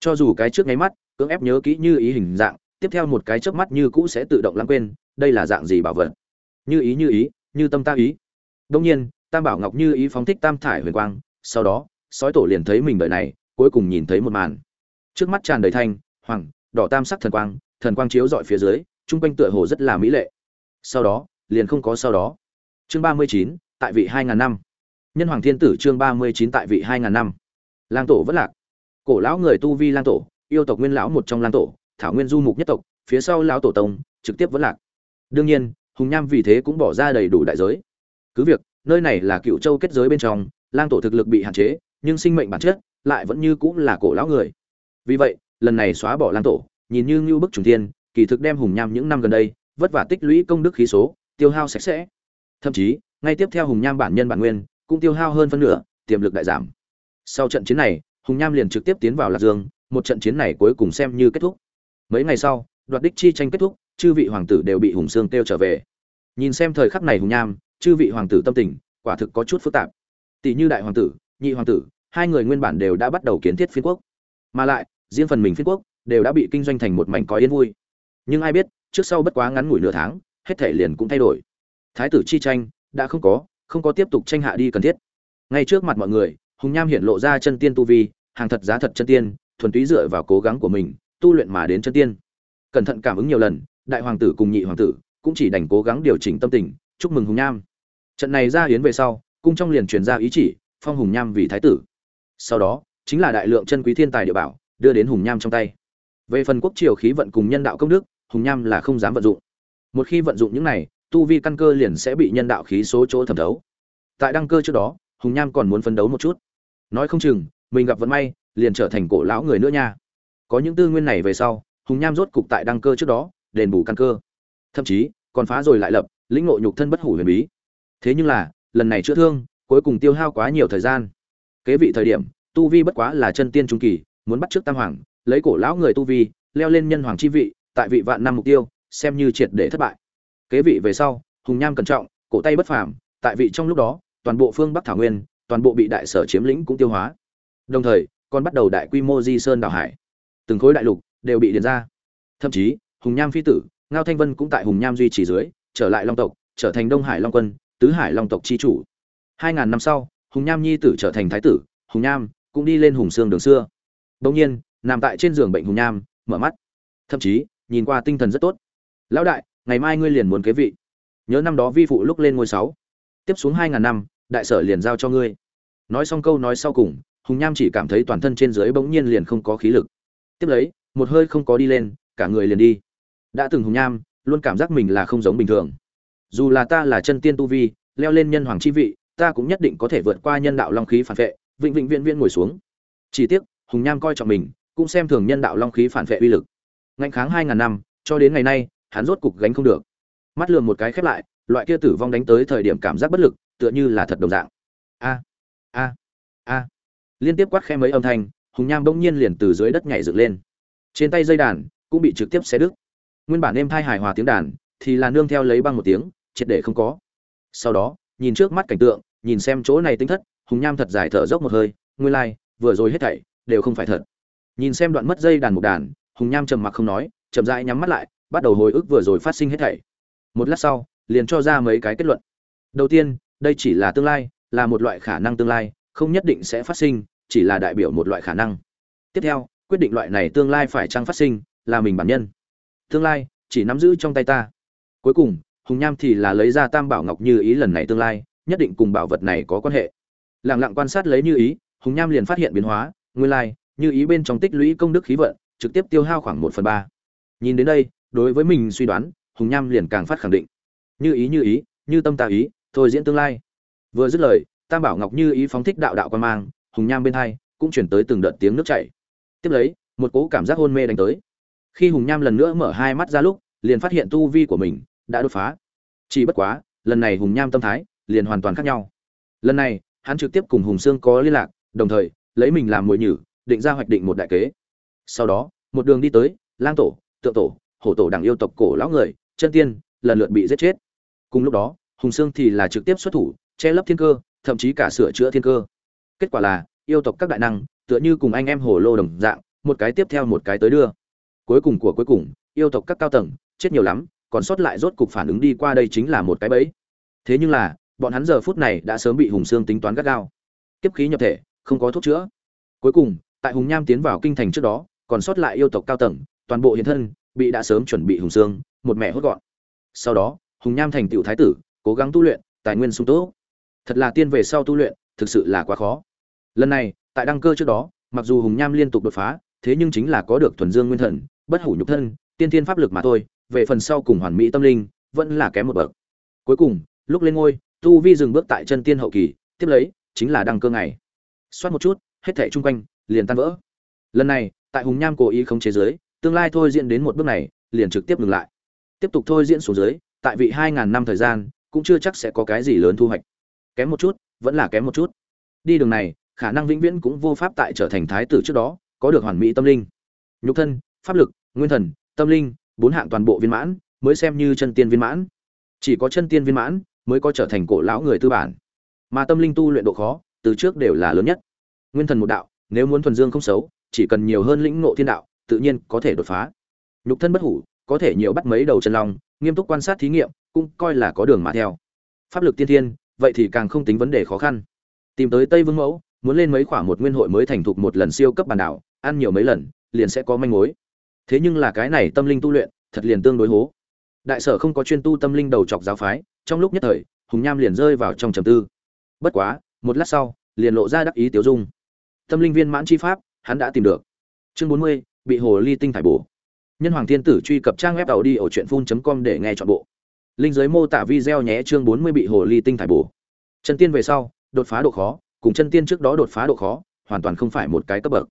Cho dù cái trước nháy mắt, cưỡng ép nhớ kỹ như ý hình dạng, tiếp theo một cái chớp mắt như cũ sẽ tự động lãng quên, đây là dạng gì bảo vật? Như ý như ý, như tâm ta ý. Đông nhiên, tam bảo ngọc như ý phóng thích tam thải huyền quang, sau đó sói tổ liền thấy mình đợi này, cuối cùng nhìn thấy một màn. Trước mắt tràn đầy thanh, hoàng, đỏ tam sắc thần quang thần quang chiếu dọi phía dưới trung quanh tựa hồ rất là mỹ lệ. Sau đó, liền không có sau đó. Chương ba mươi chín, tại vị hai ngàn năm. Nhân hoàng thiên tử chương ba mươi chín tại vị hai ngàn năm. Lang tổ vẫn lạc. Cổ lão người tu vi lang tổ, yêu tộc nguyên lão một trong lang tổ, thảo nguyên du mục nhất tộc, phía sau lão tổ tông, trực tiếp vẫn lạc. Đương nhiên, hùng nham vì thế cũng bỏ ra đầy đủ đại giới. Cứ việc, nơi này là cựu châu kết giới bên trong, lang tổ thực lực bị hạn chế nhưng sinh mệnh bản chất lại vẫn như cũng là cổ lão người. Vì vậy, lần này xóa bỏ lang tổ, nhìn như ngưu bức trùng thiên, kỳ thực đem hùng nham những năm gần đây, vất vả tích lũy công đức khí số, tiêu hao sạch sẽ. Thậm chí, ngay tiếp theo hùng nham bản nhân bản nguyên, cũng tiêu hao hơn phân nửa, tiềm lực đại giảm. Sau trận chiến này, hùng nham liền trực tiếp tiến vào lạc dương, một trận chiến này cuối cùng xem như kết thúc. Mấy ngày sau, đoạt đích chi tranh kết thúc, chư vị hoàng tử đều bị hùng sương tiêu trở về. Nhìn xem thời khắc này hùng nham, chư vị hoàng tử tâm tình, quả thực có chút phức tạp. Tỷ như đại hoàng tử nhị hoàng tử, hai người nguyên bản đều đã bắt đầu kiến thiết phiên quốc. Mà lại, riêng phần mình phiên quốc đều đã bị kinh doanh thành một mảnh có yên vui. Nhưng ai biết, trước sau bất quá ngắn ngủi nửa tháng, hết thể liền cũng thay đổi. Thái tử chi tranh đã không có không có tiếp tục tranh hạ đi cần thiết. Ngay trước mặt mọi người, hùng nham hiện lộ ra chân tiên tu vi, hàng thật giá thật chân tiên, thuần túy dựa vào cố gắng của mình, tu luyện mà đến chân tiên. Cẩn thận cảm ứng nhiều lần, đại hoàng tử cùng nhị hoàng tử cũng chỉ đành cố gắng điều chỉnh tâm tình, chúc mừng hùng nham. Trận này ra hiến về sau, cung trong liền truyền ra ý chỉ phong hùng nham vì thái tử. Sau đó, chính là đại lượng chân quý thiên tài địa bảo, đưa đến hùng nham trong tay. Về phần quốc triều khí vận cùng nhân đạo công đức, hùng nham là không dám vận dụng. Một khi vận dụng những này, tu vi căn cơ liền sẽ bị nhân đạo khí số chỗ thẩm thấu. Tại đăng cơ trước đó, hùng nham còn muốn phấn đấu một chút. Nói không chừng, mình gặp vận may, liền trở thành cổ lão người nữa nha. Có những tư nguyên này về sau, hùng nham rốt cục tại đăng cơ trước đó, đền bù căn cơ. Thậm chí, còn phá rồi lại lập, lĩnh ngộ nhục thân bất hủ huyền bí. Thế nhưng là, lần này chữa thương cuối cùng tiêu hao quá nhiều thời gian. Kế vị thời điểm, tu vi bất quá là chân tiên trung kỳ, muốn bắt trước tam hoàng, lấy cổ lão người tu vi, leo lên nhân hoàng chi vị, tại vị vạn năm mục tiêu, xem như triệt để thất bại. Kế vị về sau, hùng nham cẩn trọng, cổ tay bất phàm, tại vị trong lúc đó, toàn bộ phương bắc thảo nguyên, toàn bộ bị đại sở chiếm lĩnh cũng tiêu hóa. Đồng thời, còn bắt đầu đại quy mô di sơn đảo hải. Từng khối đại lục đều bị điền ra. Thậm chí, hùng nham phi tử, ngao thanh vân cũng tại hùng nham duy trì dưới, trở lại long tộc, trở thành đông hải long quân, tứ hải long tộc chi chủ hai ngàn năm sau, hùng nham nhi tử trở thành thái tử, hùng nham cũng đi lên hùng xương đường xưa. Đông nhiên, nằm tại trên giường bệnh hùng nham, mở mắt. Thậm chí, nhìn qua tinh thần rất tốt. Lão đại, ngày mai ngươi liền muốn kế vị. Nhớ năm đó vi phụ lúc lên ngôi sáu. Tiếp xuống hai ngàn năm, đại sở liền giao cho ngươi. Nói xong câu nói sau cùng, hùng nham chỉ cảm thấy toàn thân trên dưới bỗng nhiên liền không có khí lực. Tiếp lấy, một hơi không có đi lên, cả người liền đi. Đã từng hùng nham luôn cảm giác mình là không giống bình thường. Dù là ta là chân tiên tu vi, leo lên nhân hoàng chi vị ta cũng nhất định có thể vượt qua nhân đạo long khí phản vệ, vĩnh vĩnh viễn viễn ngồi xuống. Chỉ tiếc, hùng nham coi trọng mình, cũng xem thường nhân đạo long khí phản vệ uy lực. Ngạnh kháng hai ngàn năm, cho đến ngày nay, hắn rốt cục gánh không được. Mắt lườm một cái khép lại, loại kia tử vong đánh tới thời điểm cảm giác bất lực, tựa như là thật đồng dạng. A a a. Liên tiếp quát khe mấy âm thanh, hùng nham bỗng nhiên liền từ dưới đất nhảy dựng lên. Trên tay dây đàn cũng bị trực tiếp xé đứt. Nguyên bản êm thai hài hòa tiếng đàn thì là nương theo lấy băng một tiếng, triệt để không có. Sau đó nhìn trước mắt cảnh tượng nhìn xem chỗ này tinh thất hùng nham thật dài thở dốc một hơi nguyên lai、like, vừa rồi hết thảy đều không phải thật. Nhìn xem đoạn mất dây đàn một đàn hùng nham trầm mặc không nói chậm rãi nhắm mắt lại bắt đầu hồi ức vừa rồi phát sinh hết thảy. Một lát sau liền cho ra mấy cái kết luận. Đầu tiên đây chỉ là tương lai là một loại khả năng tương lai không nhất định sẽ phát sinh chỉ là đại biểu một loại khả năng. Tiếp theo quyết định loại này tương lai phải chăng phát sinh là mình bản nhân. Tương lai chỉ nắm giữ trong tay ta. Cuối cùng hùng nham thì là lấy ra tam bảo ngọc như ý lần này tương lai, nhất định cùng bảo vật này có quan hệ. Lẳng lặng quan sát lấy như ý, hùng nham liền phát hiện biến hóa, nguyên lai, như ý bên trong tích lũy công đức khí vận, trực tiếp tiêu hao khoảng một phần ba. Nhìn đến đây, đối với mình suy đoán, hùng nham liền càng phát khẳng định. Như ý như ý, như tâm ta ý, thôi diễn tương lai. Vừa dứt lời, tam bảo ngọc như ý phóng thích đạo đạo quan mang, hùng nham bên hai cũng chuyển tới từng đợt tiếng nước chảy. Tiếp lấy, một cỗ cảm giác hôn mê đánh tới. Khi hùng nham lần nữa mở hai mắt ra lúc, liền phát hiện tu vi của mình đã đột phá. Chỉ bất quá, lần này hùng nham tâm thái liền hoàn toàn khác nhau. Lần này, hắn trực tiếp cùng hùng sương có liên lạc, đồng thời lấy mình làm mồi nhử, định ra hoạch định một đại kế. Sau đó, một đường đi tới lang tổ, tượng tổ, hổ tổ đảng yêu tộc cổ lão người, chân tiên, lần lượt bị giết chết. Cùng lúc đó, hùng sương thì là trực tiếp xuất thủ, che lấp thiên cơ, thậm chí cả sửa chữa thiên cơ. Kết quả là, yêu tộc các đại năng, tựa như cùng anh em hồ lô đồng dạng, một cái tiếp theo một cái tới đưa. Cuối cùng của cuối cùng, yêu tộc các cao tầng, chết nhiều lắm còn sót lại rốt cục phản ứng đi qua đây chính là một cái bẫy. Thế nhưng là, bọn hắn giờ phút này đã sớm bị hùng sương tính toán gắt gao. Kiếp khí nhập thể, không có thuốc chữa. Cuối cùng, tại hùng nham tiến vào kinh thành trước đó, còn sót lại yêu tộc cao tầng, toàn bộ hiện thân, bị đã sớm chuẩn bị hùng sương, một mẹ hốt gọn. Sau đó, hùng nham thành tựu thái tử, cố gắng tu luyện, tài nguyên sung túc. Thật là tiên về sau tu luyện, thực sự là quá khó. Lần này, tại đăng cơ trước đó, mặc dù hùng nham liên tục đột phá, thế nhưng chính là có được thuần dương nguyên thần, bất hủ nhục thân, tiên thiên pháp lực mà thôi về phần sau cùng hoàn mỹ tâm linh, vẫn là kém một bậc. Cuối cùng, lúc lên ngôi, tu vi dừng bước tại chân tiên hậu kỳ, tiếp lấy, chính là đăng cơ ngày. Xoát một chút, hết thảy chung quanh, liền tan vỡ. Lần này, tại hùng nham cố ý không chế giới tương lai thôi diễn đến một bước này, liền trực tiếp ngừng lại. Tiếp tục thôi diễn xuống dưới, tại vị hai ngàn năm thời gian, cũng chưa chắc sẽ có cái gì lớn thu hoạch. Kém một chút, vẫn là kém một chút. Đi đường này, khả năng vĩnh viễn cũng vô pháp tại trở thành thái tử trước đó, có được hoàn mỹ tâm linh. Nhục thân, pháp lực, nguyên thần, tâm linh bốn hạng toàn bộ viên mãn, mới xem như chân tiên viên mãn. Chỉ có chân tiên viên mãn mới có trở thành cổ lão người tư bản. Mà tâm linh tu luyện độ khó, từ trước đều là lớn nhất. Nguyên thần một đạo, nếu muốn thuần dương không xấu, chỉ cần nhiều hơn lĩnh ngộ thiên đạo, tự nhiên có thể đột phá. Nhục thân bất hủ, có thể nhiều bắt mấy đầu chân long, nghiêm túc quan sát thí nghiệm, cũng coi là có đường mà theo. Pháp lực tiên thiên, vậy thì càng không tính vấn đề khó khăn. Tìm tới tây vương mẫu, muốn lên mấy khoảng một nguyên hội mới thành thục một lần siêu cấp bản đảo ăn nhiều mấy lần, liền sẽ có manh mối thế nhưng là cái này tâm linh tu luyện, thật liền tương đối hố. Đại sở không có chuyên tu tâm linh đầu chọc giáo phái, trong lúc nhất thời, hùng nham liền rơi vào trong trầm tư. Bất quá, một lát sau, liền lộ ra đắc ý tiểu dung. Tâm linh viên mãn chi pháp, hắn đã tìm được. Chương bốn mươi, bị hồ ly tinh thải bổ. Nhân hoàng thiên tử truy cập trang web tàu đi ở truyện phun com để nghe chọn bộ. Linh giới mô tả video nhé, chương bốn mươi bị hồ ly tinh thải bổ. Chân tiên về sau, đột phá độ khó, cùng chân tiên trước đó đột phá độ khó, hoàn toàn không phải một cái cấp bậc.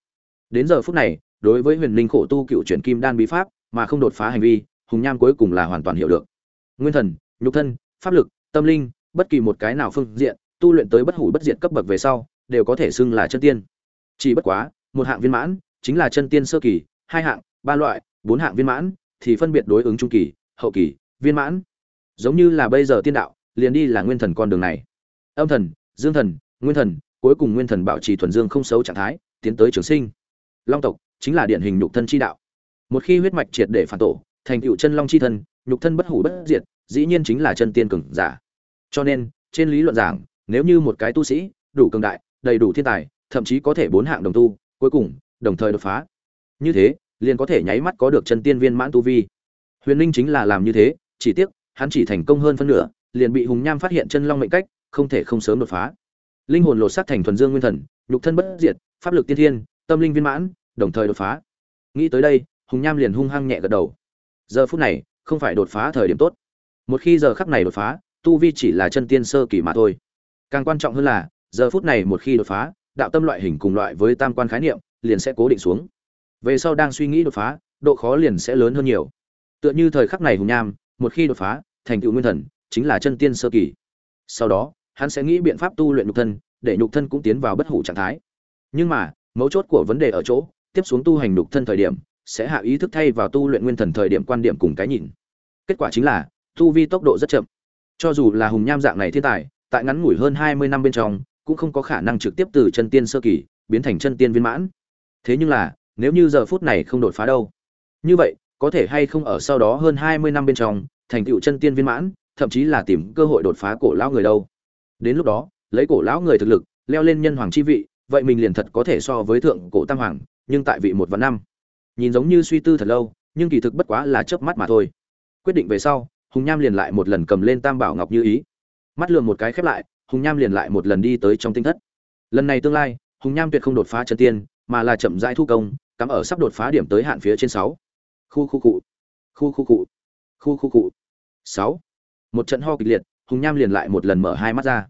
Đến giờ phút này đối với huyền linh khổ tu cựu chuyển kim đan bí pháp mà không đột phá hành vi, hùng nham cuối cùng là hoàn toàn hiểu được. Nguyên thần, nhục thân, pháp lực, tâm linh, bất kỳ một cái nào phương diện, tu luyện tới bất hủ bất diệt cấp bậc về sau, đều có thể xưng là chân tiên. Chỉ bất quá, một hạng viên mãn chính là chân tiên sơ kỳ, hai hạng, ba loại, bốn hạng viên mãn thì phân biệt đối ứng trung kỳ, hậu kỳ, viên mãn. Giống như là bây giờ tiên đạo, liền đi là nguyên thần con đường này. Âm thần, dương thần, nguyên thần, cuối cùng nguyên thần bảo trì thuần dương không xấu trạng thái, tiến tới trường sinh. Long tộc chính là điển hình nhục thân chi đạo. Một khi huyết mạch triệt để phản tổ, thành tựu chân long chi thân, nhục thân bất hủ bất diệt, dĩ nhiên chính là chân tiên cường giả. Cho nên, trên lý luận giảng, nếu như một cái tu sĩ, đủ cường đại, đầy đủ thiên tài, thậm chí có thể bốn hạng đồng tu, cuối cùng, đồng thời đột phá. Như thế, liền có thể nháy mắt có được chân tiên viên mãn tu vi. Huyền linh chính là làm như thế, chỉ tiếc, hắn chỉ thành công hơn phân nửa, liền bị hùng nham phát hiện chân long mệnh cách, không thể không sớm đột phá. Linh hồn lột xác thành thuần dương nguyên thần, nhục thân bất diệt, pháp lực tiên thiên, tâm linh viên mãn đồng thời đột phá. Nghĩ tới đây, hùng nham liền hung hăng nhẹ gật đầu. Giờ phút này, không phải đột phá thời điểm tốt. Một khi giờ khắc này đột phá, tu vi chỉ là chân tiên sơ kỳ mà thôi. Càng quan trọng hơn là, giờ phút này một khi đột phá, đạo tâm loại hình cùng loại với tam quan khái niệm liền sẽ cố định xuống. Về sau đang suy nghĩ đột phá, độ khó liền sẽ lớn hơn nhiều. Tựa như thời khắc này hùng nham, một khi đột phá, thành tựu nguyên thần, chính là chân tiên sơ kỳ. Sau đó, hắn sẽ nghĩ biện pháp tu luyện nhục thân, để nhục thân cũng tiến vào bất hủ trạng thái. Nhưng mà, mấu chốt của vấn đề ở chỗ tiếp xuống tu hành lục thân thời điểm, sẽ hạ ý thức thay vào tu luyện nguyên thần thời điểm quan điểm cùng cái nhìn. Kết quả chính là, tu vi tốc độ rất chậm. Cho dù là hùng nham dạng này thiên tài, tại ngắn ngủi hơn hai mươi năm bên trong, cũng không có khả năng trực tiếp từ chân tiên sơ kỳ, biến thành chân tiên viên mãn. Thế nhưng là, nếu như giờ phút này không đột phá đâu, như vậy, có thể hay không ở sau đó hơn hai mươi năm bên trong, thành tựu chân tiên viên mãn, thậm chí là tìm cơ hội đột phá cổ lão người đâu. Đến lúc đó, lấy cổ lão người thực lực, leo lên nhân hoàng chi vị, vậy mình liền thật có thể so với thượng cổ tam hoàng nhưng tại vị một và năm. Nhìn giống như suy tư thật lâu, nhưng kỳ thực bất quá là chớp mắt mà thôi. Quyết định về sau, hùng nham liền lại một lần cầm lên tam bảo ngọc như ý. Mắt lườm một cái khép lại, hùng nham liền lại một lần đi tới trong tinh thất. Lần này tương lai, hùng nham tuyệt không đột phá chân tiên, mà là chậm rãi thu công, cắm ở sắp đột phá điểm tới hạn phía trên sáu. Khu khu cụ. Khu khu cụ. Khu khu cụ. Sáu. Một trận ho kịch liệt, hùng nham liền lại một lần mở hai mắt ra.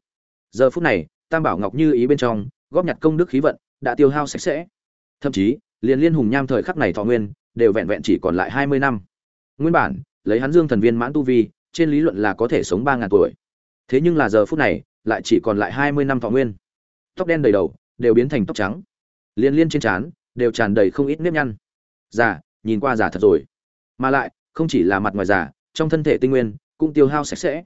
Giờ phút này, tam bảo ngọc như ý bên trong, góp nhặt công đức khí vận, đã tiêu hao sạch sẽ thậm chí, liền liên hùng nham thời khắc này thọ nguyên, đều vẹn vẹn chỉ còn lại hai mươi năm. Nguyên bản, lấy hắn dương thần viên mãn tu vi, trên lý luận là có thể sống ba ngàn tuổi. Thế nhưng là giờ phút này, lại chỉ còn lại hai mươi năm thọ nguyên. Tóc đen đầy đầu, đều biến thành tóc trắng. Liên liên trên trán, đều tràn đầy không ít nếp nhăn. Già, nhìn qua già thật rồi. Mà lại, không chỉ là mặt ngoài già, trong thân thể tinh nguyên, cũng tiêu hao sạch sẽ.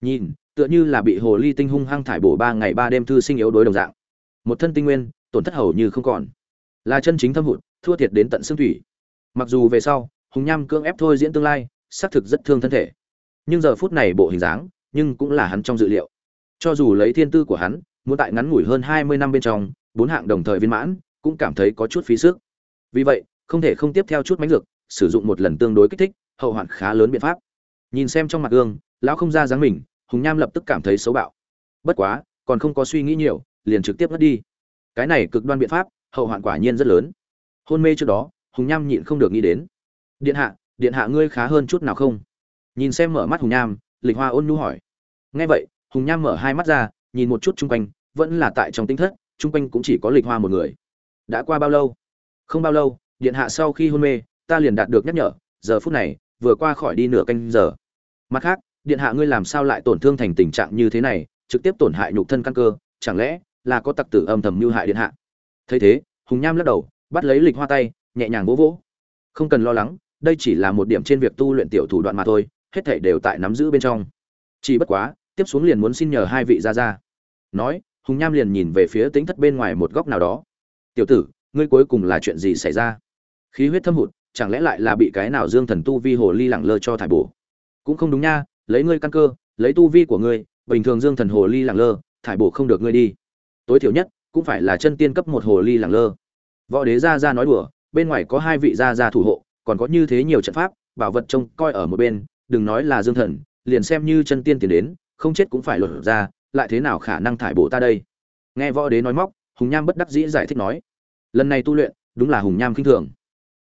Nhìn, tựa như là bị hồ ly tinh hung hăng thải bổ ba ngày ba đêm thư sinh yếu đối đồng dạng. Một thân tinh nguyên, tổn thất hầu như không còn là chân chính thâm hụt thua thiệt đến tận xương thủy. Mặc dù về sau hùng nham cưỡng ép thôi diễn tương lai xác thực rất thương thân thể. Nhưng giờ phút này bộ hình dáng nhưng cũng là hắn trong dự liệu. Cho dù lấy thiên tư của hắn muốn tại ngắn ngủi hơn hai mươi năm bên trong bốn hạng đồng thời viên mãn cũng cảm thấy có chút phí sức. Vì vậy không thể không tiếp theo chút mánh lực, sử dụng một lần tương đối kích thích hậu hoạn khá lớn biện pháp. Nhìn xem trong mặt gương lão không ra dáng mình hùng nham lập tức cảm thấy xấu bạo. Bất quá còn không có suy nghĩ nhiều liền trực tiếp mất đi. Cái này cực đoan biện pháp hậu hoạn quả nhiên rất lớn. Hôn mê trước đó, hùng nham nhịn không được nghĩ đến. Điện hạ điện hạ ngươi khá hơn chút nào không? Nhìn xem mở mắt hùng nham, lịch hoa ôn nhu hỏi. Nghe vậy, hùng nham mở hai mắt ra, nhìn một chút chung quanh, vẫn là tại trong tinh thất, chung quanh cũng chỉ có lịch hoa một người. Đã qua bao lâu? Không bao lâu, điện hạ sau khi hôn mê, ta liền đạt được nhắc nhở, giờ phút này, vừa qua khỏi đi nửa canh giờ. Mặt khác, điện hạ ngươi làm sao lại tổn thương thành tình trạng như thế này, trực tiếp tổn hại nhục thân căn cơ, chẳng lẽ là có tặc tử âm thầm mưu hại điện hạ? Thấy thế, hùng nham lắc đầu, bắt lấy lịch hoa tay, nhẹ nhàng vỗ vỗ. Không cần lo lắng, đây chỉ là một điểm trên việc tu luyện tiểu thủ đoạn mà thôi, hết thảy đều tại nắm giữ bên trong. Chỉ bất quá, tiếp xuống liền muốn xin nhờ hai vị ra ra nói, hùng nham liền nhìn về phía tính thất bên ngoài một góc nào đó. Tiểu tử, ngươi cuối cùng là chuyện gì xảy ra? Khí huyết thâm hụt, chẳng lẽ lại là bị cái nào dương thần tu vi hồ ly lẳng lơ cho thải bổ? Cũng không đúng nha, lấy ngươi căn cơ, lấy tu vi của ngươi, bình thường dương thần hồ ly lẳng lơ, thải bổ không được ngươi đi. Tối thiểu nhất cũng phải là chân tiên cấp một hồ ly lẳng lơ. Võ đế ra ra nói đùa, bên ngoài có hai vị gia gia thủ hộ, còn có như thế nhiều trận pháp, bảo vật trông coi ở một bên, đừng nói là dương thần, liền xem như chân tiên tiền đến, không chết cũng phải lột ra, lại thế nào khả năng thải bổ ta đây? Nghe võ đế nói móc, hùng nham bất đắc dĩ giải thích nói, lần này tu luyện, đúng là hùng nham khinh thường.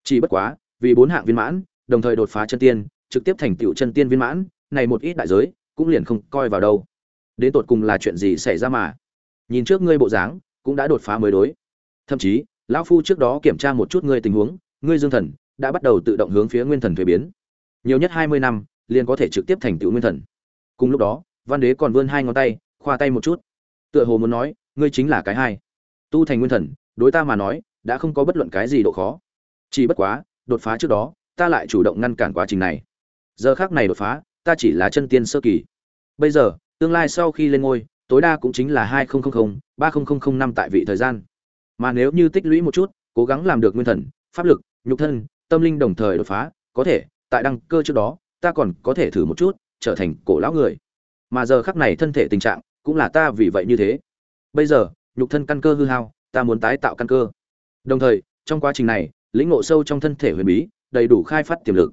Chỉ bất quá, vì bốn hạng viên mãn, đồng thời đột phá chân tiên, trực tiếp thành tựu chân tiên viên mãn, này một ít đại giới, cũng liền không coi vào đâu. Đến tột cùng là chuyện gì xảy ra mà? Nhìn trước ngươi bộ dáng cũng đã đột phá mới đối. Thậm chí, lão phu trước đó kiểm tra một chút ngươi tình huống, ngươi dương thần đã bắt đầu tự động hướng phía nguyên thần thuế biến. Nhiều nhất hai mươi năm, liền có thể trực tiếp thành tựu nguyên thần. Cùng lúc đó, văn đế còn vươn hai ngón tay, khoa tay một chút. Tựa hồ muốn nói, ngươi chính là cái hai. Tu thành nguyên thần, đối ta mà nói, đã không có bất luận cái gì độ khó. Chỉ bất quá, đột phá trước đó, ta lại chủ động ngăn cản quá trình này. Giờ khác này đột phá, ta chỉ là chân tiên sơ kỳ. Bây giờ, tương lai sau khi lên ngôi tối đa cũng chính là hai nghìn ba nghìn năm tại vị thời gian. Mà nếu như tích lũy một chút, cố gắng làm được nguyên thần, pháp lực, nhục thân, tâm linh đồng thời đột phá, có thể, tại đăng cơ trước đó, ta còn có thể thử một chút, trở thành cổ lão người. Mà giờ khắc này thân thể tình trạng, cũng là ta vì vậy như thế. Bây giờ, nhục thân căn cơ hư hao, ta muốn tái tạo căn cơ. Đồng thời, trong quá trình này, lĩnh ngộ sâu trong thân thể huyền bí, đầy đủ khai phát tiềm lực.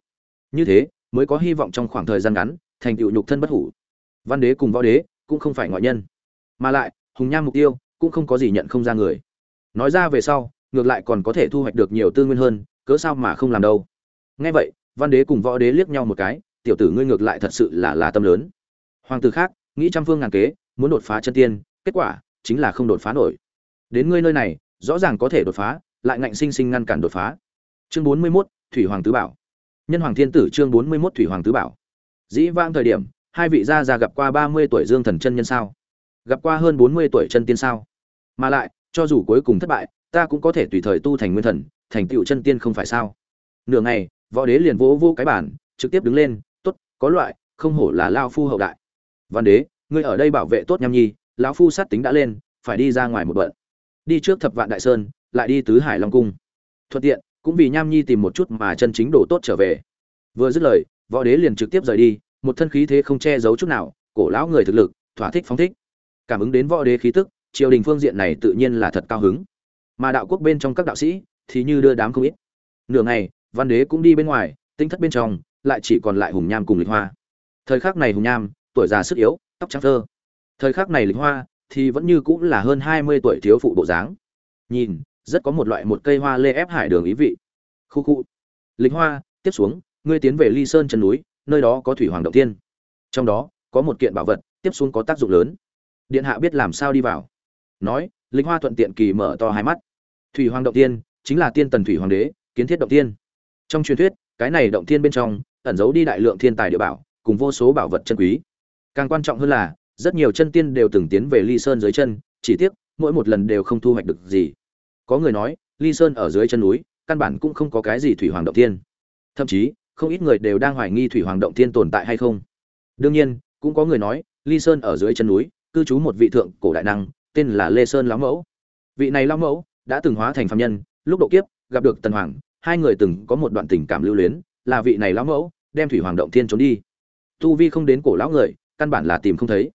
Như thế, mới có hy vọng trong khoảng thời gian ngắn, thành tựu nhục thân bất hủ. Văn đế cùng võ đế cũng không phải ngoại nhân. Mà lại hùng nham mục tiêu cũng không có gì nhận không ra người. Nói ra về sau ngược lại còn có thể thu hoạch được nhiều tư nguyên hơn cớ sao mà không làm đâu. Nghe vậy văn đế cùng võ đế liếc nhau một cái tiểu tử ngươi ngược lại thật sự là là tâm lớn. Hoàng tử khác nghĩ trăm phương ngàn kế muốn đột phá chân tiên kết quả chính là không đột phá nổi. Đến ngươi nơi này rõ ràng có thể đột phá lại ngạnh sinh sinh ngăn cản đột phá. Chương bốn mươi 41, thủy hoàng tứ bảo. Nhân hoàng thiên tử chương bốn mươi 41 thủy hoàng tứ bảo. Dĩ vang thời điểm hai vị gia già gặp qua ba mươi tuổi dương thần chân nhân sao? Gặp qua hơn bốn mươi tuổi chân tiên sao? Mà lại, cho dù cuối cùng thất bại, ta cũng có thể tùy thời tu thành nguyên thần, thành tựu chân tiên không phải sao? Nửa ngày, võ đế liền vỗ vô cái bản trực tiếp đứng lên, tốt, có loại, không hổ là lao phu hậu đại. Văn đế, ngươi ở đây bảo vệ tốt nham nhi, lão phu sát tính đã lên, phải đi ra ngoài một bận. Đi trước thập vạn đại sơn, lại đi tứ hải long cung. Thuận tiện, cũng vì nham nhi tìm một chút mà chân chính đồ tốt trở về. Vừa dứt lời, võ đế liền trực tiếp rời đi một thân khí thế không che giấu chút nào, cổ lão người thực lực, thỏa thích phóng thích. Cảm ứng đến võ đế khí tức, triều đình phương diện này tự nhiên là thật cao hứng. Mà đạo quốc bên trong các đạo sĩ thì như đưa đám không ít. Nửa ngày, văn đế cũng đi bên ngoài, tinh thất bên trong, lại chỉ còn lại hùng nham cùng lịch hoa. Thời khắc này hùng nham, tuổi già sức yếu, tóc trắng thơ. Thời khắc này lịch hoa thì vẫn như cũng là hơn hai mươi tuổi thiếu phụ bộ dáng. Nhìn, rất có một loại một cây hoa lê ép hải đường ý vị. Khu khu. Lịch hoa, tiếp xuống, ngươi tiến về ly sơn chân núi nơi đó có thủy hoàng động thiên. Trong đó, có một kiện bảo vật, tiếp xuống có tác dụng lớn. Điện hạ biết làm sao đi vào. Nói linh hoa thuận tiện kỳ mở to hai mắt. Thủy hoàng động tiên chính là tiên tần thủy hoàng đế, kiến thiết động tiên trong truyền thuyết, cái này động tiên bên trong, ẩn giấu đi đại lượng thiên tài địa bảo, cùng vô số bảo vật chân quý. Càng quan trọng hơn là, rất nhiều chân tiên đều từng tiến về ly sơn dưới chân, chỉ tiếc, mỗi một lần đều không thu hoạch được gì. Có người nói, ly sơn ở dưới chân núi, căn bản cũng không có cái gì thủy hoàng động tiên thậm chí không ít người đều đang hoài nghi thủy hoàng động thiên tồn tại hay không. Đương nhiên, cũng có người nói, ly sơn ở dưới chân núi, cư trú một vị thượng cổ đại năng, tên là lê sơn lão mẫu. Vị này lão mẫu đã từng hóa thành phạm nhân, lúc độ kiếp, gặp được tần hoàng, hai người từng có một đoạn tình cảm lưu luyến, là vị này lão mẫu, đem thủy hoàng động thiên trốn đi. Tu vi không đến cổ lão người, căn bản là tìm không thấy.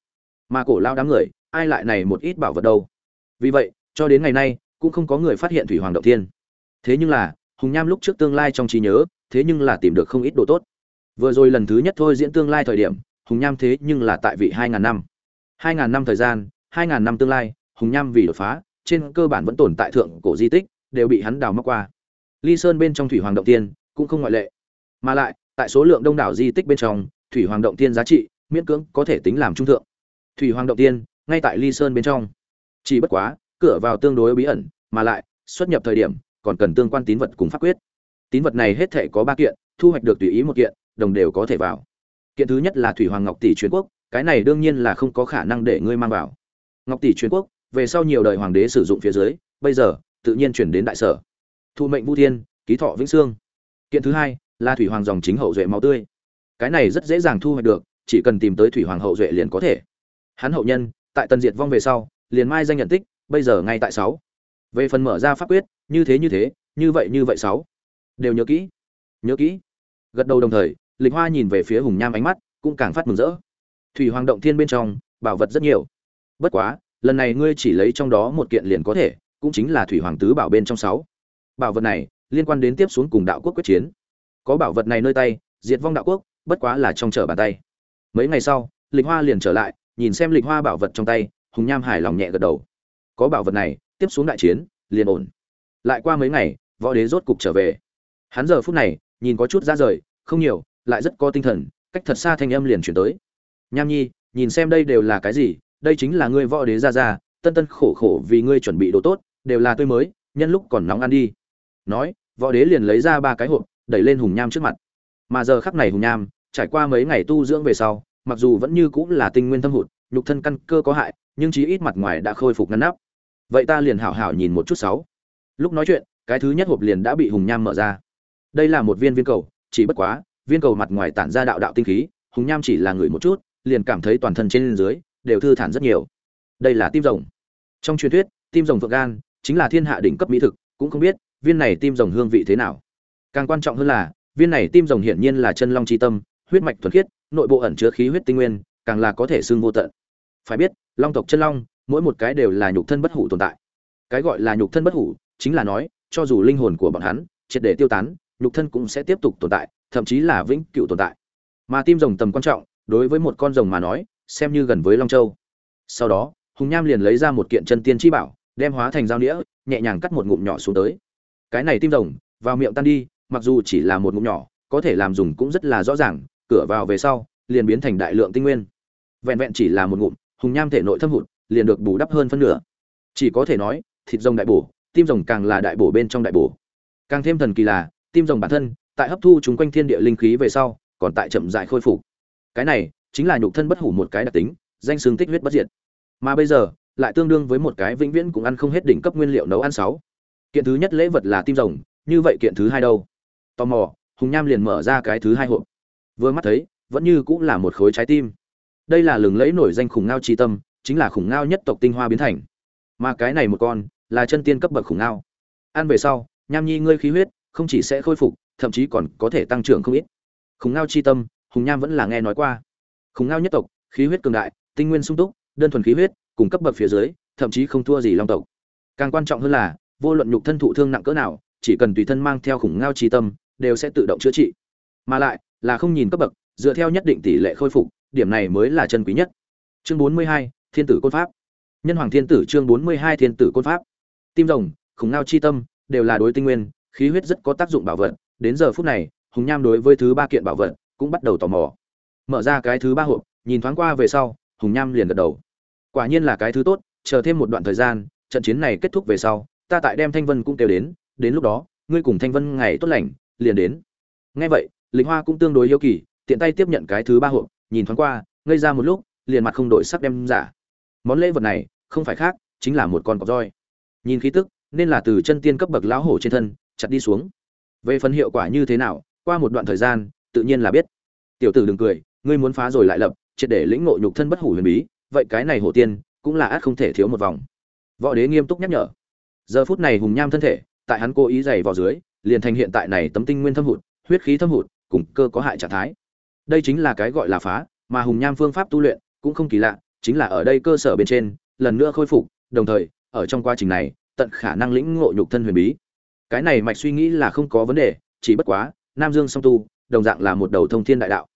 Mà cổ lão đám người, ai lại này một ít bảo vật đâu. Vì vậy, cho đến ngày nay, cũng không có người phát hiện thủy hoàng động thiên. Thế nhưng là, hùng nham lúc trước tương lai trong trí nhớ thế nhưng là tìm được không ít đồ tốt. Vừa rồi lần thứ nhất thôi diễn tương lai thời điểm, hùng nham thế nhưng là tại vị hai ngàn năm. Hai ngàn năm thời gian, hai ngàn năm tương lai, hùng nham vì đột phá, trên cơ bản vẫn tồn tại thượng cổ di tích, đều bị hắn đào móc qua. Ly sơn bên trong thủy hoàng động tiên cũng không ngoại lệ. Mà lại, tại số lượng đông đảo di tích bên trong, thủy hoàng động tiên giá trị, miễn cưỡng có thể tính làm trung thượng. Thủy hoàng động tiên, ngay tại ly sơn bên trong. Chỉ bất quá, cửa vào tương đối bí ẩn, mà lại, xuất nhập thời điểm, còn cần tương quan tín vật cùng pháp quyết tín vật này hết thể có ba kiện, thu hoạch được tùy ý một kiện, đồng đều có thể vào. Kiện thứ nhất là thủy hoàng ngọc tỷ truyền quốc, cái này đương nhiên là không có khả năng để ngươi mang vào. Ngọc tỷ truyền quốc, về sau nhiều đời hoàng đế sử dụng phía dưới, bây giờ, tự nhiên chuyển đến đại sở. Thụ mệnh vũ thiên, ký thọ vĩnh sương. Kiện thứ hai là thủy hoàng dòng chính hậu duệ máu tươi. Cái này rất dễ dàng thu hoạch được, chỉ cần tìm tới thủy hoàng hậu duệ liền có thể. Hắn hậu nhân, tại tần diệt vong về sau, liền mai danh nhận tích, bây giờ ngay tại sáu. Về phần mở ra pháp quyết, như thế như thế, như vậy như vậy sáu đều nhớ kỹ. Nhớ kỹ. Gật đầu đồng thời, lịch hoa nhìn về phía hùng nham ánh mắt cũng càng phát mừng rỡ. Thủy hoàng động thiên bên trong, bảo vật rất nhiều. Bất quá, lần này ngươi chỉ lấy trong đó một kiện liền có thể, cũng chính là thủy hoàng tứ bảo bên trong sáu. Bảo vật này liên quan đến tiếp xuống cùng đạo quốc quyết chiến. Có bảo vật này nơi tay, diệt vong đạo quốc, bất quá là trong trở bàn tay. Mấy ngày sau, lịch hoa liền trở lại, nhìn xem lịch hoa bảo vật trong tay, hùng nham hài lòng nhẹ gật đầu. Có bảo vật này, tiếp xuống đại chiến, liền ổn. Lại qua mấy ngày, võ đế rốt cục trở về hắn giờ phút này, nhìn có chút ra rời, không nhiều, lại rất có tinh thần, cách thật xa thanh âm liền chuyển tới. Nham nhi, nhìn xem đây đều là cái gì, đây chính là ngươi võ đế ra ra tân tân khổ khổ vì ngươi chuẩn bị đồ tốt, đều là tươi mới, nhân lúc còn nóng ăn đi. Nói, võ đế liền lấy ra ba cái hộp, đẩy lên hùng nham trước mặt. Mà giờ khắc này hùng nham, trải qua mấy ngày tu dưỡng về sau, mặc dù vẫn như cũng là tinh nguyên thâm hụt, nhục thân căn cơ có hại, nhưng chí ít mặt ngoài đã khôi phục ngăn nắp. Vậy ta liền hảo hảo nhìn một chút sáu. Lúc nói chuyện, cái thứ nhất hộp liền đã bị hùng nham mở ra đây là một viên viên cầu, chỉ bất quá, viên cầu mặt ngoài tản ra đạo đạo tinh khí, hùng nham chỉ là người một chút, liền cảm thấy toàn thân trên dưới đều thư thản rất nhiều. Đây là tim rồng. Trong truyền thuyết, tim rồng phượng gan chính là thiên hạ đỉnh cấp mỹ thực, cũng không biết viên này tim rồng hương vị thế nào. Càng quan trọng hơn là, viên này tim rồng hiển nhiên là chân long chi tâm, huyết mạch thuần khiết, nội bộ ẩn chứa khí huyết tinh nguyên, càng là có thể xương vô tận. Phải biết, long tộc chân long, mỗi một cái đều là nhục thân bất hủ tồn tại. Cái gọi là nhục thân bất hủ, chính là nói, cho dù linh hồn của bọn hắn, triệt để tiêu tán nhục thân cũng sẽ tiếp tục tồn tại, thậm chí là vĩnh cựu tồn tại. Mà tim rồng tầm quan trọng, đối với một con rồng mà nói, xem như gần với long châu. Sau đó, hùng nham liền lấy ra một kiện chân tiên chi bảo, đem hóa thành dao đĩa nhẹ nhàng cắt một ngụm nhỏ xuống tới. Cái này tim rồng, vào miệng tan đi, mặc dù chỉ là một ngụm nhỏ, có thể làm dùng cũng rất là rõ ràng, cửa vào về sau, liền biến thành đại lượng tinh nguyên. Vẹn vẹn chỉ là một ngụm, hùng nham thể nội thâm hụt, liền được bù đắp hơn phân nửa. Chỉ có thể nói, thịt rồng đại bổ, tim rồng càng là đại bổ bên trong đại bổ. Càng thêm thần kỳ là tim rồng bản thân, tại hấp thu chúng quanh thiên địa linh khí về sau, còn tại chậm dại khôi phục. Cái này chính là nhục thân bất hủ một cái đặc tính, danh xương tích huyết bất diệt. Mà bây giờ, lại tương đương với một cái vĩnh viễn cũng ăn không hết đỉnh cấp nguyên liệu nấu ăn sáu. Kiện thứ nhất lễ vật là tim rồng, như vậy kiện thứ hai đâu? Tò mò, hùng nham liền mở ra cái thứ hai hộp. Vừa mắt thấy, vẫn như cũng là một khối trái tim. Đây là lừng lẫy nổi danh khủng ngao tri tâm, chính là khủng ngao nhất tộc tinh hoa biến thành. Mà cái này một con, là chân tiên cấp bậc khủng ngao. Ăn về sau, nham nhi ngươi khí huyết không chỉ sẽ khôi phục, thậm chí còn có thể tăng trưởng không ít. Khủng ngao chi tâm, hùng nham vẫn là nghe nói qua. Khủng ngao nhất tộc, khí huyết cường đại, tinh nguyên sung túc, đơn thuần khí huyết, cùng cấp bậc phía dưới, thậm chí không thua gì long tộc. Càng quan trọng hơn là, vô luận nhục thân thụ thương nặng cỡ nào, chỉ cần tùy thân mang theo khủng ngao chi tâm, đều sẽ tự động chữa trị. Mà lại, là không nhìn cấp bậc, dựa theo nhất định tỷ lệ khôi phục, điểm này mới là chân quý nhất. Chương bốn mươi hai, thiên tử côn pháp. Nhân hoàng thiên tử chương bốn mươi hai thiên tử côn pháp. Tim rồng, khủng ngao chi tâm, đều là đối tinh nguyên khí huyết rất có tác dụng bảo vật, đến giờ phút này, hùng nham đối với thứ ba kiện bảo vật cũng bắt đầu tò mò. Mở ra cái thứ ba hộp, nhìn thoáng qua về sau, hùng nham liền gật đầu. Quả nhiên là cái thứ tốt, chờ thêm một đoạn thời gian, trận chiến này kết thúc về sau, ta tại đem thanh vân cũng kêu đến đến lúc đó, ngươi cùng thanh vân ngày tốt lành, liền đến. Ngay vậy, lịch hoa cũng tương đối hiếu kỳ, tiện tay tiếp nhận cái thứ ba hộp, nhìn thoáng qua, ngây ra một lúc, liền mặt không đổi sắc đem giả. Món lễ vật này, không phải khác, chính là một con cọp roi. Nhìn khí tức, nên là từ chân tiên cấp bậc lão hổ trên thân chặt đi xuống. Về phần hiệu quả như thế nào, qua một đoạn thời gian, tự nhiên là biết. Tiểu tử đừng cười, ngươi muốn phá rồi lại lập, triệt để lĩnh ngộ nhục thân bất hủ huyền bí, vậy cái này hổ tiên, cũng là át không thể thiếu một vòng. Võ đế nghiêm túc nhắc nhở. Giờ phút này hùng nham thân thể, tại hắn cố ý dày vào dưới, liền thành hiện tại này tấm tinh nguyên thâm hụt, huyết khí thâm hụt, cùng cơ có hại trạng thái. Đây chính là cái gọi là phá, mà hùng nham phương pháp tu luyện cũng không kỳ lạ, chính là ở đây cơ sở bên trên, lần nữa khôi phục, đồng thời, ở trong quá trình này, tận khả năng lĩnh ngộ nhục thân huyền bí cái này mạch suy nghĩ là không có vấn đề, chỉ bất quá, nam dương song tu, đồng dạng là một đầu thông thiên đại đạo.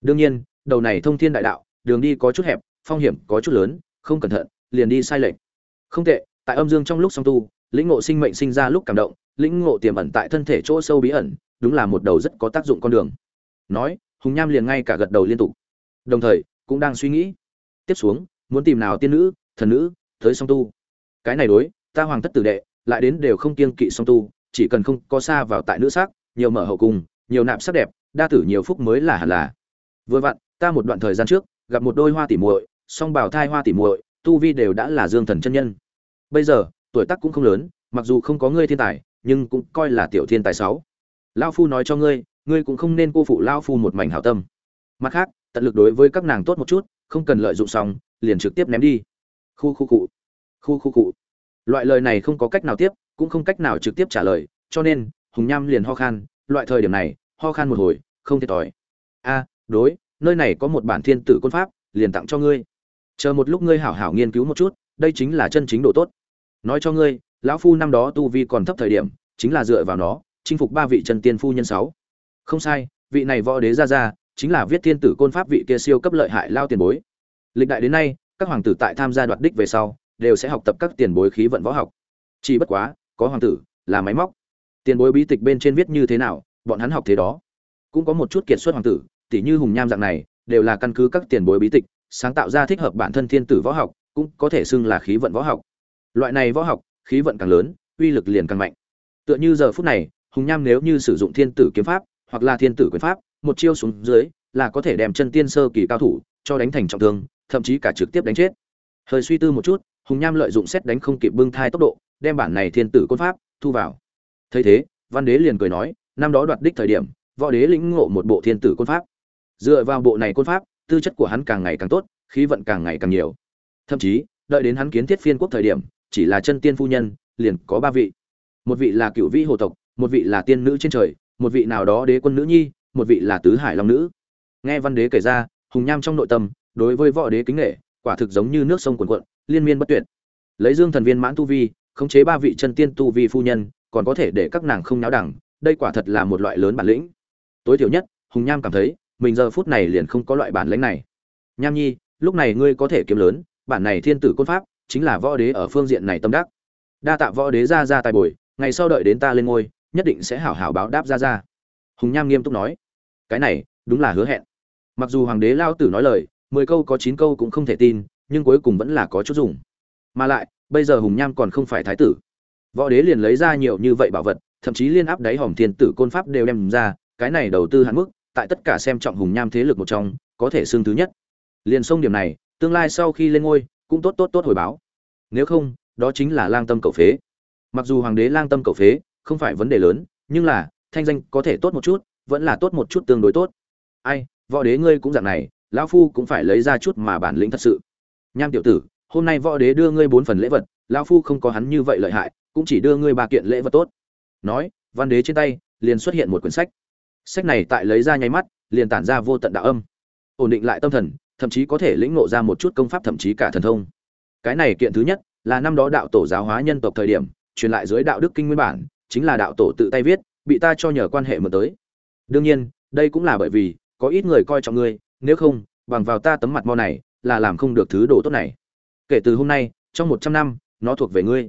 Đương nhiên, đầu này thông thiên đại đạo, đường đi có chút hẹp, phong hiểm có chút lớn, không cẩn thận, liền đi sai lệch. Không tệ, tại âm dương trong lúc song tu, lĩnh ngộ sinh mệnh sinh ra lúc cảm động, lĩnh ngộ tiềm ẩn tại thân thể chỗ sâu bí ẩn, đúng là một đầu rất có tác dụng con đường. Nói, hùng nham liền ngay cả gật đầu liên tục. Đồng thời, cũng đang suy nghĩ. Tiếp xuống, muốn tìm nào tiên nữ, thần nữ, tới song tu. Cái này đối, ta hoàng thất tử đệ, lại đến đều không kiêng kỵ song tu chỉ cần không có xa vào tại nữ sắc, nhiều mở hậu cung, nhiều nạp sắc đẹp, đa tử nhiều phúc mới là hẳn là. Vừa vặn, ta một đoạn thời gian trước, gặp một đôi hoa tỉ muội, song bảo thai hoa tỉ muội, tu vi đều đã là dương thần chân nhân. Bây giờ, tuổi tác cũng không lớn, mặc dù không có ngươi thiên tài, nhưng cũng coi là tiểu thiên tài sáu. Lão phu nói cho ngươi ngươi cũng không nên cô phụ lão phu một mảnh hảo tâm. Mặt khác, tận lực đối với các nàng tốt một chút, không cần lợi dụng xong, liền trực tiếp ném đi. Khu khu cụ. Khu khu cụ. Loại lời này không có cách nào tiếp cũng không cách nào trực tiếp trả lời, cho nên, hùng nham liền ho khan, loại thời điểm này, ho khan một hồi, không thiệt thòi. A, đối, nơi này có một bản thiên tử côn pháp, liền tặng cho ngươi. Chờ một lúc ngươi hảo hảo nghiên cứu một chút, đây chính là chân chính độ tốt. Nói cho ngươi, lão phu năm đó tu vi còn thấp thời điểm, chính là dựa vào nó, chinh phục ba vị chân tiên phu nhân sáu. Không sai, vị này võ đế ra ra chính là viết thiên tử côn pháp vị kia siêu cấp lợi hại lao tiền bối. Lịch đại đến nay, các hoàng tử tại tham gia đoạt đích về sau, đều sẽ học tập các tiền bối khí vận võ học. Chỉ bất quá có hoàng tử, là máy móc. Tiền bối bí tịch bên trên viết như thế nào, bọn hắn học thế đó. Cũng có một chút kiệt xuất hoàng tử tỷ như hùng nham dạng này, đều là căn cứ các tiền bối bí tịch, sáng tạo ra thích hợp bản thân thiên tử võ học, cũng có thể xưng là khí vận võ học. Loại này võ học, khí vận càng lớn, uy lực liền càng mạnh. Tựa như giờ phút này, hùng nham nếu như sử dụng thiên tử kiếm pháp, hoặc là thiên tử quyền pháp, một chiêu xuống dưới, là có thể đem chân tiên sơ kỳ cao thủ, cho đánh thành trọng thương, thậm chí cả trực tiếp đánh chết. Hơi suy tư một chút, hùng nham lợi dụng xét đánh không kịp bưng thai tốc độ đem bản này thiên tử côn pháp thu vào. Thấy thế, văn đế liền cười nói, năm đó đoạt đích thời điểm, võ đế lĩnh ngộ một bộ thiên tử côn pháp. Dựa vào bộ này côn pháp, tư chất của hắn càng ngày càng tốt, khí vận càng ngày càng nhiều. Thậm chí, đợi đến hắn kiến thiết phiên quốc thời điểm, chỉ là chân tiên phu nhân, liền có ba vị. Một vị là cựu vĩ hồ tộc, một vị là tiên nữ trên trời, một vị nào đó đế quân nữ nhi, một vị là tứ hải long nữ. Nghe văn đế kể ra, hùng nham trong nội tâm, đối với võ đế kính nghệ quả thực giống như nước sông cuồn cuộn, liên miên bất tuyệt. Lấy dương thần viên mãn tu vi khống chế ba vị chân tiên tu vi phu nhân, còn có thể để các nàng không náo đẳng, đây quả thật là một loại lớn bản lĩnh. Tối thiểu nhất, hùng nham cảm thấy, mình giờ phút này liền không có loại bản lĩnh này. Nham nhi, lúc này ngươi có thể kiếm lớn, bản này thiên tử côn pháp, chính là võ đế ở phương diện này tâm đắc. Đa tạ võ đế ra ra tài bồi, ngày sau đợi đến ta lên ngôi, nhất định sẽ hảo hảo báo đáp ra ra. Hùng nham nghiêm túc nói, cái này, đúng là hứa hẹn. Mặc dù hoàng đế lao tử nói lời, mười câu có chín câu cũng không thể tin, nhưng cuối cùng vẫn là có chút dùng. Mà lại bây giờ hùng nham còn không phải thái tử. Võ đế liền lấy ra nhiều như vậy bảo vật, thậm chí liên áp đáy hỏng thiên tử côn pháp đều đem ra, cái này đầu tư hạn mức, tại tất cả xem trọng hùng nham thế lực một trong, có thể xương thứ nhất. Liền xông điểm này, tương lai sau khi lên ngôi, cũng tốt tốt tốt hồi báo. Nếu không, đó chính là lang tâm cầu phế. Mặc dù hoàng đế lang tâm cầu phế, không phải vấn đề lớn, nhưng là, thanh danh có thể tốt một chút, vẫn là tốt một chút tương đối tốt. Ai, võ đế ngươi cũng dạng này, lão phu cũng phải lấy ra chút mà bản lĩnh thật sự. Nham tiểu tử hôm nay võ đế đưa ngươi bốn phần lễ vật, lão phu không có hắn như vậy lợi hại, cũng chỉ đưa ngươi ba kiện lễ vật tốt. Nói, văn đế trên tay, liền xuất hiện một quyển sách. Sách này tại lấy ra nháy mắt, liền tản ra vô tận đạo âm. Ổn định lại tâm thần, thậm chí có thể lĩnh ngộ ra một chút công pháp thậm chí cả thần thông. Cái này kiện thứ nhất, là năm đó đạo tổ giáo hóa nhân tộc thời điểm, truyền lại dưới đạo đức kinh nguyên bản, chính là đạo tổ tự tay viết, bị ta cho nhờ quan hệ mượn tới. Đương nhiên, đây cũng là bởi vì, có ít người coi trọng ngươi, nếu không, bằng vào ta tấm mặt mo này, là làm không được thứ đồ tốt này kể từ hôm nay, trong một trăm năm, nó thuộc về ngươi.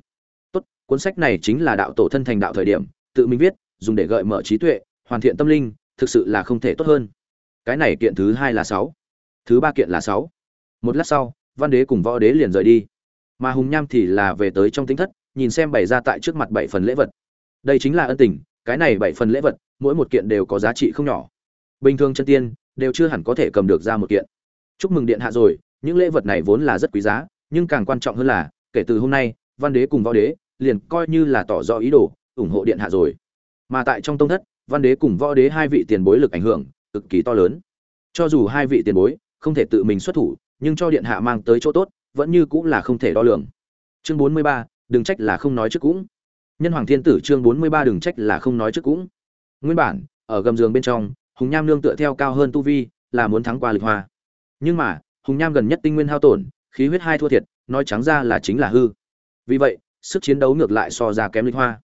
Tốt, cuốn sách này chính là đạo tổ thân thành đạo thời điểm, tự mình viết, dùng để gợi mở trí tuệ, hoàn thiện tâm linh, thực sự là không thể tốt hơn. Cái này kiện thứ hai là sáu. Thứ ba kiện là sáu. Một lát sau, văn đế cùng võ đế liền rời đi. Mà hùng nham thì là về tới trong tính thất, nhìn xem bày ra tại trước mặt bảy phần lễ vật. Đây chính là ân tình, cái này bảy phần lễ vật, mỗi một kiện đều có giá trị không nhỏ. Bình thường chân tiên, đều chưa hẳn có thể cầm được ra một kiện. Chúc mừng điện hạ rồi, những lễ vật này vốn là rất quý giá nhưng càng quan trọng hơn là, kể từ hôm nay, văn đế cùng võ đế liền coi như là tỏ rõ ý đồ, ủng hộ điện hạ rồi. Mà tại trong tông thất, văn đế cùng võ đế hai vị tiền bối lực ảnh hưởng cực kỳ to lớn. Cho dù hai vị tiền bối không thể tự mình xuất thủ, nhưng cho điện hạ mang tới chỗ tốt, vẫn như cũng là không thể đo lường. Chương bốn mươi ba, đừng trách là không nói trước cũng. Nhân hoàng thiên tử chương bốn mươi ba, đừng trách là không nói trước cũng. Nguyên bản, ở gầm giường bên trong, hùng nham nương tựa theo cao hơn tu vi, là muốn thắng qua lịch hoa. Nhưng mà, hùng nham gần nhất tinh nguyên hao tổn khí huyết hai thua thiệt, nói trắng ra là chính là hư. Vì vậy, sức chiến đấu ngược lại so ra kém lịch hoa.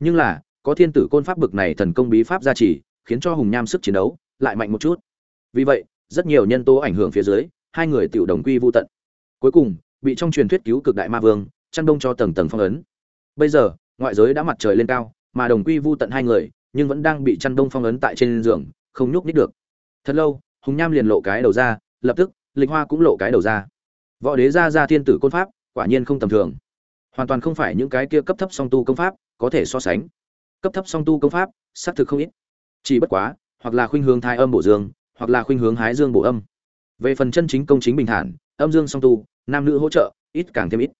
Nhưng là, có thiên tử côn pháp bực này thần công bí pháp gia trì, khiến cho hùng nham sức chiến đấu lại mạnh một chút. Vì vậy, rất nhiều nhân tố ảnh hưởng phía dưới, hai người tiểu đồng quy vô tận. Cuối cùng, bị trong truyền thuyết cứu cực đại ma vương chăn đông cho tầng tầng phong ấn. Bây giờ, ngoại giới đã mặt trời lên cao, mà đồng quy vu tận hai người, nhưng vẫn đang bị chăn đông phong ấn tại trên giường, không nhúc nhích được. Thật lâu, hùng nham liền lộ cái đầu ra, lập tức lịch hoa cũng lộ cái đầu ra võ đế ra ra thiên tử côn pháp, quả nhiên không tầm thường. Hoàn toàn không phải những cái kia cấp thấp song tu công pháp có thể so sánh. Cấp thấp song tu công pháp, xác thực không ít. Chỉ bất quá, hoặc là khuynh hướng thai âm bổ dương, hoặc là khuynh hướng hái dương bổ âm. Về phần chân chính công chính bình thản, âm dương song tu, nam nữ hỗ trợ, ít càng thêm ít.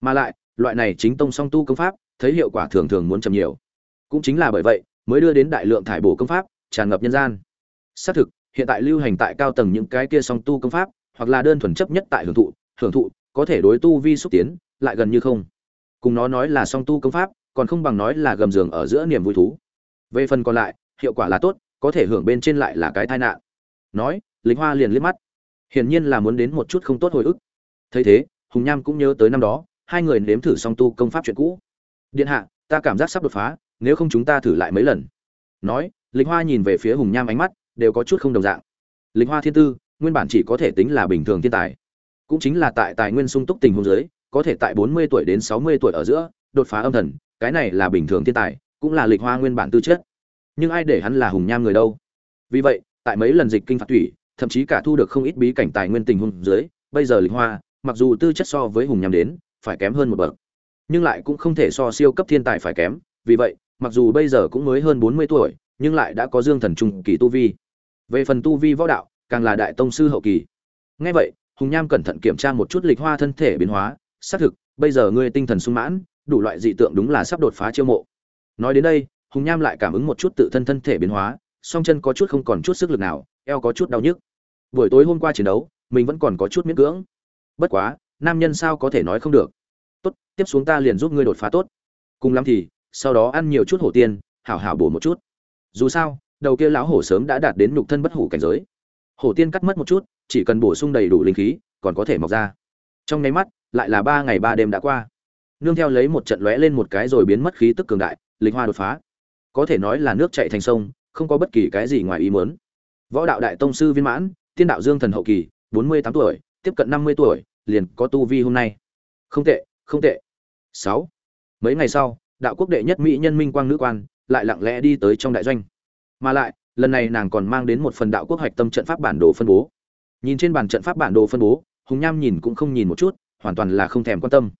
Mà lại, loại này chính tông song tu công pháp, thấy hiệu quả thường thường muốn chậm nhiều. Cũng chính là bởi vậy, mới đưa đến đại lượng thải bổ công pháp, tràn ngập nhân gian. Xác thực, hiện tại lưu hành tại cao tầng những cái kia song tu công pháp, hoặc là đơn thuần chấp nhất tại hưởng thụ hưởng thụ, có thể đối tu vi xúc tiến, lại gần như không. Cùng nó nói là song tu công pháp, còn không bằng nói là gầm giường ở giữa niềm vui thú. Về phần còn lại, hiệu quả là tốt, có thể hưởng bên trên lại là cái tai nạn. Nói lính hoa liền liếc mắt. Hiển nhiên là muốn đến một chút không tốt hồi ức. Thấy thế, hùng nham cũng nhớ tới năm đó, hai người nếm thử song tu công pháp chuyện cũ. Điện hạ, ta cảm giác sắp đột phá, nếu không chúng ta thử lại mấy lần. Nói lính hoa nhìn về phía hùng nham ánh mắt, đều có chút không đồng dạng. Lịch hoa thiên tư, nguyên bản chỉ có thể tính là bình thường thiên tài cũng chính là tại tài nguyên sung túc tình huống dưới, có thể tại bốn mươi tuổi đến sáu mươi tuổi ở giữa, đột phá âm thần, cái này là bình thường thiên tài, cũng là lịch hoa nguyên bản tư chất. Nhưng ai để hắn là hùng nham người đâu? Vì vậy, tại mấy lần dịch kinh phạt thủy, thậm chí cả thu được không ít bí cảnh tài nguyên tình huống dưới, bây giờ lịch hoa, mặc dù tư chất so với hùng nham đến, phải kém hơn một bậc. Nhưng lại cũng không thể so siêu cấp thiên tài phải kém, vì vậy, mặc dù bây giờ cũng mới hơn bốn mươi tuổi, nhưng lại đã có dương thần trung kỳ tu vi. Về phần tu vi võ đạo, càng là đại tông sư hậu kỳ. Ngay vậy hùng nham cẩn thận kiểm tra một chút lịch hoa thân thể biến hóa, xác thực, bây giờ ngươi tinh thần sung mãn, đủ loại dị tượng đúng là sắp đột phá chiêu mộ. Nói đến đây, hùng nham lại cảm ứng một chút tự thân thân thể biến hóa, song chân có chút không còn chút sức lực nào, eo có chút đau nhức. Buổi tối hôm qua chiến đấu, mình vẫn còn có chút miễn cưỡng. Bất quá, nam nhân sao có thể nói không được. Tốt, tiếp xuống ta liền giúp ngươi đột phá tốt. Cùng lắm thì, sau đó ăn nhiều chút hổ tiên, hảo hảo bổ một chút. Dù sao, đầu kia lão hổ sớm đã đạt đến nhục thân bất hủ cảnh giới. Hổ tiên cắt mất một chút chỉ cần bổ sung đầy đủ linh khí, còn có thể mọc ra. Trong nháy mắt, lại là ba ngày ba đêm đã qua. Nương theo lấy một trận lóe lên một cái rồi biến mất khí tức cường đại linh hoa đột phá. Có thể nói là nước chảy thành sông, không có bất kỳ cái gì ngoài ý muốn. Võ đạo đại tông sư viên mãn, tiên đạo dương thần hậu kỳ, bốn mươi tám tuổi, tiếp cận năm mươi tuổi, liền có tu vi hôm nay. Không tệ không tệ. Sáu. Mấy ngày sau, đạo quốc đệ nhất mỹ nhân minh quang nữ quan, lại lặng lẽ đi tới trong đại doanh. Mà lại, lần này nàng còn mang đến một phần đạo quốc hoạch tâm trận pháp bản đồ phân bố nhìn trên bàn trận pháp bản đồ phân bố, hùng nham nhìn cũng không nhìn một chút, hoàn toàn là không thèm quan tâm.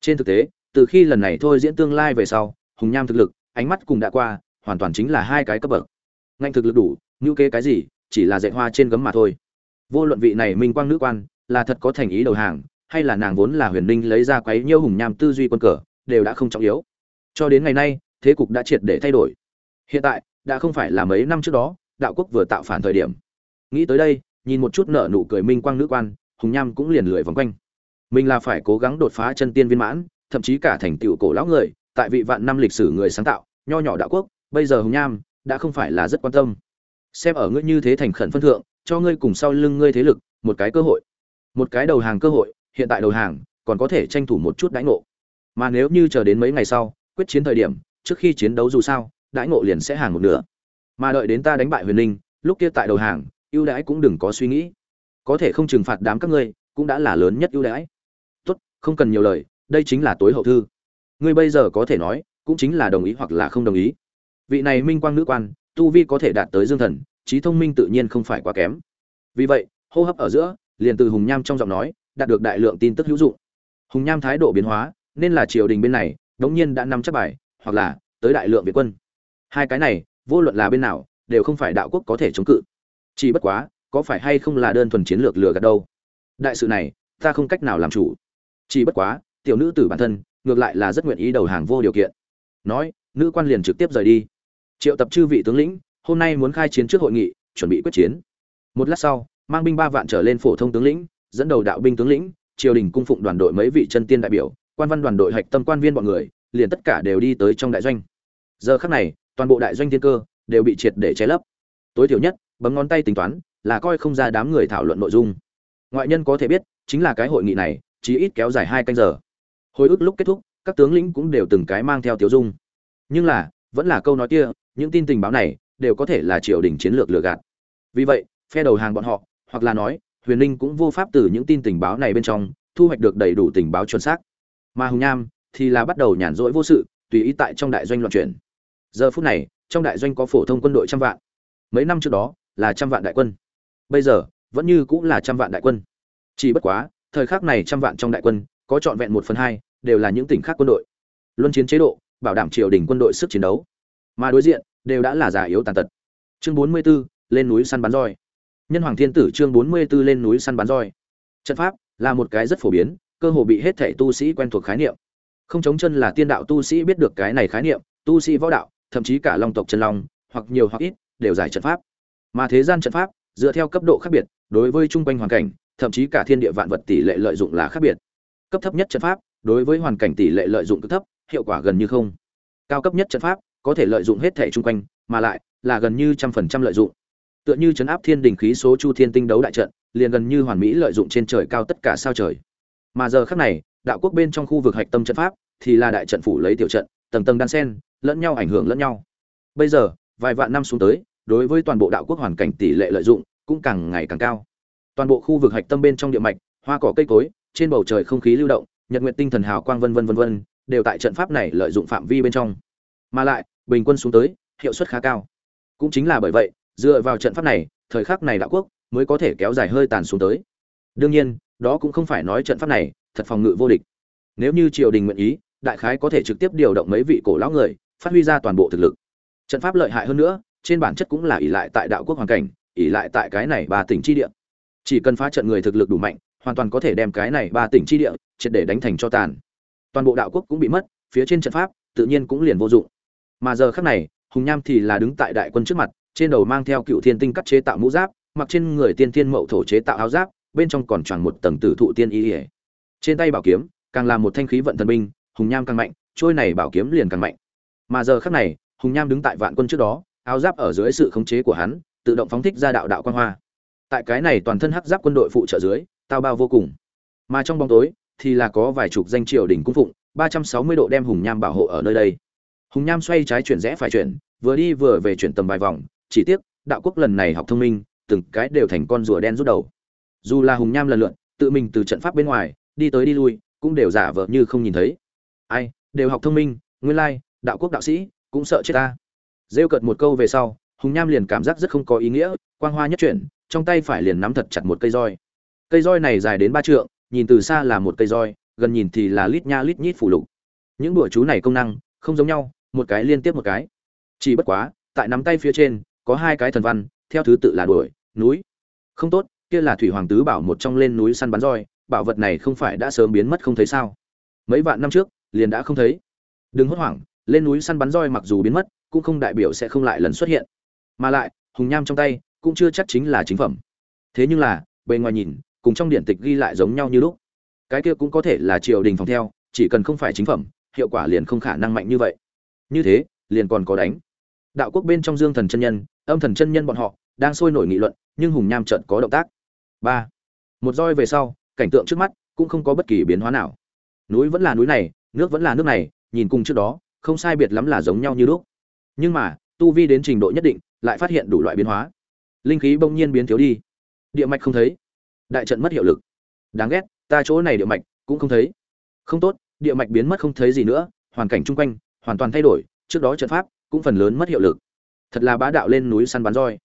Trên thực tế, từ khi lần này thôi diễn tương lai về sau, hùng nham thực lực, ánh mắt cùng đã qua, hoàn toàn chính là hai cái cấp bậc. Ngạnh thực lực đủ, ngữ kế cái gì, chỉ là dạy hoa trên gấm mà thôi. Vô luận vị này minh quang nữ quan, là thật có thành ý đầu hàng, hay là nàng vốn là huyền ninh lấy ra quấy nhiêu hùng nham tư duy quân cờ, đều đã không trọng yếu. Cho đến ngày nay, thế cục đã triệt để thay đổi. Hiện tại, đã không phải là mấy năm trước đó, đạo quốc vừa tạo phản thời điểm. Nghĩ tới đây nhìn một chút nợ nụ cười minh quang nữ quan, hùng nham cũng liền lười vòng quanh. Mình là phải cố gắng đột phá chân tiên viên mãn, thậm chí cả thành tựu cổ lão người, tại vị vạn năm lịch sử người sáng tạo, nho nhỏ đạo quốc, bây giờ hùng nham đã không phải là rất quan tâm. Xem ở ngươi như thế thành khẩn phân thượng, cho ngươi cùng sau lưng ngươi thế lực một cái cơ hội. Một cái đầu hàng cơ hội, hiện tại đầu hàng còn có thể tranh thủ một chút đãi ngộ. Mà nếu như chờ đến mấy ngày sau, quyết chiến thời điểm, trước khi chiến đấu dù sao, đãi ngộ liền sẽ hàng một nửa. Mà đợi đến ta đánh bại huyền linh, lúc kia tại đầu hàng ưu đãi cũng đừng có suy nghĩ. Có thể không trừng phạt đám các ngươi, cũng đã là lớn nhất ưu đãi. Tốt, không cần nhiều lời, đây chính là tối hậu thư. Ngươi bây giờ có thể nói, cũng chính là đồng ý hoặc là không đồng ý. Vị này minh quang nữ quan, tu vi có thể đạt tới dương thần, trí thông minh tự nhiên không phải quá kém. Vì vậy, hô hấp ở giữa, liền từ hùng nham trong giọng nói, đạt được đại lượng tin tức hữu dụng. Hùng nham thái độ biến hóa, nên là triều đình bên này, đống nhiên đã nắm chắc bài, hoặc là tới đại lượng việt quân. Hai cái này, vô luận là bên nào, đều không phải đạo quốc có thể chống cự chỉ bất quá, có phải hay không là đơn thuần chiến lược lừa gạt đâu? Đại sự này, ta không cách nào làm chủ. Chỉ bất quá, tiểu nữ tử bản thân, ngược lại là rất nguyện ý đầu hàng vô điều kiện. Nói, nữ quan liền trực tiếp rời đi. Triệu tập chư vị tướng lĩnh, hôm nay muốn khai chiến trước hội nghị, chuẩn bị quyết chiến. Một lát sau, mang binh ba vạn trở lên phổ thông tướng lĩnh, dẫn đầu đạo binh tướng lĩnh, triều đình cung phụng đoàn đội mấy vị chân tiên đại biểu, quan văn đoàn đội hạch tâm quan viên bọn người, liền tất cả đều đi tới trong đại doanh. Giờ khắc này, toàn bộ đại doanh thiên cơ đều bị triệt để che lấp. Tối thiểu nhất bấm ngón tay tính toán, là coi không ra đám người thảo luận nội dung. Ngoại nhân có thể biết, chính là cái hội nghị này chỉ ít kéo dài hai canh giờ. Hồi ức lúc kết thúc, các tướng lĩnh cũng đều từng cái mang theo tiểu dung. Nhưng là, vẫn là câu nói kia, những tin tình báo này, đều có thể là triều đình chiến lược lừa gạt. Vì vậy, phe đầu hàng bọn họ, hoặc là nói, huyền ninh cũng vô pháp từ những tin tình báo này bên trong, thu hoạch được đầy đủ tình báo chuẩn xác. Mà hùng nham thì là bắt đầu nhàn rỗi vô sự, tùy ý tại trong đại doanh loạn chuyển. Giờ phút này, trong đại doanh có phổ thông quân đội trăm vạn. Mấy năm trước đó là trăm vạn đại quân. Bây giờ vẫn như cũng là trăm vạn đại quân. Chỉ bất quá thời khắc này trăm vạn trong đại quân có trọn vẹn một phần hai đều là những tỉnh khác quân đội. Luân chiến chế độ bảo đảm triều đình quân đội sức chiến đấu. Mà đối diện đều đã là già yếu tàn tật. Chương bốn mươi 44, lên núi săn bắn roi. Nhân hoàng thiên tử chương bốn mươi 44 lên núi săn bắn roi. Trận pháp là một cái rất phổ biến cơ hồ bị hết thảy tu sĩ quen thuộc khái niệm. Không chống chân là tiên đạo tu sĩ biết được cái này khái niệm tu sĩ võ đạo thậm chí cả long tộc chân long hoặc nhiều hoặc ít đều giải trận pháp mà thế gian trận pháp, dựa theo cấp độ khác biệt, đối với trung quanh hoàn cảnh, thậm chí cả thiên địa vạn vật tỷ lệ lợi dụng là khác biệt. Cấp thấp nhất trận pháp, đối với hoàn cảnh tỷ lệ lợi dụng cực thấp, hiệu quả gần như không. Cao cấp nhất trận pháp, có thể lợi dụng hết thể chung quanh, mà lại là gần như trăm phần trăm lợi dụng. Tựa như chấn áp thiên đình khí số chu thiên tinh đấu đại trận, liền gần như hoàn mỹ lợi dụng trên trời cao tất cả sao trời. Mà giờ khác này, đạo quốc bên trong khu vực hạch tâm trận pháp thì là đại trận phủ lấy tiểu trận, tầng tầng đan sen, lẫn nhau ảnh hưởng lẫn nhau. Bây giờ, vài vạn năm xuống tới đối với toàn bộ đạo quốc hoàn cảnh tỷ lệ lợi dụng cũng càng ngày càng cao. Toàn bộ khu vực hạch tâm bên trong địa mạch, hoa cỏ cây cối, trên bầu trời không khí lưu động, nhật nguyện tinh thần hào quang vân vân vân vân, đều tại trận pháp này lợi dụng phạm vi bên trong. Mà lại, bình quân xuống tới, hiệu suất khá cao. Cũng chính là bởi vậy, dựa vào trận pháp này, thời khắc này đạo quốc mới có thể kéo dài hơi tàn xuống tới. Đương nhiên, đó cũng không phải nói trận pháp này thật phòng ngự vô địch. Nếu như triều đình nguyện ý, đại khái có thể trực tiếp điều động mấy vị cổ lão người, phát huy ra toàn bộ thực lực. Trận pháp lợi hại hơn nữa trên bản chất cũng là ỷ lại tại đạo quốc hoàn cảnh, ỷ lại tại cái này ba tỉnh chi địa. Chỉ cần phá trận người thực lực đủ mạnh, hoàn toàn có thể đem cái này ba tỉnh chi địa triệt để đánh thành cho tàn. Toàn bộ đạo quốc cũng bị mất, phía trên trận pháp tự nhiên cũng liền vô dụng. Mà giờ khắc này, hùng nham thì là đứng tại đại quân trước mặt, trên đầu mang theo cựu thiên tinh cắt chế tạo mũ giáp, mặc trên người tiên thiên mậu thổ chế tạo áo giáp, bên trong còn tròn một tầng tử thụ tiên y ỉa trên tay bảo kiếm, càng là một thanh khí vận thần binh, hùng nham càng mạnh, trôi này bảo kiếm liền càng mạnh. Mà giờ khắc này, hùng nham đứng tại vạn quân trước đó áo giáp ở dưới sự khống chế của hắn, tự động phóng thích ra đạo đạo quan hoa. Tại cái này toàn thân hắc giáp quân đội phụ trợ dưới, tao bao vô cùng. Mà trong bóng tối, thì là có vài chục danh triều đỉnh cung phụng, ba trăm sáu mươi độ đem hùng nham bảo hộ ở nơi đây. Hùng nham xoay trái chuyển rẽ phải chuyển, vừa đi vừa về chuyển tầm vài vòng, chỉ tiếc, đạo quốc lần này học thông minh, từng cái đều thành con rùa đen rút đầu. Dù là hùng nham lần lượt, tự mình từ trận pháp bên ngoài, đi tới đi lui, cũng đều giả vờ như không nhìn thấy. Ai, đều học thông minh, nguyên lai, đạo quốc đạo sĩ, cũng sợ chết ta rêu cợt một câu về sau, hùng nham liền cảm giác rất không có ý nghĩa, quang hoa nhất chuyển, trong tay phải liền nắm thật chặt một cây roi. Cây roi này dài đến ba trượng, nhìn từ xa là một cây roi, gần nhìn thì là lít nha lít nhít phủ lục. Những đùa chú này công năng, không giống nhau, một cái liên tiếp một cái. Chỉ bất quá, tại nắm tay phía trên, có hai cái thần văn, theo thứ tự là đuổi, núi. Không tốt, kia là thủy hoàng tứ bảo một trong lên núi săn bắn roi, bảo vật này không phải đã sớm biến mất không thấy sao. Mấy vạn năm trước, liền đã không thấy. Đừng hốt hoảng, lên núi săn bắn roi mặc dù biến mất cũng không đại biểu sẽ không lại lần xuất hiện. Mà lại, hùng nham trong tay cũng chưa chắc chính là chính phẩm. Thế nhưng là, bề ngoài nhìn, cùng trong điện tịch ghi lại giống nhau như lúc. Cái kia cũng có thể là triều đình phòng theo, chỉ cần không phải chính phẩm, hiệu quả liền không khả năng mạnh như vậy. Như thế, liền còn có đánh. Đạo quốc bên trong dương thần chân nhân, âm thần chân nhân bọn họ, đang sôi nổi nghị luận, nhưng hùng nham trận có động tác. Ba. Một roi về sau, cảnh tượng trước mắt cũng không có bất kỳ biến hóa nào. Núi vẫn là núi này, nước vẫn là nước này, nhìn cùng trước đó, không sai biệt lắm là giống nhau như lúc nhưng mà, tu vi đến trình độ nhất định, lại phát hiện đủ loại biến hóa. Linh khí bỗng nhiên biến thiếu đi. Địa mạch không thấy. Đại trận mất hiệu lực. Đáng ghét, ta chỗ này địa mạch cũng không thấy. Không tốt, địa mạch biến mất không thấy gì nữa, hoàn cảnh chung quanh hoàn toàn thay đổi, trước đó trận pháp cũng phần lớn mất hiệu lực. Thật là bá đạo lên núi săn bắn roi.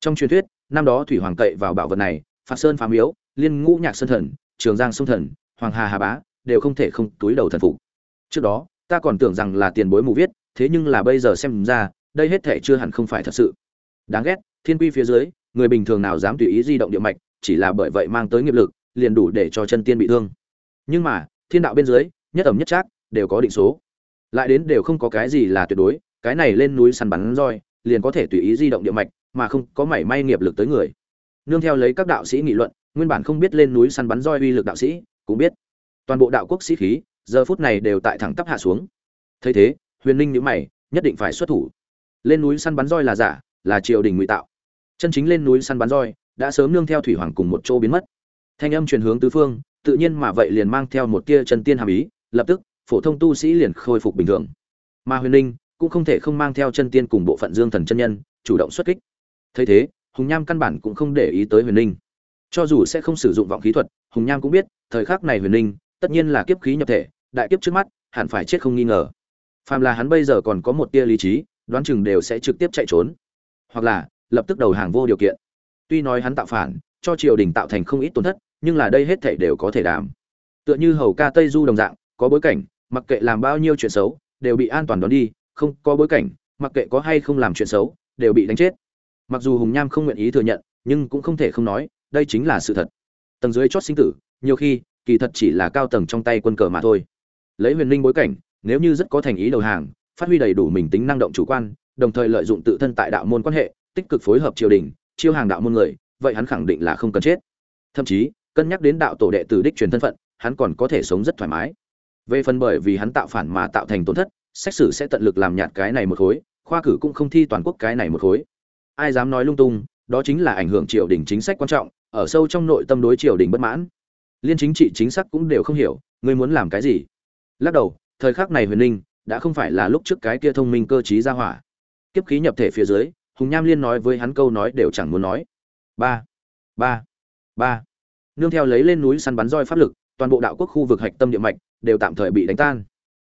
Trong truyền thuyết, năm đó thủy hoàng cậy vào bảo vật này phạt sơn phá miếu, liên ngũ nhạc sơn thần, trường giang sông thần, hoàng hà hà bá đều không thể không túi đầu thần phục. Trước đó, ta còn tưởng rằng là tiền bối mù viết thế nhưng là bây giờ xem ra, đây hết thể chưa hẳn không phải thật sự. Đáng ghét, thiên quy phía dưới, người bình thường nào dám tùy ý di động địa mạch, chỉ là bởi vậy mang tới nghiệp lực, liền đủ để cho chân tiên bị thương. Nhưng mà, thiên đạo bên dưới, nhất ẩm nhất trác, đều có định số. Lại đến đều không có cái gì là tuyệt đối, cái này lên núi săn bắn roi, liền có thể tùy ý di động địa mạch, mà không có mảy may nghiệp lực tới người. Nương theo lấy các đạo sĩ nghị luận, nguyên bản không biết lên núi săn bắn roi uy lực đạo sĩ, cũng biết. Toàn bộ đạo quốc sĩ khí, giờ phút này đều tại thẳng tắp hạ xuống. Thấy thế huyền ninh nhữ mày, nhất định phải xuất thủ. Lên núi săn bắn roi là giả, là triều đình ngụy tạo. Chân chính lên núi săn bắn roi đã sớm nương theo thủy hoàng cùng một chỗ biến mất. Thanh âm truyền hướng tứ phương, tự nhiên mà vậy liền mang theo một tia chân tiên hàm ý, lập tức, phổ thông tu sĩ liền khôi phục bình thường. Mà huyền ninh cũng không thể không mang theo chân tiên cùng bộ phận dương thần chân nhân, chủ động xuất kích. Thấy thế, hùng nham căn bản cũng không để ý tới huyền ninh. Cho dù sẽ không sử dụng vọng khí thuật, hùng nham cũng biết, thời khắc này huyền ninh tất nhiên là kiếp khí nhập thể, đại kiếp trước mắt, hẳn phải chết không nghi ngờ phàm là hắn bây giờ còn có một tia lý trí, đoán chừng đều sẽ trực tiếp chạy trốn. Hoặc là, lập tức đầu hàng vô điều kiện. Tuy nói hắn tạo phản, cho triều đình tạo thành không ít tổn thất, nhưng là đây hết thảy đều có thể đảm. Tựa như hầu ca tây du đồng dạng, có bối cảnh, mặc kệ làm bao nhiêu chuyện xấu, đều bị an toàn đón đi, không có bối cảnh, mặc kệ có hay không làm chuyện xấu, đều bị đánh chết. Mặc dù hùng nham không nguyện ý thừa nhận, nhưng cũng không thể không nói, đây chính là sự thật. Tầng dưới chót sinh tử, nhiều khi, kỳ thật chỉ là cao tầng trong tay quân cờ mà thôi. Lấy huyền linh bối cảnh nếu như rất có thành ý đầu hàng, phát huy đầy đủ mình tính năng động chủ quan, đồng thời lợi dụng tự thân tại đạo môn quan hệ, tích cực phối hợp triều đình, chiêu hàng đạo môn người, vậy hắn khẳng định là không cần chết. Thậm chí, cân nhắc đến đạo tổ đệ tử đích truyền thân phận, hắn còn có thể sống rất thoải mái. Về phần bởi vì hắn tạo phản mà tạo thành tổn thất, xét xử sẽ tận lực làm nhạt cái này một khối, khoa cử cũng không thi toàn quốc cái này một khối. Ai dám nói lung tung, đó chính là ảnh hưởng triều đình chính sách quan trọng, ở sâu trong nội tâm đối triều đình bất mãn. Liên chính trị chính xác cũng đều không hiểu, ngươi muốn làm cái gì? Lắc đầu thời khắc này huyền Ninh đã không phải là lúc trước cái kia thông minh cơ trí ra hỏa. Kiếp khí nhập thể phía dưới, hùng nham liên nói với hắn câu nói đều chẳng muốn nói. Ba ba ba. Nương theo lấy lên núi săn bắn roi pháp lực, toàn bộ đạo quốc khu vực hạch tâm địa mạch đều tạm thời bị đánh tan.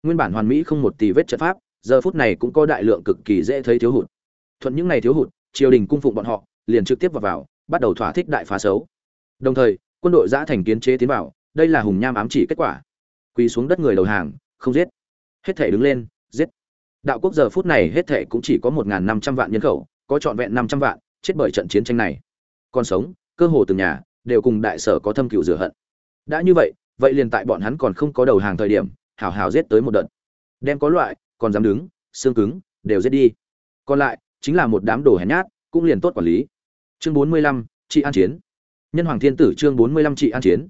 Nguyên bản hoàn mỹ không một tỷ vết trận pháp, giờ phút này cũng có đại lượng cực kỳ dễ thấy thiếu hụt. Thuận những này thiếu hụt, triều đình cung phụng bọn họ, liền trực tiếp vào vào, bắt đầu thỏa thích đại phá xấu. Đồng thời, quân đội giã thành kiến chế tiến vào, đây là hùng nham ám chỉ kết quả. Quỳ xuống đất người đầu hàng không giết. Hết thể đứng lên, giết. Đạo quốc giờ phút này hết thể cũng chỉ có một năm trăm vạn nhân khẩu, có trọn vẹn năm trăm vạn, chết bởi trận chiến tranh này. Còn sống, cơ hồ từng nhà, đều cùng đại sở có thâm cựu rửa hận. Đã như vậy vậy liền tại bọn hắn còn không có đầu hàng thời điểm hảo hảo giết tới một đợt. Đem có loại, còn dám đứng, xương cứng, đều giết đi. Còn lại, chính là một đám đồ hèn nhát, cũng liền tốt quản lý. Chương bốn mươi lăm, trị an chiến. Nhân hoàng thiên tử chương bốn mươi lăm trị an chiến.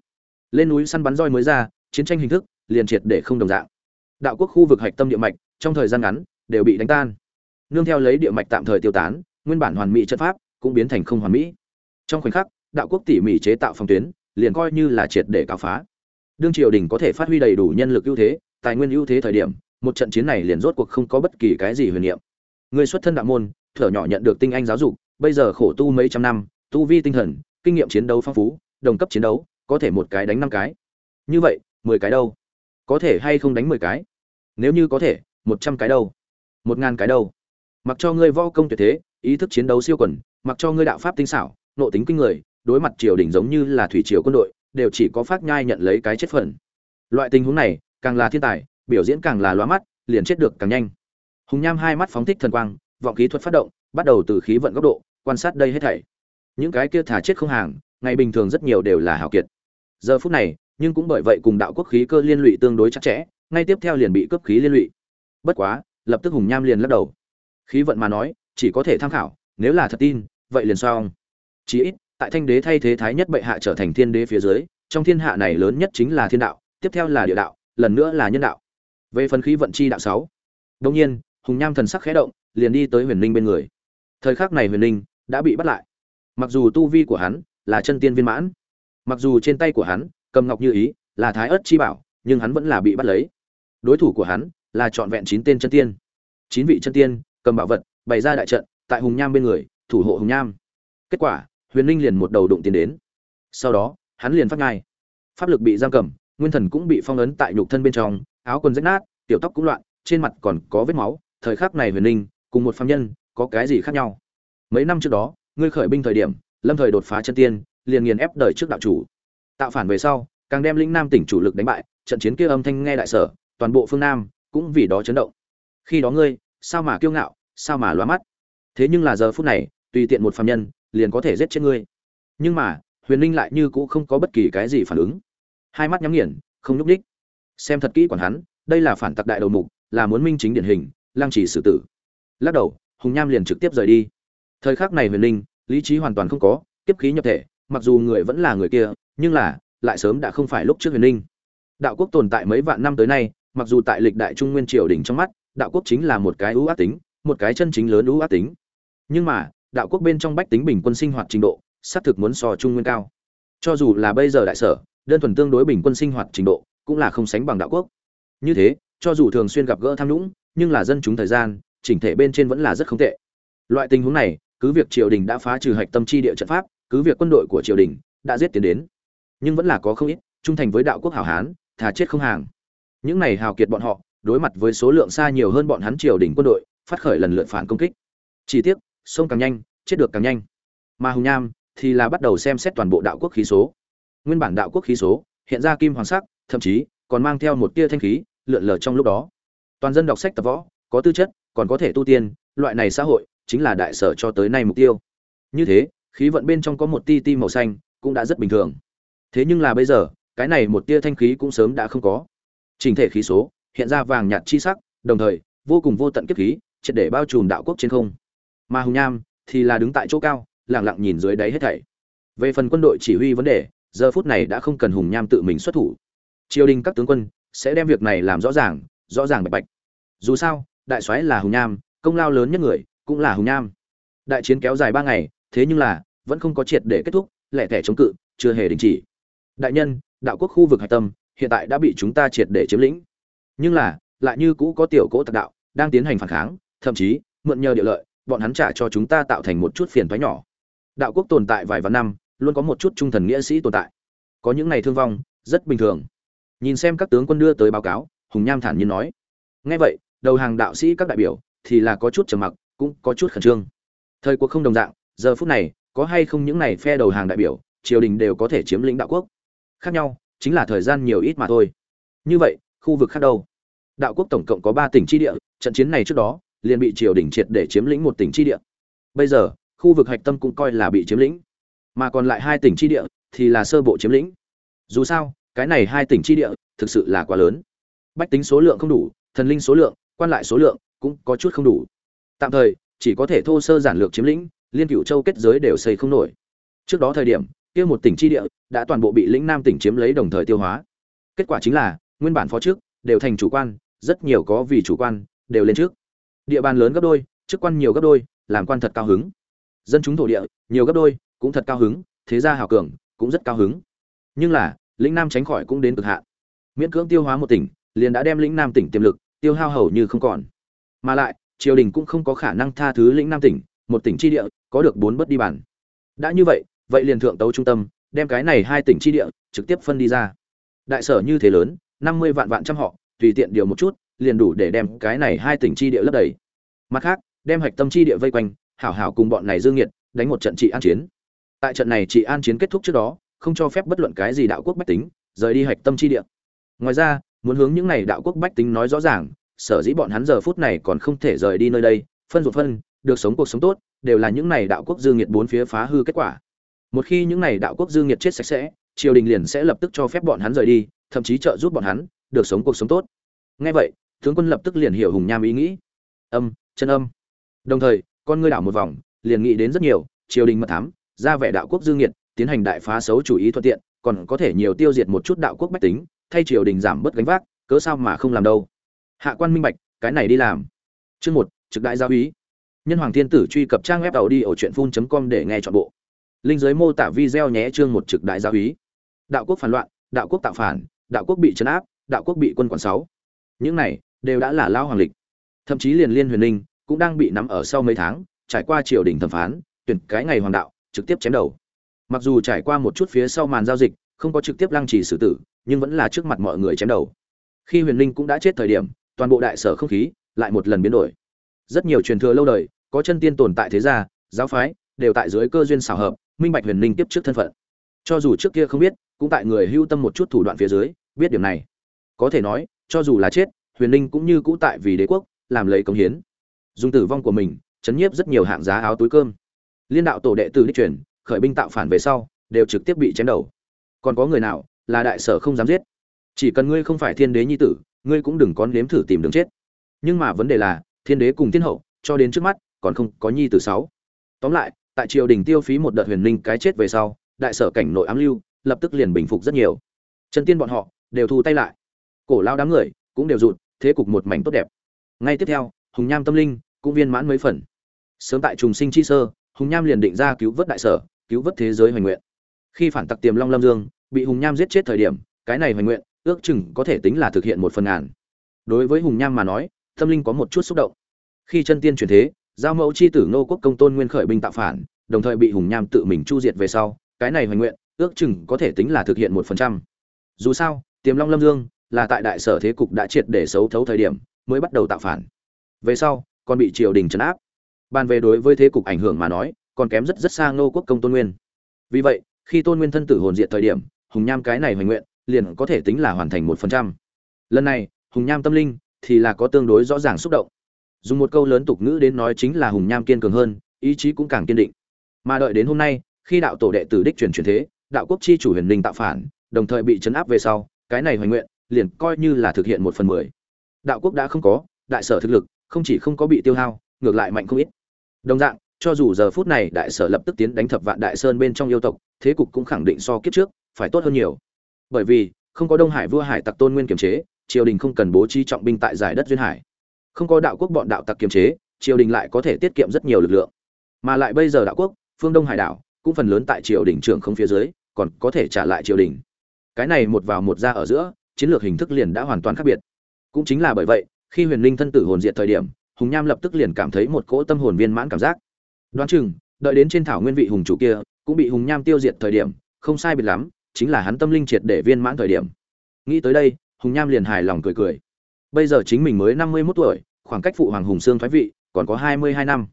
Lên núi săn bắn roi mới ra, chiến tranh hình thức, liền triệt để không đồng dạng đạo quốc khu vực hạch tâm địa mạch, trong thời gian ngắn, đều bị đánh tan. Nương theo lấy địa mạch tạm thời tiêu tán, nguyên bản hoàn mỹ trận pháp cũng biến thành không hoàn mỹ. Trong khoảnh khắc, đạo quốc tỉ mỉ chế tạo phòng tuyến, liền coi như là triệt để cáo phá. Đương triều đình có thể phát huy đầy đủ nhân lực ưu thế, tài nguyên ưu thế thời điểm, một trận chiến này liền rốt cuộc không có bất kỳ cái gì huyền niệm. Người xuất thân đạo môn, thở nhỏ nhận được tinh anh giáo dục, bây giờ khổ tu mấy trăm năm, tu vi tinh thần, kinh nghiệm chiến đấu phong phú, đồng cấp chiến đấu, có thể một cái đánh năm cái. Như vậy, mười cái đâu? Có thể hay không đánh mười cái? Nếu như có thể, một trăm cái đâu? Một ngàn cái đâu? Mặc cho ngươi võ công tuyệt thế, ý thức chiến đấu siêu quần, mặc cho ngươi đạo pháp tinh xảo nộ tính kinh người, đối mặt triều đình giống như là thủy triều quân đội, đều chỉ có phát nhai nhận lấy cái chết phần. Loại tình huống này, càng là thiên tài, biểu diễn càng là lóa mắt, liền chết được càng nhanh. Hùng nham hai mắt phóng thích thần quang, vọng khí thuật phát động, bắt đầu từ khí vận góc độ, quan sát đây hết thảy. Những cái kia thả chết không hàng, ngày bình thường rất nhiều đều là hào kiệt. Giờ phút này nhưng cũng bởi vậy cùng đạo quốc khí cơ liên lụy tương đối chặt chẽ, ngay tiếp theo liền bị cướp khí liên lụy. Bất quá, lập tức hùng nham liền lắc đầu. Khí vận mà nói, chỉ có thể tham khảo, nếu là thật tin, vậy liền xong. Chí ít, tại thanh đế thay thế thái nhất bệ hạ trở thành thiên đế phía dưới, trong thiên hạ này lớn nhất chính là thiên đạo, tiếp theo là địa đạo, lần nữa là nhân đạo. Về phần khí vận chi đạo sáu đông nhiên, hùng nham thần sắc khẽ động, liền đi tới huyền linh bên người. Thời khắc này huyền linh đã bị bắt lại. Mặc dù tu vi của hắn là chân tiên viên mãn, mặc dù trên tay của hắn cầm ngọc như ý, là thái ớt chi bảo, nhưng hắn vẫn là bị bắt lấy. Đối thủ của hắn là trọn vẹn chín tên chân tiên. Chín vị chân tiên, cầm bảo vật, bày ra đại trận, tại hùng nham bên người, thủ hộ hùng nham. Kết quả, huyền linh liền một đầu đụng tiến đến. Sau đó, hắn liền phát ngay pháp lực bị giam cầm, nguyên thần cũng bị phong ấn tại nhục thân bên trong, áo quần rách nát, tiểu tóc cũng loạn, trên mặt còn có vết máu. Thời khắc này huyền linh cùng một phạm nhân, có cái gì khác nhau? Mấy năm trước đó, ngươi khởi binh thời điểm, lâm thời đột phá chân tiên, liền nghiền ép đời trước đạo chủ tạo phản về sau, càng đem linh nam tỉnh chủ lực đánh bại, trận chiến kia âm thanh nghe đại sở, toàn bộ phương nam cũng vì đó chấn động. Khi đó ngươi, sao mà kiêu ngạo, sao mà lóa mắt? Thế nhưng là giờ phút này, tùy tiện một phạm nhân, liền có thể giết chết ngươi. Nhưng mà, huyền linh lại như cũ không có bất kỳ cái gì phản ứng. Hai mắt nhắm nghiền, không nhúc đích. xem thật kỹ quản hắn, đây là phản tặc đại đầu mục, là muốn minh chính điển hình lang chỉ xử tử. Lắc đầu, hùng nham liền trực tiếp rời đi. Thời khắc này huyền linh, lý trí hoàn toàn không có tiếp khí nhập thể mặc dù người vẫn là người kia, nhưng là, lại sớm đã không phải lúc trước huyền Ninh. đạo quốc tồn tại mấy vạn năm tới nay, mặc dù tại lịch đại trung nguyên triều đình trong mắt, đạo quốc chính là một cái ưu ác tính, một cái chân chính lớn ưu ác tính. Nhưng mà, đạo quốc bên trong bách tính bình quân sinh hoạt trình độ, xác thực muốn so trung nguyên cao. Cho dù là bây giờ đại sở, đơn thuần tương đối bình quân sinh hoạt trình độ, cũng là không sánh bằng đạo quốc. Như thế, cho dù thường xuyên gặp gỡ tham nhũng, nhưng là dân chúng thời gian, chỉnh thể bên trên vẫn là rất không tệ. Loại tình huống này, cứ việc triều đình đã phá trừ hạch tâm chi địa trận pháp cứ việc quân đội của triều đình đã giết tiến đến, nhưng vẫn là có không ít, trung thành với đạo quốc hảo hán, thà chết không hàng. Những này hào kiệt bọn họ, đối mặt với số lượng xa nhiều hơn bọn hắn triều đình quân đội, phát khởi lần lượt phản công kích. Chỉ tiếc, sông càng nhanh, chết được càng nhanh. Mà hùng nham thì là bắt đầu xem xét toàn bộ đạo quốc khí số. Nguyên bản đạo quốc khí số hiện ra kim hoàng sắc, thậm chí còn mang theo một tia thanh khí, lượn lờ trong lúc đó. Toàn dân đọc sách tập võ, có tư chất, còn có thể tu tiên, loại này xã hội chính là đại sở cho tới nay mục tiêu. Như thế khí vận bên trong có một ti ti màu xanh, cũng đã rất bình thường. Thế nhưng là bây giờ, cái này một tia thanh khí cũng sớm đã không có. Trình thể khí số, hiện ra vàng nhạt chi sắc, đồng thời, vô cùng vô tận kiếp khí, triệt để bao trùm đạo quốc trên không. Mà hùng nham thì là đứng tại chỗ cao lẳng lặng nhìn dưới đáy hết thảy. Về phần quân đội chỉ huy vấn đề, giờ phút này đã không cần hùng nham tự mình xuất thủ. Triều đình các tướng quân sẽ đem việc này làm rõ ràng rõ ràng bạch bạch. Dù sao, đại soái là hùng nham công lao lớn nhất người cũng là hùng nham đại chiến kéo dài ba ngày thế nhưng là, vẫn không có triệt để kết thúc, lẻ tẻ chống cự, chưa hề đình chỉ. Đại nhân, đạo quốc khu vực hạch tâm, hiện tại đã bị chúng ta triệt để chiếm lĩnh. Nhưng là, lại như cũ có tiểu cỗ tạc đạo, đang tiến hành phản kháng, thậm chí, mượn nhờ địa lợi, bọn hắn trả cho chúng ta tạo thành một chút phiền toái nhỏ. Đạo quốc tồn tại vài vạn năm, luôn có một chút trung thần nghĩa sĩ tồn tại. Có những ngày thương vong, rất bình thường. Nhìn xem các tướng quân đưa tới báo cáo, hùng nham thản nhiên nói. Ngay vậy, đầu hàng đạo sĩ các đại biểu, thì là có chút trầm mặc, cũng có chút khẩn trương. Thời cuộc không đồng dạng giờ phút này, có hay không những này phe đầu hàng đại biểu, triều đình đều có thể chiếm lĩnh đạo quốc? Khác nhau, chính là thời gian nhiều ít mà thôi. Như vậy, khu vực khác đâu? Đạo quốc tổng cộng có ba tỉnh tri địa, trận chiến này trước đó, liền bị triều đình triệt để chiếm lĩnh một tỉnh tri địa. Bây giờ, khu vực hạch tâm cũng coi là bị chiếm lĩnh. Mà còn lại hai tỉnh tri địa thì là sơ bộ chiếm lĩnh. Dù sao, cái này hai tỉnh tri địa thực sự là quá lớn. Bách tính số lượng không đủ, thần linh số lượng, quan lại số lượng cũng có chút không đủ. Tạm thời, chỉ có thể thô sơ giản lược chiếm lĩnh liên cựu châu kết giới đều xây không nổi. Trước đó thời điểm, kia một tỉnh tri địa đã toàn bộ bị lĩnh nam tỉnh chiếm lấy đồng thời tiêu hóa. Kết quả chính là, nguyên bản phó trước đều thành chủ quan, rất nhiều có vì chủ quan đều lên trước. Địa bàn lớn gấp đôi, chức quan nhiều gấp đôi, làm quan thật cao hứng. Dân chúng thổ địa nhiều gấp đôi, cũng thật cao hứng, thế gia hào cường cũng rất cao hứng. Nhưng là, lĩnh nam tránh khỏi cũng đến cực hạn. Miễn cưỡng tiêu hóa một tỉnh, liền đã đem lĩnh nam tỉnh tiềm lực tiêu hao hầu như không còn. Mà lại, triều đình cũng không có khả năng tha thứ lĩnh nam tỉnh, một tỉnh tri địa có được bốn bất đi bản đã như vậy vậy liền thượng tấu trung tâm, đem cái này hai tỉnh chi địa trực tiếp phân đi ra. Đại sở như thế lớn, năm mươi vạn vạn trăm họ, tùy tiện điều một chút, liền đủ để đem cái này hai tỉnh chi địa lấp đầy. Mặt khác, đem hạch tâm chi địa vây quanh, hảo hảo cùng bọn này dương nghiệt đánh một trận trị an chiến. Tại trận này trị an chiến kết thúc trước đó, không cho phép bất luận cái gì đạo quốc bách tính, rời đi hạch tâm chi địa. Ngoài ra, muốn hướng những này đạo quốc bách tính nói rõ ràng, sở dĩ bọn hắn giờ phút này còn không thể rời đi nơi đây, phân ruột phân, được sống cuộc sống tốt đều là những này đạo quốc dương nghiệt bốn phía phá hư kết quả. Một khi những này đạo quốc dương nghiệt chết sạch sẽ, triều đình liền sẽ lập tức cho phép bọn hắn rời đi, thậm chí trợ giúp bọn hắn được sống cuộc sống tốt. Nghe vậy, tướng quân lập tức liền hiểu hùng nham ý nghĩ. Âm, chân âm. Đồng thời, con ngươi đảo một vòng, liền nghĩ đến rất nhiều, triều đình mật thám, ra vẻ đạo quốc dương nghiệt, tiến hành đại phá xấu chủ ý thuận tiện, còn có thể nhiều tiêu diệt một chút đạo quốc bách tính, thay triều đình giảm bớt gánh vác, cớ sao mà không làm đâu. Hạ quan minh bạch, cái này đi làm. Chương một, trực đại giáo úy nhân hoàng thiên tử truy cập trang web tàu đi ở truyện phun com để nghe chọn bộ. Linh giới mô tả video nhé chương một trực đại giáo úy đạo quốc phản loạn, đạo quốc tạo phản, đạo quốc bị trấn áp, đạo quốc bị quân quản sáu. Những này đều đã là lao hoàng lịch. Thậm chí liền liên huyền ninh cũng đang bị nắm ở sau mấy tháng, trải qua triều đình thẩm phán, tuyển cái ngày hoàng đạo, trực tiếp chém đầu. Mặc dù trải qua một chút phía sau màn giao dịch, không có trực tiếp lăng trì xử tử, nhưng vẫn là trước mặt mọi người chém đầu. Khi huyền ninh cũng đã chết thời điểm, toàn bộ đại sở không khí lại một lần biến đổi. Rất nhiều truyền thừa lâu đời có chân tiên tồn tại thế gia, giáo phái, đều tại dưới cơ duyên xảo hợp, minh bạch huyền ninh tiếp trước thân phận. Cho dù trước kia không biết, cũng tại người hưu tâm một chút thủ đoạn phía dưới, biết điểm này. Có thể nói, cho dù là chết, huyền ninh cũng như cũ tại vì đế quốc, làm lấy công hiến. Dùng tử vong của mình, chấn nhiếp rất nhiều hạng giá áo túi cơm. Liên đạo tổ đệ tử đích truyền, khởi binh tạo phản về sau, đều trực tiếp bị chém đầu. Còn có người nào, là đại sở không dám giết. Chỉ cần ngươi không phải thiên đế nhi tử, ngươi cũng đừng có nếm thử tìm đường chết. Nhưng mà vấn đề là, thiên đế cùng thiên hậu, cho đến trước mắt còn không có nhi từ sáu. Tóm lại, tại triều đình tiêu phí một đợt huyền linh cái chết về sau, đại sở cảnh nội ám lưu, lập tức liền bình phục rất nhiều. Chân tiên bọn họ đều thu tay lại. Cổ lao đám người cũng đều rụt, thế cục một mảnh tốt đẹp. Ngay tiếp theo, hùng nham tâm linh cũng viên mãn mấy phần. Sớm tại trùng sinh chi sơ, hùng nham liền định ra cứu vớt đại sở, cứu vớt thế giới hoành nguyện. Khi phản tặc tiềm long lâm dương bị hùng nham giết chết thời điểm, cái này hoành nguyện ước chừng có thể tính là thực hiện một phần ngàn. Đối với hùng nham mà nói, tâm linh có một chút xúc động. Khi chân tiên chuyển thế giao mẫu c h i tử Ngô quốc công tôn nguyên khởi binh tạo phản, đồng thời bị hùng nham tự mình chu diệt về sau, cái này hoành nguyện, ước chừng có thể tính là thực hiện một phần trăm. Dù sao, tiềm long lâm dương là tại đại sở thế cục đã triệt để xấu thấu thời điểm, mới bắt đầu tạo phản. Về sau, còn bị triều đình trấn áp. Bàn về đối với thế cục ảnh hưởng mà nói, còn kém rất rất xa ngô quốc công tôn nguyên. Vì vậy, khi tôn nguyên thân tử hồn diệt thời điểm, hùng nham cái này hoành nguyện liền có thể tính là hoàn thành một phần trăm. Lần này, hùng nham tâm linh thì là có tương đối rõ ràng xúc động dùng một câu lớn tục ngữ đến nói chính là hùng nham kiên cường hơn, ý chí cũng càng kiên định. Mà đợi đến hôm nay, khi đạo tổ đệ tử đích truyền truyền thế, đạo quốc chi chủ huyền linh tạo phản, đồng thời bị chấn áp về sau, cái này hoành nguyện liền coi như là thực hiện một phần mười. Đạo quốc đã không có, đại sở thực lực không chỉ không có bị tiêu hao, ngược lại mạnh không ít. Đồng dạng, cho dù giờ phút này đại sở lập tức tiến đánh thập vạn đại sơn bên trong yêu tộc, thế cục cũng khẳng định so kiếp trước phải tốt hơn nhiều. Bởi vì, không có đông hải vua hải tặc tôn nguyên kiềm chế, triều đình không cần bố trí trọng binh tại giải đất duyên hải không có đạo quốc bọn đạo tặc kiềm chế, triều đình lại có thể tiết kiệm rất nhiều lực lượng. Mà lại bây giờ đạo quốc, phương đông hải đảo, cũng phần lớn tại triều đình trưởng không phía dưới, còn có thể trả lại triều đình. Cái này một vào một ra ở giữa, chiến lược hình thức liền đã hoàn toàn khác biệt. Cũng chính là bởi vậy, khi huyền linh thân tử hồn diệt thời điểm, hùng nham lập tức liền cảm thấy một cỗ tâm hồn viên mãn cảm giác. Đoán chừng, đợi đến trên thảo nguyên vị hùng chủ kia, cũng bị hùng nham tiêu diệt thời điểm, không sai biệt lắm, chính là hắn tâm linh triệt để viên mãn thời điểm. Nghĩ tới đây, hùng nham liền hài lòng cười cười bây giờ chính mình mới năm mươi mốt tuổi, khoảng cách phụ hoàng hùng xương thoái vị còn có hai mươi hai năm.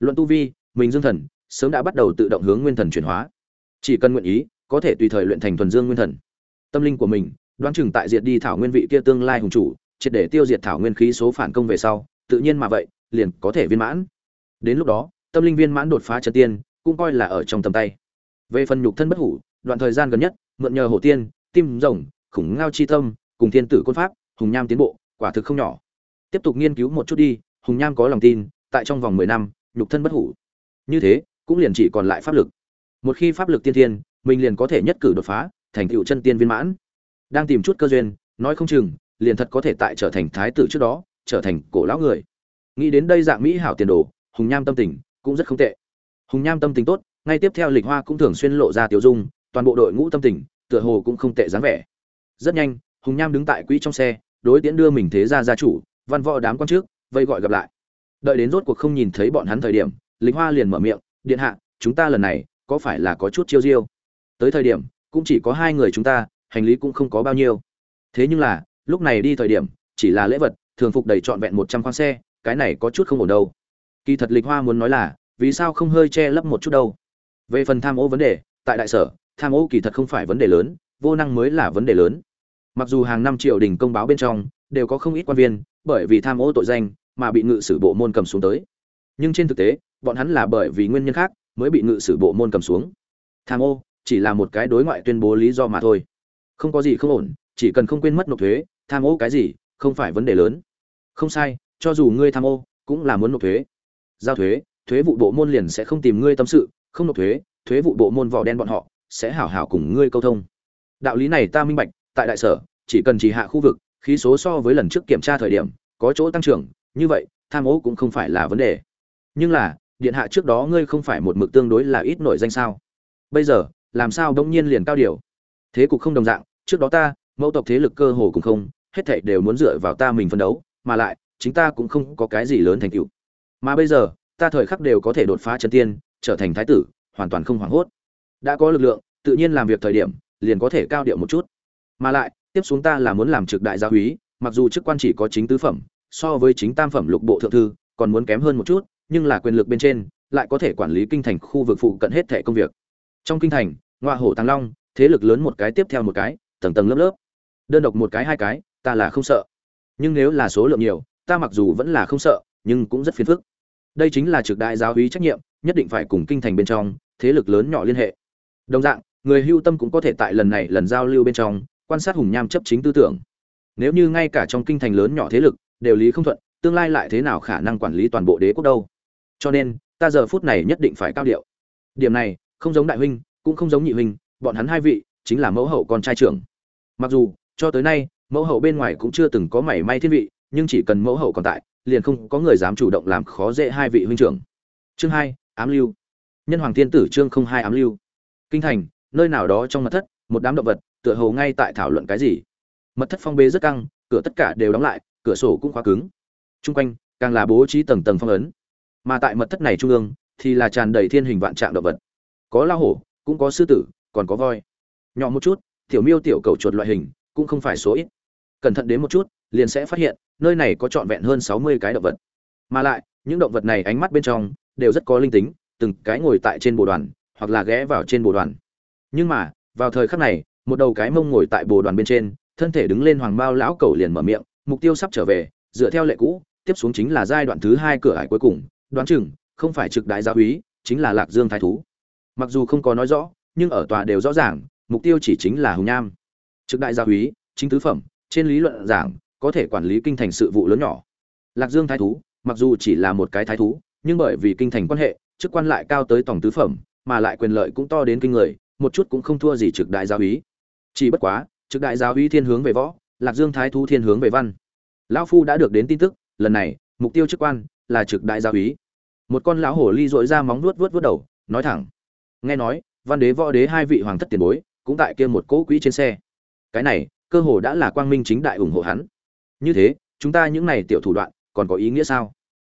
Luận tu vi, mình dương thần sớm đã bắt đầu tự động hướng nguyên thần chuyển hóa. Chỉ cần nguyện ý, có thể tùy thời luyện thành thuần dương nguyên thần. Tâm linh của mình, đoán chừng tại diệt đi thảo nguyên vị kia tương lai hùng chủ, triệt để tiêu diệt thảo nguyên khí số phản công về sau, tự nhiên mà vậy, liền có thể viên mãn. Đến lúc đó, tâm linh viên mãn đột phá chân tiên, cũng coi là ở trong tầm tay. Về phần nhục thân bất hủ, đoạn thời gian gần nhất, mượn nhờ hổ tiên, tim rồng, khủng ngao chi tâm, cùng thiên tử quân pháp, hùng nham tiến bộ quả thực không nhỏ. Tiếp tục nghiên cứu một chút đi, hùng nham có lòng tin, tại trong vòng mười năm, nhục thân bất hủ. Như thế, cũng liền chỉ còn lại pháp lực. Một khi pháp lực tiên thiên, mình liền có thể nhất cử đột phá, thành tựu chân tiên viên mãn. Đang tìm chút cơ duyên, nói không chừng, liền thật có thể tại trở thành thái tử trước đó, trở thành cổ lão người. Nghĩ đến đây dạng mỹ hảo tiền đồ, hùng nham tâm tình cũng rất không tệ. Hùng nham tâm tình tốt, ngay tiếp theo lịch hoa cũng thường xuyên lộ ra tiểu dung, toàn bộ đội ngũ tâm tình, tựa hồ cũng không tệ dáng vẻ. Rất nhanh, hùng nham đứng tại quỹ trong xe đối tiễn đưa mình thế ra gia chủ, văn võ đám quan trước, vây gọi gặp lại. Đợi đến rốt cuộc không nhìn thấy bọn hắn thời điểm lính hoa liền mở miệng, điện hạ, chúng ta lần này, có phải là có chút chiêu diêu? Tới thời điểm, cũng chỉ có hai người chúng ta, hành lý cũng không có bao nhiêu. Thế nhưng là, lúc này đi thời điểm, chỉ là lễ vật, thường phục đầy trọn vẹn một trăm khoang xe, cái này có chút không ổn đâu. Kỳ thật lịch hoa muốn nói là, vì sao không hơi che lấp một chút đâu? Về phần tham ô vấn đề, tại đại sở, tham ô kỳ thật không phải vấn đề lớn, vô năng mới là vấn đề lớn mặc dù hàng năm triều đình công báo bên trong đều có không ít quan viên bởi vì tham ô tội danh mà bị ngự sử bộ môn cầm xuống tới. Nhưng trên thực tế, bọn hắn là bởi vì nguyên nhân khác mới bị ngự sử bộ môn cầm xuống. Tham ô chỉ là một cái đối ngoại tuyên bố lý do mà thôi. Không có gì không ổn, chỉ cần không quên mất nộp thuế, tham ô cái gì không phải vấn đề lớn. Không sai, cho dù ngươi tham ô cũng là muốn nộp thuế. Giao thuế thuế vụ bộ môn liền sẽ không tìm ngươi tâm sự, không nộp thuế thuế vụ bộ môn vỏ đen bọn họ sẽ hảo hảo cùng ngươi câu thông. Đạo lý này ta minh bạch tại đại sở, chỉ cần chỉ hạ khu vực, khí số so với lần trước kiểm tra thời điểm, có chỗ tăng trưởng, như vậy, tham ô cũng không phải là vấn đề. Nhưng là, điện hạ trước đó ngươi không phải một mực tương đối là ít nổi danh sao? Bây giờ, làm sao đông nhiên liền cao điều? Thế cục không đồng dạng, trước đó ta, mẫu tộc thế lực cơ hồ cũng không, hết thảy đều muốn dựa vào ta mình phân đấu, mà lại, chính ta cũng không có cái gì lớn thành tựu. Mà bây giờ, ta thời khắc đều có thể đột phá chân tiên, trở thành thái tử, hoàn toàn không hoảng hốt. Đã có lực lượng, tự nhiên làm việc thời điểm, liền có thể cao điệu một chút mà lại, tiếp xuống ta là muốn làm trực đại gia úy mặc dù chức quan chỉ có chính tứ phẩm, so với chính tam phẩm lục bộ thượng thư, còn muốn kém hơn một chút, nhưng là quyền lực bên trên, lại có thể quản lý kinh thành khu vực phụ cận hết thẻ công việc. Trong kinh thành ngoại hổ thăng long, thế lực lớn một cái tiếp theo một cái, tầng tầng lớp lớp. Đơn độc một cái hai cái, ta là không sợ. Nhưng nếu là số lượng nhiều, ta mặc dù vẫn là không sợ, nhưng cũng rất phiền phức. Đây chính là trực đại giáo hí trách nhiệm, nhất định phải cùng kinh thành bên trong, thế lực lớn nhỏ liên hệ. Đồng dạng, người hưu tâm cũng có thể tại lần này lần giao lưu bên trong quan sát hùng nham chấp chính tư tưởng. Nếu như ngay cả trong kinh thành lớn nhỏ thế lực, đều lý không thuận, tương lai lại thế nào khả năng quản lý toàn bộ đế quốc đâu? Cho nên, ta giờ phút này nhất định phải cao điệu. Điểm này, không giống đại huynh, cũng không giống nhị huynh, bọn hắn hai vị, chính là mẫu hậu con trai trưởng. Mặc dù, cho tới nay, mẫu hậu bên ngoài cũng chưa từng có mảy may thiên vị, nhưng chỉ cần mẫu hậu còn tại, liền không có người dám chủ động làm khó dễ hai vị huynh trưởng. Chương hai, ám lưu. Nhân hoàng thiên tử chương không hai ám lưu. Kinh thành, nơi nào đó trong mật thất, một đám động vật tựa hồ ngay tại thảo luận cái gì. Mật thất phong bế rất căng, cửa tất cả đều đóng lại, cửa sổ cũng khóa cứng. Trung quanh, càng là bố trí tầng tầng phong ấn. Mà tại mật thất này trung ương, thì là tràn đầy thiên hình vạn trạng động vật. Có la hổ, cũng có sư tử, còn có voi. Nhỏ một chút, tiểu miêu tiểu cầu chuột loại hình, cũng không phải số ít. Cẩn thận đến một chút, liền sẽ phát hiện, nơi này có trọn vẹn hơn sáu mươi cái động vật. Mà lại, những động vật này ánh mắt bên trong, đều rất có linh tính, từng cái ngồi tại trên bồ đoàn, hoặc là ghé vào trên bồ đoàn. Nhưng mà, vào thời khắc này một đầu cái mông ngồi tại bồ đoàn bên trên, thân thể đứng lên hoàng bao lão cầu liền mở miệng, mục tiêu sắp trở về, dựa theo lệ cũ, tiếp xuống chính là giai đoạn thứ hai cửa ải cuối cùng, đoán chừng, không phải trực đại gia úy, chính là lạc dương thái thú. Mặc dù không có nói rõ, nhưng ở tòa đều rõ ràng, mục tiêu chỉ chính là hùng nham trực đại gia úy, chính tứ phẩm, trên lý luận giảng, có thể quản lý kinh thành sự vụ lớn nhỏ. Lạc dương thái thú, mặc dù chỉ là một cái thái thú, nhưng bởi vì kinh thành quan hệ, chức quan lại cao tới tổng tứ phẩm, mà lại quyền lợi cũng to đến kinh người, một chút cũng không thua gì trực đại gia úy chỉ bất quá, trực đại giáo uy thiên hướng về võ, lạc dương thái thú thiên hướng về văn. Lão phu đã được đến tin tức, lần này, mục tiêu chức quan là trực đại giáo úy một con lão hổ ly dội ra móng nuốt vuốt vuốt đầu, nói thẳng. Nghe nói, văn đế võ đế hai vị hoàng thất tiền bối, cũng tại kia một cỗ quỹ trên xe. Cái này, cơ hồ đã là quang minh chính đại ủng hộ hắn. Như thế, chúng ta những này tiểu thủ đoạn, còn có ý nghĩa sao?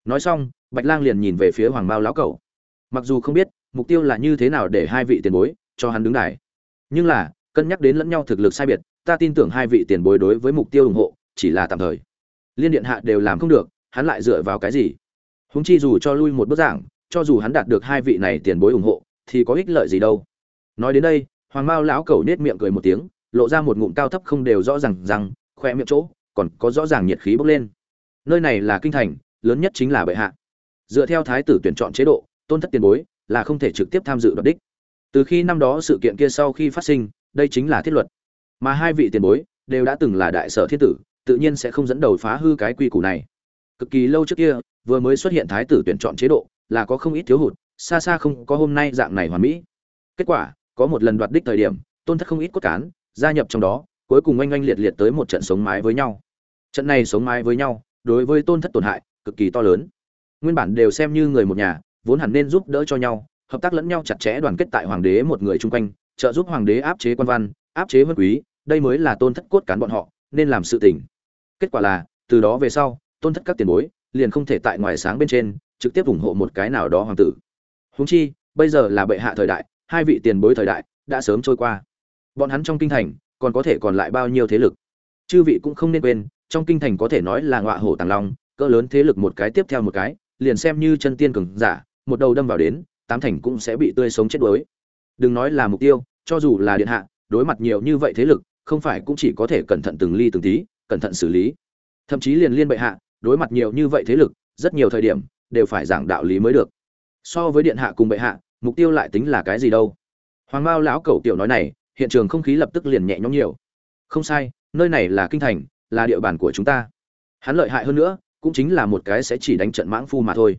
Nói xong, bạch lang liền nhìn về phía hoàng mao lão cẩu. mặc dù không biết, mục tiêu là như thế nào để hai vị tiền bối cho hắn đứng đài. Nhưng là cân nhắc đến lẫn nhau thực lực sai biệt, ta tin tưởng hai vị tiền bối đối với mục tiêu ủng hộ, chỉ là tạm thời. Liên điện hạ đều làm không được, hắn lại dựa vào cái gì? Húng chi dù cho lui một bước giảng, cho dù hắn đạt được hai vị này tiền bối ủng hộ, thì có ích lợi gì đâu? Nói đến đây, hoàng mao lão cẩu nết miệng cười một tiếng, lộ ra một ngụm cao thấp không đều rõ ràng rằng, khoe miệng chỗ, còn có rõ ràng nhiệt khí bốc lên. Nơi này là kinh thành, lớn nhất chính là bệ hạ. Dựa theo thái tử tuyển chọn chế độ, tôn thất tiền bối là không thể trực tiếp tham dự đoạt đích. Từ khi năm đó sự kiện kia sau khi phát sinh đây chính là thiết luật. Mà hai vị tiền bối đều đã từng là đại sở thiên tử, tự nhiên sẽ không dẫn đầu phá hư cái quy củ này. Cực kỳ lâu trước kia, vừa mới xuất hiện thái tử tuyển chọn chế độ, là có không ít thiếu hụt, xa xa không có hôm nay dạng này hoàn mỹ. Kết quả, có một lần đoạt đích thời điểm, tôn thất không ít cốt cán, gia nhập trong đó, cuối cùng oanh oanh liệt liệt tới một trận sống mái với nhau. Trận này sống mái với nhau, đối với tôn thất tổn hại, cực kỳ to lớn. Nguyên bản đều xem như người một nhà, vốn hẳn nên giúp đỡ cho nhau, hợp tác lẫn nhau chặt chẽ đoàn kết tại hoàng đế một người chung quanh trợ giúp hoàng đế áp chế quan văn, áp chế vân quý, đây mới là tôn thất cốt cán bọn họ, nên làm sự tình. Kết quả là, từ đó về sau, tôn thất các tiền bối liền không thể tại ngoài sáng bên trên trực tiếp ủng hộ một cái nào đó hoàng tử. Huống chi, bây giờ là bệ hạ thời đại, hai vị tiền bối thời đại đã sớm trôi qua. Bọn hắn trong kinh thành còn có thể còn lại bao nhiêu thế lực? Chư vị cũng không nên quên, trong kinh thành có thể nói là ngọa hổ tàng long, cỡ lớn thế lực một cái tiếp theo một cái, liền xem như chân tiên cường giả, một đầu đâm vào đến, tám thành cũng sẽ bị tươi sống chết đuối đừng nói là mục tiêu, cho dù là điện hạ, đối mặt nhiều như vậy thế lực, không phải cũng chỉ có thể cẩn thận từng ly từng tí, cẩn thận xử lý. Thậm chí liền liên bệ hạ, đối mặt nhiều như vậy thế lực, rất nhiều thời điểm, đều phải giảng đạo lý mới được. So với điện hạ cùng bệ hạ, mục tiêu lại tính là cái gì đâu? Hoàng mao lão cẩu tiểu nói này, hiện trường không khí lập tức liền nhẹ nhõm nhiều. Không sai, nơi này là kinh thành, là địa bàn của chúng ta. Hắn lợi hại hơn nữa, cũng chính là một cái sẽ chỉ đánh trận mãng phu mà thôi.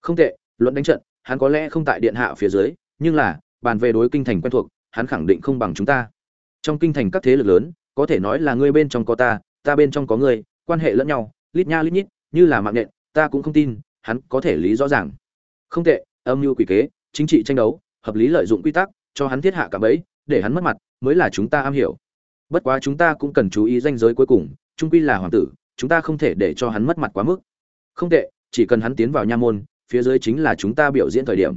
Không tệ, luận đánh trận, hắn có lẽ không tại điện hạ phía dưới, nhưng là bàn về đối kinh thành quen thuộc, hắn khẳng định không bằng chúng ta. Trong kinh thành các thế lực lớn, có thể nói là ngươi bên trong có ta ta bên trong có ngươi quan hệ lẫn nhau, lít nha lít nhít, như là mạng nhện, ta cũng không tin, hắn có thể lý rõ ràng. Không tệ, âm mưu quỷ kế, chính trị tranh đấu, hợp lý lợi dụng quy tắc, cho hắn thiết hạ cả bẫy, để hắn mất mặt, mới là chúng ta am hiểu. Bất quá chúng ta cũng cần chú ý danh giới cuối cùng, trung quy là hoàng tử, chúng ta không thể để cho hắn mất mặt quá mức. Không tệ, chỉ cần hắn tiến vào nha môn, phía dưới chính là chúng ta biểu diễn thời điểm.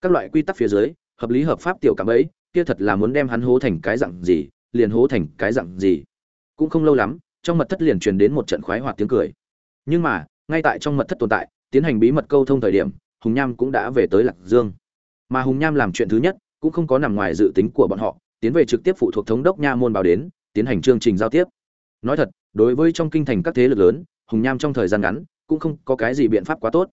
Các loại quy tắc phía dưới hợp lý hợp pháp tiểu cảm ấy, kia thật là muốn đem hắn hố thành cái dạng gì, liền hố thành cái dạng gì. Cũng không lâu lắm, trong mật thất liền truyền đến một trận khoái hoạt tiếng cười. Nhưng mà, ngay tại trong mật thất tồn tại, tiến hành bí mật câu thông thời điểm, hùng nham cũng đã về tới lạc dương. Mà hùng nham làm chuyện thứ nhất, cũng không có nằm ngoài dự tính của bọn họ, tiến về trực tiếp phụ thuộc thống đốc nha môn báo đến, tiến hành chương trình giao tiếp. Nói thật, đối với trong kinh thành các thế lực lớn, hùng nham trong thời gian ngắn, cũng không có cái gì biện pháp quá tốt.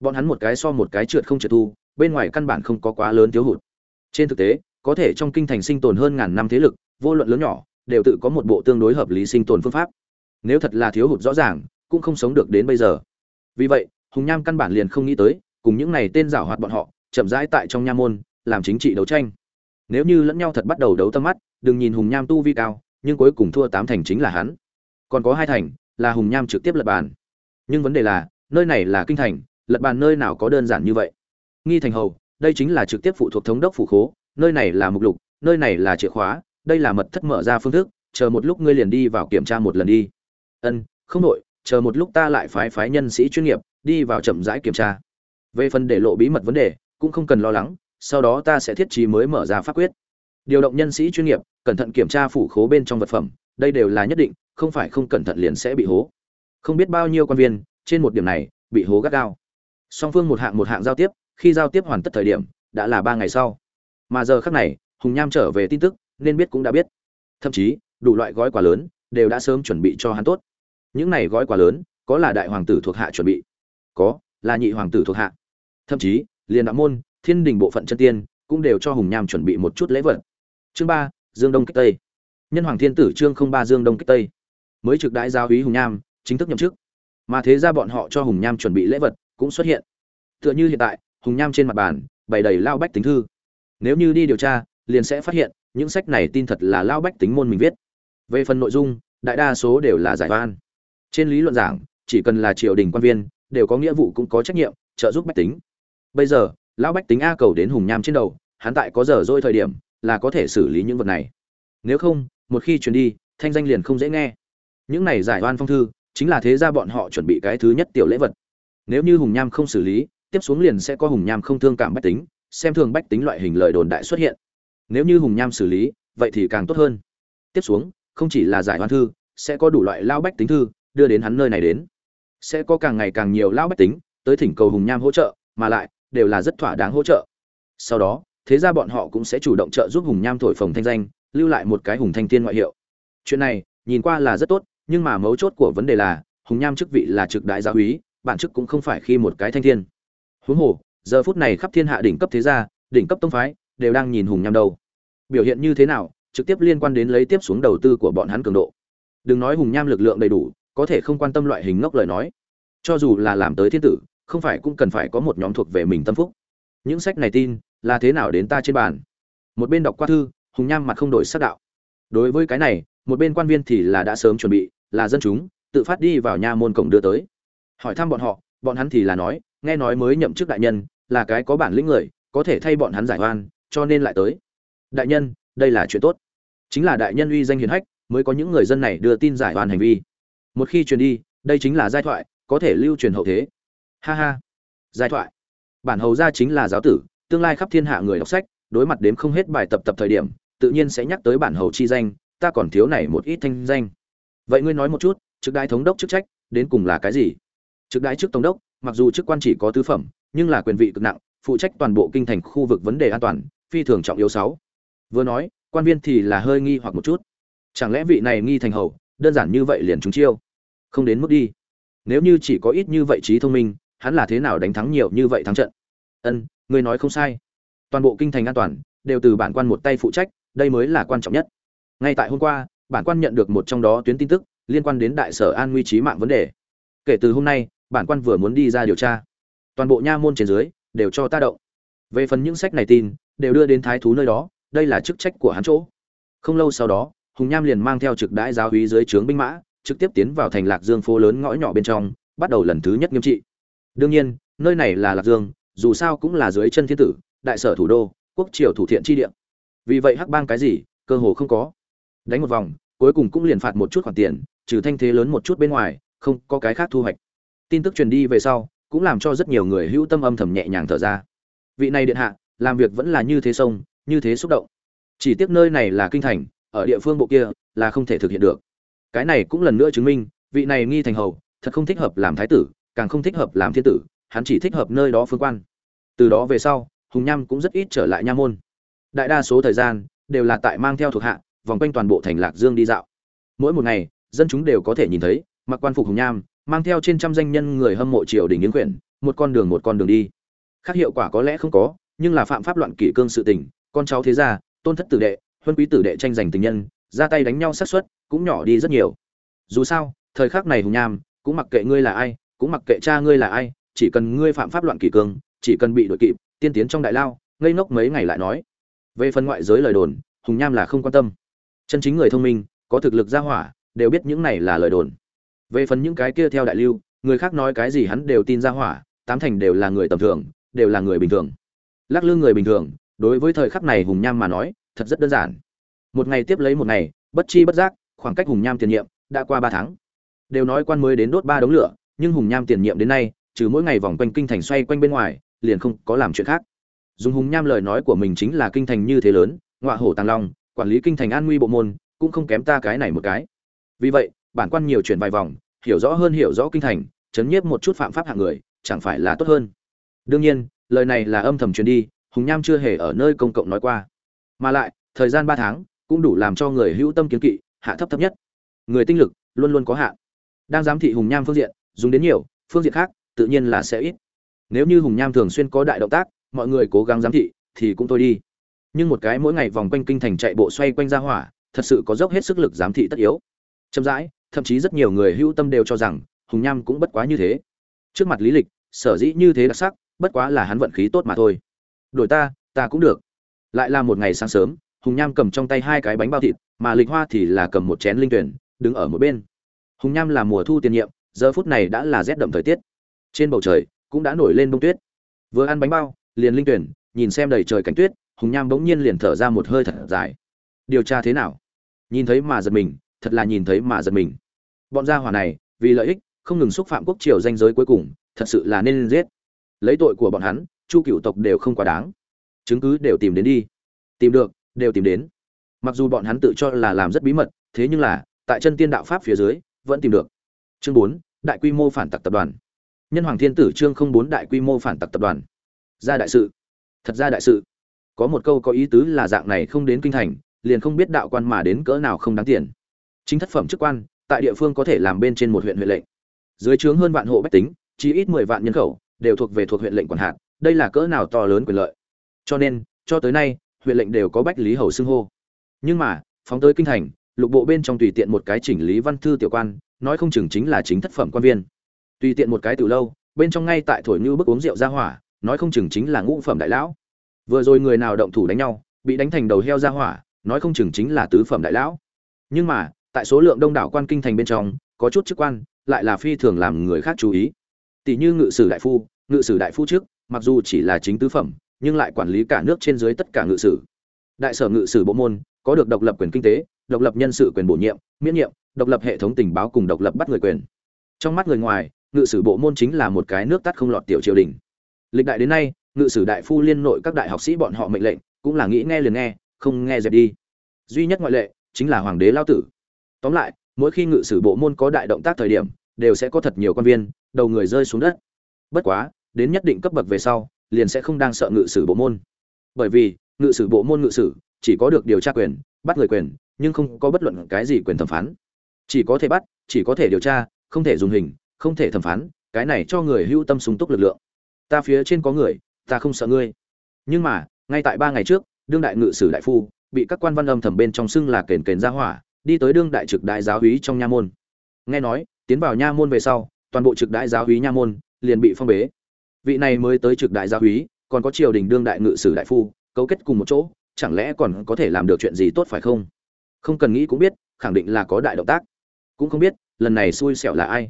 Bọn hắn một cái so một cái trượt không trượt thu, bên ngoài căn bản không có quá lớn thiếu hụt trên thực tế, có thể trong kinh thành sinh tồn hơn ngàn năm thế lực, vô luận lớn nhỏ, đều tự có một bộ tương đối hợp lý sinh tồn phương pháp. Nếu thật là thiếu hụt rõ ràng, cũng không sống được đến bây giờ. Vì vậy, hùng nham căn bản liền không nghĩ tới, cùng những này tên giảo hoạt bọn họ, chậm rãi tại trong nha môn, làm chính trị đấu tranh. Nếu như lẫn nhau thật bắt đầu đấu tâm mắt, đừng nhìn hùng nham tu vi cao, nhưng cuối cùng thua tám thành chính là hắn. Còn có hai thành, là hùng nham trực tiếp lật bàn. Nhưng vấn đề là, nơi này là kinh thành, lật bàn nơi nào có đơn giản như vậy? Nghi thành hầu đây chính là trực tiếp phụ thuộc thống đốc phủ khố, nơi này là mục lục, nơi này là chìa khóa, đây là mật thất mở ra phương thức, chờ một lúc ngươi liền đi vào kiểm tra một lần đi. Ân, không đội chờ một lúc ta lại phái phái nhân sĩ chuyên nghiệp đi vào chậm rãi kiểm tra. Về phần để lộ bí mật vấn đề, cũng không cần lo lắng, sau đó ta sẽ thiết trí mới mở ra pháp quyết. Điều động nhân sĩ chuyên nghiệp, cẩn thận kiểm tra phủ khố bên trong vật phẩm, đây đều là nhất định, không phải không cẩn thận liền sẽ bị hố. Không biết bao nhiêu quan viên, trên một điểm này, bị hố gắt gao. Song phương một hạng một hạng giao tiếp khi giao tiếp hoàn tất thời điểm, đã là ba ngày sau. Mà giờ khác này, hùng nham trở về tin tức, nên biết cũng đã biết. Thậm chí, đủ loại gói quà lớn đều đã sớm chuẩn bị cho hắn tốt. Những này gói quà lớn, có là đại hoàng tử thuộc hạ chuẩn bị, có là nhị hoàng tử thuộc hạ. Thậm chí liền đạo môn, thiên đình bộ phận chân tiên cũng đều cho hùng nham chuẩn bị một chút lễ vật. Chương ba, dương đông kích tây. Nhân hoàng thiên tử trương không ba dương đông kích tây. Mới trực đại giáo úy hùng nham, chính thức nhậm chức. Mà thế ra bọn họ cho hùng nham chuẩn bị lễ vật cũng xuất hiện. Tựa như hiện tại hùng nham trên mặt bàn, bày đầy lao bách tính thư. Nếu như đi điều tra, liền sẽ phát hiện, những sách này tin thật là lao bách tính môn mình viết. Về phần nội dung, đại đa số đều là giải van trên lý luận giảng, chỉ cần là triều đình quan viên, đều có nghĩa vụ cũng có trách nhiệm, trợ giúp bách tính. Bây giờ lão bách tính a cầu đến hùng nham trên đầu, hắn tại có giờ dôi thời điểm, là có thể xử lý những vật này. Nếu không, một khi chuyển đi, thanh danh liền không dễ nghe. Những này giải oan phong thư, chính là thế ra bọn họ chuẩn bị cái thứ nhất tiểu lễ vật. Nếu như hùng nham không xử lý tiếp xuống liền sẽ có hùng nham không thương cảm bách tính, xem thường bách tính loại hình lời đồn đại xuất hiện. Nếu như hùng nham xử lý, vậy thì càng tốt hơn. Tiếp xuống, không chỉ là giải hoan thư, sẽ có đủ loại lao bách tính thư đưa đến hắn nơi này đến. Sẽ có càng ngày càng nhiều lao bách tính tới thỉnh cầu hùng nham hỗ trợ, mà lại đều là rất thỏa đáng hỗ trợ. Sau đó, thế ra bọn họ cũng sẽ chủ động trợ giúp hùng nham thổi phồng thanh danh, lưu lại một cái hùng thanh tiên ngoại hiệu. Chuyện này, nhìn qua là rất tốt, nhưng mà mấu chốt của vấn đề là, hùng nham chức vị là trực đại gia úy, bản chức cũng không phải khi một cái thanh thiên huống hồ, giờ phút này khắp thiên hạ đỉnh cấp thế gia, đỉnh cấp tông phái, đều đang nhìn hùng nham đâu. Biểu hiện như thế nào, trực tiếp liên quan đến lấy tiếp xuống đầu tư của bọn hắn cường độ. Đừng nói hùng nham lực lượng đầy đủ, có thể không quan tâm loại hình ngốc lời nói. Cho dù là làm tới thiên tử, không phải cũng cần phải có một nhóm thuộc về mình tâm phúc. Những sách này tin, là thế nào đến ta trên bàn? Một bên đọc qua thư, hùng nham mặt không đổi sắc đạo. Đối với cái này, một bên quan viên thì là đã sớm chuẩn bị, là dân chúng, tự phát đi vào nha môn cổng đưa tới. Hỏi thăm bọn họ, bọn hắn thì là nói nghe nói mới nhậm chức đại nhân, là cái có bản lĩnh người, có thể thay bọn hắn giải oan, cho nên lại tới. Đại nhân, đây là chuyện tốt. Chính là đại nhân uy danh hiền hách, mới có những người dân này đưa tin giải oan hành vi. Một khi truyền đi, đây chính là giai thoại, có thể lưu truyền hậu thế. Ha ha. Giai thoại. Bản hầu gia chính là giáo tử, tương lai khắp thiên hạ người đọc sách, đối mặt đến không hết bài tập tập thời điểm, tự nhiên sẽ nhắc tới bản hầu chi danh, ta còn thiếu này một ít thanh danh. Vậy ngươi nói một chút, trực đại thống đốc chức trách, đến cùng là cái gì? Trực đại chức tổng đốc mặc dù chức quan chỉ có tứ phẩm, nhưng là quyền vị cực nặng, phụ trách toàn bộ kinh thành khu vực vấn đề an toàn, phi thường trọng yếu sáu. Vừa nói, quan viên thì là hơi nghi hoặc một chút. Chẳng lẽ vị này nghi thành hầu, đơn giản như vậy liền chúng chiêu? Không đến mức đi. Nếu như chỉ có ít như vậy trí thông minh, hắn là thế nào đánh thắng nhiều như vậy thắng trận? Ân người nói không sai. Toàn bộ kinh thành an toàn, đều từ bản quan một tay phụ trách, đây mới là quan trọng nhất. Ngay tại hôm qua, bản quan nhận được một trong đó tuyến tin tức, liên quan đến đại sở an nguy trí mạng vấn đề. Kể từ hôm nay bản quan vừa muốn đi ra điều tra. Toàn bộ nha môn trên dưới đều cho ta động. Về phần những sách này tin, đều đưa đến thái thú nơi đó, đây là chức trách của hắn chỗ. Không lâu sau đó, hùng nham liền mang theo trực đãi giáo hí dưới trướng binh mã, trực tiếp tiến vào thành lạc dương phố lớn ngõ nhỏ bên trong, bắt đầu lần thứ nhất nghiêm trị. Đương nhiên, nơi này là lạc dương, dù sao cũng là dưới chân thiên tử, đại sở thủ đô, quốc triều thủ thiện chi địa. Vì vậy hắc bang cái gì, cơ hồ không có. Đánh một vòng, cuối cùng cũng liền phạt một chút khoản tiền, trừ thanh thế lớn một chút bên ngoài, không có cái khác thu hoạch tin tức truyền đi về sau, cũng làm cho rất nhiều người hữu tâm âm thầm nhẹ nhàng thở ra. Vị này điện hạ, làm việc vẫn là như thế sông, như thế xúc động. Chỉ tiếc nơi này là kinh thành, ở địa phương bộ kia là không thể thực hiện được. Cái này cũng lần nữa chứng minh, vị này nghi thành hầu, thật không thích hợp làm thái tử, càng không thích hợp làm thiên tử, hắn chỉ thích hợp nơi đó phương quan. Từ đó về sau, hùng nham cũng rất ít trở lại nha môn. Đại đa số thời gian đều là tại mang theo thuộc hạ, vòng quanh toàn bộ thành lạc dương đi dạo. Mỗi một ngày, dân chúng đều có thể nhìn thấy, mặc quan phục hùng nham mang theo trên trăm danh nhân người hâm mộ triều đình yến quyển một con đường một con đường đi. Khác hiệu quả có lẽ không có, nhưng là phạm pháp loạn kỷ cương sự tình, con cháu thế gia, tôn thất tử đệ, huân quý tử đệ tranh giành tình nhân, ra tay đánh nhau sát suất cũng nhỏ đi rất nhiều. Dù sao, thời khắc này hùng nham, cũng mặc kệ ngươi là ai, cũng mặc kệ cha ngươi là ai, chỉ cần ngươi phạm pháp loạn kỷ cương, chỉ cần bị đội kịp, tiên tiến trong đại lao, ngây ngốc mấy ngày lại nói. Về phần ngoại giới lời đồn, hùng nham là không quan tâm. Chân chính người thông minh, có thực lực ra hỏa, đều biết những này là lời đồn về phần những cái kia theo đại lưu, người khác nói cái gì hắn đều tin ra hỏa, tám thành đều là người tầm thường, đều là người bình thường. Lắc lư người bình thường, đối với thời khắc này hùng nham mà nói, thật rất đơn giản. Một ngày tiếp lấy một ngày, bất chi bất giác, khoảng cách hùng nham tiền nhiệm đã qua ba tháng. Đều nói quan mới đến đốt ba đống lửa, nhưng hùng nham tiền nhiệm đến nay, trừ mỗi ngày vòng quanh kinh thành xoay quanh bên ngoài, liền không có làm chuyện khác. Dùng hùng nham lời nói của mình chính là kinh thành như thế lớn, ngọa hổ tàng long, quản lý kinh thành an nguy bộ môn, cũng không kém ta cái này một cái. Vì vậy bản quan nhiều chuyển vài vòng, hiểu rõ hơn hiểu rõ kinh thành, chấn nhiếp một chút phạm pháp hạng người, chẳng phải là tốt hơn. Đương nhiên, lời này là âm thầm truyền đi, hùng nham chưa hề ở nơi công cộng nói qua. Mà lại, thời gian ba tháng, cũng đủ làm cho người hữu tâm kiến kỵ, hạ thấp thấp nhất. Người tinh lực, luôn luôn có hạn. Đang giám thị hùng nham phương diện, dùng đến nhiều, phương diện khác, tự nhiên là sẽ ít. Nếu như hùng nham thường xuyên có đại động tác, mọi người cố gắng giám thị, thì cũng thôi đi. Nhưng một cái mỗi ngày vòng quanh kinh thành chạy bộ xoay quanh ra hỏa, thật sự có dốc hết sức lực giám thị tất yếu. Chậm rãi thậm chí rất nhiều người hữu tâm đều cho rằng, hùng nham cũng bất quá như thế. Trước mặt lý lịch, sở dĩ như thế đặc sắc, bất quá là hắn vận khí tốt mà thôi. Đổi ta ta cũng được. Lại là một ngày sáng sớm, hùng nham cầm trong tay hai cái bánh bao thịt, mà lịch hoa thì là cầm một chén linh tuyển, đứng ở một bên. Hùng nham là mùa thu tiền nhiệm, giờ phút này đã là rét đậm thời tiết. Trên bầu trời, cũng đã nổi lên bông tuyết. Vừa ăn bánh bao, liền linh tuyển, nhìn xem đầy trời cảnh tuyết, hùng nham bỗng nhiên liền thở ra một hơi thật dài. Điều tra thế nào? Nhìn thấy mà giật mình thật là nhìn thấy mà giật mình. Bọn gia hỏa này, vì lợi ích, không ngừng xúc phạm quốc triều danh giới cuối cùng, thật sự là nên giết. Lấy tội của bọn hắn, chu cựu tộc đều không quá đáng. Chứng cứ đều tìm đến đi. Tìm được, đều tìm đến. Mặc dù bọn hắn tự cho là làm rất bí mật, thế nhưng là, tại chân tiên đạo pháp phía dưới, vẫn tìm được. Chương bốn, đại quy mô phản tặc tập đoàn. Nhân hoàng thiên tử chương không bốn đại quy mô phản tặc tập đoàn. Ra đại sự. Thật ra đại sự. Có một câu có ý tứ là dạng này không đến kinh thành, liền không biết đạo quan mà đến cỡ nào không đáng tiền chính thất phẩm chức quan, tại địa phương có thể làm bên trên một huyện huyện lệnh. Dưới trướng hơn vạn hộ bách tính chỉ ít mười vạn nhân khẩu, đều thuộc về thuộc huyện lệnh quản hạt, đây là cỡ nào to lớn quyền lợi. Cho nên, cho tới nay, huyện lệnh đều có bách lý hầu xưng hô. Nhưng mà, phóng tới kinh thành, lục bộ bên trong tùy tiện một cái chỉnh lý văn thư tiểu quan, nói không chừng chính là chính thất phẩm quan viên. Tùy tiện một cái từ lâu, bên trong ngay tại thổi như bức uống rượu ra hỏa, nói không chừng chính là ngũ phẩm đại lão. Vừa rồi người nào động thủ đánh nhau, bị đánh thành đầu heo ra hỏa, nói không chừng chính là tứ phẩm đại lão. Nhưng mà tại số lượng đông đảo quan kinh thành bên trong, có chút chức quan, lại là phi thường làm người khác chú ý. Tỷ như ngự sử đại phu, ngự sử đại phu trước, mặc dù chỉ là chính tứ phẩm, nhưng lại quản lý cả nước trên dưới tất cả ngự sử. Đại sở ngự sử bộ môn, có được độc lập quyền kinh tế, độc lập nhân sự quyền bổ nhiệm, miễn nhiệm, độc lập hệ thống tình báo cùng độc lập bắt người quyền. Trong mắt người ngoài, ngự sử bộ môn chính là một cái nước tắt không lọt tiểu triều đình. Lịch đại đến nay, ngự sử đại phu liên nội các đại học sĩ bọn họ mệnh lệnh, cũng là nghĩ nghe liền nghe, không nghe dẹp đi. Duy nhất ngoại lệ, chính là hoàng đế lao tử tóm lại, mỗi khi ngự sử bộ môn có đại động tác thời điểm, đều sẽ có thật nhiều quan viên, đầu người rơi xuống đất. Bất quá, đến nhất định cấp bậc về sau, liền sẽ không đang sợ ngự sử bộ môn. Bởi vì, ngự sử bộ môn ngự sử, chỉ có được điều tra quyền, bắt người quyền, nhưng không có bất luận cái gì quyền thẩm phán. Chỉ có thể bắt, chỉ có thể điều tra, không thể dùng hình, không thể thẩm phán, cái này cho người hưu tâm súng túc lực lượng. Ta phía trên có người, ta không sợ ngươi. Nhưng mà, ngay tại ba ngày trước, đương đại ngự sử đại phu, bị các quan văn âm thầm bên trong xưng là kền kền ra hỏa đi tới đương đại trực đại giáo úy trong nha môn. Nghe nói, tiến vào nha môn về sau, toàn bộ trực đại giáo úy nha môn liền bị phong bế. Vị này mới tới trực đại giáo úy còn có triều đình đương đại ngự sử đại phu, cấu kết cùng một chỗ, chẳng lẽ còn có thể làm được chuyện gì tốt phải không? Không cần nghĩ cũng biết, khẳng định là có đại động tác. Cũng không biết, lần này xui xẻo là ai.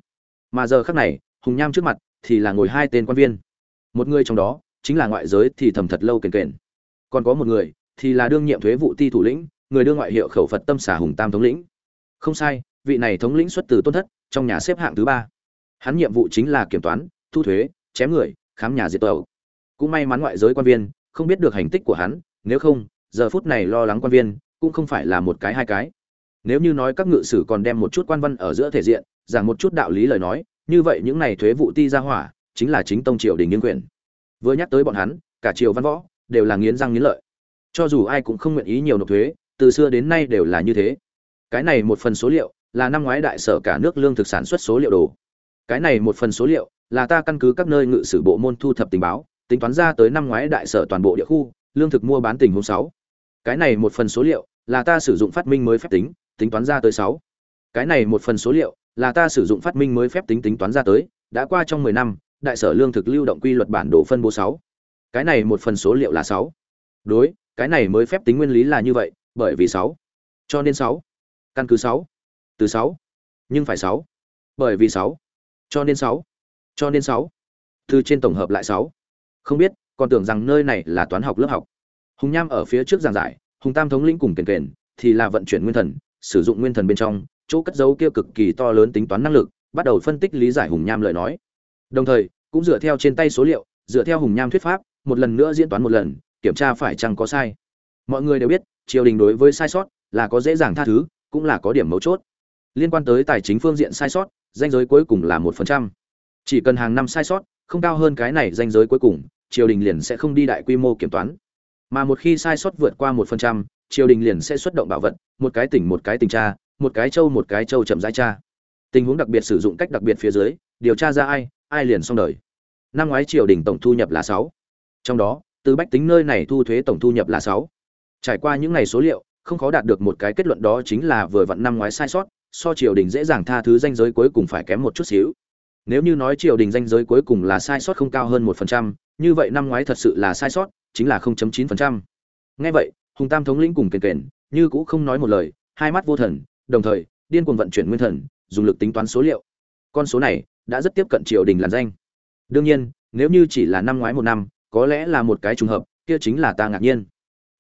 Mà giờ khắc này, hùng nham trước mặt thì là ngồi hai tên quan viên. Một người trong đó chính là ngoại giới thì thầm thật lâu kền kền. Còn có một người thì là đương nhiệm thuế vụ ti thủ lĩnh người đưa ngoại hiệu khẩu phật tâm xả hùng tam thống lĩnh. Không sai, vị này thống lĩnh xuất từ tôn thất, trong nhà xếp hạng thứ ba. Hắn nhiệm vụ chính là kiểm toán, thu thuế, chém người, khám nhà diệt tàu cũng may mắn ngoại giới quan viên không biết được hành tích của hắn, nếu không, giờ phút này lo lắng quan viên cũng không phải là một cái hai cái. Nếu như nói các ngự sử còn đem một chút quan văn ở giữa thể diện, giảng một chút đạo lý lời nói, như vậy những này thuế vụ ti ra hỏa chính là chính tông triều đình nghiêng quyền. Vừa nhắc tới bọn hắn, cả triều văn võ đều là nghiến răng nghiến lợi. Cho dù ai cũng không nguyện ý nhiều nộp thuế từ xưa đến nay đều là như thế cái này một phần số liệu là năm ngoái đại sở cả nước lương thực sản xuất số liệu đồ cái này một phần số liệu là ta căn cứ các nơi ngự sử bộ môn thu thập tình báo, tính toán ra tới năm ngoái đại sở toàn bộ địa khu, lương thực mua bán tình huống sáu cái này một phần số liệu là ta sử dụng phát minh mới phép tính tính toán ra tới sáu cái này một phần số liệu là ta sử dụng phát minh mới phép tính tính toán ra tới, đã qua trong 10 năm, đại sở lương thực lưu động quy luật bản đồ phân bố 6. cái này một phần số liệu là 6. đối, cái này mới phép tính nguyên lý là như vậy bởi vì 6. cho nên 6. căn cứ 6. từ 6. nhưng phải 6. bởi vì 6. cho nên 6. cho nên 6. từ trên tổng hợp lại 6. không biết, còn tưởng rằng nơi này là toán học lớp học hùng nham ở phía trước giảng giải, hùng tam thống lĩnh cùng kền kền thì là vận chuyển nguyên thần, sử dụng nguyên thần bên trong, chỗ cất dấu kia cực kỳ to lớn tính toán năng lực, bắt đầu phân tích lý giải hùng nham lời nói đồng thời, cũng dựa theo trên tay số liệu, dựa theo hùng nham thuyết pháp, một lần nữa diễn toán một lần, kiểm tra phải chăng có sai mọi người đều biết, triều đình đối với sai sót là có dễ dàng tha thứ, cũng là có điểm mấu chốt. Liên quan tới tài chính phương diện sai sót, danh giới cuối cùng là một phần trăm. Chỉ cần hàng năm sai sót, không cao hơn cái này danh giới cuối cùng, triều đình liền sẽ không đi đại quy mô kiểm toán. Mà một khi sai sót vượt qua một phần trăm, triều đình liền sẽ xuất động bảo vật, một cái tỉnh một cái tình tra, một cái châu một cái châu chậm rãi tra. Tình huống đặc biệt sử dụng cách đặc biệt phía dưới, điều tra ra ai ai liền xong đời. Năm ngoái triều đình tổng thu nhập là sáu. Trong đó, từ bách tính nơi này thu thuế tổng thu nhập là sáu trải qua những ngày số liệu không khó đạt được một cái kết luận đó chính là vừa vặn năm ngoái sai sót so triều đình dễ dàng tha thứ danh giới cuối cùng phải kém một chút xíu nếu như nói triều đình danh giới cuối cùng là sai sót không cao hơn một phần trăm như vậy năm ngoái thật sự là sai sót chính là 0.9%. Nghe vậy, Hùng Tam thống lĩnh cùng kền kền, như cũ không nói một lời, hai mắt vô thần, đồng thời, điên cuồng vận chuyển nguyên thần, dùng lực tính toán số liệu. Con số này đã rất tiếp cận triều đình làn danh. Đương nhiên, nếu như chỉ là năm ngoái một năm, có lẽ là một cái trùng hợp, kia chính là ta ngạc nhiên.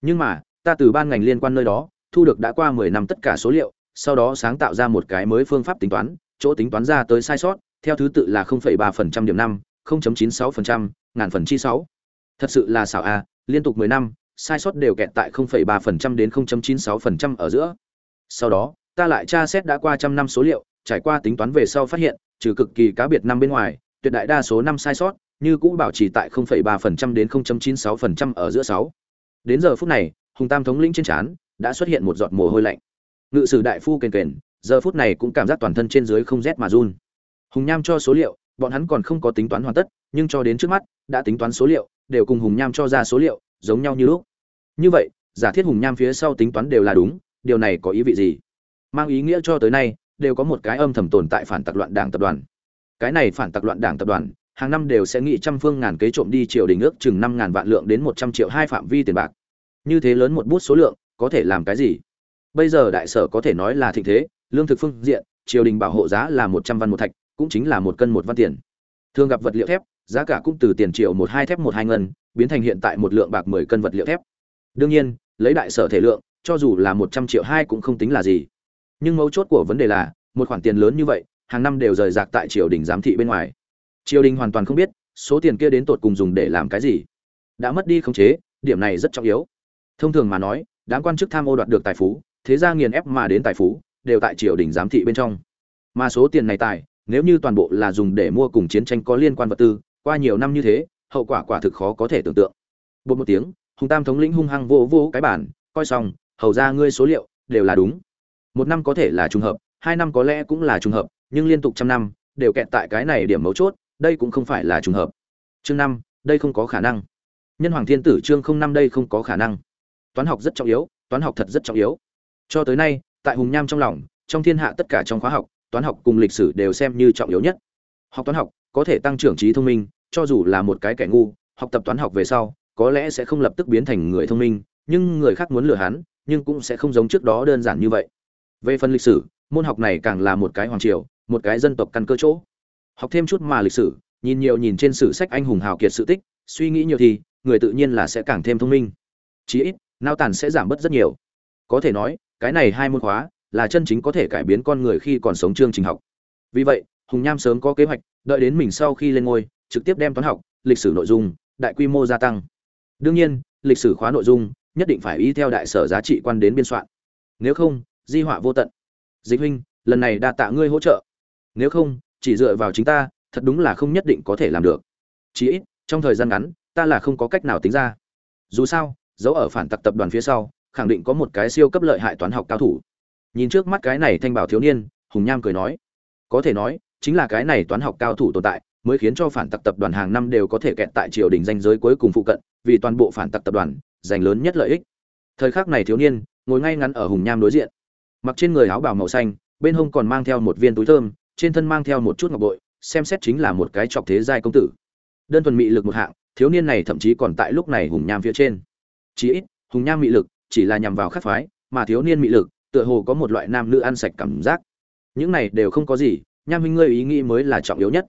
Nhưng mà, ta từ ban ngành liên quan nơi đó, thu được đã qua 10 năm tất cả số liệu, sau đó sáng tạo ra một cái mới phương pháp tính toán, chỗ tính toán ra tới sai sót, theo thứ tự là 0,3% điểm 5, 0.96%, ngàn phần chi 6. thật sự là xảo a liên tục mười năm sai sót đều kẹt tại 0,3% đến 0.96% ở giữa sau đó ta lại tra xét đã qua trăm năm số liệu trải qua tính toán về sau phát hiện trừ cực kỳ cá biệt năm bên ngoài tuyệt đại đa số năm sai sót như cũ bảo trì tại 0,3% đến 0.96% ở giữa 6. Đến giờ phút này, Hùng Tam thống lĩnh trên trán đã xuất hiện một giọt mồ hôi lạnh. Ngự sử đại phu kền kền, giờ phút này cũng cảm giác toàn thân trên dưới không rét mà run. Hùng Nham cho số liệu, bọn hắn còn không có tính toán hoàn tất, nhưng cho đến trước mắt, đã tính toán số liệu, đều cùng Hùng Nham cho ra số liệu, giống nhau như lúc. Như vậy, giả thiết Hùng Nham phía sau tính toán đều là đúng, điều này có ý vị gì? Mang ý nghĩa cho tới nay, đều có một cái âm thầm tồn tại phản tặc loạn đảng tập đoàn. Cái này phản tặc loạn đảng tập đoàn, hàng năm đều sẽ nghị trăm phương ngàn kế trộm đi triều đình ước chừng năm ngàn vạn lượng đến một trăm triệu hai phạm vi tiền bạc. Như thế lớn một bút số lượng, có thể làm cái gì? Bây giờ đại sở có thể nói là thịnh thế, lương thực phương diện, triều đình bảo hộ giá là một trăm văn một thạch, cũng chính là một cân một văn tiền. Thường gặp vật liệu thép, giá cả cũng từ tiền triệu một hai thép một hai ngân, biến thành hiện tại một lượng bạc mười cân vật liệu thép. Đương nhiên, lấy đại sở thể lượng, cho dù là một trăm triệu hai cũng không tính là gì. Nhưng mấu chốt của vấn đề là, một khoản tiền lớn như vậy, hàng năm đều rời rạc tại triều đình giám thị bên ngoài triều đình hoàn toàn không biết số tiền kia đến tột cùng dùng để làm cái gì đã mất đi khống chế điểm này rất trọng yếu thông thường mà nói, đám quan chức tham ô đoạt được tài phú, thế ra nghiền ép mà đến tài phú, đều tại triều đình giám thị bên trong. Mà số tiền này tài, nếu như toàn bộ là dùng để mua cùng chiến tranh có liên quan vật tư, qua nhiều năm như thế, hậu quả quả thực khó có thể tưởng tượng. Bột một tiếng, hùng tam thống lĩnh hung hăng vô vô cái bản coi xong, hầu ra ngươi số liệu đều là đúng. Một năm có thể là trùng hợp, hai năm có lẽ cũng là trùng hợp, nhưng liên tục trăm năm, đều kẹt tại cái này điểm mấu chốt, đây cũng không phải là trùng hợp. Chương năm, đây không có khả năng. Nhân hoàng thiên tử chương không năm đây không có khả năng toán học rất trọng yếu, toán học thật rất trọng yếu. Cho tới nay, tại hùng nham trong lòng, trong thiên hạ tất cả trong khóa học, toán học cùng lịch sử đều xem như trọng yếu nhất. Học toán học có thể tăng trưởng trí thông minh, cho dù là một cái kẻ ngu, học tập toán học về sau, có lẽ sẽ không lập tức biến thành người thông minh, nhưng người khác muốn lừa hắn, nhưng cũng sẽ không giống trước đó đơn giản như vậy. Về phần lịch sử, môn học này càng là một cái hoàng triều, một cái dân tộc căn cơ chỗ. Học thêm chút mà lịch sử, nhìn nhiều nhìn trên sử sách anh hùng hào kiệt sự tích, suy nghĩ nhiều thì, người tự nhiên là sẽ càng thêm thông minh. Chí ít nao tàn sẽ giảm bớt rất nhiều. Có thể nói, cái này hai môn khóa là chân chính có thể cải biến con người khi còn sống chương trình học. Vì vậy, hùng nham sớm có kế hoạch, đợi đến mình sau khi lên ngôi, trực tiếp đem toán học, lịch sử nội dung, đại quy mô gia tăng. Đương nhiên, lịch sử khóa nội dung nhất định phải y theo đại sở giá trị quan đến biên soạn. Nếu không, di họa vô tận. Dịch huynh, lần này đa tạ ngươi hỗ trợ. Nếu không, chỉ dựa vào chính ta, thật đúng là không nhất định có thể làm được. Chí ít, trong thời gian ngắn, ta là không có cách nào tính ra. Dù sao dấu ở phản tặc tập đoàn phía sau, khẳng định có một cái siêu cấp lợi hại toán học cao thủ. Nhìn trước mắt cái này thanh bảo thiếu niên, hùng nham cười nói, có thể nói, chính là cái này toán học cao thủ tồn tại, mới khiến cho phản tặc tập đoàn hàng năm đều có thể kẹt tại triều đình danh giới cuối cùng phụ cận, vì toàn bộ phản tặc tập đoàn giành lớn nhất lợi ích. Thời khắc này thiếu niên, ngồi ngay ngắn ở hùng nham đối diện. Mặc trên người áo bào màu xanh, bên hông còn mang theo một viên túi thơm, trên thân mang theo một chút ngọc bội, xem xét chính là một cái trọc thế giai công tử. Đơn thuần mị lực một hạng, thiếu niên này thậm chí còn tại lúc này hùng nham phía trên chí ít, hùng nham mị lực chỉ là nhằm vào khắc phái, mà thiếu niên mị lực tựa hồ có một loại nam nữ ăn sạch cảm giác. Những này đều không có gì, nham huynh ngươi ý nghĩ mới là trọng yếu nhất.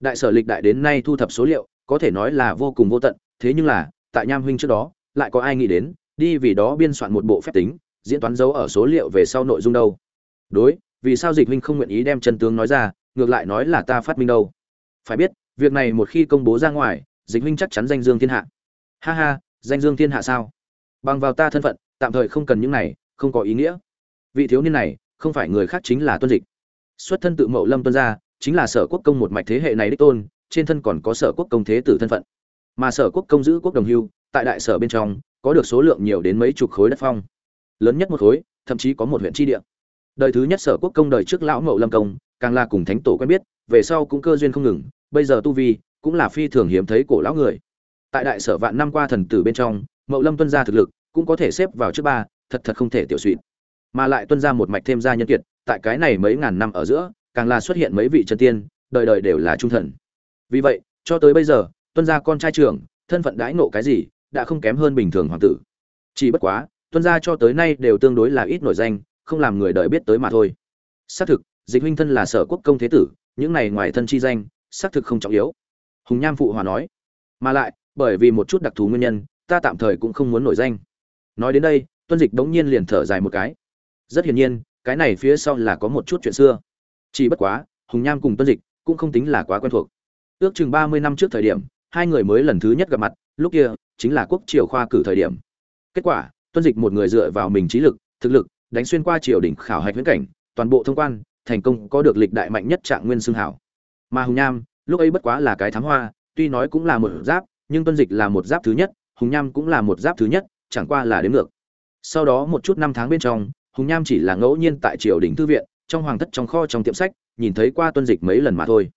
Đại sở lịch đại đến nay thu thập số liệu, có thể nói là vô cùng vô tận, thế nhưng là, tại nham huynh trước đó, lại có ai nghĩ đến, đi vì đó biên soạn một bộ phép tính, diễn toán dấu ở số liệu về sau nội dung đâu. Đối, vì sao dịch huynh không nguyện ý đem chân tướng nói ra, ngược lại nói là ta phát minh đâu. Phải biết, việc này một khi công bố ra ngoài, dịch huynh chắc chắn danh dương thiên hạ. Ha ha danh dương thiên hạ sao? Bằng vào ta thân phận, tạm thời không cần những này, không có ý nghĩa. Vị thiếu niên này, không phải người khác chính là tuân dịch. Xuất thân tự mậu lâm tuân gia, chính là sở quốc công một mạch thế hệ này đích tôn, trên thân còn có sở quốc công thế tử thân phận. Mà sở quốc công giữ quốc đồng hưu, tại đại sở bên trong, có được số lượng nhiều đến mấy chục khối đất phong. Lớn nhất một khối, thậm chí có một huyện tri địa. Đời thứ nhất sở quốc công đời trước lão mậu lâm công, càng là cùng thánh tổ quen biết, về sau cũng cơ duyên không ngừng, bây giờ tu vi, cũng là phi thường hiếm thấy cổ lão người tại đại sở vạn năm qua thần tử bên trong, mậu lâm tuân gia thực lực, cũng có thể xếp vào trước ba, thật thật không thể tiểu suỵ mà lại tuân ra một mạch thêm gia nhân kiệt, tại cái này mấy ngàn năm ở giữa, càng là xuất hiện mấy vị chân tiên, đời đời đều là trung thần. Vì vậy, cho tới bây giờ, tuân gia con trai trưởng, thân phận đãi nộ cái gì, đã không kém hơn bình thường hoàng tử. Chỉ bất quá, tuân gia cho tới nay đều tương đối là ít nổi danh, không làm người đời biết tới mà thôi. Xác thực, dịch huynh thân là sở quốc công thế tử, những này ngoài thân chi danh, xác thực không trọng yếu. Hùng nham phụ hòa nói. Mà lại bởi vì một chút đặc thù nguyên nhân, ta tạm thời cũng không muốn nổi danh. Nói đến đây, tuân dịch bỗng nhiên liền thở dài một cái. Rất hiển nhiên, cái này phía sau là có một chút chuyện xưa. Chỉ bất quá, hùng nham cùng tuân dịch cũng không tính là quá quen thuộc. Ước chừng ba mươi năm trước thời điểm, hai người mới lần thứ nhất gặp mặt, lúc kia chính là quốc triều khoa cử thời điểm. Kết quả, tuân dịch một người dựa vào mình trí lực, thực lực, đánh xuyên qua triều đỉnh khảo hạch viễn cảnh, toàn bộ thông quan, thành công có được lịch đại mạnh nhất trạng nguyên xương hảo. Mà hùng nham, lúc ấy bất quá là cái thám hoa, tuy nói cũng là một giáp nhưng tuân dịch là một giáp thứ nhất, hùng nham cũng là một giáp thứ nhất, chẳng qua là đến ngược. Sau đó một chút năm tháng bên trong, hùng nham chỉ là ngẫu nhiên tại triều đình thư viện, trong hoàng thất trong kho trong tiệm sách, nhìn thấy qua tuân dịch mấy lần mà thôi.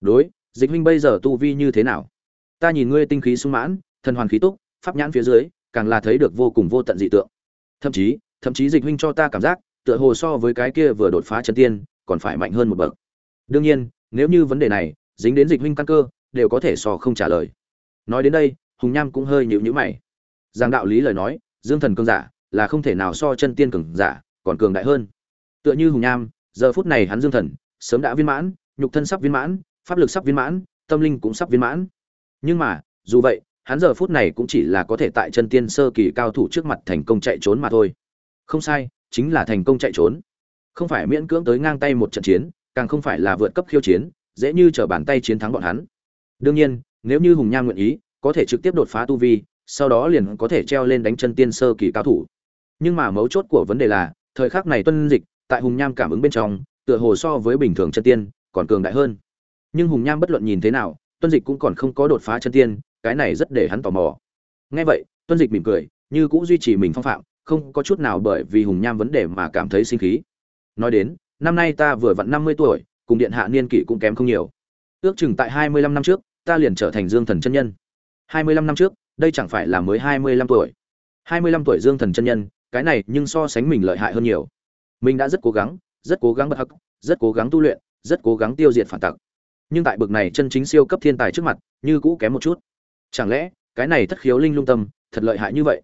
Đối, dịch huynh bây giờ tu vi như thế nào? Ta nhìn ngươi tinh khí sung mãn, thần hoàn khí túc, pháp nhãn phía dưới, càng là thấy được vô cùng vô tận dị tượng. Thậm chí thậm chí dịch huynh cho ta cảm giác, tựa hồ so với cái kia vừa đột phá chân tiên, còn phải mạnh hơn một bậc. Đương nhiên, nếu như vấn đề này, dính đến dịch huynh căn cơ, đều có thể so không trả lời nói đến đây, hùng nham cũng hơi nhịu nhữ mày. Giang đạo lý lời nói, dương thần cường giả là không thể nào so chân tiên cường giả, còn cường đại hơn. Tựa như hùng nham, giờ phút này hắn dương thần, sớm đã viên mãn, nhục thân sắp viên mãn, pháp lực sắp viên mãn, tâm linh cũng sắp viên mãn. Nhưng mà, dù vậy, hắn giờ phút này cũng chỉ là có thể tại chân tiên sơ kỳ cao thủ trước mặt thành công chạy trốn mà thôi. Không sai, chính là thành công chạy trốn. Không phải miễn cưỡng tới ngang tay một trận chiến, càng không phải là vượt cấp khiêu chiến, dễ như trở bàn tay chiến thắng bọn hắn. Đương nhiên nếu như hùng nham nguyện ý, có thể trực tiếp đột phá tu vi, sau đó liền có thể treo lên đánh chân tiên sơ kỳ cao thủ. Nhưng mà mấu chốt của vấn đề là, thời khắc này tuân dịch, tại hùng nham cảm ứng bên trong, tựa hồ so với bình thường chân tiên, còn cường đại hơn. Nhưng hùng nham bất luận nhìn thế nào, tuân dịch cũng còn không có đột phá chân tiên, cái này rất để hắn tò mò. Ngay vậy, tuân dịch mỉm cười, như cũng duy trì mình phong phạm, không có chút nào bởi vì hùng nham vấn đề mà cảm thấy sinh khí. Nói đến, năm nay ta vừa vặn năm mươi tuổi, cùng điện hạ niên kỷ cũng kém không nhiều. Ước chừng tại hai mươi lăm năm trước ta liền trở thành dương thần chân nhân. Hai mươi lăm năm trước, đây chẳng phải là mới hai mươi lăm tuổi. Hai mươi lăm tuổi dương thần chân nhân, cái này nhưng so sánh mình lợi hại hơn nhiều. Mình đã rất cố gắng, rất cố gắng bất hắc, rất cố gắng tu luyện, rất cố gắng tiêu diệt phản tặc. Nhưng tại bực này chân chính siêu cấp thiên tài trước mặt, như cũ kém một chút. Chẳng lẽ, cái này thất khiếu linh lung tâm, thật lợi hại như vậy?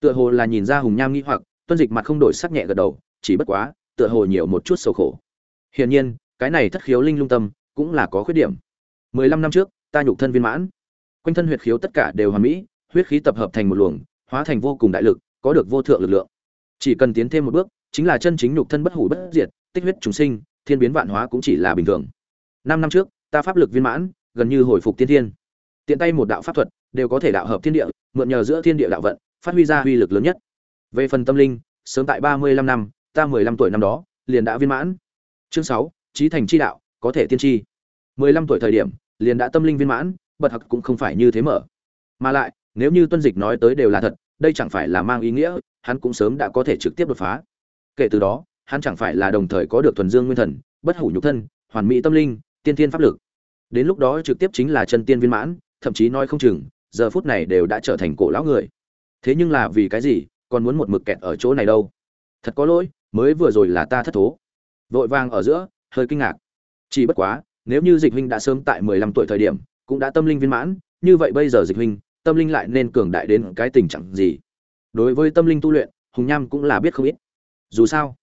Tựa hồ là nhìn ra hùng nham nghĩ hoặc, tuân dịch mặt không đổi sắc nhẹ gật đầu, chỉ bất quá, tựa hồ nhiều một chút sầu khổ. Hiển nhiên, cái này thất khiếu linh lung tâm, cũng là có khuyết điểm. Mười lăm năm trước ta nhục thân viên mãn. Quanh thân huyệt khiếu tất cả đều hoàn mỹ, huyết khí tập hợp thành một luồng, hóa thành vô cùng đại lực, có được vô thượng lực lượng. Chỉ cần tiến thêm một bước, chính là chân chính nhục thân bất hủ bất diệt, tích huyết chúng sinh, thiên biến vạn hóa cũng chỉ là bình thường. Năm năm trước, ta pháp lực viên mãn, gần như hồi phục tiên thiên. Tiện tay một đạo pháp thuật, đều có thể đạo hợp thiên địa, mượn nhờ giữa thiên địa đạo vận, phát huy ra uy lực lớn nhất. Về phần tâm linh, sớm tại ba mươi lăm năm, ta mười lăm tuổi năm đó, liền đã viên mãn. Chương sáu trí thành chi đạo, có thể tiên tri. Mười lăm tuổi thời điểm liền đã tâm linh viên mãn bật học cũng không phải như thế mở. Mà lại, nếu như tuân dịch nói tới đều là thật, đây chẳng phải là mang ý nghĩa, hắn cũng sớm đã có thể trực tiếp đột phá. Kể từ đó, hắn chẳng phải là đồng thời có được thuần dương nguyên thần, bất hủ nhục thân, hoàn mỹ tâm linh, tiên tiên pháp lực. Đến lúc đó trực tiếp chính là chân tiên viên mãn, thậm chí nói không chừng, giờ phút này đều đã trở thành cổ lão người. Thế nhưng là vì cái gì, còn muốn một mực kẹt ở chỗ này đâu? Thật có lỗi, mới vừa rồi là ta thất thố. Vội vàng ở giữa, hơi kinh ngạc. Chỉ bất quá nếu như dịch huynh đã sớm tại mười lăm tuổi thời điểm, cũng đã tâm linh viên mãn, như vậy bây giờ dịch huynh, tâm linh lại nên cường đại đến cái tình trạng gì? Đối với tâm linh tu luyện, hùng nham cũng là biết không ít. Dù sao,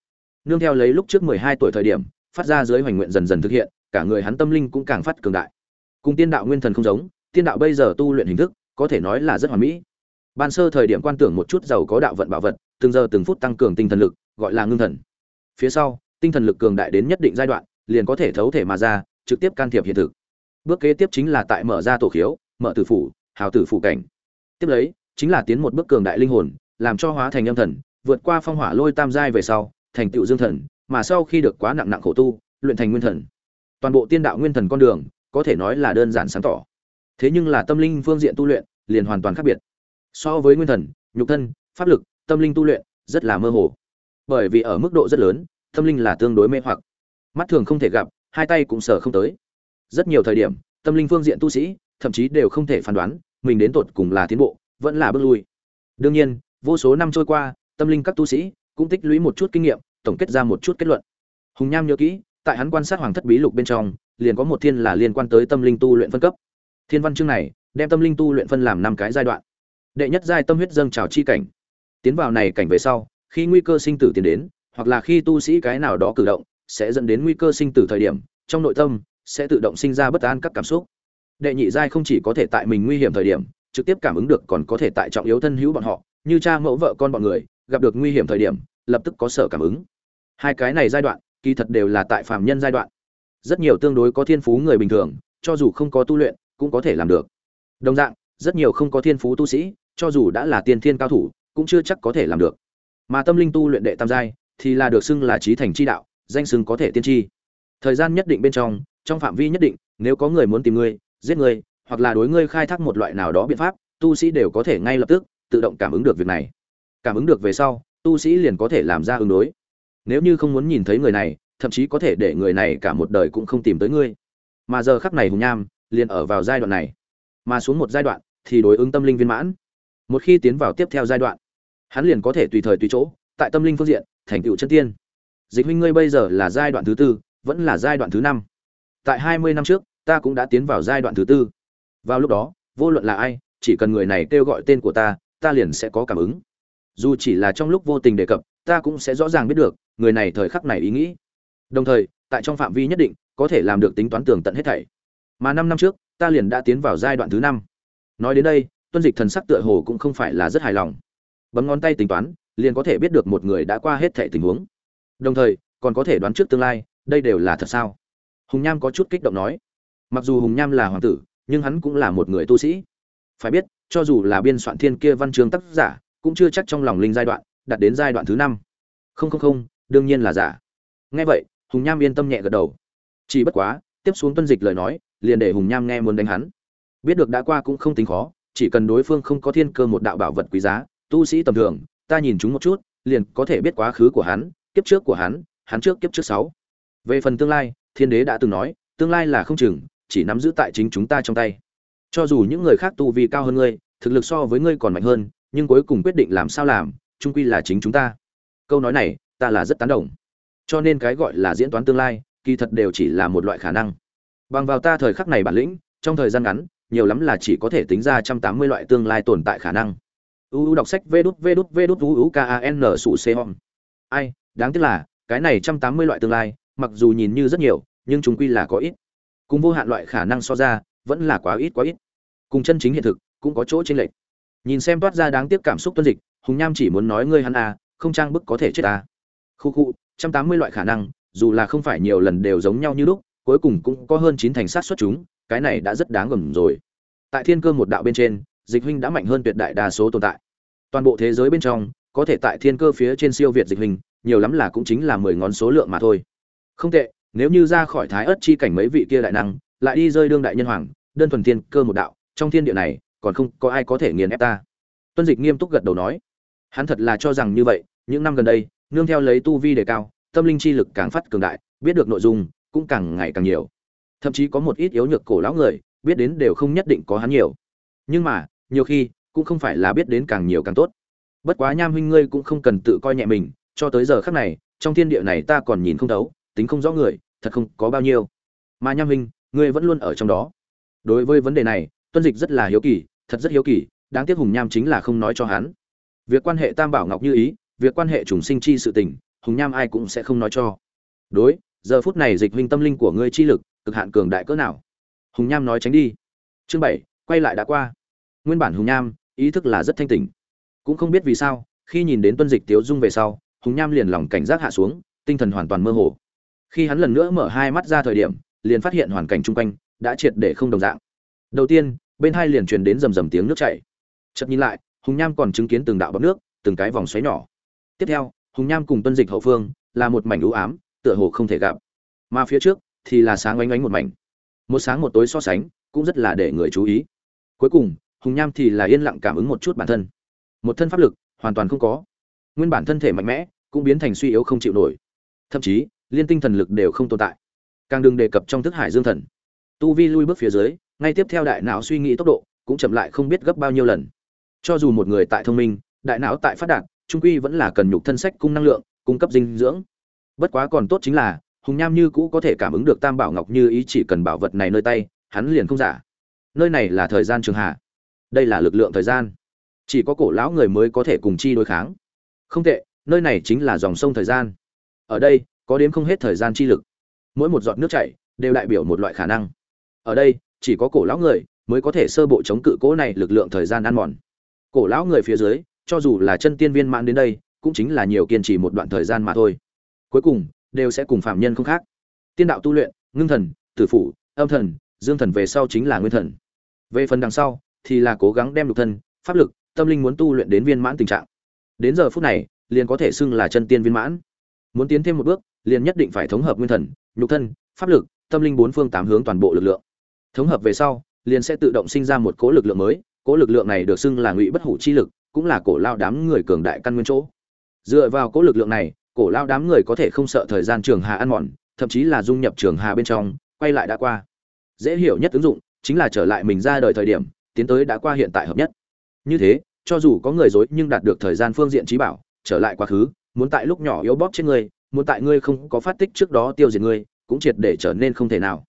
nương theo lấy lúc trước mười hai tuổi thời điểm, phát ra dưới hoành nguyện dần dần thực hiện, cả người hắn tâm linh cũng càng phát cường đại. Cùng tiên đạo nguyên thần không giống, tiên đạo bây giờ tu luyện hình thức, có thể nói là rất hoàn mỹ. Ban sơ thời điểm quan tưởng một chút giàu có đạo vận bảo vật, từng giờ từng phút tăng cường tinh thần lực, gọi là ngưng thần. Phía sau, tinh thần lực cường đại đến nhất định giai đoạn, liền có thể thấu thể mà ra trực tiếp can thiệp hiện thực. Bước kế tiếp chính là tại mở ra tổ khiếu, mở tử phủ, hào tử phủ cảnh. Tiếp lấy, chính là tiến một bước cường đại linh hồn, làm cho hóa thành âm thần, vượt qua phong hỏa lôi tam giai về sau, thành tựu dương thần, mà sau khi được quá nặng nặng khổ tu, luyện thành nguyên thần. Toàn bộ tiên đạo nguyên thần con đường, có thể nói là đơn giản sáng tỏ. Thế nhưng là tâm linh phương diện tu luyện, liền hoàn toàn khác biệt. So với nguyên thần, nhục thân, pháp lực, tâm linh tu luyện, rất là mơ hồ. Bởi vì ở mức độ rất lớn, tâm linh là tương đối mê hoặc. Mắt thường không thể gặp hai tay cũng sờ không tới. Rất nhiều thời điểm, tâm linh phương diện tu sĩ, thậm chí đều không thể phán đoán, mình đến tột cùng là tiến bộ, vẫn là bước lui. Đương nhiên, vô số năm trôi qua, tâm linh các tu sĩ cũng tích lũy một chút kinh nghiệm, tổng kết ra một chút kết luận. Hùng nham nhớ kỹ, tại hắn quan sát hoàng thất bí lục bên trong, liền có một thiên là liên quan tới tâm linh tu luyện phân cấp. Thiên văn chương này, đem tâm linh tu luyện phân làm năm cái giai đoạn. Đệ nhất giai tâm huyết dâng trào chi cảnh. Tiến vào này cảnh về sau, khi nguy cơ sinh tử tiến đến, hoặc là khi tu sĩ cái nào đó cử động sẽ dẫn đến nguy cơ sinh tử thời điểm, trong nội tâm sẽ tự động sinh ra bất an các cảm xúc. Đệ nhị giai không chỉ có thể tại mình nguy hiểm thời điểm, trực tiếp cảm ứng được còn có thể tại trọng yếu thân hữu bọn họ, như cha mẫu vợ con bọn người, gặp được nguy hiểm thời điểm, lập tức có sở cảm ứng. Hai cái này giai đoạn, kỳ thật đều là tại phạm nhân giai đoạn. Rất nhiều tương đối có thiên phú người bình thường, cho dù không có tu luyện, cũng có thể làm được. Đồng dạng, rất nhiều không có thiên phú tu sĩ, cho dù đã là tiên thiên cao thủ, cũng chưa chắc có thể làm được. Mà tâm linh tu luyện đệ tam giai, thì là được xưng là trí thành chi đạo danh xưng có thể tiên tri. Thời gian nhất định bên trong trong phạm vi nhất định, nếu có người muốn tìm ngươi, giết ngươi, hoặc là đối ngươi khai thác một loại nào đó biện pháp, tu sĩ đều có thể ngay lập tức, tự động cảm ứng được việc này. Cảm ứng được về sau, tu sĩ liền có thể làm ra ứng đối. Nếu như không muốn nhìn thấy người này, thậm chí có thể để người này cả một đời cũng không tìm tới ngươi. Mà giờ khắc này hùng nham liền ở vào giai đoạn này. Mà xuống một giai đoạn thì đối ứng tâm linh viên mãn. Một khi tiến vào tiếp theo giai đoạn, hắn liền có thể tùy thời tùy chỗ, tại tâm linh phương diện thành tựu chân tiên dịch huynh ngươi bây giờ là giai đoạn thứ tư, vẫn là giai đoạn thứ năm. Tại hai mươi năm trước, ta cũng đã tiến vào giai đoạn thứ tư. Vào lúc đó, vô luận là ai, chỉ cần người này kêu gọi tên của ta ta liền sẽ có cảm ứng. Dù chỉ là trong lúc vô tình đề cập, ta cũng sẽ rõ ràng biết được, người này thời khắc này ý nghĩ. Đồng thời, tại trong phạm vi nhất định, có thể làm được tính toán tường tận hết thảy. Mà năm năm trước, ta liền đã tiến vào giai đoạn thứ năm. Nói đến đây, tuân dịch thần sắc tựa hồ cũng không phải là rất hài lòng. Bấm ngón tay tính toán, liền có thể biết được một người đã qua hết thảy tình huống đồng thời, còn có thể đoán trước tương lai, đây đều là thật sao? Hùng nham có chút kích động nói. Mặc dù hùng nham là hoàng tử, nhưng hắn cũng là một người tu sĩ. Phải biết, cho dù là biên soạn thiên kia văn chương tác giả, cũng chưa chắc trong lòng linh giai đoạn, đạt đến giai đoạn thứ năm. Không không không, đương nhiên là giả. Nghe vậy, hùng nham yên tâm nhẹ gật đầu. Chỉ bất quá, tiếp xuống tuân dịch lời nói, liền để hùng nham nghe muốn đánh hắn. Biết được đã qua cũng không tính khó, chỉ cần đối phương không có thiên cơ một đạo bảo vật quý giá, tu sĩ tầm thường, ta nhìn chúng một chút, liền có thể biết quá khứ của hắn kiếp trước của hắn hắn trước kiếp trước sáu. Về phần tương lai, thiên đế đã từng nói, tương lai là không chừng, chỉ nắm giữ tại chính chúng ta trong tay. Cho dù những người khác tu vi cao hơn ngươi, thực lực so với ngươi còn mạnh hơn, nhưng cuối cùng quyết định làm sao làm trung quy là chính chúng ta. Câu nói này, ta là rất tán đồng. Cho nên cái gọi là diễn toán tương lai, kỳ thật đều chỉ là một loại khả năng. Bằng vào ta thời khắc này bản lĩnh, trong thời gian ngắn, nhiều lắm là chỉ có thể tính ra trăm tám mươi loại tương lai tồn tại khả năng. Uu đọc sách vê đút vê đút vê đút uu k a n sụ c hom ai đáng tiếc là, cái này trăm tám mươi loại tương lai, mặc dù nhìn như rất nhiều, nhưng chúng quy là có ít. Cùng vô hạn loại khả năng so ra, vẫn là quá ít quá ít. Cùng chân chính hiện thực, cũng có chỗ chênh lệch. Nhìn xem toát ra đáng tiếc cảm xúc tuân dịch, hùng nham chỉ muốn nói ngươi hắn à không trang bức có thể chết à? khu khu, trăm tám mươi loại khả năng, dù là không phải nhiều lần đều giống nhau như lúc, cuối cùng cũng có hơn chín thành sát xuất chúng, cái này đã rất đáng gầm rồi. Tại thiên cơ một đạo bên trên, dịch huynh đã mạnh hơn tuyệt đại đa số tồn tại. Toàn bộ thế giới bên trong, có thể tại thiên cơ phía trên siêu việt dịch huynh nhiều lắm là cũng chính là mười ngón số lượng mà thôi. Không tệ, nếu như ra khỏi thái ớt chi cảnh mấy vị kia đại năng, lại đi rơi đương đại nhân hoàng, đơn thuần thiên cơ một đạo, trong thiên địa này, còn không có ai có thể nghiền ép ta. Tuân dịch nghiêm túc gật đầu nói. Hắn thật là cho rằng như vậy, những năm gần đây, nương theo lấy tu vi đề cao, tâm linh chi lực càng phát cường đại, biết được nội dung, cũng càng ngày càng nhiều. Thậm chí có một ít yếu nhược cổ lão người, biết đến đều không nhất định có hắn nhiều. Nhưng mà, nhiều khi, cũng không phải là biết đến càng nhiều càng tốt. Bất quá nham huynh ngươi cũng không cần tự coi nhẹ mình cho tới giờ khắc này, trong thiên địa này ta còn nhìn không thấu, tính không rõ người, thật không có bao nhiêu. Mà nham hình, ngươi vẫn luôn ở trong đó. Đối với vấn đề này, tuân dịch rất là hiếu kỳ, thật rất hiếu kỳ, đáng tiếc hùng nham chính là không nói cho hắn. Việc quan hệ tam bảo ngọc như ý, việc quan hệ trùng sinh chi sự tình, hùng nham ai cũng sẽ không nói cho. Đối, giờ phút này dịch huynh tâm linh của ngươi chi lực, cực hạn cường đại cỡ nào? Hùng nham nói tránh đi. Chương bảy, quay lại đã qua. Nguyên bản hùng nham, ý thức là rất thanh tỉnh. Cũng không biết vì sao, khi nhìn đến tuân dịch tiếu dung về sau hùng nham liền lòng cảnh giác hạ xuống, tinh thần hoàn toàn mơ hồ. Khi hắn lần nữa mở hai mắt ra thời điểm, liền phát hiện hoàn cảnh chung quanh đã triệt để không đồng dạng. Đầu tiên, bên hai liền truyền đến rầm rầm tiếng nước chảy. Chợt nhìn lại, hùng nham còn chứng kiến từng đạo bọc nước, từng cái vòng xoáy nhỏ. Tiếp theo, hùng nham cùng tuân dịch hậu phương là một mảnh ưu ám, tựa hồ không thể gặp. Mà phía trước thì là sáng oanh oánh một mảnh. Một sáng một tối so sánh cũng rất là để người chú ý. Cuối cùng, hùng nham thì là yên lặng cảm ứng một chút bản thân. Một thân pháp lực hoàn toàn không có nguyên bản thân thể mạnh mẽ, cũng biến thành suy yếu không chịu nổi. Thậm chí, liên tinh thần lực đều không tồn tại. Càng đừng đề cập trong thức hải dương thần. Tu vi lui bước phía dưới, ngay tiếp theo đại não suy nghĩ tốc độ, cũng chậm lại không biết gấp bao nhiêu lần. Cho dù một người tại thông minh, đại não tại phát đạt, trung quy vẫn là cần nhục thân sách cung năng lượng, cung cấp dinh dưỡng. Bất quá còn tốt chính là, hùng nham như cũ có thể cảm ứng được tam bảo ngọc như ý chỉ cần bảo vật này nơi tay, hắn liền không giả. Nơi này là thời gian trường hạ. Đây là lực lượng thời gian. Chỉ có cổ lão người mới có thể cùng chi đối kháng không tệ, nơi này chính là dòng sông thời gian. Ở đây, có đếm không hết thời gian chi lực. Mỗi một giọt nước chảy đều đại biểu một loại khả năng. Ở đây, chỉ có cổ lão người mới có thể sơ bộ chống cự cố này lực lượng thời gian ăn mòn. Cổ lão người phía dưới, cho dù là chân tiên viên mãn đến đây, cũng chính là nhiều kiên trì một đoạn thời gian mà thôi. Cuối cùng, đều sẽ cùng phạm nhân không khác. Tiên đạo tu luyện, ngưng thần, tử phủ, âm thần, dương thần về sau chính là nguyên thần. Về phần đằng sau, thì là cố gắng đem lục thân, pháp lực, tâm linh muốn tu luyện đến viên mãn tình trạng đến giờ phút này, liền có thể xưng là chân tiên viên mãn. Muốn tiến thêm một bước, liền nhất định phải thống hợp nguyên thần, nhục thân, pháp lực, tâm linh bốn phương tám hướng toàn bộ lực lượng. Thống hợp về sau, liền sẽ tự động sinh ra một cỗ lực lượng mới, cỗ lực lượng này được xưng là ngụy bất hủ chi lực, cũng là cổ lao đám người cường đại căn nguyên chỗ. Dựa vào cỗ lực lượng này, cổ lao đám người có thể không sợ thời gian trường hà ăn mòn, thậm chí là dung nhập trường hà bên trong, quay lại đã qua. Dễ hiểu nhất ứng dụng chính là trở lại mình ra đời thời điểm, tiến tới đã qua hiện tại hợp nhất. Như thế cho dù có người dối nhưng đạt được thời gian phương diện trí bảo, trở lại quá khứ, muốn tại lúc nhỏ yếu bóp trên ngươi, muốn tại ngươi không có phát tích trước đó tiêu diệt ngươi, cũng triệt để trở nên không thể nào.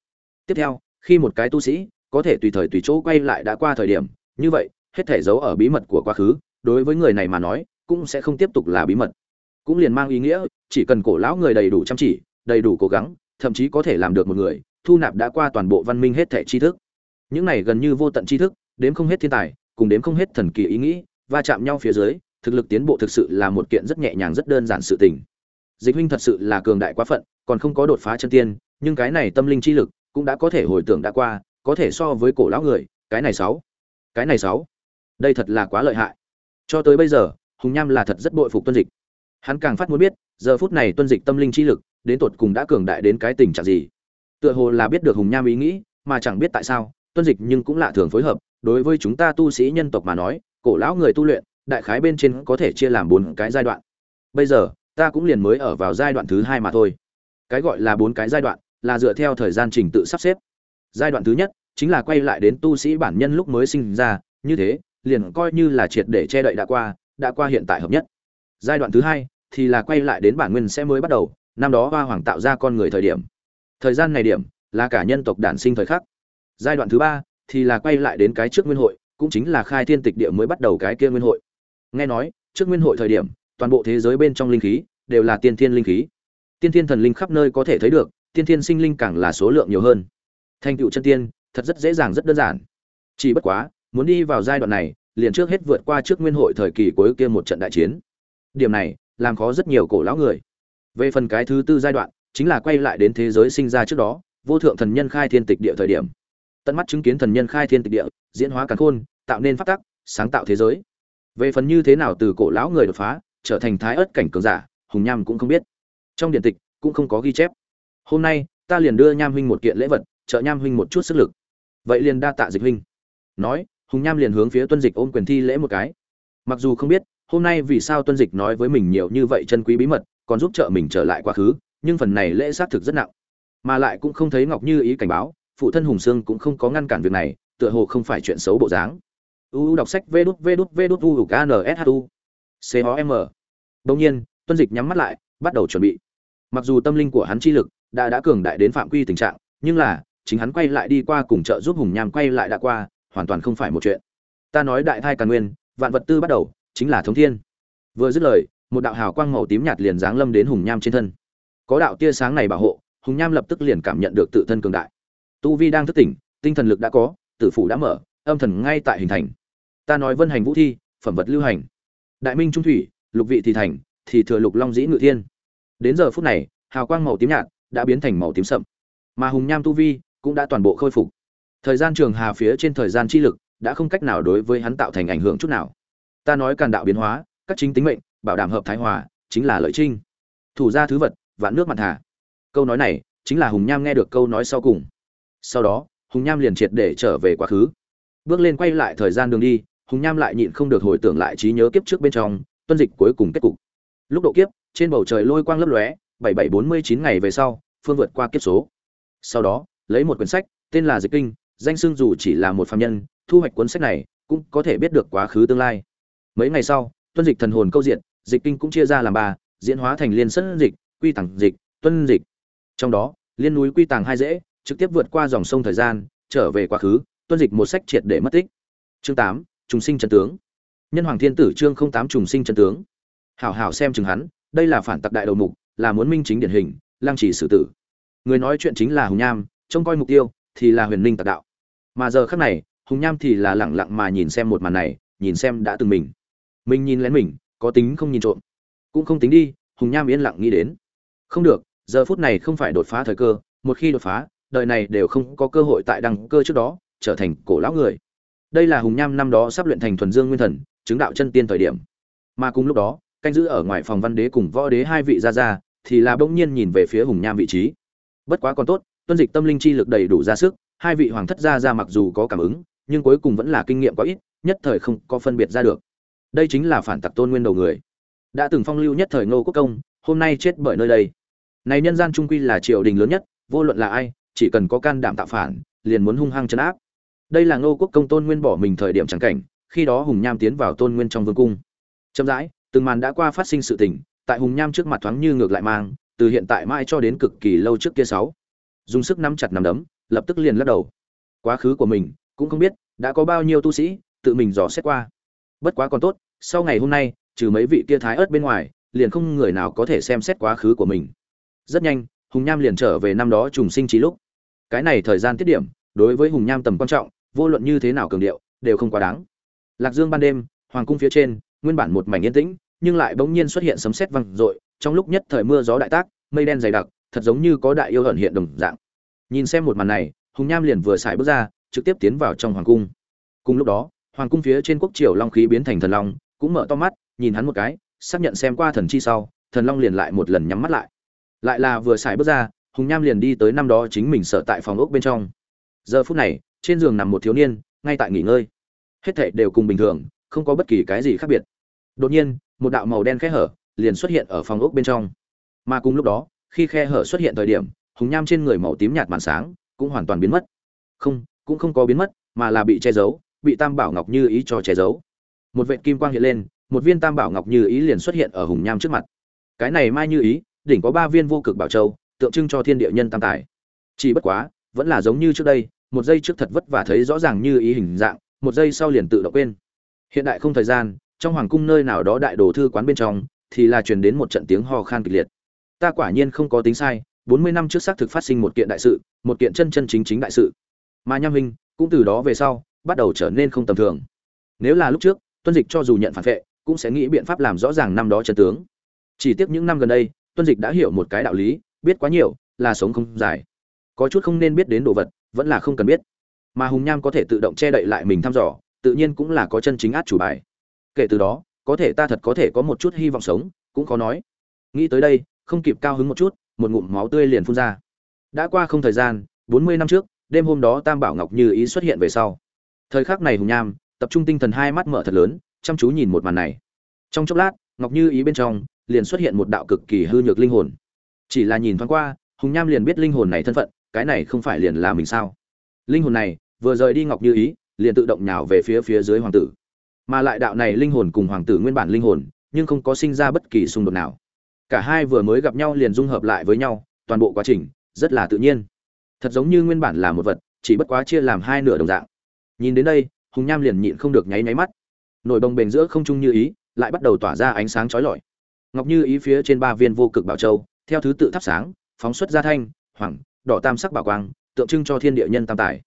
Tiếp theo, khi một cái tu sĩ, có thể tùy thời tùy chỗ quay lại đã qua thời điểm, như vậy, hết thể giấu ở bí mật của quá khứ, đối với người này mà nói, cũng sẽ không tiếp tục là bí mật. Cũng liền mang ý nghĩa, chỉ cần cổ lão người đầy đủ chăm chỉ, đầy đủ cố gắng, thậm chí có thể làm được một người, thu nạp đã qua toàn bộ văn minh hết thể tri thức. Những này gần như vô tận tri thức, đếm không hết thiên tài, cùng đếm không hết thần kỳ ý nghĩ va chạm nhau phía dưới, thực lực tiến bộ thực sự là một kiện rất nhẹ nhàng, rất đơn giản sự tình. Dịch huynh thật sự là cường đại quá phận, còn không có đột phá chân tiên, nhưng cái này tâm linh chi lực cũng đã có thể hồi tưởng đã qua, có thể so với cổ lão người, cái này sáu, cái này sáu, đây thật là quá lợi hại. Cho tới bây giờ, hùng nham là thật rất bội phục tuân dịch. Hắn càng phát muốn biết, giờ phút này tuân dịch tâm linh chi lực, đến tột cùng đã cường đại đến cái tình trạng gì? Tựa hồ là biết được hùng nham ý nghĩ, mà chẳng biết tại sao, tuân dịch nhưng cũng lạ thường phối hợp, đối với chúng ta tu sĩ nhân tộc mà nói cổ lão người tu luyện, đại khái bên trên có thể chia làm bốn cái giai đoạn. Bây giờ, ta cũng liền mới ở vào giai đoạn thứ hai mà thôi. Cái gọi là bốn cái giai đoạn là dựa theo thời gian trình tự sắp xếp. Giai đoạn thứ nhất chính là quay lại đến tu sĩ bản nhân lúc mới sinh ra, như thế, liền coi như là triệt để che đậy đã qua đã qua hiện tại hợp nhất. Giai đoạn thứ hai thì là quay lại đến bản nguyên sẽ mới bắt đầu, năm đó hoa hoàng tạo ra con người thời điểm. Thời gian này điểm là cả nhân tộc đản sinh thời khắc. Giai đoạn thứ ba thì là quay lại đến cái trước nguyên hội cũng chính là khai thiên tịch địa mới bắt đầu cái kia nguyên hội. Nghe nói, trước nguyên hội thời điểm, toàn bộ thế giới bên trong linh khí đều là tiên thiên linh khí. Tiên thiên thần linh khắp nơi có thể thấy được, tiên thiên sinh linh càng là số lượng nhiều hơn. Thành tựu chân tiên, thật rất dễ dàng, rất đơn giản. Chỉ bất quá, muốn đi vào giai đoạn này, liền trước hết vượt qua trước nguyên hội thời kỳ cuối kia một trận đại chiến. Điểm này, làm khó rất nhiều cổ lão người. Về phần cái thứ tư giai đoạn, chính là quay lại đến thế giới sinh ra trước đó, vô thượng thần nhân khai thiên tịch địa thời điểm. Tận mắt chứng kiến thần nhân khai thiên tịch địa diễn hóa càn khôn, tạo nên phát tắc, sáng tạo thế giới. Về phần như thế nào từ cổ lão người đột phá, trở thành thái ớt cảnh cường giả, hùng nham cũng không biết. Trong điện tịch cũng không có ghi chép. Hôm nay, ta liền đưa nham huynh một kiện lễ vật, trợ nham huynh một chút sức lực. Vậy liền đa tạ dịch huynh. Nói, hùng nham liền hướng phía tuân dịch ôm quyền thi lễ một cái. Mặc dù không biết, hôm nay vì sao tuân dịch nói với mình nhiều như vậy chân quý bí mật, còn giúp trợ mình trở lại quá khứ, nhưng phần này lễ xác thực rất nặng. Mà lại cũng không thấy ngọc như ý cảnh báo, phụ thân hùng sương cũng không có ngăn cản việc này tựa hồ không phải chuyện xấu bộ dáng. U đọc sách vê đút vê đút vê đút u c h o m. Đông nhiên, tuân dịch nhắm mắt lại, bắt đầu chuẩn bị. Mặc dù tâm linh của hắn chi lực đã đã cường đại đến phạm quy tình trạng, nhưng là, chính hắn quay lại đi qua cùng trợ giúp hùng nham quay lại đã qua, hoàn toàn không phải một chuyện. Ta nói đại thai càn nguyên, vạn vật tư bắt đầu, chính là thống thiên. Vừa dứt lời, một đạo hào quang màu tím nhạt liền giáng lâm đến hùng nham trên thân. Có đạo tia sáng này bảo hộ, hùng nham lập tức liền cảm nhận được tự thân cường đại. Tu vi đang thức tỉnh, tinh thần lực đã có tử phủ đã mở, âm thần ngay tại hình thành. Ta nói vân hành vũ thi, phẩm vật lưu hành. Đại minh trung thủy, lục vị thì thành, thì thừa lục long dĩ ngự thiên. Đến giờ phút này, hào quang màu tím nhạt đã biến thành màu tím sậm. Mà hùng nham tu vi cũng đã toàn bộ khôi phục. Thời gian trường hà phía trên thời gian chi lực đã không cách nào đối với hắn tạo thành ảnh hưởng chút nào. Ta nói càn đạo biến hóa, các chính tính mệnh, bảo đảm hợp thái hòa, chính là lợi trinh. Thủ ra thứ vật, vạn nước mặt thả câu nói này chính là hùng nham nghe được câu nói sau cùng. Sau đó hùng nham liền triệt để trở về quá khứ. Bước lên quay lại thời gian đường đi, hùng nham lại nhịn không được hồi tưởng lại trí nhớ kiếp trước bên trong, tuân dịch cuối cùng kết cục. Lúc độ kiếp, trên bầu trời lôi quang lấp lóe, bảy bảy bốn mươi chín ngày về sau, phương vượt qua kiếp số. Sau đó, lấy một quyển sách, tên là dịch kinh, danh xưng dù chỉ là một phạm nhân, thu hoạch cuốn sách này, cũng có thể biết được quá khứ tương lai. Mấy ngày sau, tuân dịch thần hồn câu diện, dịch kinh cũng chia ra làm ba, diễn hóa thành liên sân dịch, quy tàng dịch, tuân dịch. Trong đó, liên núi quy tàng hai dễ trực tiếp vượt qua dòng sông thời gian, trở về quá khứ, tuân dịch một sách triệt để mất tích. Chương tám, trùng sinh chân tướng. Nhân hoàng thiên tử chương không tám trùng sinh chân tướng. Hảo hảo xem chừng hắn, đây là phản tặc đại đầu mục, là muốn minh chính điển hình lang chỉ xử tử. Người nói chuyện chính là hùng nham, trông coi mục tiêu thì là huyền ninh tạc đạo. Mà giờ khắc này, hùng nham thì là lặng lặng mà nhìn xem một màn này, nhìn xem đã từng mình. Mình nhìn lén mình, có tính không nhìn trộm. Cũng không tính đi, hùng nham yên lặng nghĩ đến. Không được, giờ phút này không phải đột phá thời cơ, một khi đột phá đời này đều không có cơ hội tại đăng cơ trước đó trở thành cổ lão người. Đây là hùng nham năm đó sắp luyện thành thuần dương nguyên thần, chứng đạo chân tiên thời điểm. Mà cùng lúc đó, canh giữ ở ngoài phòng văn đế cùng võ đế hai vị ra ra thì là bỗng nhiên nhìn về phía hùng nham vị trí. Bất quá còn tốt, tuân dịch tâm linh chi lực đầy đủ ra sức, hai vị hoàng thất ra ra mặc dù có cảm ứng, nhưng cuối cùng vẫn là kinh nghiệm có ít, nhất thời không có phân biệt ra được. Đây chính là phản tặc tôn nguyên đầu người. Đã từng phong lưu nhất thời ngô quốc công, hôm nay chết bởi nơi đây. Này nhân gian trung quy là triều đình lớn nhất, vô luận là ai chỉ cần có can đảm tạo phản, liền muốn hung hăng chấn áp. Đây là ngô quốc công tôn nguyên bỏ mình thời điểm chẳng cảnh, khi đó hùng nham tiến vào tôn nguyên trong vương cung. Chậm rãi, từng màn đã qua phát sinh sự tình, tại hùng nham trước mặt thoáng như ngược lại mang, từ hiện tại mãi cho đến cực kỳ lâu trước kia sáu. Dùng sức nắm chặt nắm đấm, lập tức liền lắc đầu. Quá khứ của mình, cũng không biết, đã có bao nhiêu tu sĩ, tự mình dò xét qua. Bất quá còn tốt, sau ngày hôm nay, trừ mấy vị kia thái ớt bên ngoài, liền không người nào có thể xem xét quá khứ của mình. Rất nhanh, hùng nham liền trở về năm đó trùng sinh trí lúc cái này thời gian tiết điểm, đối với hùng nham tầm quan trọng, vô luận như thế nào cường điệu, đều không quá đáng. Lạc dương ban đêm, hoàng cung phía trên, nguyên bản một mảnh yên tĩnh, nhưng lại bỗng nhiên xuất hiện sấm sét vang dội, trong lúc nhất thời mưa gió đại tác, mây đen dày đặc, thật giống như có đại yêu ẩn hiện đồng dạng. Nhìn xem một màn này, hùng nham liền vừa xài bước ra, trực tiếp tiến vào trong hoàng cung. Cùng lúc đó, hoàng cung phía trên quốc triều long khí biến thành thần long, cũng mở to mắt, nhìn hắn một cái, xác nhận xem qua thần chi sau, thần long liền lại một lần nhắm mắt lại. Lại là vừa xài bước ra hùng nham liền đi tới năm đó chính mình sợ tại phòng ốc bên trong. Giờ phút này, trên giường nằm một thiếu niên, ngay tại nghỉ ngơi. Hết thảy đều cùng bình thường, không có bất kỳ cái gì khác biệt. Đột nhiên, một đạo màu đen khe hở liền xuất hiện ở phòng ốc bên trong. Mà cùng lúc đó, khi khe hở xuất hiện thời điểm, hùng nham trên người màu tím nhạt màn sáng cũng hoàn toàn biến mất. Không, cũng không có biến mất, mà là bị che giấu, bị tam bảo ngọc như ý cho che giấu. Một vệt kim quang hiện lên, một viên tam bảo ngọc như ý liền xuất hiện ở hùng nham trước mặt. Cái này mai như ý, đỉnh có ba viên vô cực bảo châu tượng trưng cho thiên địa nhân tam tài. Chỉ bất quá, vẫn là giống như trước đây, một giây trước thật vất vả thấy rõ ràng như ý hình dạng, một giây sau liền tự động quên. Hiện đại không thời gian, trong hoàng cung nơi nào đó đại đồ thư quán bên trong, thì là truyền đến một trận tiếng ho khan kịch liệt. Ta quả nhiên không có tính sai, bốn mươi năm trước xác thực phát sinh một kiện đại sự, một kiện chân chân chính chính đại sự. Mà nham hình, cũng từ đó về sau, bắt đầu trở nên không tầm thường. Nếu là lúc trước, tuân dịch cho dù nhận phản vệ, cũng sẽ nghĩ biện pháp làm rõ ràng năm đó chân tướng. Chỉ tiếc những năm gần đây, tuân dịch đã hiểu một cái đạo lý biết quá nhiều, là sống không dài. Có chút không nên biết đến đồ vật, vẫn là không cần biết. Mà hùng nham có thể tự động che đậy lại mình thăm dò, tự nhiên cũng là có chân chính át chủ bài. Kể từ đó, có thể ta thật có thể có một chút hy vọng sống, cũng khó nói. Nghĩ tới đây, không kịp cao hứng một chút, một ngụm máu tươi liền phun ra. Đã qua không thời gian, bốn mươi năm trước, đêm hôm đó tam bảo ngọc như ý xuất hiện về sau. Thời khắc này hùng nham, tập trung tinh thần hai mắt mở thật lớn, chăm chú nhìn một màn này. Trong chốc lát, ngọc như ý bên trong, liền xuất hiện một đạo cực kỳ hư nhược linh hồn chỉ là nhìn thoáng qua, hùng nham liền biết linh hồn này thân phận, cái này không phải liền là mình sao? Linh hồn này, vừa rời đi ngọc như ý, liền tự động nhào về phía phía dưới hoàng tử. Mà lại đạo này linh hồn cùng hoàng tử nguyên bản linh hồn, nhưng không có sinh ra bất kỳ xung đột nào. Cả hai vừa mới gặp nhau liền dung hợp lại với nhau, toàn bộ quá trình, rất là tự nhiên. Thật giống như nguyên bản là một vật, chỉ bất quá chia làm hai nửa đồng dạng. Nhìn đến đây, hùng nham liền nhịn không được nháy nháy mắt. Nổi bồng bềnh giữa không trung như ý, lại bắt đầu tỏa ra ánh sáng chói lọi. Ngọc như ý phía trên ba viên vô cực bảo châu theo thứ tự thắp sáng, phóng xuất ra thanh, hoàng, đỏ tam sắc bảo quang, tượng trưng cho thiên địa nhân tam tài.